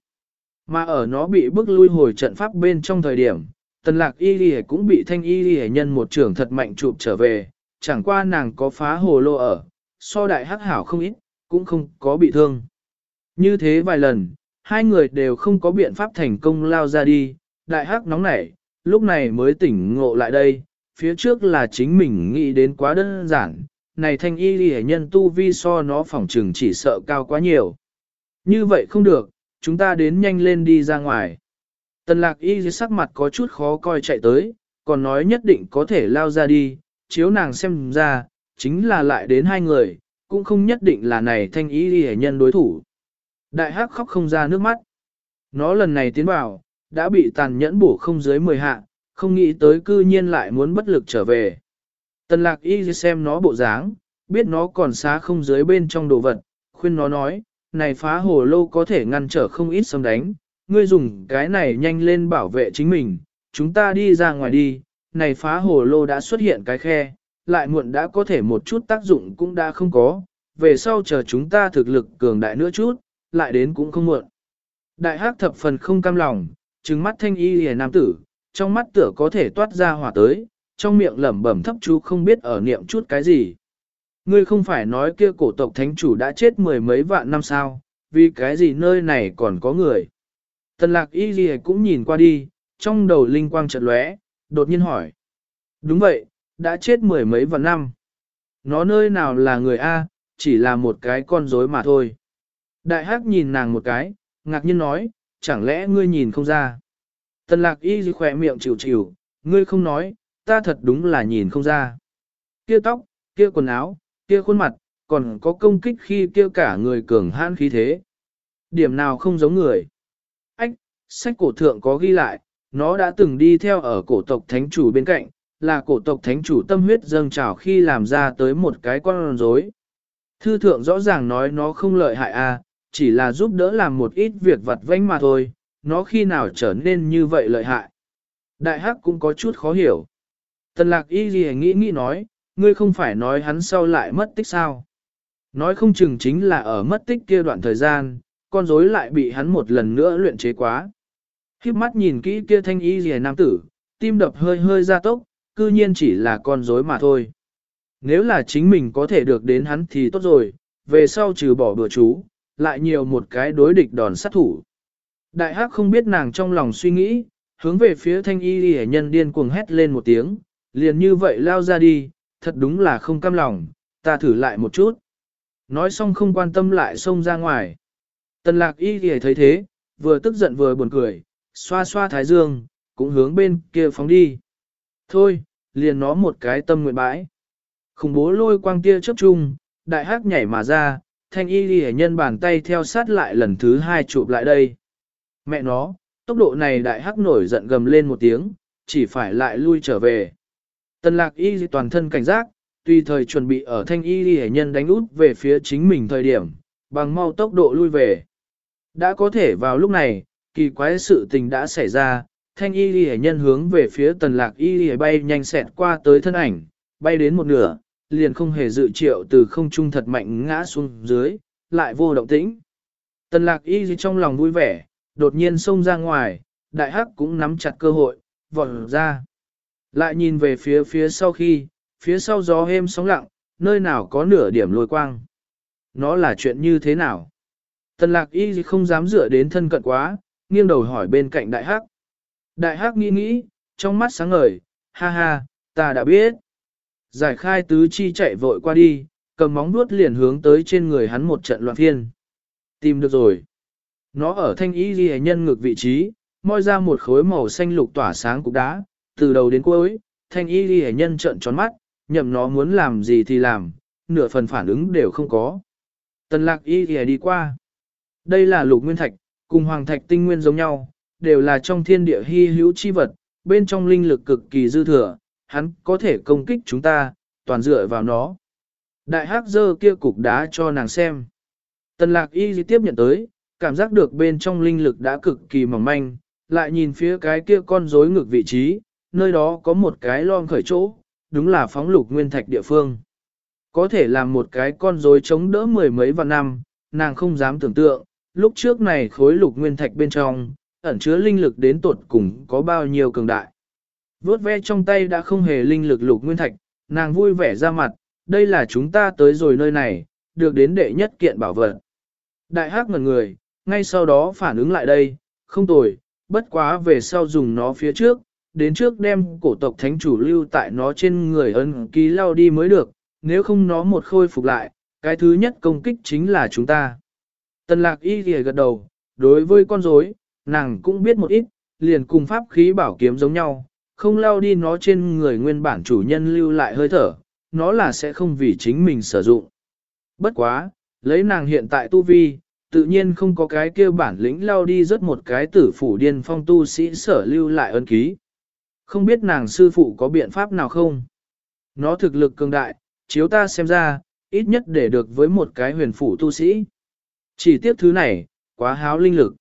Mà ở nó bị bức lui hồi trận pháp bên trong thời điểm, tần lạc y ghi cũng bị thanh y ghi nhân một trưởng thật mạnh chụp trở về, chẳng qua nàng có phá hồ lô ở, so đại hắc hảo không ít, cũng không có bị thương. Như thế vài lần, hai người đều không có biện pháp thành công lao ra đi, đại hắc nóng nảy, lúc này mới tỉnh ngộ lại đây, phía trước là chính mình nghĩ đến quá đơn giản, này thanh y ghi nhân tu vi so nó phỏng trừng chỉ sợ cao quá nhiều. Như vậy không được, chúng ta đến nhanh lên đi ra ngoài. Tần lạc y dưới sắc mặt có chút khó coi chạy tới, còn nói nhất định có thể lao ra đi, chiếu nàng xem ra, chính là lại đến hai người, cũng không nhất định là này thanh y ghi nhân đối thủ. Đại hắc khóc không ra nước mắt. Nó lần này tiến vào, đã bị tàn nhẫn bổ không dưới 10 hạ, không nghĩ tới cư nhiên lại muốn bất lực trở về. Tần lạc y xem nó bộ dáng, biết nó còn xá không dưới bên trong đồ vật, khuyên nó nói, này phá hồ lô có thể ngăn trở không ít sấm đánh, ngươi dùng cái này nhanh lên bảo vệ chính mình, chúng ta đi ra ngoài đi, này phá hồ lô đã xuất hiện cái khe, lại muộn đã có thể một chút tác dụng cũng đã không có, về sau chờ chúng ta thực lực cường đại nữa chút, lại đến cũng không muộn. Đại hắc thập phần không cam lòng, trừng mắt thanh y hề nam tử, trong mắt tựa có thể toát ra hỏa tới, trong miệng lẩm bẩm thấp chú không biết ở niệm chút cái gì. Ngươi không phải nói kia cổ tộc thánh chủ đã chết mười mấy vạn năm sao, vì cái gì nơi này còn có người. Tần lạc y gì cũng nhìn qua đi, trong đầu linh quang chợt lóe, đột nhiên hỏi. Đúng vậy, đã chết mười mấy vạn năm. Nó nơi nào là người A, chỉ là một cái con rối mà thôi. Đại hắc nhìn nàng một cái, ngạc nhiên nói, chẳng lẽ ngươi nhìn không ra. Tần lạc y khỏe miệng chịu chịu, ngươi không nói, ta thật đúng là nhìn không ra. Kia tóc, kia quần áo, kia khuôn mặt, còn có công kích khi kia cả người cường hãn khí thế. Điểm nào không giống người. Ách, sách cổ thượng có ghi lại, nó đã từng đi theo ở cổ tộc thánh chủ bên cạnh, là cổ tộc thánh chủ tâm huyết dâng trào khi làm ra tới một cái con rối. Thư thượng rõ ràng nói nó không lợi hại a, à, chỉ là giúp đỡ làm một ít việc vặt vãnh mà thôi, nó khi nào trở nên như vậy lợi hại. Đại hắc cũng có chút khó hiểu. Tần lạc y gì nghĩ nghĩ nói, ngươi không phải nói hắn sau lại mất tích sao. Nói không chừng chính là ở mất tích kia đoạn thời gian, con rối lại bị hắn một lần nữa luyện chế quá. Khiếp mắt nhìn kỹ kia thanh y rìa nam tử, tim đập hơi hơi ra tốc, cư nhiên chỉ là con rối mà thôi. Nếu là chính mình có thể được đến hắn thì tốt rồi, về sau trừ bỏ bữa chú, lại nhiều một cái đối địch đòn sát thủ. Đại hắc không biết nàng trong lòng suy nghĩ, hướng về phía thanh y rìa nhân điên cuồng hét lên một tiếng, liền như vậy lao ra đi, thật đúng là không cam lòng, ta thử lại một chút. Nói xong không quan tâm lại xông ra ngoài. Tần lạc y ghi thấy thế, vừa tức giận vừa buồn cười, xoa xoa thái dương, cũng hướng bên kia phóng đi. Thôi, liền nó một cái tâm nguyện bãi. Khủng bố lôi quang kia chớp chung, đại hắc nhảy mà ra, thanh y ghi nhân bàn tay theo sát lại lần thứ hai chụp lại đây. Mẹ nó, tốc độ này đại hắc nổi giận gầm lên một tiếng, chỉ phải lại lui trở về. Tần lạc y toàn thân cảnh giác, tùy thời chuẩn bị ở thanh y ghi nhân đánh út về phía chính mình thời điểm, bằng mau tốc độ lui về. Đã có thể vào lúc này, kỳ quái sự tình đã xảy ra, thanh y ghi nhân hướng về phía tần lạc y ghi bay nhanh xẹt qua tới thân ảnh, bay đến một nửa, liền không hề dự triệu từ không trung thật mạnh ngã xuống dưới, lại vô động tĩnh. Tần lạc y trong lòng vui vẻ, đột nhiên xông ra ngoài, đại hắc cũng nắm chặt cơ hội, vọt ra. Lại nhìn về phía phía sau khi, phía sau gió êm sóng lặng, nơi nào có nửa điểm lôi quang. Nó là chuyện như thế nào? Tần lạc y không dám dựa đến thân cận quá, nghiêng đầu hỏi bên cạnh đại hắc. Đại hắc nghĩ nghĩ, trong mắt sáng ngời, ha ha, ta đã biết. Giải khai tứ chi chạy vội qua đi, cầm móng vuốt liền hướng tới trên người hắn một trận loạn phiên. Tìm được rồi. Nó ở thanh y ghi nhân ngược vị trí, moi ra một khối màu xanh lục tỏa sáng cục đá, từ đầu đến cuối, thanh y ghi nhân trợn tròn mắt, nhậm nó muốn làm gì thì làm, nửa phần phản ứng đều không có. Tần lạc y ghi đi qua. Đây là lục nguyên thạch, cùng hoàng thạch tinh nguyên giống nhau, đều là trong thiên địa hy hữu chi vật, bên trong linh lực cực kỳ dư thừa, hắn có thể công kích chúng ta, toàn dựa vào nó. Đại hắc dơ kia cục đá cho nàng xem. Tần lạc y tiếp nhận tới, cảm giác được bên trong linh lực đã cực kỳ mỏng manh, lại nhìn phía cái kia con rối ngược vị trí, nơi đó có một cái lon khởi chỗ, đúng là phóng lục nguyên thạch địa phương. Có thể làm một cái con rối chống đỡ mười mấy vạn năm, nàng không dám tưởng tượng, lúc trước này khối lục nguyên thạch bên trong, ẩn chứa linh lực đến tột cùng có bao nhiêu cường đại. Vốt ve trong tay đã không hề linh lực lục nguyên thạch, nàng vui vẻ ra mặt, đây là chúng ta tới rồi nơi này, được đến đệ nhất kiện bảo vật. Đại hắc ngần người, ngay sau đó phản ứng lại đây, không tồi, bất quá về sau dùng nó phía trước, đến trước đem cổ tộc thánh chủ lưu tại nó trên người ân ký lao đi mới được, nếu không nó một khôi phục lại, cái thứ nhất công kích chính là chúng ta. Tần lạc y thì gật đầu, đối với con rối, nàng cũng biết một ít, liền cùng pháp khí bảo kiếm giống nhau, không lao đi nó trên người nguyên bản chủ nhân lưu lại hơi thở, nó là sẽ không vì chính mình sử dụng. Bất quá, lấy nàng hiện tại tu vi, tự nhiên không có cái kia bản lĩnh lao đi rất một cái tử phủ điên phong tu sĩ sở lưu lại ân ký. Không biết nàng sư phụ có biện pháp nào không? Nó thực lực cường đại, chiếu ta xem ra, ít nhất để được với một cái huyền phủ tu sĩ. Chỉ tiếp thứ này, quá háo linh lực.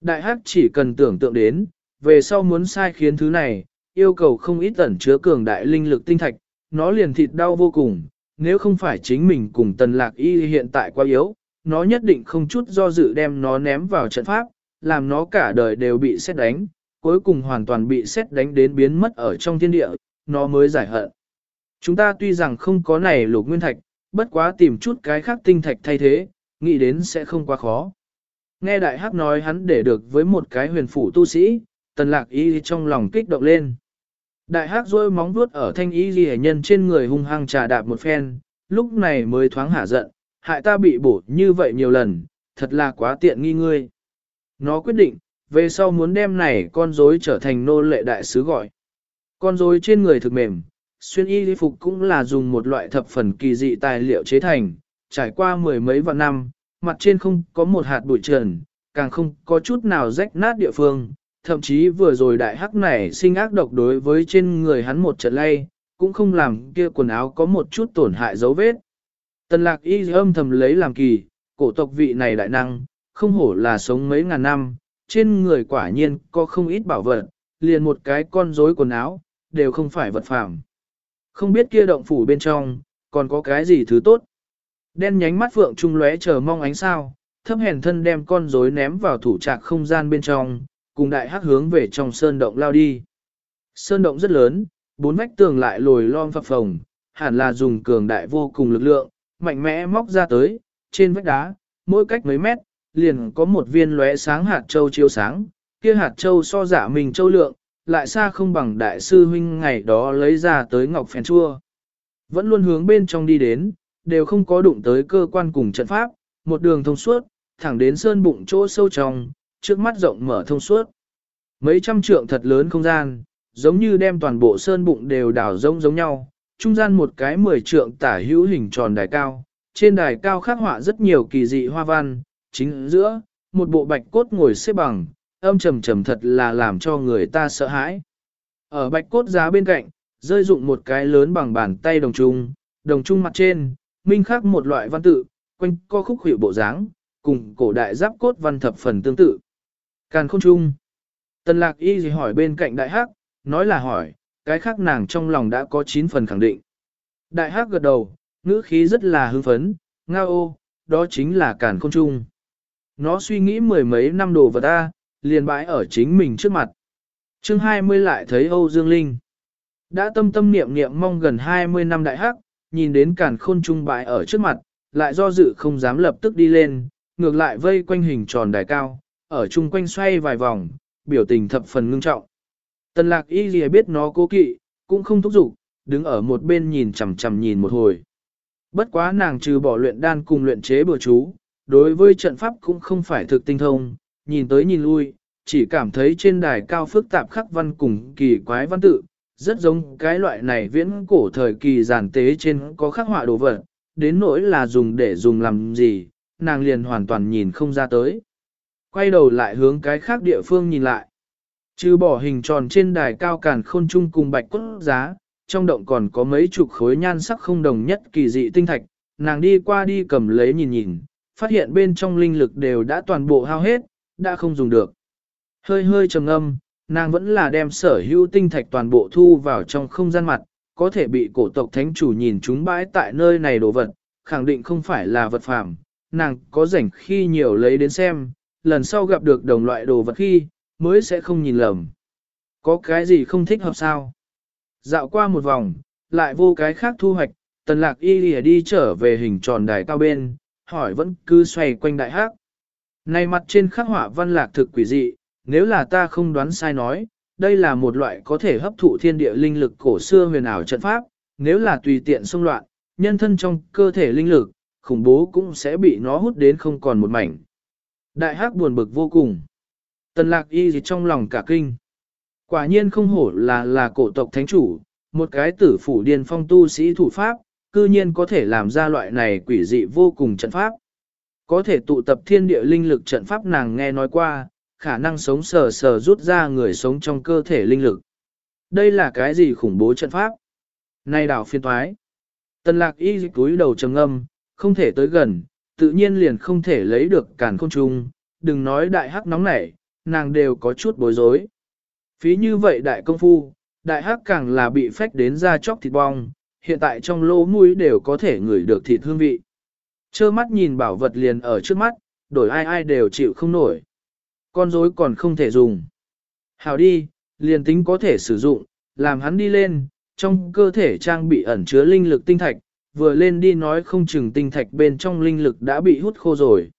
Đại hắc chỉ cần tưởng tượng đến, về sau muốn sai khiến thứ này, yêu cầu không ít tẩn chứa cường đại linh lực tinh thạch, nó liền thịt đau vô cùng, nếu không phải chính mình cùng tần lạc y hiện tại quá yếu, nó nhất định không chút do dự đem nó ném vào trận pháp, làm nó cả đời đều bị xét đánh, cuối cùng hoàn toàn bị xét đánh đến biến mất ở trong thiên địa, nó mới giải hận. Chúng ta tuy rằng không có này lục nguyên thạch, bất quá tìm chút cái khác tinh thạch thay thế, nghĩ đến sẽ không quá khó. Nghe đại hắc nói hắn để được với một cái huyền phủ tu sĩ, tần lạc y trong lòng kích động lên. Đại hắc rôi móng vuốt ở thanh y ghi nhân trên người hung hăng trà đạp một phen, lúc này mới thoáng hả giận, hại ta bị bổ như vậy nhiều lần, thật là quá tiện nghi ngươi. Nó quyết định, về sau muốn đem này con rối trở thành nô lệ đại sứ gọi. Con rối trên người thực mềm, xuyên y đi phục cũng là dùng một loại thập phần kỳ dị tài liệu chế thành, trải qua mười mấy vạn năm, mặt trên không có một hạt bụi trần, càng không có chút nào rách nát địa phương, thậm chí vừa rồi đại hắc này sinh ác độc đối với trên người hắn một trận lay, cũng không làm kia quần áo có một chút tổn hại dấu vết. Tần lạc y âm thầm lấy làm kỳ, cổ tộc vị này đại năng, không hổ là sống mấy ngàn năm, trên người quả nhiên có không ít bảo vật, liền một cái con rối quần áo, đều không phải vật phẩm. Không biết kia động phủ bên trong, còn có cái gì thứ tốt. Đen nhánh mắt phượng trung lóe chờ mong ánh sao, thấp hèn thân đem con rối ném vào thủ trạc không gian bên trong, cùng đại hắc hướng về trong sơn động lao đi. Sơn động rất lớn, bốn vách tường lại lồi lom phập phồng, hẳn là dùng cường đại vô cùng lực lượng, mạnh mẽ móc ra tới, trên vách đá, mỗi cách mấy mét, liền có một viên lóe sáng hạt châu chiếu sáng, kia hạt châu so giả mình châu lượng, lại xa không bằng đại sư huynh ngày đó lấy ra tới ngọc phèn chua. Vẫn luôn hướng bên trong đi đến, đều không có đụng tới cơ quan cùng trận pháp, một đường thông suốt, thẳng đến sơn bụng chỗ sâu trong, trước mắt rộng mở thông suốt. Mấy trăm trượng thật lớn không gian, giống như đem toàn bộ sơn bụng đều đảo rông giống nhau, trung gian một cái mười trượng tả hữu hình tròn đài cao, trên đài cao khắc họa rất nhiều kỳ dị hoa văn, chính giữa, một bộ bạch cốt ngồi xếp bằng, âm trầm trầm thật là làm cho người ta sợ hãi. Ở bạch cốt giá bên cạnh, rơi dụng một cái lớn bằng bàn tay đồng trung, đồng trung mặt trên, minh khắc một loại văn tự, quanh co khúc hiệu bộ dáng, cùng cổ đại giáp cốt văn thập phần tương tự. Càn khôn trung. Tần lạc y gì hỏi bên cạnh đại hắc, nói là hỏi, cái khác nàng trong lòng đã có 9 phần khẳng định. Đại hắc gật đầu, ngữ khí rất là hưng phấn, nga ô, đó chính là càn khôn trung. Nó suy nghĩ mười mấy năm đồ vật ta, liền bãi ở chính mình trước mặt. chương 20 lại thấy Âu Dương Linh. Đã tâm tâm niệm niệm mong gần 20 năm đại hắc, nhìn đến cản khôn trung bãi ở trước mặt, lại do dự không dám lập tức đi lên, ngược lại vây quanh hình tròn đài cao, ở chung quanh xoay vài vòng, biểu tình thập phần ngưng trọng. Tần lạc y gì biết nó cố kỵ, cũng không thúc giục, đứng ở một bên nhìn chằm chằm nhìn một hồi. Bất quá nàng trừ bỏ luyện đan cùng luyện chế bừa chú, đối với trận pháp cũng không phải thực tinh thông, nhìn tới nhìn lui, chỉ cảm thấy trên đài cao phức tạp khắc văn cùng kỳ quái văn tự, rất giống cái loại này viễn cổ thời kỳ giản tế trên có khắc họa đồ vật, đến nỗi là dùng để dùng làm gì, nàng liền hoàn toàn nhìn không ra tới. Quay đầu lại hướng cái khác địa phương nhìn lại. Trừ bỏ hình tròn trên đài cao càn khôn trung cùng bạch quốc giá, trong động còn có mấy chục khối nhan sắc không đồng nhất kỳ dị tinh thạch, nàng đi qua đi cầm lấy nhìn nhìn, phát hiện bên trong linh lực đều đã toàn bộ hao hết, đã không dùng được. Hơi hơi trầm âm, nàng vẫn là đem sở hữu tinh thạch toàn bộ thu vào trong không gian mặt, có thể bị cổ tộc thánh chủ nhìn chúng bãi tại nơi này đồ vật, khẳng định không phải là vật phàm, nàng có rảnh khi nhiều lấy đến xem, lần sau gặp được đồng loại đồ vật khi, mới sẽ không nhìn lầm. Có cái gì không thích hợp sao? Dạo qua một vòng, lại vô cái khác thu hoạch, tần lạc y lìa đi trở về hình tròn đài cao bên, hỏi vẫn cứ xoay quanh đại hắc. Này mặt trên khắc họa văn lạc thực quỷ dị, nếu là ta không đoán sai nói, đây là một loại có thể hấp thụ thiên địa linh lực cổ xưa huyền ảo trận pháp, nếu là tùy tiện xung loạn, nhân thân trong cơ thể linh lực, khủng bố cũng sẽ bị nó hút đến không còn một mảnh. Đại hắc buồn bực vô cùng. Tần lạc y gì trong lòng cả kinh. Quả nhiên không hổ là là cổ tộc thánh chủ, một cái tử phủ điền phong tu sĩ thủ pháp, cư nhiên có thể làm ra loại này quỷ dị vô cùng trận pháp. Có thể tụ tập thiên địa linh lực trận pháp nàng nghe nói qua, khả năng sống sờ sờ rút ra người sống trong cơ thể linh lực. Đây là cái gì khủng bố trận pháp? Này đảo phiên thoái. Tần lạc y túi đầu trầm âm, không thể tới gần, tự nhiên liền không thể lấy được cản khôn trùng, đừng nói đại hắc nóng nảy, nàng đều có chút bối rối. Phí như vậy đại công phu, đại hắc càng là bị phách đến ra chóc thịt bong, hiện tại trong lỗ mũi đều có thể ngửi được thịt hương vị. Chơ mắt nhìn bảo vật liền ở trước mắt, đổi ai ai đều chịu không nổi. Con rối còn không thể dùng. Hào đi, liền tính có thể sử dụng, làm hắn đi lên, trong cơ thể trang bị ẩn chứa linh lực tinh thạch, vừa lên đi nói không chừng tinh thạch bên trong linh lực đã bị hút khô rồi.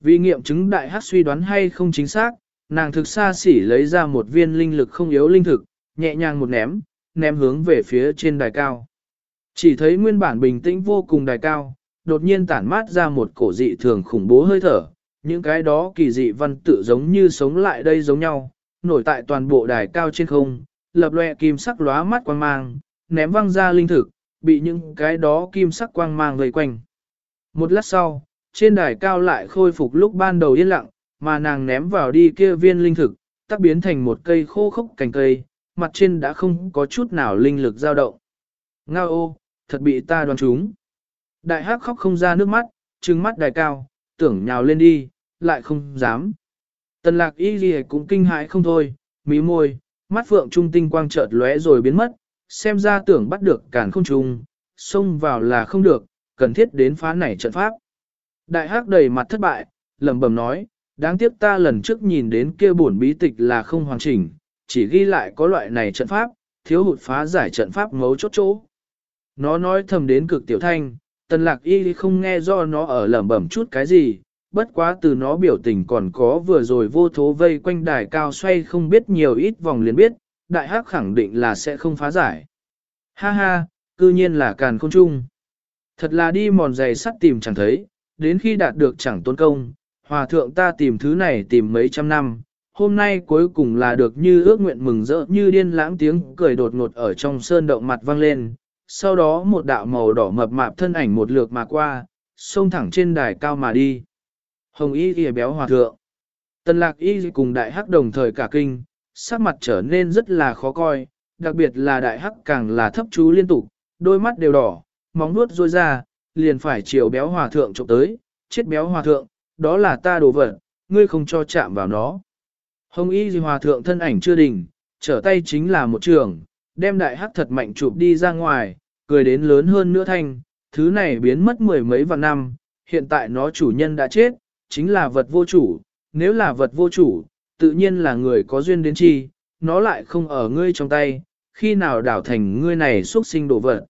Vì nghiệm chứng đại hắc suy đoán hay không chính xác, nàng thực xa xỉ lấy ra một viên linh lực không yếu linh thực, nhẹ nhàng một ném, ném hướng về phía trên đài cao. Chỉ thấy nguyên bản bình tĩnh vô cùng đài cao, đột nhiên tản mát ra một cổ dị thường khủng bố hơi thở, những cái đó kỳ dị văn tự giống như sống lại đây giống nhau, nổi tại toàn bộ đài cao trên không, lập loè kim sắc lóa mắt quang mang, ném văng ra linh thực, bị những cái đó kim sắc quang mang vây quanh. Một lát sau, trên đài cao lại khôi phục lúc ban đầu yên lặng, mà nàng ném vào đi kia viên linh thực, tắc biến thành một cây khô khốc cành cây, mặt trên đã không có chút nào linh lực dao động. Ngao ô, thật bị ta đoán trúng. Đại hắc khóc không ra nước mắt, trừng mắt đại cao, tưởng nhào lên đi, lại không dám. Tần lạc y gì cũng kinh hãi không thôi, mí môi, mắt phượng trung tinh quang chợt lóe rồi biến mất, xem ra tưởng bắt được cản không trùng, xông vào là không được, cần thiết đến phá nảy trận pháp. Đại hắc đầy mặt thất bại, lẩm bẩm nói, đáng tiếc ta lần trước nhìn đến kia bổn bí tịch là không hoàn chỉnh, chỉ ghi lại có loại này trận pháp, thiếu hụt phá giải trận pháp mấu chốt chỗ. Nó nói thầm đến cực tiểu thanh, tần lạc y không nghe do nó ở lẩm bẩm chút cái gì, bất quá từ nó biểu tình còn có vừa rồi vô thố vây quanh đài cao xoay không biết nhiều ít vòng liền biết, đại hắc khẳng định là sẽ không phá giải. Ha ha, cư nhiên là càn khôn trung. Thật là đi mòn giày sắt tìm chẳng thấy, đến khi đạt được chẳng tốn công, hòa thượng ta tìm thứ này tìm mấy trăm năm, hôm nay cuối cùng là được như ước nguyện mừng rỡ như điên lãng tiếng cười đột ngột ở trong sơn động mặt vang lên, sau đó một đạo màu đỏ mập mạp thân ảnh một lượt mà qua, xông thẳng trên đài cao mà đi. Hồng y y béo hòa thượng. tân lạc y cùng đại hắc đồng thời cả kinh, sắc mặt trở nên rất là khó coi, đặc biệt là đại hắc càng là thấp chú liên tục, đôi mắt đều đỏ, móng nuốt rôi ra, liền phải chiều béo hòa thượng trộm tới, chết béo hòa thượng, đó là ta đồ vật, ngươi không cho chạm vào nó. Hồng y y hòa thượng thân ảnh chưa đỉnh, trở tay chính là một trường, đem đại hắc thật mạnh chụp đi ra ngoài, cười đến lớn hơn nữa thanh, thứ này biến mất mười mấy vạn năm, hiện tại nó chủ nhân đã chết, chính là vật vô chủ, nếu là vật vô chủ, tự nhiên là người có duyên đến chi, nó lại không ở ngươi trong tay, khi nào đảo thành ngươi này xuất sinh đổ vật.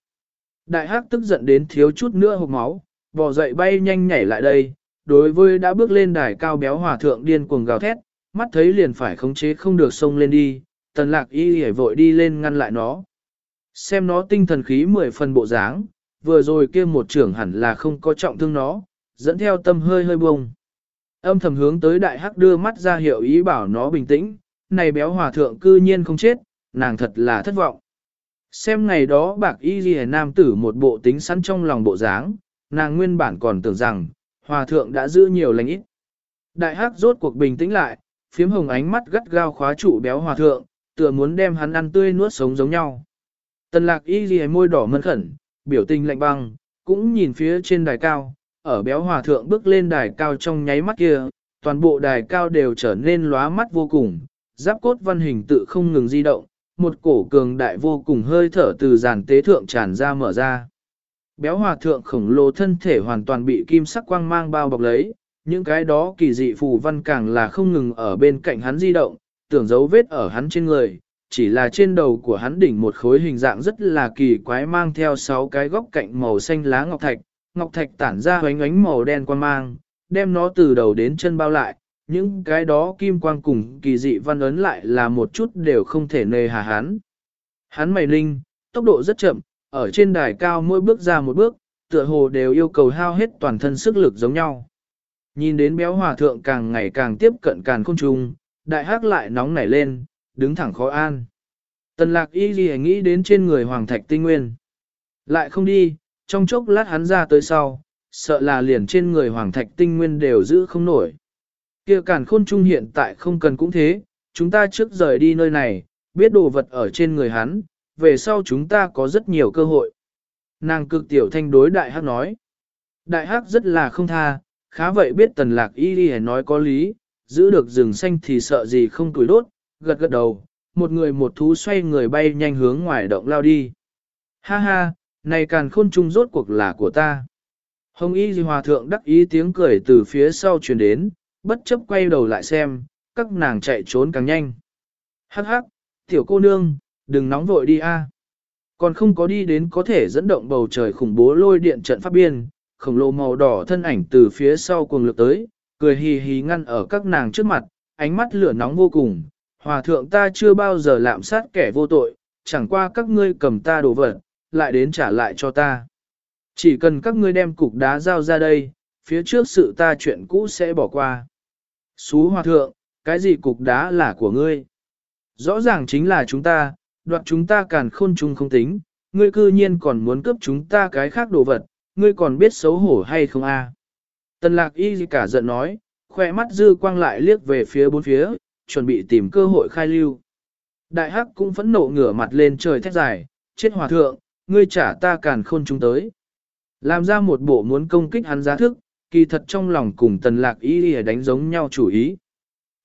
Đại hắc tức giận đến thiếu chút nữa hộp máu, bò dậy bay nhanh nhảy lại đây, đối với đã bước lên đài cao béo hòa thượng điên cuồng gào thét, mắt thấy liền phải khống chế không được xông lên đi, tần lạc y hề vội đi lên ngăn lại nó. Xem nó tinh thần khí mười phần bộ dáng, vừa rồi kia một trưởng hẳn là không có trọng thương nó, dẫn theo tâm hơi hơi bông. Âm thầm hướng tới đại hắc đưa mắt ra hiệu ý bảo nó bình tĩnh, này béo hòa thượng cư nhiên không chết, nàng thật là thất vọng. Xem ngày đó bạc y ghi nam tử một bộ tính sẵn trong lòng bộ dáng, nàng nguyên bản còn tưởng rằng, hòa thượng đã giữ nhiều lành ít. Đại hắc rốt cuộc bình tĩnh lại, phiếm hồng ánh mắt gắt gao khóa trụ béo hòa thượng, tựa muốn đem hắn ăn tươi nuốt sống giống nhau. Tần lạc y ghi môi đỏ mân khẩn, biểu tình lạnh băng, cũng nhìn phía trên đài cao, ở béo hòa thượng bước lên đài cao trong nháy mắt kia, toàn bộ đài cao đều trở nên lóa mắt vô cùng, giáp cốt văn hình tự không ngừng di động, một cổ cường đại vô cùng hơi thở từ giàn tế thượng tràn ra mở ra. Béo hòa thượng khổng lồ thân thể hoàn toàn bị kim sắc quang mang bao bọc lấy, những cái đó kỳ dị phù văn càng là không ngừng ở bên cạnh hắn di động, tưởng dấu vết ở hắn trên người, chỉ là trên đầu của hắn đỉnh một khối hình dạng rất là kỳ quái mang theo sáu cái góc cạnh màu xanh lá ngọc thạch, ngọc thạch tản ra hoánh ánh màu đen quan mang, đem nó từ đầu đến chân bao lại, những cái đó kim quang cùng kỳ dị văn ấn lại là một chút đều không thể nề hà hắn. Hắn mày linh, tốc độ rất chậm, ở trên đài cao mỗi bước ra một bước, tựa hồ đều yêu cầu hao hết toàn thân sức lực giống nhau. Nhìn đến béo hòa thượng càng ngày càng tiếp cận càng côn trùng, đại hắc lại nóng nảy lên, đứng thẳng khó an. Tần lạc y gì nghĩ đến trên người hoàng thạch tinh nguyên. Lại không đi, trong chốc lát hắn ra tới sau, sợ là liền trên người hoàng thạch tinh nguyên đều giữ không nổi. kia cản khôn trung hiện tại không cần cũng thế, chúng ta trước rời đi nơi này, biết đồ vật ở trên người hắn, về sau chúng ta có rất nhiều cơ hội. Nàng cực tiểu thanh đối đại hắc nói. Đại hắc rất là không tha, khá vậy biết tần lạc y đi nói có lý, giữ được rừng xanh thì sợ gì không tuổi đốt, gật gật đầu, một người một thú xoay người bay nhanh hướng ngoài động lao đi. Ha ha, này càn khôn trung rốt cuộc là của ta. Hồng y di hòa thượng đắc ý tiếng cười từ phía sau truyền đến, bất chấp quay đầu lại xem, các nàng chạy trốn càng nhanh. Hắc hắc, tiểu cô nương, đừng nóng vội đi a. Còn không có đi đến có thể dẫn động bầu trời khủng bố lôi điện trận pháp biên, khổng lồ màu đỏ thân ảnh từ phía sau cuồng lực tới, cười hì hì ngăn ở các nàng trước mặt, ánh mắt lửa nóng vô cùng. Hòa thượng ta chưa bao giờ lạm sát kẻ vô tội, chẳng qua các ngươi cầm ta đồ vật, lại đến trả lại cho ta. Chỉ cần các ngươi đem cục đá giao ra đây, phía trước sự ta chuyện cũ sẽ bỏ qua. Xú hòa thượng, cái gì cục đá là của ngươi? Rõ ràng chính là chúng ta, đoạt chúng ta càn khôn chung không tính, ngươi cư nhiên còn muốn cướp chúng ta cái khác đồ vật, ngươi còn biết xấu hổ hay không a? Tần lạc y cả giận nói, khoe mắt dư quang lại liếc về phía bốn phía, chuẩn bị tìm cơ hội khai lưu. Đại hắc cũng phẫn nộ ngửa mặt lên trời thét dài, chết hòa thượng, ngươi trả ta càn khôn chúng tới. Làm ra một bộ muốn công kích hắn giá thức, kỳ thật trong lòng cùng tần lạc y đi đánh giống nhau chủ ý.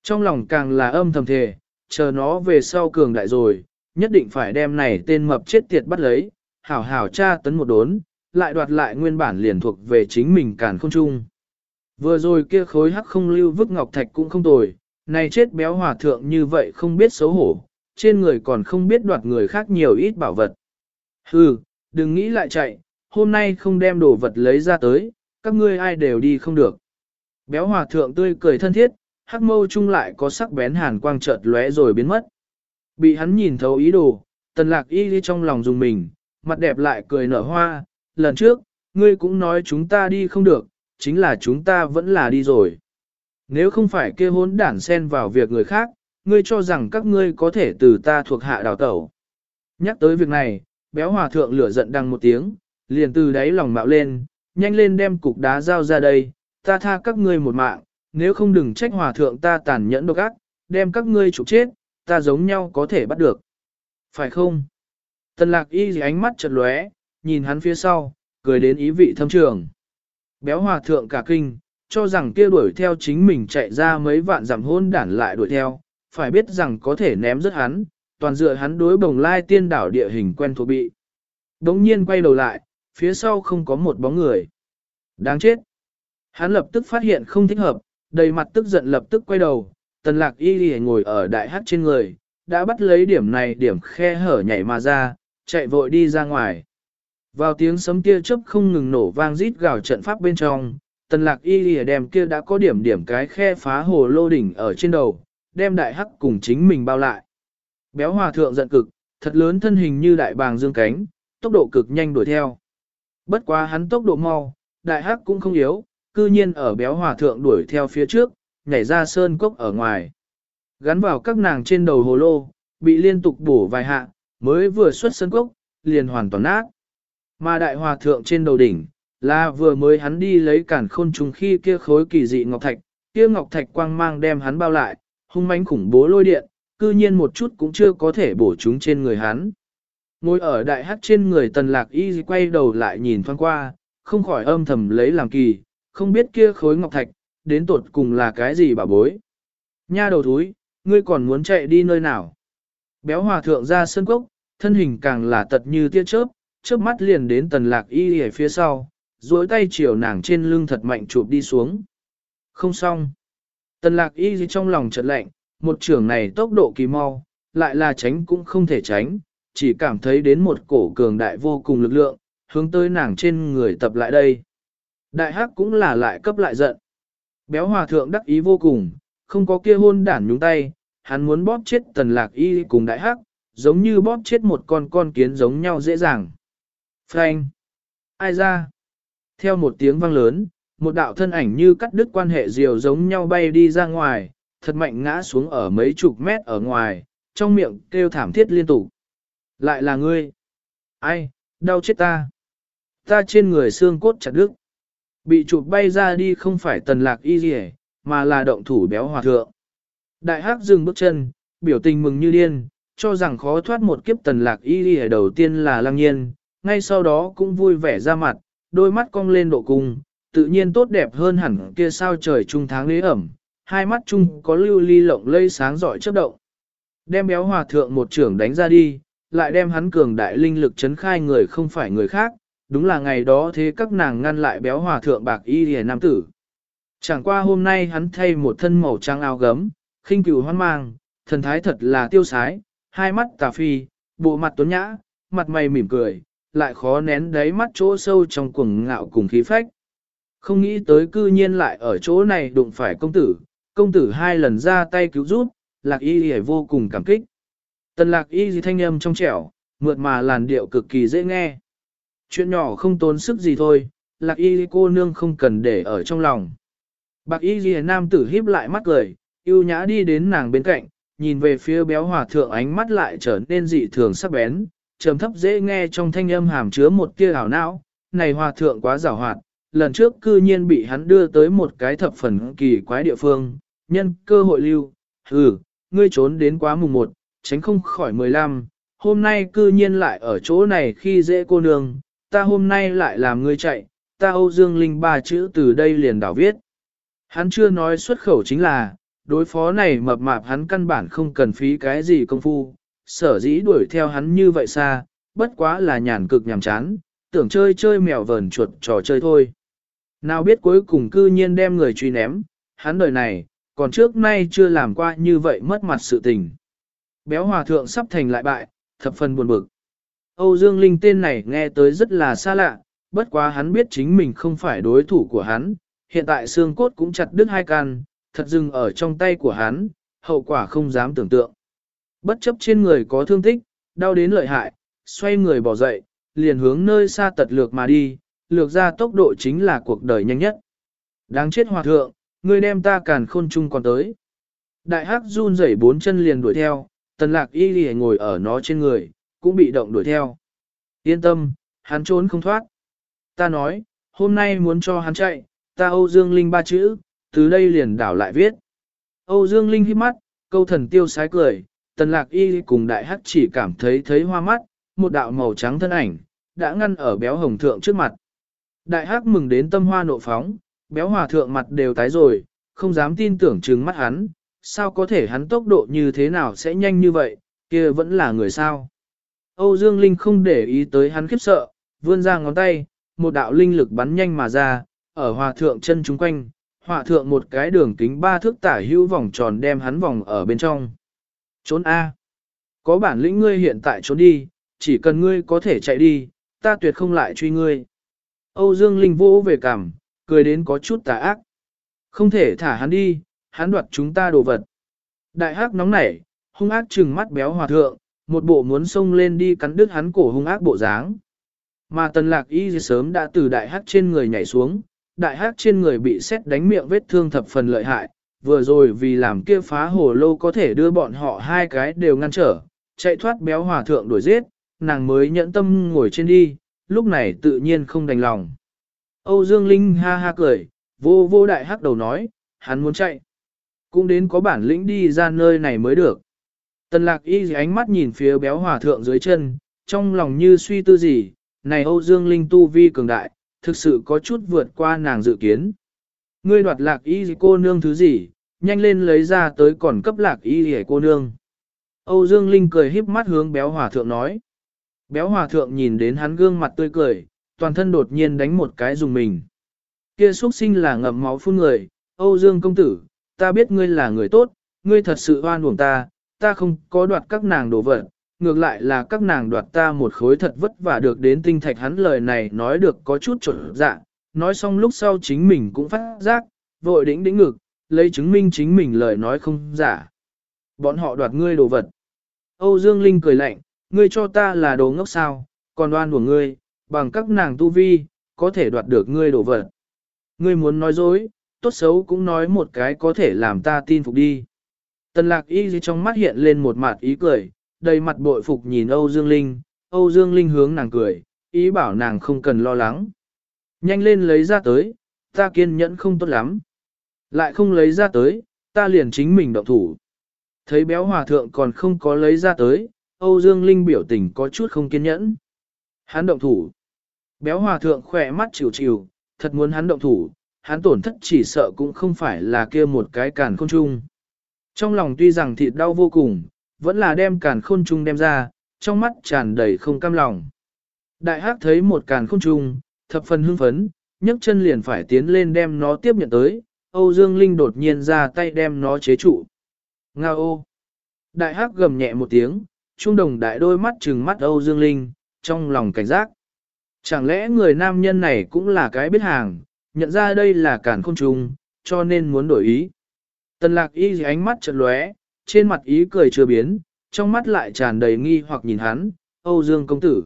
Trong lòng càng là âm thầm thề, chờ nó về sau cường đại rồi, nhất định phải đem này tên mập chết tiệt bắt lấy, hảo hảo tra tấn một đốn, lại đoạt lại nguyên bản liền thuộc về chính mình càn khôn chung. Vừa rồi kia khối hắc không lưu vức ngọc thạch cũng không tồi, này chết béo hòa thượng như vậy không biết xấu hổ, trên người còn không biết đoạt người khác nhiều ít bảo vật. Hừ, đừng nghĩ lại chạy, hôm nay không đem đồ vật lấy ra tới, các ngươi ai đều đi không được. Béo hòa thượng tươi cười thân thiết, hắc mâu chung lại có sắc bén hàn quang chợt lóe rồi biến mất. Bị hắn nhìn thấu ý đồ, tần lạc y đi trong lòng dùng mình, mặt đẹp lại cười nở hoa, lần trước, ngươi cũng nói chúng ta đi không được, chính là chúng ta vẫn là đi rồi. Nếu không phải kia hốn đản xen vào việc người khác, ngươi cho rằng các ngươi có thể từ ta thuộc hạ đào tẩu. Nhắc tới việc này, béo hòa thượng lửa giận đằng một tiếng, liền từ đáy lòng mạo lên, nhanh lên đem cục đá giao ra đây, ta tha các ngươi một mạng, nếu không đừng trách hòa thượng ta tàn nhẫn độc ác, đem các ngươi trục chết, ta giống nhau có thể bắt được. Phải không? Tần lạc y gì ánh mắt chật lóe, nhìn hắn phía sau, cười đến ý vị thâm trường. Béo hòa thượng cả kinh, cho rằng kia đuổi theo chính mình chạy ra mấy vạn giảm hôn đản lại đuổi theo, phải biết rằng có thể ném rất hắn, toàn dựa hắn đối bồng lai tiên đảo địa hình quen thuộc bị. Đống nhiên quay đầu lại, phía sau không có một bóng người. Đáng chết. Hắn lập tức phát hiện không thích hợp, đầy mặt tức giận lập tức quay đầu, tần lạc y lì ngồi ở đại hát trên người, đã bắt lấy điểm này điểm khe hở nhảy mà ra, chạy vội đi ra ngoài. Vào tiếng sấm kia chớp không ngừng nổ vang rít gào trận pháp bên trong, tần lạc y lìa đem kia đã có điểm điểm cái khe phá hồ lô đỉnh ở trên đầu, đem đại hắc cùng chính mình bao lại. Béo hòa thượng giận cực, thật lớn thân hình như đại bàng dương cánh, tốc độ cực nhanh đuổi theo. Bất quá hắn tốc độ mau, đại hắc cũng không yếu, cư nhiên ở béo hòa thượng đuổi theo phía trước, nhảy ra sơn cốc ở ngoài. Gắn vào các nàng trên đầu hồ lô, bị liên tục bổ vài hạ, mới vừa xuất sơn cốc, liền hoàn toàn nát. Mà đại hòa thượng trên đầu đỉnh, là vừa mới hắn đi lấy cản khôn trùng khi kia khối kỳ dị ngọc thạch, kia ngọc thạch quang mang đem hắn bao lại, hung mãnh khủng bố lôi điện, cư nhiên một chút cũng chưa có thể bổ chúng trên người hắn. Ngồi ở đại hắc trên người tần lạc y quay đầu lại nhìn thoáng qua, không khỏi âm thầm lấy làm kỳ, không biết kia khối ngọc thạch, đến tột cùng là cái gì bà bối. Nha đầu thúi, ngươi còn muốn chạy đi nơi nào? Béo hòa thượng ra sân cốc, thân hình càng là tật như tia chớp, chớp mắt liền đến tần lạc y ở phía sau, duỗi tay chiều nàng trên lưng thật mạnh chụp đi xuống. Không xong. Tần lạc y trong lòng chợt lạnh, một trường này tốc độ kỳ mau, lại là tránh cũng không thể tránh, chỉ cảm thấy đến một cổ cường đại vô cùng lực lượng, hướng tới nàng trên người tập lại đây. Đại hắc cũng là lại cấp lại giận. Béo hòa thượng đắc ý vô cùng, không có kia hôn đản nhúng tay, hắn muốn bóp chết tần lạc y cùng đại hắc, giống như bóp chết một con con kiến giống nhau dễ dàng. Frank! Ai ra? Theo một tiếng vang lớn, một đạo thân ảnh như cắt đứt quan hệ diều giống nhau bay đi ra ngoài, thật mạnh ngã xuống ở mấy chục mét ở ngoài, trong miệng kêu thảm thiết liên tục. Lại là ngươi. Ai, đau chết ta. Ta trên người xương cốt chặt đứt. Bị chụp bay ra đi không phải tần lạc y gì mà là động thủ béo hòa thượng. Đại hắc dừng bước chân, biểu tình mừng như điên, cho rằng khó thoát một kiếp tần lạc y gì đầu tiên là lăng nhiên, ngay sau đó cũng vui vẻ ra mặt, đôi mắt cong lên độ cung, tự nhiên tốt đẹp hơn hẳn kia sao trời trung tháng lý ẩm, hai mắt chung có lưu ly lộng lây sáng giỏi chớp động. Đem béo hòa thượng một trưởng đánh ra đi, lại đem hắn cường đại linh lực chấn khai người không phải người khác, đúng là ngày đó thế các nàng ngăn lại béo hòa thượng bạc y rìa nam tử. Chẳng qua hôm nay hắn thay một thân màu trắng áo gấm, khinh cửu hoan mang, thần thái thật là tiêu sái, hai mắt tà phi, bộ mặt tuấn nhã, mặt mày mỉm cười, lại khó nén đáy mắt chỗ sâu trong cuồng ngạo cùng khí phách. Không nghĩ tới cư nhiên lại ở chỗ này đụng phải công tử, công tử hai lần ra tay cứu giúp, lạc y hề vô cùng cảm kích. Tần lạc y gì thanh âm trong trẻo, mượt mà làn điệu cực kỳ dễ nghe. Chuyện nhỏ không tốn sức gì thôi, lạc y cô nương không cần để ở trong lòng. Bạc y gì nam tử híp lại mắt cười, yêu nhã đi đến nàng bên cạnh, nhìn về phía béo hòa thượng ánh mắt lại trở nên dị thường sắc bén, trầm thấp dễ nghe trong thanh âm hàm chứa một tia ảo não, này hòa thượng quá giảo hoạt, lần trước cư nhiên bị hắn đưa tới một cái thập phần kỳ quái địa phương, nhân cơ hội lưu, hừ, ngươi trốn đến quá mùng một, tránh không khỏi mười lăm, hôm nay cư nhiên lại ở chỗ này khi dễ cô nương, ta hôm nay lại làm ngươi chạy, ta Âu Dương Linh ba chữ từ đây liền đảo viết. Hắn chưa nói xuất khẩu chính là, đối phó này mập mạp hắn căn bản không cần phí cái gì công phu, sở dĩ đuổi theo hắn như vậy xa, bất quá là nhàn cực nhàm chán, tưởng chơi chơi mèo vờn chuột trò chơi thôi. Nào biết cuối cùng cư nhiên đem người truy ném, hắn đời này, còn trước nay chưa làm qua như vậy mất mặt sự tình. Béo hòa thượng sắp thành lại bại, thập phần buồn bực. Âu Dương Linh tên này nghe tới rất là xa lạ, bất quá hắn biết chính mình không phải đối thủ của hắn, hiện tại xương cốt cũng chặt đứt hai can, thật dừng ở trong tay của hắn, hậu quả không dám tưởng tượng. Bất chấp trên người có thương tích, đau đến lợi hại, xoay người bỏ dậy, liền hướng nơi xa tật lược mà đi, lược ra tốc độ chính là cuộc đời nhanh nhất. Đáng chết hòa thượng, ngươi đem ta càn khôn chung còn tới. Đại hắc run rẩy bốn chân liền đuổi theo, tần lạc y lì ngồi ở nó trên người, cũng bị động đuổi theo. Yên tâm, hắn trốn không thoát. Ta nói, hôm nay muốn cho hắn chạy, ta Âu Dương Linh ba chữ, từ đây liền đảo lại viết. Âu Dương Linh hít mắt, câu thần tiêu sái cười, tần lạc y cùng đại hắc chỉ cảm thấy thấy hoa mắt, một đạo màu trắng thân ảnh, đã ngăn ở béo hồng thượng trước mặt. Đại hắc mừng đến tâm hoa nộ phóng, béo hòa thượng mặt đều tái rồi, không dám tin tưởng trừng mắt hắn, sao có thể hắn tốc độ như thế nào sẽ nhanh như vậy, kia vẫn là người sao. Âu Dương Linh không để ý tới hắn khiếp sợ, vươn ra ngón tay, một đạo linh lực bắn nhanh mà ra, ở hòa thượng chân chúng quanh, hòa thượng một cái đường kính ba thước tả hữu vòng tròn đem hắn vòng ở bên trong. Trốn A. Có bản lĩnh ngươi hiện tại trốn đi, chỉ cần ngươi có thể chạy đi, ta tuyệt không lại truy ngươi. Âu Dương Linh vô về cằm, cười đến có chút tà ác. Không thể thả hắn đi, hắn đoạt chúng ta đồ vật. Đại hắc nóng nảy, hung ác trừng mắt béo hòa thượng, một bộ muốn xông lên đi cắn đứt hắn cổ hung ác bộ dáng. Mà tần lạc y sớm đã từ đại hắc trên người nhảy xuống, đại hắc trên người bị xét đánh miệng vết thương thập phần lợi hại, vừa rồi vì làm kia phá hồ lô có thể đưa bọn họ hai cái đều ngăn trở, chạy thoát béo hòa thượng đuổi giết, nàng mới nhẫn tâm ngồi trên đi, lúc này tự nhiên không đành lòng. Âu Dương Linh ha ha cười, vô vô đại hắc đầu nói, hắn muốn chạy. Cũng đến có bản lĩnh đi ra nơi này mới được. Tần lạc y ánh mắt nhìn phía béo hòa thượng dưới chân, trong lòng như suy tư gì, này Âu Dương Linh tu vi cường đại, thực sự có chút vượt qua nàng dự kiến. Ngươi đoạt lạc y cô nương thứ gì, nhanh lên lấy ra tới còn cấp lạc y hề cô nương. Âu Dương Linh cười híp mắt hướng béo hòa thượng nói. Béo hòa thượng nhìn đến hắn gương mặt tươi cười, toàn thân đột nhiên đánh một cái dùng mình. Kia xuất sinh là ngậm máu phun người, Âu Dương công tử, ta biết ngươi là người tốt, ngươi thật sự oan uổng ta, ta không có đoạt các nàng đồ vật, ngược lại là các nàng đoạt ta một khối thật vất vả được đến tinh thạch hắn lời này nói được có chút chuẩn dạ, nói xong lúc sau chính mình cũng phát giác, vội đĩnh đĩnh ngực, lấy chứng minh chính mình lời nói không giả. Bọn họ đoạt ngươi đồ vật. Âu Dương Linh cười lạnh, ngươi cho ta là đồ ngốc sao, còn đoan của ngươi, bằng các nàng tu vi, có thể đoạt được ngươi đồ vật. Ngươi muốn nói dối, tốt xấu cũng nói một cái có thể làm ta tin phục đi. Tần lạc y trong mắt hiện lên một mặt ý cười, đầy mặt bội phục nhìn Âu Dương Linh, Âu Dương Linh hướng nàng cười, ý bảo nàng không cần lo lắng. Nhanh lên lấy ra tới, ta kiên nhẫn không tốt lắm. Lại không lấy ra tới, ta liền chính mình động thủ. Thấy béo hòa thượng còn không có lấy ra tới, Âu Dương Linh biểu tình có chút không kiên nhẫn. Hắn động thủ. Béo hòa thượng khỏe mắt chịu chịu, thật muốn hắn động thủ, hắn tổn thất chỉ sợ cũng không phải là kia một cái càn khôn trung. Trong lòng tuy rằng thịt đau vô cùng, vẫn là đem càn khôn trung đem ra, trong mắt tràn đầy không cam lòng. Đại hắc thấy một càn khôn trung, thập phần hưng phấn, nhấc chân liền phải tiến lên đem nó tiếp nhận tới, Âu Dương Linh đột nhiên ra tay đem nó chế trụ. Nga ô! Đại hắc gầm nhẹ một tiếng, trung đồng đại đôi mắt trừng mắt Âu Dương Linh, trong lòng cảnh giác. Chẳng lẽ người nam nhân này cũng là cái biết hàng, nhận ra đây là cản khôn trùng, cho nên muốn đổi ý. Tần lạc y ánh mắt chợt lóe, trên mặt ý cười chưa biến, trong mắt lại tràn đầy nghi hoặc nhìn hắn, Âu Dương công tử.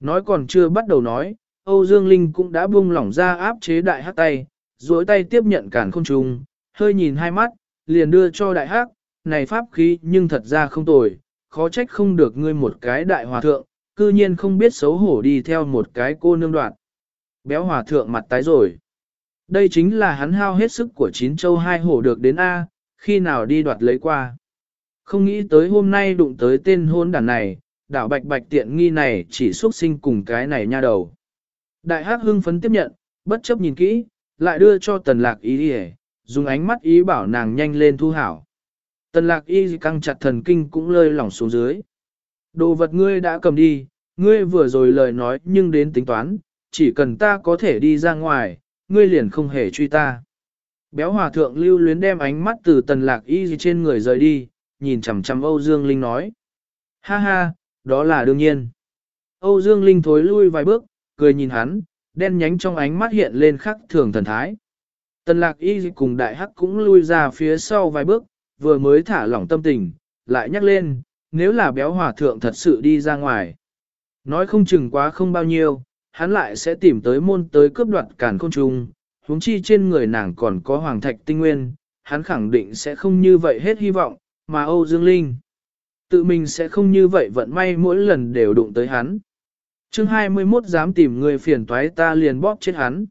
Nói còn chưa bắt đầu nói, Âu Dương Linh cũng đã buông lỏng ra áp chế đại hắc tay, duỗi tay tiếp nhận cản khôn trùng, hơi nhìn hai mắt, liền đưa cho đại hắc, này pháp khí nhưng thật ra không tồi, khó trách không được ngươi một cái đại hòa thượng, cư nhiên không biết xấu hổ đi theo một cái cô nương đoạn. Béo hòa thượng mặt tái rồi. Đây chính là hắn hao hết sức của chín châu hai hổ được đến A, khi nào đi đoạt lấy qua. Không nghĩ tới hôm nay đụng tới tên hôn đàn này, đảo bạch bạch tiện nghi này chỉ xuất sinh cùng cái này nha đầu. Đại hắc hưng phấn tiếp nhận, bất chấp nhìn kỹ, lại đưa cho tần lạc Y đi dùng ánh mắt ý bảo nàng nhanh lên thu hảo. Tần lạc y căng chặt thần kinh cũng lơi lỏng xuống dưới. Đồ vật ngươi đã cầm đi, ngươi vừa rồi lời nói nhưng đến tính toán, chỉ cần ta có thể đi ra ngoài, ngươi liền không hề truy ta. Béo hòa thượng lưu luyến đem ánh mắt từ tần lạc y trên người rời đi, nhìn chằm chằm Âu Dương Linh nói. Ha ha, đó là đương nhiên. Âu Dương Linh thối lui vài bước, cười nhìn hắn, đen nhánh trong ánh mắt hiện lên khắc thường thần thái. Tần lạc y cùng đại hắc cũng lui ra phía sau vài bước, vừa mới thả lỏng tâm tình, lại nhắc lên, nếu là béo hòa thượng thật sự đi ra ngoài. Nói không chừng quá không bao nhiêu, hắn lại sẽ tìm tới môn tới cướp đoạt càn khôn trùng, huống chi trên người nàng còn có hoàng thạch tinh nguyên, hắn khẳng định sẽ không như vậy hết hy vọng, mà Âu Dương Linh. Tự mình sẽ không như vậy vận may mỗi lần đều đụng tới hắn chương 21 dám tìm người phiền toái ta liền bóp chết hắn.